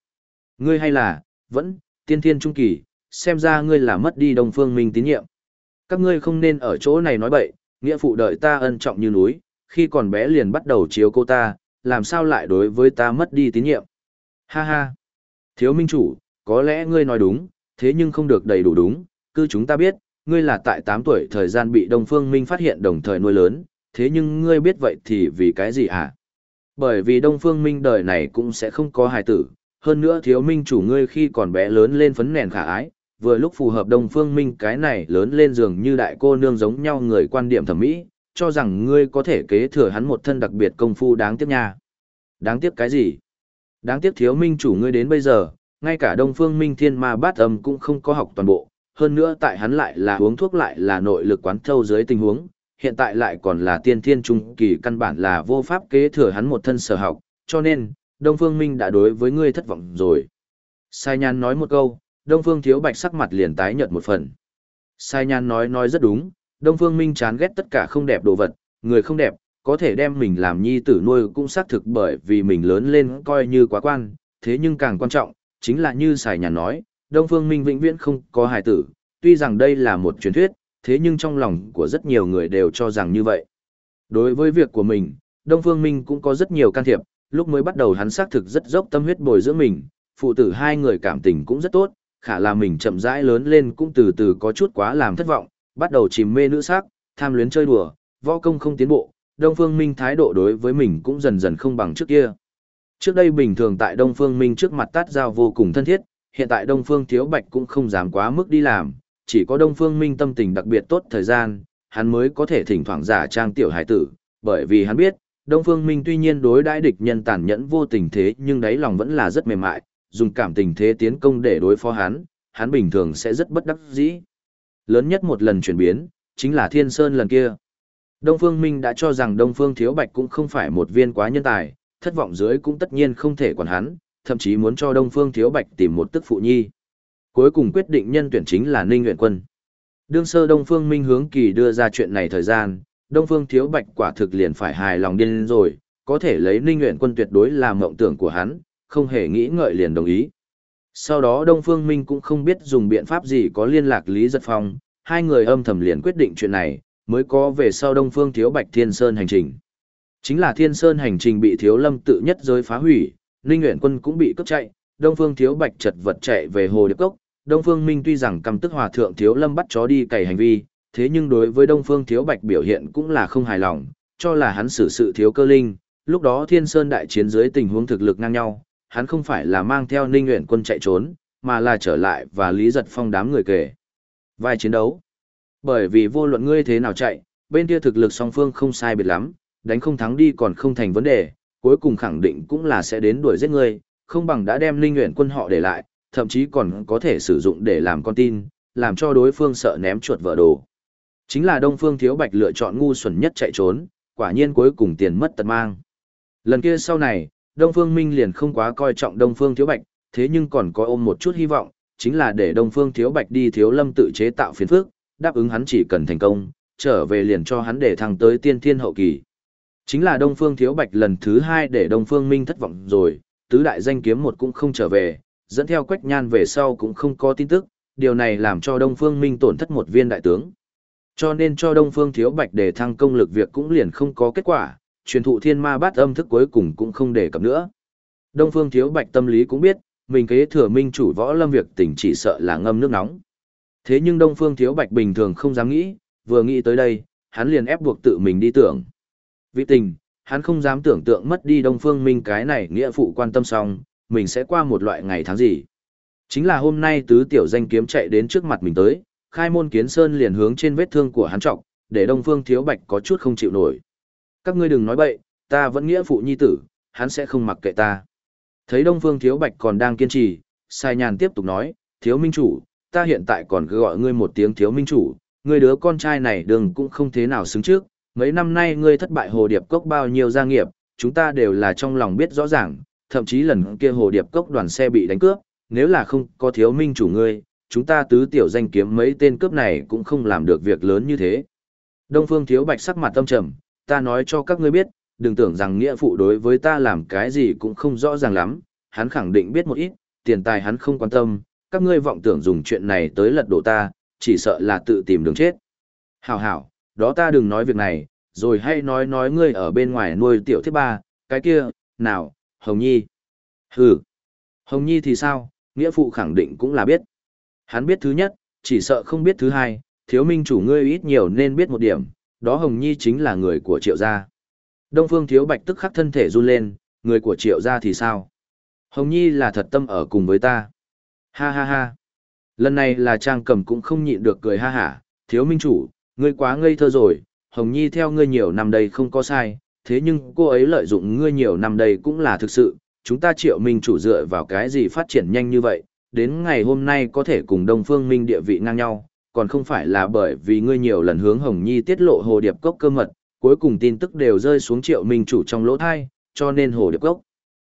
Ngươi hay là, vẫn, tiên thiên trung kỳ, xem ra ngươi là mất đi Đông Phương Minh tín nhiệm. Các ngươi không nên ở chỗ này nói bậy, nghĩa phụ đợi ta ân trọng như núi, khi còn bé liền bắt đầu chiếu cô ta, làm sao lại đối với ta mất đi tín nhiệm. Ha ha. Thiếu minh chủ, có lẽ ngươi nói đúng, thế nhưng không được đầy đủ đúng, cứ chúng ta biết, ngươi là tại 8 tuổi thời gian bị Đông Phương Minh phát hiện đồng thời nuôi lớn, thế nhưng ngươi biết vậy thì vì cái gì hả? Bởi vì Đông Phương Minh đời này cũng sẽ không có hài tử, hơn nữa thiếu minh chủ ngươi khi còn bé lớn lên phấn nền khả ái, vừa lúc phù hợp Đông Phương Minh cái này lớn lên giường như đại cô nương giống nhau người quan điểm thẩm mỹ, cho rằng ngươi có thể kế thừa hắn một thân đặc biệt công phu đáng tiếc nha. Đáng tiếc cái gì? Đáng tiếc thiếu minh chủ ngươi đến bây giờ, ngay cả Đông Phương Minh Thiên Ma Bát Âm cũng không có học toàn bộ, hơn nữa tại hắn lại là uống thuốc lại là nội lực quán thâu dưới tình huống, hiện tại lại còn là tiên thiên trung kỳ căn bản là vô pháp kế thừa hắn một thân sở học, cho nên, Đông Phương Minh đã đối với ngươi thất vọng rồi. Sai Nhan nói một câu, Đông Phương Thiếu Bạch sắc mặt liền tái nhợt một phần. Sai Nhan nói nói rất đúng, Đông Phương Minh chán ghét tất cả không đẹp đồ vật, người không đẹp, có thể đem mình làm nhi tử nuôi cũng xác thực bởi vì mình lớn lên coi như quá quan, thế nhưng càng quan trọng, chính là như Sai Nhan nói, Đông Phương Minh vĩnh viễn không có hài tử, tuy rằng đây là một truyền thuyết, thế nhưng trong lòng của rất nhiều người đều cho rằng như vậy. Đối với việc của mình, Đông Phương Minh cũng có rất nhiều can thiệp, lúc mới bắt đầu hắn xác thực rất dốc tâm huyết bồi dưỡng mình, phụ tử hai người cảm tình cũng rất tốt, khả là mình chậm rãi lớn lên cũng từ từ có chút quá làm thất vọng, bắt đầu chìm mê nữ sắc, tham luyến chơi đùa, võ công không tiến bộ, Đông Phương Minh thái độ đối với mình cũng dần dần không bằng trước kia. Trước đây bình thường tại Đông Phương Minh trước mặt tát giao vô cùng thân thiết, hiện tại Đông Phương Thiếu Bạch cũng không dám quá mức đi làm, chỉ có Đông Phương Minh tâm tình đặc biệt tốt thời gian, hắn mới có thể thỉnh thoảng giả trang tiểu hải tử, bởi vì hắn biết, Đông Phương Minh tuy nhiên đối đãi địch nhân tàn nhẫn vô tình thế nhưng đáy lòng vẫn là rất mềm mại, dùng cảm tình thế tiến công để đối phó hắn, hắn bình thường sẽ rất bất đắc dĩ. Lớn nhất một lần chuyển biến, chính là Thiên Sơn lần kia. Đông Phương Minh đã cho rằng Đông Phương Thiếu Bạch cũng không phải một viên quá nhân tài, thất vọng dưới cũng tất nhiên không thể quản hắn, thậm chí muốn cho Đông Phương Thiếu Bạch tìm một tức phụ nhi. Cuối cùng quyết định nhân tuyển chính là Ninh Nguyện Quân. Đương sơ Đông Phương Minh hướng kỳ đưa ra chuyện này thời gian, Đông Phương Thiếu Bạch quả thực liền phải hài lòng điên rồi, có thể lấy Ninh Nguyện Quân tuyệt đối là mộng tưởng của hắn, không hề nghĩ ngợi liền đồng ý. Sau đó Đông Phương Minh cũng không biết dùng biện pháp gì có liên lạc Lý Giật Phong, hai người âm thầm liền quyết định chuyện này, mới có về sau Đông Phương Thiếu Bạch Thiên Sơn hành trình. Chính là Thiên Sơn hành trình bị Thiếu Lâm tự nhất giới phá hủy, Ninh Nguyễn Quân cũng bị cướp chạy, Đông Phương Thiếu Bạch chật vật chạy về Hồ Điệp Cốc. Đông Phương Minh tuy rằng cầm tức hòa thượng Thiếu Lâm bắt chó đi cày hành vi, thế nhưng đối với Đông Phương Thiếu Bạch biểu hiện cũng là không hài lòng, cho là hắn xử sự thiếu cơ linh. Lúc đó Thiên Sơn đại chiến dưới tình huống thực lực ngang nhau, hắn không phải là mang theo Ninh Nguyễn Quân chạy trốn, mà là trở lại và Lý Giật Phong đám người kể. Vai chiến đấu. Bởi vì vô luận ngươi thế nào chạy, bên kia thực lực song phương không sai biệt lắm, đánh không thắng đi còn không thành vấn đề, cuối cùng khẳng định cũng là sẽ đến đuổi giết ngươi, không bằng đã đem linh nguyện quân họ để lại, thậm chí còn có thể sử dụng để làm con tin, làm cho đối phương sợ ném chuột vợ đồ. Chính là Đông Phương Thiếu Bạch lựa chọn ngu xuẩn nhất chạy trốn, quả nhiên cuối cùng tiền mất tật mang. Lần kia sau này, Đông Phương Minh liền không quá coi trọng Đông Phương Thiếu Bạch, thế nhưng còn có ôm một chút hy vọng, chính là để Đông Phương Thiếu Bạch đi Thiếu Lâm tự chế tạo phiền phức, đáp ứng hắn chỉ cần thành công, trở về liền cho hắn để thăng tới tiên thiên hậu kỳ. Chính là Đông Phương Thiếu Bạch lần thứ hai để Đông Phương Minh thất vọng rồi, tứ đại danh kiếm một cũng không trở về, dẫn theo Quách Nhan về sau cũng không có tin tức, điều này làm cho Đông Phương Minh tổn thất một viên đại tướng. Cho nên cho Đông Phương Thiếu Bạch để thăng công lực việc cũng liền không có kết quả, truyền thụ thiên ma bát âm thức cuối cùng cũng không để cập nữa. Đông Phương Thiếu Bạch tâm lý cũng biết, mình kế thừa minh chủ võ lâm việc tỉnh chỉ sợ là ngâm nước nóng. Thế nhưng Đông Phương Thiếu Bạch bình thường không dám nghĩ, vừa nghĩ tới đây, hắn liền ép buộc tự mình đi tưởng. Vị tình, hắn không dám tưởng tượng mất đi Đông Phương Minh cái này nghĩa phụ quan tâm xong, mình sẽ qua một loại ngày tháng gì. Chính là hôm nay tứ tiểu danh kiếm chạy đến trước mặt mình tới, khai môn kiến sơn liền hướng trên vết thương của hắn trọng, để Đông Phương Thiếu Bạch có chút không chịu nổi. Các ngươi đừng nói bậy, ta vẫn nghĩa phụ nhi tử, hắn sẽ không mặc kệ ta. Thấy Đông Phương Thiếu Bạch còn đang kiên trì, Sai Nhàn tiếp tục nói, Thiếu Minh Chủ, ta hiện tại còn cứ gọi ngươi một tiếng Thiếu Minh Chủ, ngươi đứa con trai này đừng cũng không thế nào xứng trước, mấy năm nay ngươi thất bại Hồ Điệp Cốc bao nhiêu gia nghiệp, chúng ta đều là trong lòng biết rõ ràng, thậm chí lần kia Hồ Điệp Cốc đoàn xe bị đánh cướp, nếu là không có Thiếu Minh Chủ ngươi, chúng ta tứ tiểu danh kiếm mấy tên cướp này cũng không làm được việc lớn như thế. Đông Phương Thiếu Bạch sắc mặt tâm trầm, ta nói cho các ngươi biết, đừng tưởng rằng nghĩa phụ đối với ta làm cái gì cũng không rõ ràng lắm, hắn khẳng định biết một ít, tiền tài hắn không quan tâm, các ngươi vọng tưởng dùng chuyện này tới lật đổ ta, chỉ sợ là tự tìm đường chết. Hảo hảo, đó ta đừng nói việc này, rồi hay nói nói ngươi ở bên ngoài nuôi tiểu thiết ba, cái kia, nào, Hồng Nhi. Hừ, Hồng Nhi thì sao, nghĩa phụ khẳng định cũng là biết. Hắn biết thứ nhất, chỉ sợ không biết thứ hai, thiếu minh chủ ngươi ít nhiều nên biết một điểm, đó Hồng Nhi chính là người của triệu gia. Đông Phương Thiếu Bạch tức khắc thân thể run lên, người của triệu gia thì sao? Hồng Nhi là thật tâm ở cùng với ta. Ha ha ha. Lần này là Trang Cầm cũng không nhịn được cười ha hả, thiếu minh chủ, ngươi quá ngây thơ rồi, Hồng Nhi theo ngươi nhiều năm đây không có sai, thế nhưng cô ấy lợi dụng ngươi nhiều năm đây cũng là thực sự, chúng ta triệu minh chủ dựa vào cái gì phát triển nhanh như vậy, đến ngày hôm nay có thể cùng Đông Phương Minh địa vị ngang nhau, còn không phải là bởi vì ngươi nhiều lần hướng Hồng Nhi tiết lộ hồ điệp cốc cơ mật, cuối cùng tin tức đều rơi xuống triệu minh chủ trong lỗ thai, cho nên hồ điệp cốc.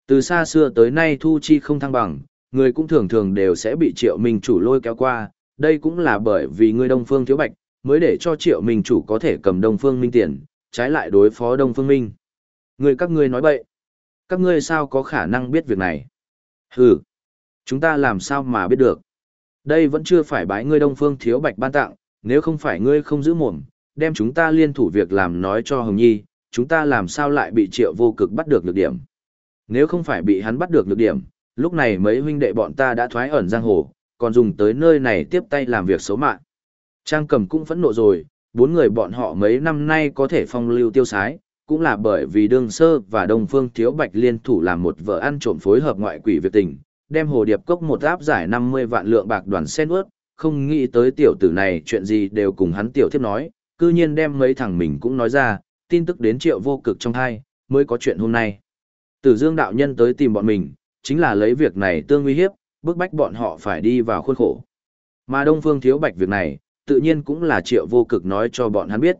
Từ xa xưa tới nay thu chi không thăng bằng, người cũng thường thường đều sẽ bị triệu minh chủ lôi kéo qua, đây cũng là bởi vì ngươi Đông Phương thiếu bạch, mới để cho triệu minh chủ có thể cầm Đông Phương Minh tiền, trái lại đối phó Đông Phương Minh. Người các ngươi nói bậy. Các ngươi sao có khả năng biết việc này? Hừ, chúng ta làm sao mà biết được? Đây vẫn chưa phải bái ngươi Đông Phương thiếu bạch ban tặng, nếu không phải ngươi không giữ mồm, đem chúng ta liên thủ việc làm nói cho Hồng Nhi, chúng ta làm sao lại bị triệu vô cực bắt được lược điểm. Nếu không phải bị hắn bắt được lược điểm, lúc này mấy huynh đệ bọn ta đã thoái ẩn giang hồ, còn dùng tới nơi này tiếp tay làm việc xấu mạng. Trang cầm cũng phẫn nộ rồi, bốn người bọn họ mấy năm nay có thể phong lưu tiêu sái, cũng là bởi vì đương sơ và đông phương thiếu bạch liên thủ làm một vợ ăn trộm phối hợp ngoại quỷ việc tình, đem hồ điệp cốc một áp giải 50 vạn lượng bạc đoàn sen ướt, không nghĩ tới tiểu tử này chuyện gì đều cùng hắn tiểu thiếp nói, cư nhiên đem mấy thằng mình cũng nói ra, tin tức đến triệu vô cực trong hai, mới có chuyện hôm nay. Tử Dương đạo nhân tới tìm bọn mình, chính là lấy việc này tương uy hiếp, bức bách bọn họ phải đi vào khuôn khổ. Mà Đông Phương Thiếu Bạch việc này, tự nhiên cũng là triệu vô cực nói cho bọn hắn biết.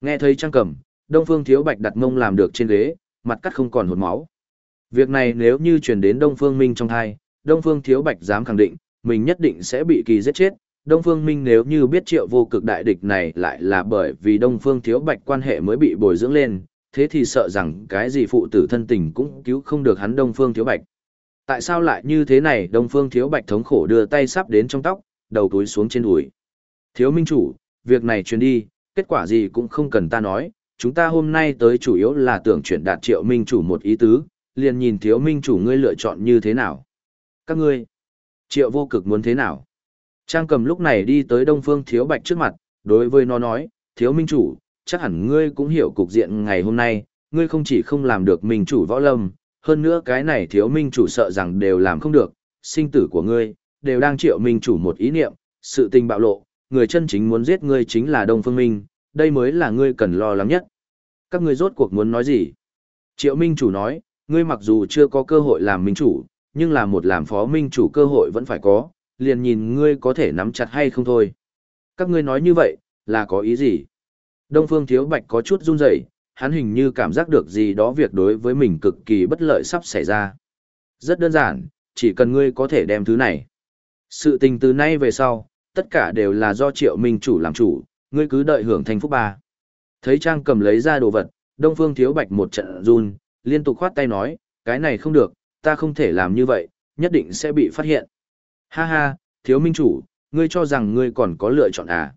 Nghe thấy trang cầm, Đông Phương Thiếu Bạch đặt mông làm được trên ghế, mặt cắt không còn hột máu. Việc này nếu như truyền đến Đông Phương Minh trong thai, Đông Phương Thiếu Bạch dám khẳng định, mình nhất định sẽ bị kỳ giết chết, Đông Phương Minh nếu như biết triệu vô cực đại địch này lại là bởi vì Đông Phương Thiếu Bạch quan hệ mới bị bồi dưỡng lên, thế thì sợ rằng cái gì phụ tử thân tình cũng cứu không được hắn Đông Phương Thiếu Bạch. Tại sao lại như thế này Đông Phương Thiếu Bạch thống khổ đưa tay sắp đến trong tóc, đầu túi xuống trên đùi. Thiếu Minh Chủ, việc này truyền đi, kết quả gì cũng không cần ta nói, chúng ta hôm nay tới chủ yếu là tưởng chuyển đạt triệu Minh Chủ một ý tứ, liền nhìn Thiếu Minh Chủ ngươi lựa chọn như thế nào. Các ngươi, triệu vô cực muốn thế nào? Trang cầm lúc này đi tới Đông Phương Thiếu Bạch trước mặt, đối với nó nói, Thiếu Minh Chủ, chắc hẳn ngươi cũng hiểu cục diện ngày hôm nay, ngươi không chỉ không làm được Minh Chủ võ lâm, hơn nữa cái này Thiếu Minh Chủ sợ rằng đều làm không được, sinh tử của ngươi, đều đang triệu Minh Chủ một ý niệm, sự tình bạo lộ, người chân chính muốn giết ngươi chính là Đông Phương Minh, đây mới là ngươi cần lo lắng nhất. Các ngươi rốt cuộc muốn nói gì? Triệu Minh Chủ nói, ngươi mặc dù chưa có cơ hội làm Minh Chủ, nhưng là một làm phó Minh Chủ cơ hội vẫn phải có, liền nhìn ngươi có thể nắm chặt hay không thôi. Các ngươi nói như vậy, là có ý gì? Đông Phương Thiếu Bạch có chút run rẩy, hắn hình như cảm giác được gì đó việc đối với mình cực kỳ bất lợi sắp xảy ra. Rất đơn giản, chỉ cần ngươi có thể đem thứ này. Sự tình từ nay về sau, tất cả đều là do triệu minh chủ làm chủ, ngươi cứ đợi hưởng thành phúc ba. Thấy Trang cầm lấy ra đồ vật, Đông Phương Thiếu Bạch một trận run, liên tục khoát tay nói, cái này không được, ta không thể làm như vậy, nhất định sẽ bị phát hiện. Ha ha, thiếu minh chủ, ngươi cho rằng ngươi còn có lựa chọn à?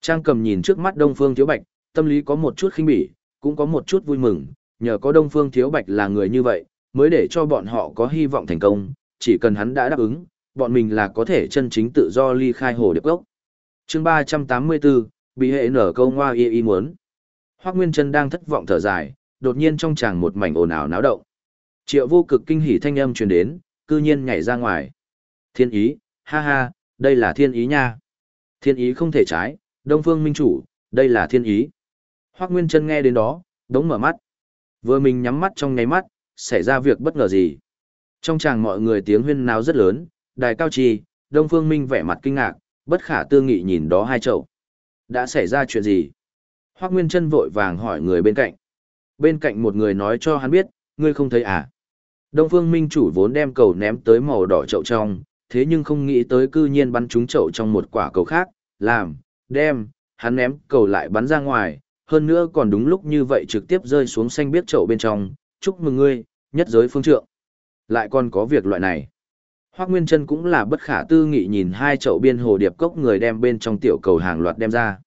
Trang cầm nhìn trước mắt Đông Phương Thiếu Bạch, tâm lý có một chút khinh bỉ, cũng có một chút vui mừng, nhờ có Đông Phương Thiếu Bạch là người như vậy, mới để cho bọn họ có hy vọng thành công, chỉ cần hắn đã đáp ứng, bọn mình là có thể chân chính tự do ly khai hồ điệp gốc. chương 384, bị hệ nở câu ngoa y y muốn. Hoác Nguyên Trân đang thất vọng thở dài, đột nhiên trong tràng một mảnh ồn ào náo động. Triệu vô cực kinh hỉ thanh âm truyền đến, cư nhiên nhảy ra ngoài. Thiên ý, ha ha, đây là thiên ý nha. Thiên ý không thể trái, Đông Phương Minh Chủ, đây là thiên ý. Hoác Nguyên Trân nghe đến đó, đống mở mắt. Vừa mình nhắm mắt trong nháy mắt, xảy ra việc bất ngờ gì. Trong tràng mọi người tiếng huyên náo rất lớn, đài cao trì, Đông Phương Minh vẻ mặt kinh ngạc, bất khả tư nghị nhìn đó hai chậu. Đã xảy ra chuyện gì? Hoác Nguyên Trân vội vàng hỏi người bên cạnh. Bên cạnh một người nói cho hắn biết, ngươi không thấy à? Đông Phương Minh chủ vốn đem cầu ném tới màu đỏ chậu trong, thế nhưng không nghĩ tới cư nhiên bắn trúng chậu trong một quả cầu khác, làm, đem, hắn ném cầu lại bắn ra ngoài, hơn nữa còn đúng lúc như vậy trực tiếp rơi xuống xanh biết chậu bên trong, chúc mừng ngươi, nhất giới phương trượng. Lại còn có việc loại này. Hoác Nguyên Trân cũng là bất khả tư nghị nhìn hai chậu biên hồ điệp cốc người đem bên trong tiểu cầu hàng loạt đem ra.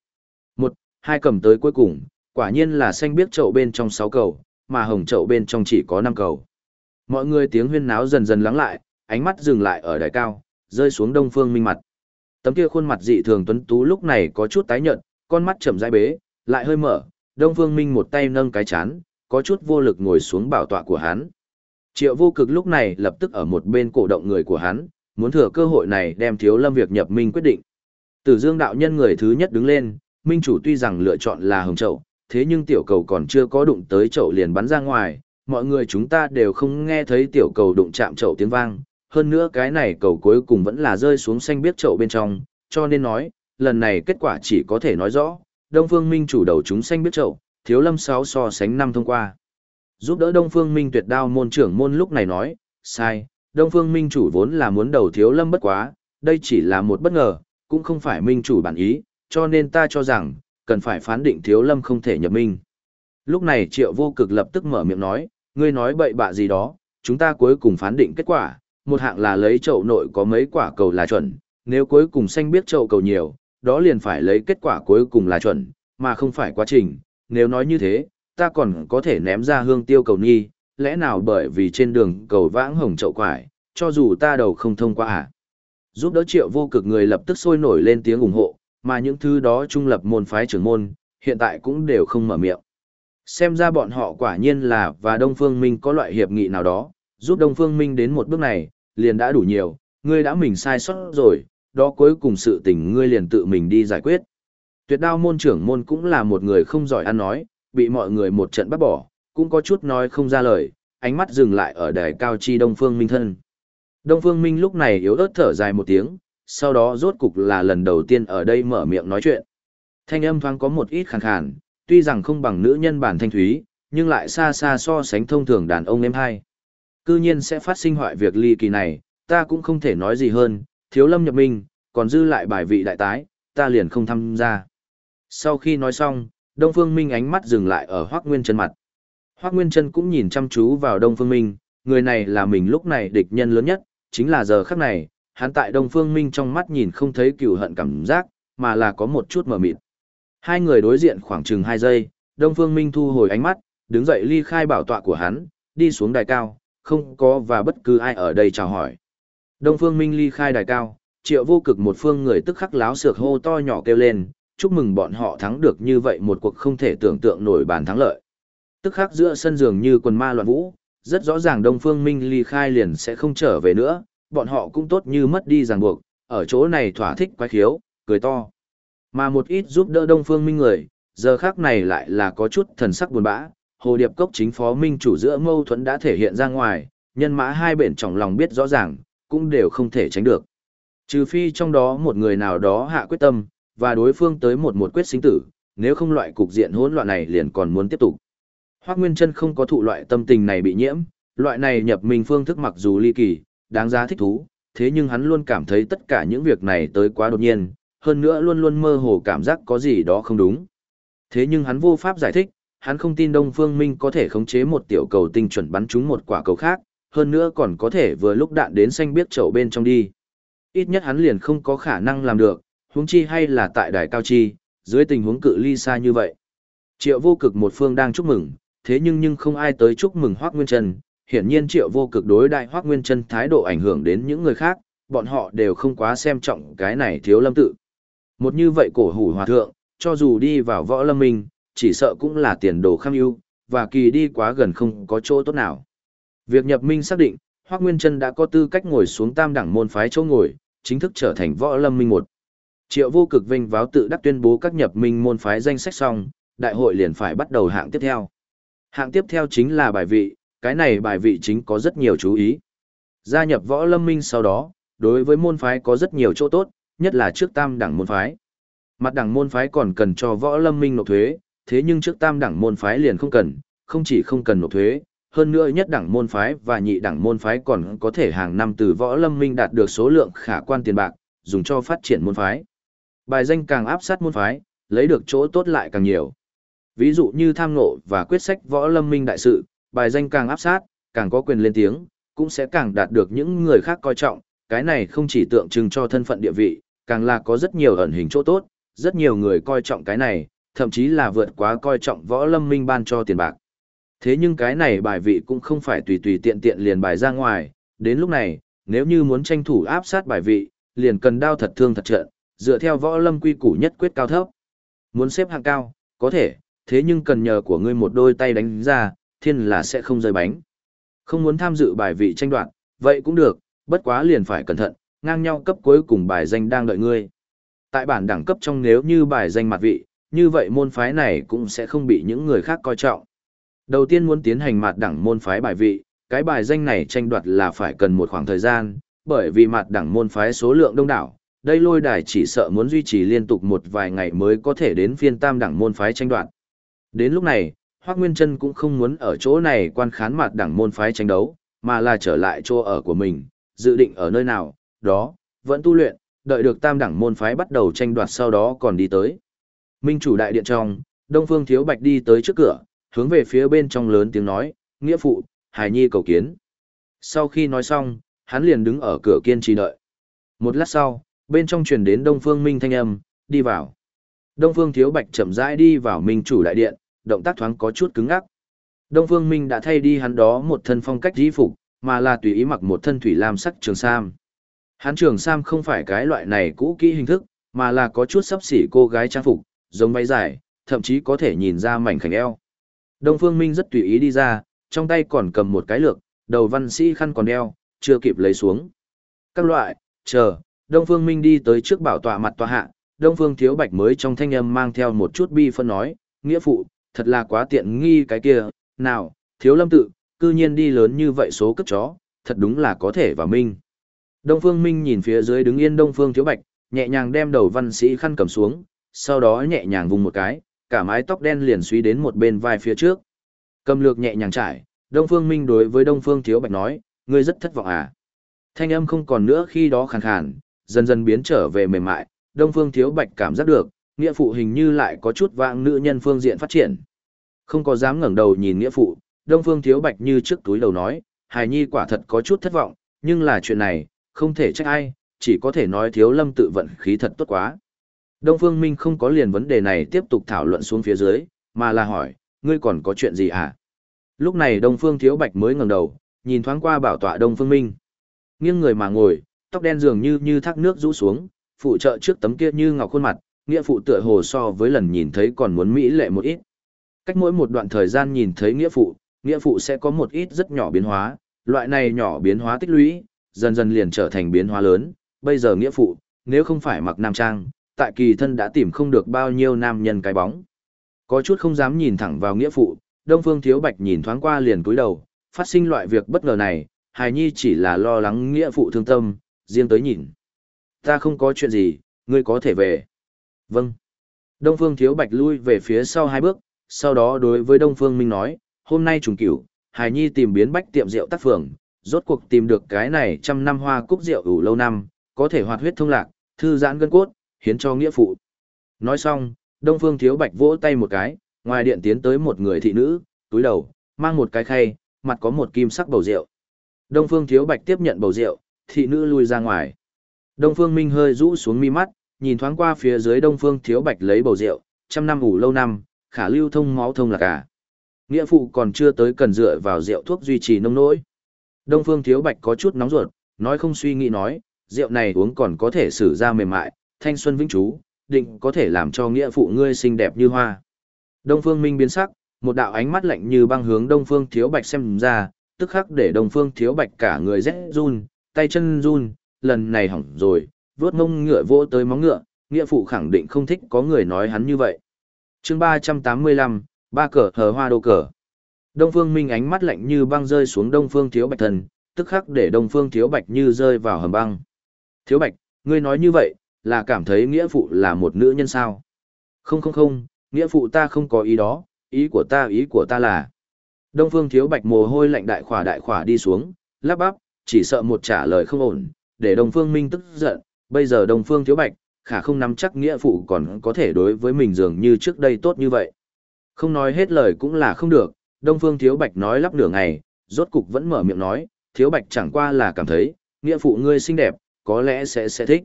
Một, hai cầm tới cuối cùng, quả nhiên là xanh biếc chậu bên trong sáu cầu, mà hồng chậu bên trong chỉ có năm cầu. Mọi người tiếng huyên náo dần dần lắng lại, ánh mắt dừng lại ở đài cao, rơi xuống đông phương minh mặt. Tấm kia khuôn mặt dị thường tuấn tú lúc này có chút tái nhợt, con mắt chậm rãi bế, lại hơi mở, đông phương minh một tay nâng cái chán, có chút vô lực ngồi xuống bảo tọa của hắn. Triệu vô cực lúc này lập tức ở một bên cổ động người của hắn, muốn thừa cơ hội này đem thiếu lâm việc nhập minh quyết định. Tử dương đạo nhân người thứ nhất đứng lên, minh chủ tuy rằng lựa chọn là hồng chậu, thế nhưng tiểu cầu còn chưa có đụng tới chậu liền bắn ra ngoài, mọi người chúng ta đều không nghe thấy tiểu cầu đụng chạm chậu tiếng vang, hơn nữa cái này cầu cuối cùng vẫn là rơi xuống xanh biết chậu bên trong, cho nên nói, lần này kết quả chỉ có thể nói rõ, Đông Phương Minh chủ đầu chúng xanh biết chậu, thiếu lâm sáu so sánh năm thông qua. Giúp đỡ Đông Phương Minh tuyệt đao môn trưởng môn lúc này nói, sai, Đông Phương Minh chủ vốn là muốn đầu thiếu lâm bất quá, đây chỉ là một bất ngờ, cũng không phải Minh chủ bản ý, cho nên ta cho rằng, cần phải phán định thiếu lâm không thể nhập minh. Lúc này triệu vô cực lập tức mở miệng nói, ngươi nói bậy bạ gì đó, chúng ta cuối cùng phán định kết quả, một hạng là lấy chậu nội có mấy quả cầu là chuẩn, nếu cuối cùng xanh biết chậu cầu nhiều, đó liền phải lấy kết quả cuối cùng là chuẩn, mà không phải quá trình, nếu nói như thế, ta còn có thể ném ra hương tiêu cầu nghi, lẽ nào bởi vì trên đường cầu vãng hồng chậu quải, cho dù ta đầu không thông qua à. Giúp đỡ triệu vô cực người lập tức sôi nổi lên tiếng ủng hộ, mà những thứ đó trung lập môn phái trưởng môn, hiện tại cũng đều không mở miệng. Xem ra bọn họ quả nhiên là và Đông Phương Minh có loại hiệp nghị nào đó, giúp Đông Phương Minh đến một bước này, liền đã đủ nhiều, ngươi đã mình sai sót rồi, đó cuối cùng sự tình ngươi liền tự mình đi giải quyết. Tuyệt đao môn trưởng môn cũng là một người không giỏi ăn nói, bị mọi người một trận bắt bỏ, cũng có chút nói không ra lời, ánh mắt dừng lại ở đài cao chi Đông Phương Minh thân. Đông Phương Minh lúc này yếu ớt thở dài một tiếng, sau đó rốt cục là lần đầu tiên ở đây mở miệng nói chuyện. Thanh âm thoáng có một ít khàn khàn, tuy rằng không bằng nữ nhân bản thanh thúy, nhưng lại xa xa so sánh thông thường đàn ông em hai. Cư nhiên sẽ phát sinh hoại việc ly kỳ này, ta cũng không thể nói gì hơn, thiếu lâm nhập minh, còn dư lại bài vị đại tái, ta liền không tham gia. Sau khi nói xong, Đông Phương Minh ánh mắt dừng lại ở Hoắc Nguyên Trân mặt. Hoắc Nguyên Trân cũng nhìn chăm chú vào Đông Phương Minh, người này là mình lúc này địch nhân lớn nhất, chính là giờ khắc này, hắn tại Đông Phương Minh trong mắt nhìn không thấy cừu hận cảm giác, mà là có một chút mờ mịt. Hai người đối diện khoảng chừng hai giây, Đông Phương Minh thu hồi ánh mắt, đứng dậy ly khai bảo tọa của hắn, đi xuống đài cao, không có và bất cứ ai ở đây chào hỏi. Đông Phương Minh ly khai đài cao, triệu vô cực một phương người tức khắc láo sược hô to nhỏ kêu lên, chúc mừng bọn họ thắng được như vậy một cuộc không thể tưởng tượng nổi bàn thắng lợi. Tức khắc giữa sân giường như quần ma loạn vũ, rất rõ ràng Đông Phương Minh ly khai liền sẽ không trở về nữa, bọn họ cũng tốt như mất đi ràng buộc, ở chỗ này thỏa thích quái khiếu, cười to. Mà một ít giúp đỡ Đông Phương Minh người, giờ khác này lại là có chút thần sắc buồn bã, Hồ Điệp Cốc chính phó minh chủ giữa mâu thuẫn đã thể hiện ra ngoài, nhân mã hai bên trong lòng biết rõ ràng, cũng đều không thể tránh được. Trừ phi trong đó một người nào đó hạ quyết tâm, và đối phương tới một một quyết sinh tử, nếu không loại cục diện hỗn loạn này liền còn muốn tiếp tục. Hoắc Nguyên Chân không có thụ loại tâm tình này bị nhiễm, loại này nhập mình phương thức mặc dù ly kỳ, đáng giá thích thú, thế nhưng hắn luôn cảm thấy tất cả những việc này tới quá đột nhiên, hơn nữa luôn luôn mơ hồ cảm giác có gì đó không đúng. Thế nhưng hắn vô pháp giải thích, hắn không tin Đông Phương Minh có thể khống chế một tiểu cầu tinh chuẩn bắn trúng một quả cầu khác, hơn nữa còn có thể vừa lúc đạn đến xanh biết chậu bên trong đi. Ít nhất hắn liền không có khả năng làm được, huống chi hay là tại đài cao chi, dưới tình huống cự ly xa như vậy. Triệu vô cực một phương đang chúc mừng, thế nhưng nhưng không ai tới chúc mừng Hoác Nguyên Trân. Hiển nhiên triệu vô cực đối đại Hoác Nguyên Trân thái độ ảnh hưởng đến những người khác, bọn họ đều không quá xem trọng cái này thiếu lâm tự. Một như vậy cổ hủ hòa thượng, cho dù đi vào võ lâm minh, chỉ sợ cũng là tiền đồ kham ưu, và kỳ đi quá gần không có chỗ tốt nào. Việc nhập minh xác định, Hoắc Nguyên Trân đã có tư cách ngồi xuống tam đẳng môn phái chỗ ngồi, chính thức trở thành võ lâm minh một. Triệu vô cực vinh váo tự đắc tuyên bố các nhập minh môn phái danh sách xong, đại hội liền phải bắt đầu hạng tiếp theo. Hạng tiếp theo chính là bài vị, cái này bài vị chính có rất nhiều chú ý. Gia nhập võ lâm minh sau đó, đối với môn phái có rất nhiều chỗ tốt, nhất là trước tam đẳng môn phái. Mặt đẳng môn phái còn cần cho võ lâm minh nộp thuế, thế nhưng trước tam đẳng môn phái liền không cần, không chỉ không cần nộp thuế, hơn nữa nhất đẳng môn phái và nhị đẳng môn phái còn có thể hàng năm từ võ lâm minh đạt được số lượng khả quan tiền bạc, dùng cho phát triển môn phái. Bài danh càng áp sát môn phái, lấy được chỗ tốt lại càng nhiều. Ví dụ như tham ngộ và quyết sách võ lâm minh đại sự, bài danh càng áp sát, càng có quyền lên tiếng, cũng sẽ càng đạt được những người khác coi trọng, cái này không chỉ tượng trưng cho thân phận địa vị, càng là có rất nhiều ẩn hình chỗ tốt, rất nhiều người coi trọng cái này, thậm chí là vượt quá coi trọng võ lâm minh ban cho tiền bạc. Thế nhưng cái này bài vị cũng không phải tùy tùy tiện tiện liền bài ra ngoài, đến lúc này, nếu như muốn tranh thủ áp sát bài vị, liền cần đao thật thương thật trận, dựa theo võ lâm quy củ nhất quyết cao thấp. Muốn xếp hạng cao, có thể, thế nhưng cần nhờ của ngươi một đôi tay đánh ra, thiên là sẽ không rơi bánh. Không muốn tham dự bài vị tranh đoạt, vậy cũng được, bất quá liền phải cẩn thận, ngang nhau cấp cuối cùng bài danh đang đợi ngươi. Tại bản đẳng cấp trong nếu như bài danh mặt vị, như vậy môn phái này cũng sẽ không bị những người khác coi trọng. Đầu tiên muốn tiến hành mặt đẳng môn phái bài vị, cái bài danh này tranh đoạt là phải cần một khoảng thời gian, bởi vì mặt đẳng môn phái số lượng đông đảo, đây lôi đài chỉ sợ muốn duy trì liên tục một vài ngày mới có thể đến phiên tam đẳng môn phái tranh đoạt. Đến lúc này, Hoác Nguyên Trân cũng không muốn ở chỗ này quan khán mặt đẳng môn phái tranh đấu, mà là trở lại chỗ ở của mình, dự định ở nơi nào, đó, vẫn tu luyện, đợi được tam đẳng môn phái bắt đầu tranh đoạt sau đó còn đi tới. Minh chủ đại điện trong, Đông Phương Thiếu Bạch đi tới trước cửa, hướng về phía bên trong lớn tiếng nói, nghĩa phụ, Hải Nhi cầu kiến. Sau khi nói xong, hắn liền đứng ở cửa kiên trì đợi. Một lát sau, bên trong truyền đến Đông Phương Minh thanh âm, đi vào. Đông Phương Thiếu Bạch chậm rãi đi vào Minh chủ đại điện, động tác thoáng có chút cứng ngắc. Đông Phương Minh đã thay đi hắn đó một thân phong cách di phục, mà là tùy ý mặc một thân thủy lam sắc trường sam. Hắn trường sam không phải cái loại này cũ kỹ hình thức, mà là có chút sắp xỉ cô gái trang phục, giống váy dài, thậm chí có thể nhìn ra mảnh khảnh eo. Đông Phương Minh rất tùy ý đi ra, trong tay còn cầm một cái lược, đầu văn sĩ khăn còn đeo, chưa kịp lấy xuống. Các loại, chờ, Đông Phương Minh đi tới trước bảo tọa mặt tọa hạ, Đông Phương Thiếu Bạch mới trong thanh âm mang theo một chút bi phân nói, nghĩa phụ, thật là quá tiện nghi cái kia, nào, Thiếu Lâm tự, cư nhiên đi lớn như vậy số cất chó, thật đúng là có thể và minh. Đông Phương Minh nhìn phía dưới đứng yên Đông Phương Thiếu Bạch, nhẹ nhàng đem đầu văn sĩ khăn cầm xuống, sau đó nhẹ nhàng vùng một cái, cả mái tóc đen liền suy đến một bên vai phía trước. Cầm lược nhẹ nhàng trải, Đông Phương Minh đối với Đông Phương Thiếu Bạch nói, ngươi rất thất vọng à. Thanh âm không còn nữa khi đó khàn khàn, dần dần biến trở về mềm mại, Đông Phương Thiếu Bạch cảm giác được, nghĩa phụ hình như lại có chút vãng nữ nhân phương diện phát triển. Không có dám ngẩng đầu nhìn nghĩa phụ, Đông Phương Thiếu Bạch như trước túi đầu nói, hài nhi quả thật có chút thất vọng, nhưng là chuyện này, không thể trách ai, chỉ có thể nói thiếu lâm tự vận khí thật tốt quá. Đông Phương Minh không có liền vấn đề này tiếp tục thảo luận xuống phía dưới, mà là hỏi, ngươi còn có chuyện gì à? Lúc này Đông Phương Thiếu Bạch mới ngẩng đầu, nhìn thoáng qua bảo tọa Đông Phương Minh. Nghiêng người mà ngồi, tóc đen dường như như thác nước rũ xuống, phụ trợ trước tấm kia như ngọc khuôn mặt, nghĩa phụ tựa hồ so với lần nhìn thấy còn muốn mỹ lệ một ít. Cách mỗi một đoạn thời gian nhìn thấy nghĩa phụ, nghĩa phụ sẽ có một ít rất nhỏ biến hóa, loại này nhỏ biến hóa tích lũy, dần dần liền trở thành biến hóa lớn, bây giờ nghĩa phụ, nếu không phải mặc nam trang, tại kỳ thân đã tìm không được bao nhiêu nam nhân cái bóng. Có chút không dám nhìn thẳng vào nghĩa phụ, Đông Phương Thiếu Bạch nhìn thoáng qua liền cúi đầu, phát sinh loại việc bất ngờ này, hài nhi chỉ là lo lắng nghĩa phụ thương tâm, riêng tới nhìn. Ta không có chuyện gì, ngươi có thể về. Vâng. Đông Phương Thiếu Bạch lui về phía sau hai bước, sau đó đối với Đông Phương Minh nói, hôm nay trùng cửu, Hải nhi tìm biến bách tiệm rượu tác phường, rốt cuộc tìm được cái này trăm năm hoa cúc rượu ủ lâu năm, có thể hoạt huyết thông lạc, thư giãn gân cốt, hiến cho nghĩa phụ. Nói xong, Đông Phương Thiếu Bạch vỗ tay một cái, ngoài điện tiến tới một người thị nữ, túi đầu, mang một cái khay, mặt có một kim sắc bầu rượu. Đông Phương Thiếu Bạch tiếp nhận bầu rượu, thị nữ lui ra ngoài. Đông Phương Minh hơi rũ xuống mi mắt, nhìn thoáng qua phía dưới Đông Phương Thiếu Bạch lấy bầu rượu, trăm năm ngủ lâu năm, khả lưu thông máu thông là cả. Nghĩa phụ còn chưa tới cần dựa vào rượu thuốc duy trì nông nỗi. Đông Phương Thiếu Bạch có chút nóng ruột, nói không suy nghĩ nói, rượu này uống còn có thể xử ra mềm mại, thanh xuân vĩnh chú, định có thể làm cho nghĩa phụ ngươi xinh đẹp như hoa. Đông Phương Minh biến sắc, một đạo ánh mắt lạnh như băng hướng Đông Phương Thiếu Bạch xem ra, tức khắc để Đông Phương Thiếu Bạch cả người rét run, tay chân run, lần này hỏng rồi, vớt mông ngựa vô tới móng ngựa, nghĩa phụ khẳng định không thích có người nói hắn như vậy. chương 385, ba cờ hờ hoa đô cờ. Đông Phương Minh ánh mắt lạnh như băng rơi xuống Đông Phương Thiếu Bạch thần, tức khắc để Đông Phương Thiếu Bạch như rơi vào hầm băng. Thiếu Bạch, ngươi nói như vậy, là cảm thấy nghĩa phụ là một nữ nhân sao? Không không không, nghĩa phụ ta không có ý đó, ý của ta ý của ta là. Đông Phương Thiếu Bạch mồ hôi lạnh đại khỏa đại khỏa đi xuống, lắp bắp, chỉ sợ một trả lời không ổn, để Đông Phương Minh tức giận, bây giờ Đông Phương Thiếu Bạch, khả không nắm chắc nghĩa phụ còn có thể đối với mình dường như trước đây tốt như vậy. Không nói hết lời cũng là không được, Đông Phương Thiếu Bạch nói lắp nửa ngày, rốt cục vẫn mở miệng nói, Thiếu Bạch chẳng qua là cảm thấy, nghĩa phụ ngươi xinh đẹp, có lẽ sẽ sẽ thích.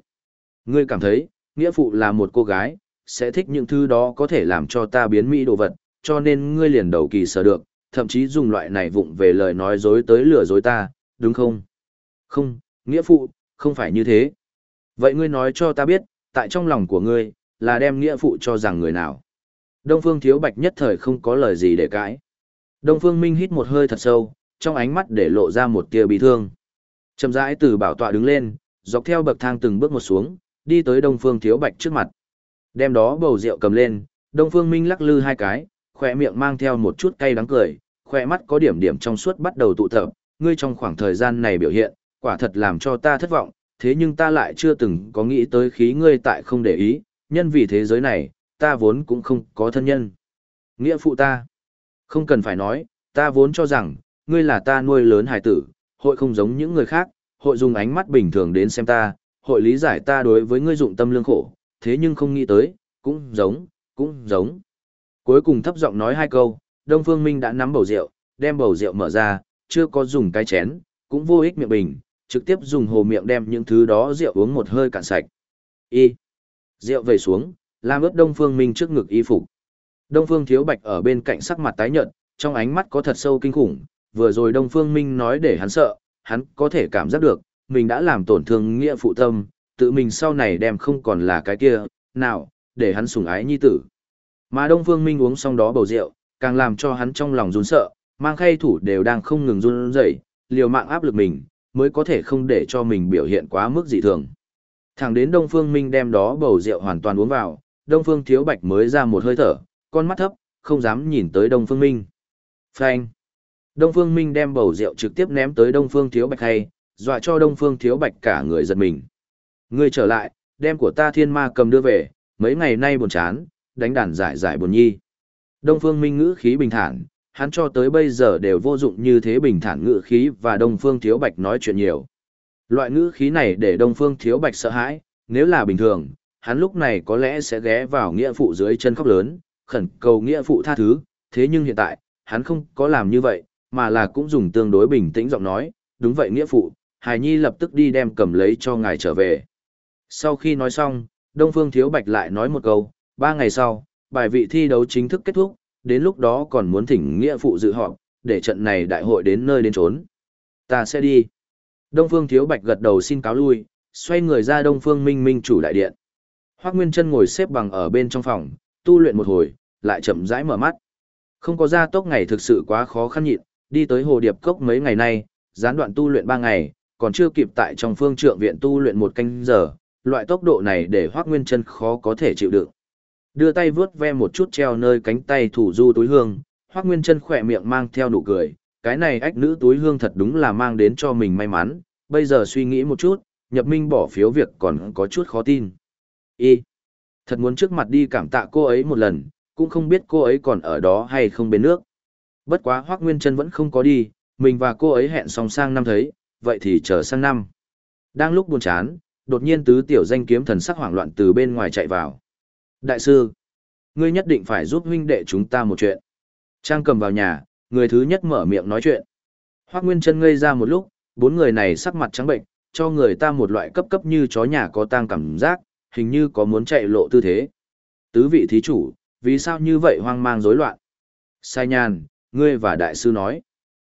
Ngươi cảm thấy, nghĩa phụ là một cô gái, sẽ thích những thứ đó có thể làm cho ta biến mỹ đồ vật, cho nên ngươi liền đầu kỳ sở được, thậm chí dùng loại này vụng về lời nói dối tới lừa dối ta, đúng không? Không, nghĩa phụ, không phải như thế. Vậy ngươi nói cho ta biết, tại trong lòng của ngươi, là đem nghĩa phụ cho rằng người nào? Đông Phương Thiếu Bạch nhất thời không có lời gì để cãi. Đông Phương Minh hít một hơi thật sâu, trong ánh mắt để lộ ra một tia bị thương. Chậm rãi từ bảo tọa đứng lên, dọc theo bậc thang từng bước một xuống, đi tới Đông Phương Thiếu Bạch trước mặt. Đem đó bầu rượu cầm lên, Đông Phương Minh lắc lư hai cái, khỏe miệng mang theo một chút cay đắng cười, khỏe mắt có điểm điểm trong suốt bắt đầu tụ tập, ngươi trong khoảng thời gian này biểu hiện, quả thật làm cho ta thất vọng, thế nhưng ta lại chưa từng có nghĩ tới khí ngươi tại không để ý, nhân vì thế giới này, ta vốn cũng không có thân nhân. Nghĩa phụ ta, không cần phải nói, ta vốn cho rằng, ngươi là ta nuôi lớn hải tử, hội không giống những người khác, hội dùng ánh mắt bình thường đến xem ta, hội lý giải ta đối với ngươi dụng tâm lương khổ, thế nhưng không nghĩ tới, cũng giống, cũng giống. Cuối cùng thấp giọng nói hai câu, Đông Phương Minh đã nắm bầu rượu, đem bầu rượu mở ra, chưa có dùng cái chén, cũng vô ích miệng bình, trực tiếp dùng hồ miệng đem những thứ đó rượu uống một hơi cạn sạch. Y. Rượu về xuống, làm ướt Đông Phương Minh trước ngực y phục. Đông Phương Thiếu Bạch ở bên cạnh sắc mặt tái nhợt, trong ánh mắt có thật sâu kinh khủng, vừa rồi Đông Phương Minh nói để hắn sợ, hắn có thể cảm giác được, mình đã làm tổn thương nghĩa phụ tâm, tự mình sau này đem không còn là cái kia, nào, để hắn sủng ái nhi tử. Mà Đông Phương Minh uống xong đó bầu rượu, càng làm cho hắn trong lòng run sợ, mang khay thủ đều đang không ngừng run rẩy, liều mạng áp lực mình, mới có thể không để cho mình biểu hiện quá mức dị thường. Thẳng đến Đông Phương Minh đem đó bầu rượu hoàn toàn uống vào, Đông Phương Thiếu Bạch mới ra một hơi thở, con mắt thấp, không dám nhìn tới Đông Phương Minh. Phanh. Đông Phương Minh đem bầu rượu trực tiếp ném tới Đông Phương Thiếu Bạch hay, dọa cho Đông Phương Thiếu Bạch cả người giật mình. Ngươi trở lại, đem của ta thiên ma cầm đưa về, mấy ngày nay buồn chán, đánh đàn giải giải buồn nhi. Đông Phương Minh ngữ khí bình thản, hắn cho tới bây giờ đều vô dụng như thế bình thản ngữ khí và Đông Phương Thiếu Bạch nói chuyện nhiều. Loại ngữ khí này để Đông Phương Thiếu Bạch sợ hãi, nếu là bình thường, hắn lúc này có lẽ sẽ ghé vào nghĩa phụ dưới chân khóc lớn, khẩn cầu nghĩa phụ tha thứ, thế nhưng hiện tại, hắn không có làm như vậy, mà là cũng dùng tương đối bình tĩnh giọng nói, đúng vậy nghĩa phụ, Hải Nhi lập tức đi đem cầm lấy cho ngài trở về. Sau khi nói xong, Đông Phương Thiếu Bạch lại nói một câu, ba ngày sau, bài vị thi đấu chính thức kết thúc, đến lúc đó còn muốn thỉnh nghĩa phụ dự họp, để trận này đại hội đến nơi đến trốn. Ta sẽ đi. Đông Phương Thiếu Bạch gật đầu xin cáo lui, xoay người ra Đông Phương Minh Minh chủ đại điện. Hoắc Nguyên Chân ngồi xếp bằng ở bên trong phòng, tu luyện một hồi, lại chậm rãi mở mắt. Không có gia tốc ngày thực sự quá khó khăn nhịn, đi tới Hồ Điệp Cốc mấy ngày nay, gián đoạn tu luyện ba ngày, còn chưa kịp tại trong phương trượng viện tu luyện một canh giờ, loại tốc độ này để Hoắc Nguyên Chân khó có thể chịu đựng. Đưa tay vướt ve một chút treo nơi cánh tay thủ du túi hương, Hoắc Nguyên Chân khỏe miệng mang theo nụ cười, cái này ách nữ túi hương thật đúng là mang đến cho mình may mắn, bây giờ suy nghĩ một chút, nhập minh bỏ phiếu việc còn có chút khó tin. Y. Thật muốn trước mặt đi cảm tạ cô ấy một lần, cũng không biết cô ấy còn ở đó hay không bên nước. Bất quá Hoác Nguyên Trân vẫn không có đi, mình và cô ấy hẹn xong sang năm thấy, vậy thì chờ sang năm. Đang lúc buồn chán, đột nhiên tứ tiểu danh kiếm thần sắc hoảng loạn từ bên ngoài chạy vào. Đại sư, ngươi nhất định phải giúp huynh đệ chúng ta một chuyện. Trang cầm vào nhà, người thứ nhất mở miệng nói chuyện. Hoác Nguyên Trân ngây ra một lúc, bốn người này sắc mặt trắng bệnh, cho người ta một loại cấp cấp như chó nhà có tang cảm giác, hình như có muốn chạy lộ tư thế. Tứ vị thí chủ, vì sao như vậy hoang mang rối loạn? Sai nhàn, ngươi và đại sư nói.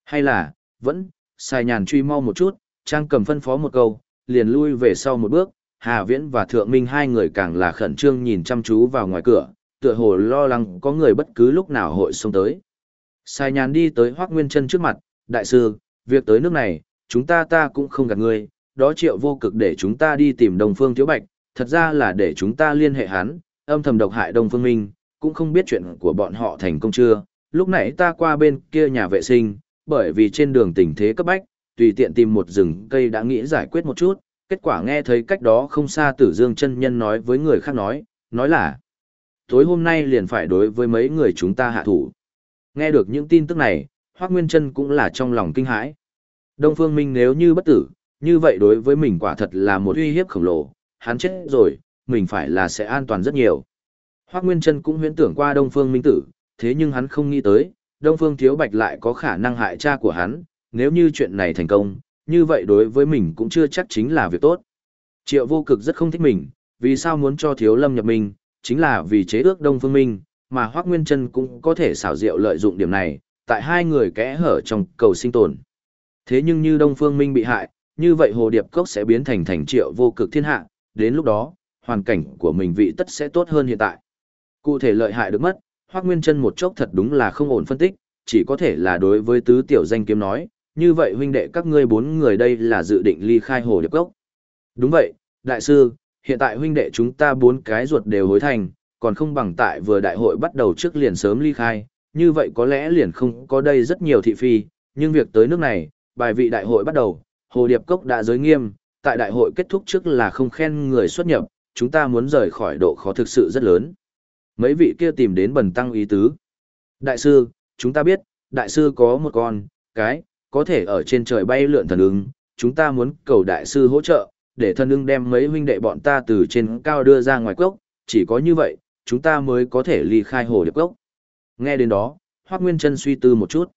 Hay là, vẫn, sai nhàn truy mau một chút, trang cầm phân phó một câu, liền lui về sau một bước, Hà Viễn và Thượng Minh hai người càng là khẩn trương nhìn chăm chú vào ngoài cửa, tựa hồ lo lắng có người bất cứ lúc nào hội xông tới. Sai nhàn đi tới Hoác Nguyên Trân trước mặt, đại sư, việc tới nước này, chúng ta ta cũng không gạt ngươi, đó triệu vô cực để chúng ta đi tìm Đông Phương Thiếu Bạch, thật ra là để chúng ta liên hệ hắn, âm thầm độc hại Đông Phương Minh, cũng không biết chuyện của bọn họ thành công chưa. Lúc nãy ta qua bên kia nhà vệ sinh, bởi vì trên đường tình thế cấp bách, tùy tiện tìm một rừng cây đã nghĩ giải quyết một chút, kết quả nghe thấy cách đó không xa Tử Dương chân nhân nói với người khác nói, nói là tối hôm nay liền phải đối với mấy người chúng ta hạ thủ. Nghe được những tin tức này, Hoác Nguyên Trân cũng là trong lòng kinh hãi. Đông Phương Minh nếu như bất tử, như vậy đối với mình quả thật là một uy hiếp khổng lồ, hắn chết rồi, mình phải là sẽ an toàn rất nhiều. Hoác Nguyên Trân cũng huyễn tưởng qua Đông Phương Minh tử, thế nhưng hắn không nghĩ tới, Đông Phương Thiếu Bạch lại có khả năng hại cha của hắn, nếu như chuyện này thành công, như vậy đối với mình cũng chưa chắc chính là việc tốt. Triệu vô cực rất không thích mình, vì sao muốn cho Thiếu Lâm nhập mình, chính là vì chế ước Đông Phương Minh, mà Hoác Nguyên Trân cũng có thể xảo diệu lợi dụng điểm này, tại hai người kẽ hở trong cầu sinh tồn. Thế nhưng như Đông Phương Minh bị hại, như vậy Hồ Điệp Cốc sẽ biến thành thành triệu vô cực thiên hạ, đến lúc đó, hoàn cảnh của mình vị tất sẽ tốt hơn hiện tại. Cụ thể lợi hại được mất, Hoắc Nguyên Trân một chốc thật đúng là không ổn phân tích, chỉ có thể là đối với tứ tiểu danh kiếm nói, như vậy huynh đệ các ngươi bốn người đây là dự định ly khai hồ điệp cốc. Đúng vậy, đại sư, hiện tại huynh đệ chúng ta bốn cái ruột đều hối thành, còn không bằng tại vừa đại hội bắt đầu trước liền sớm ly khai, như vậy có lẽ liền không có đây rất nhiều thị phi, nhưng việc tới nước này, bài vị đại hội bắt đầu, hồ điệp cốc đã giới nghiêm, tại đại hội kết thúc trước là không khen người xuất nhập, chúng ta muốn rời khỏi độ khó thực sự rất lớn. Mấy vị kia tìm đến bần tăng ý tứ. Đại sư, chúng ta biết, đại sư có một con, cái, có thể ở trên trời bay lượn thần ưng, chúng ta muốn cầu đại sư hỗ trợ, để thần ưng đem mấy huynh đệ bọn ta từ trên cao đưa ra ngoài cốc, chỉ có như vậy, chúng ta mới có thể ly khai hồ điệp cốc. Nghe đến đó, Hoác Nguyên Trân suy tư một chút.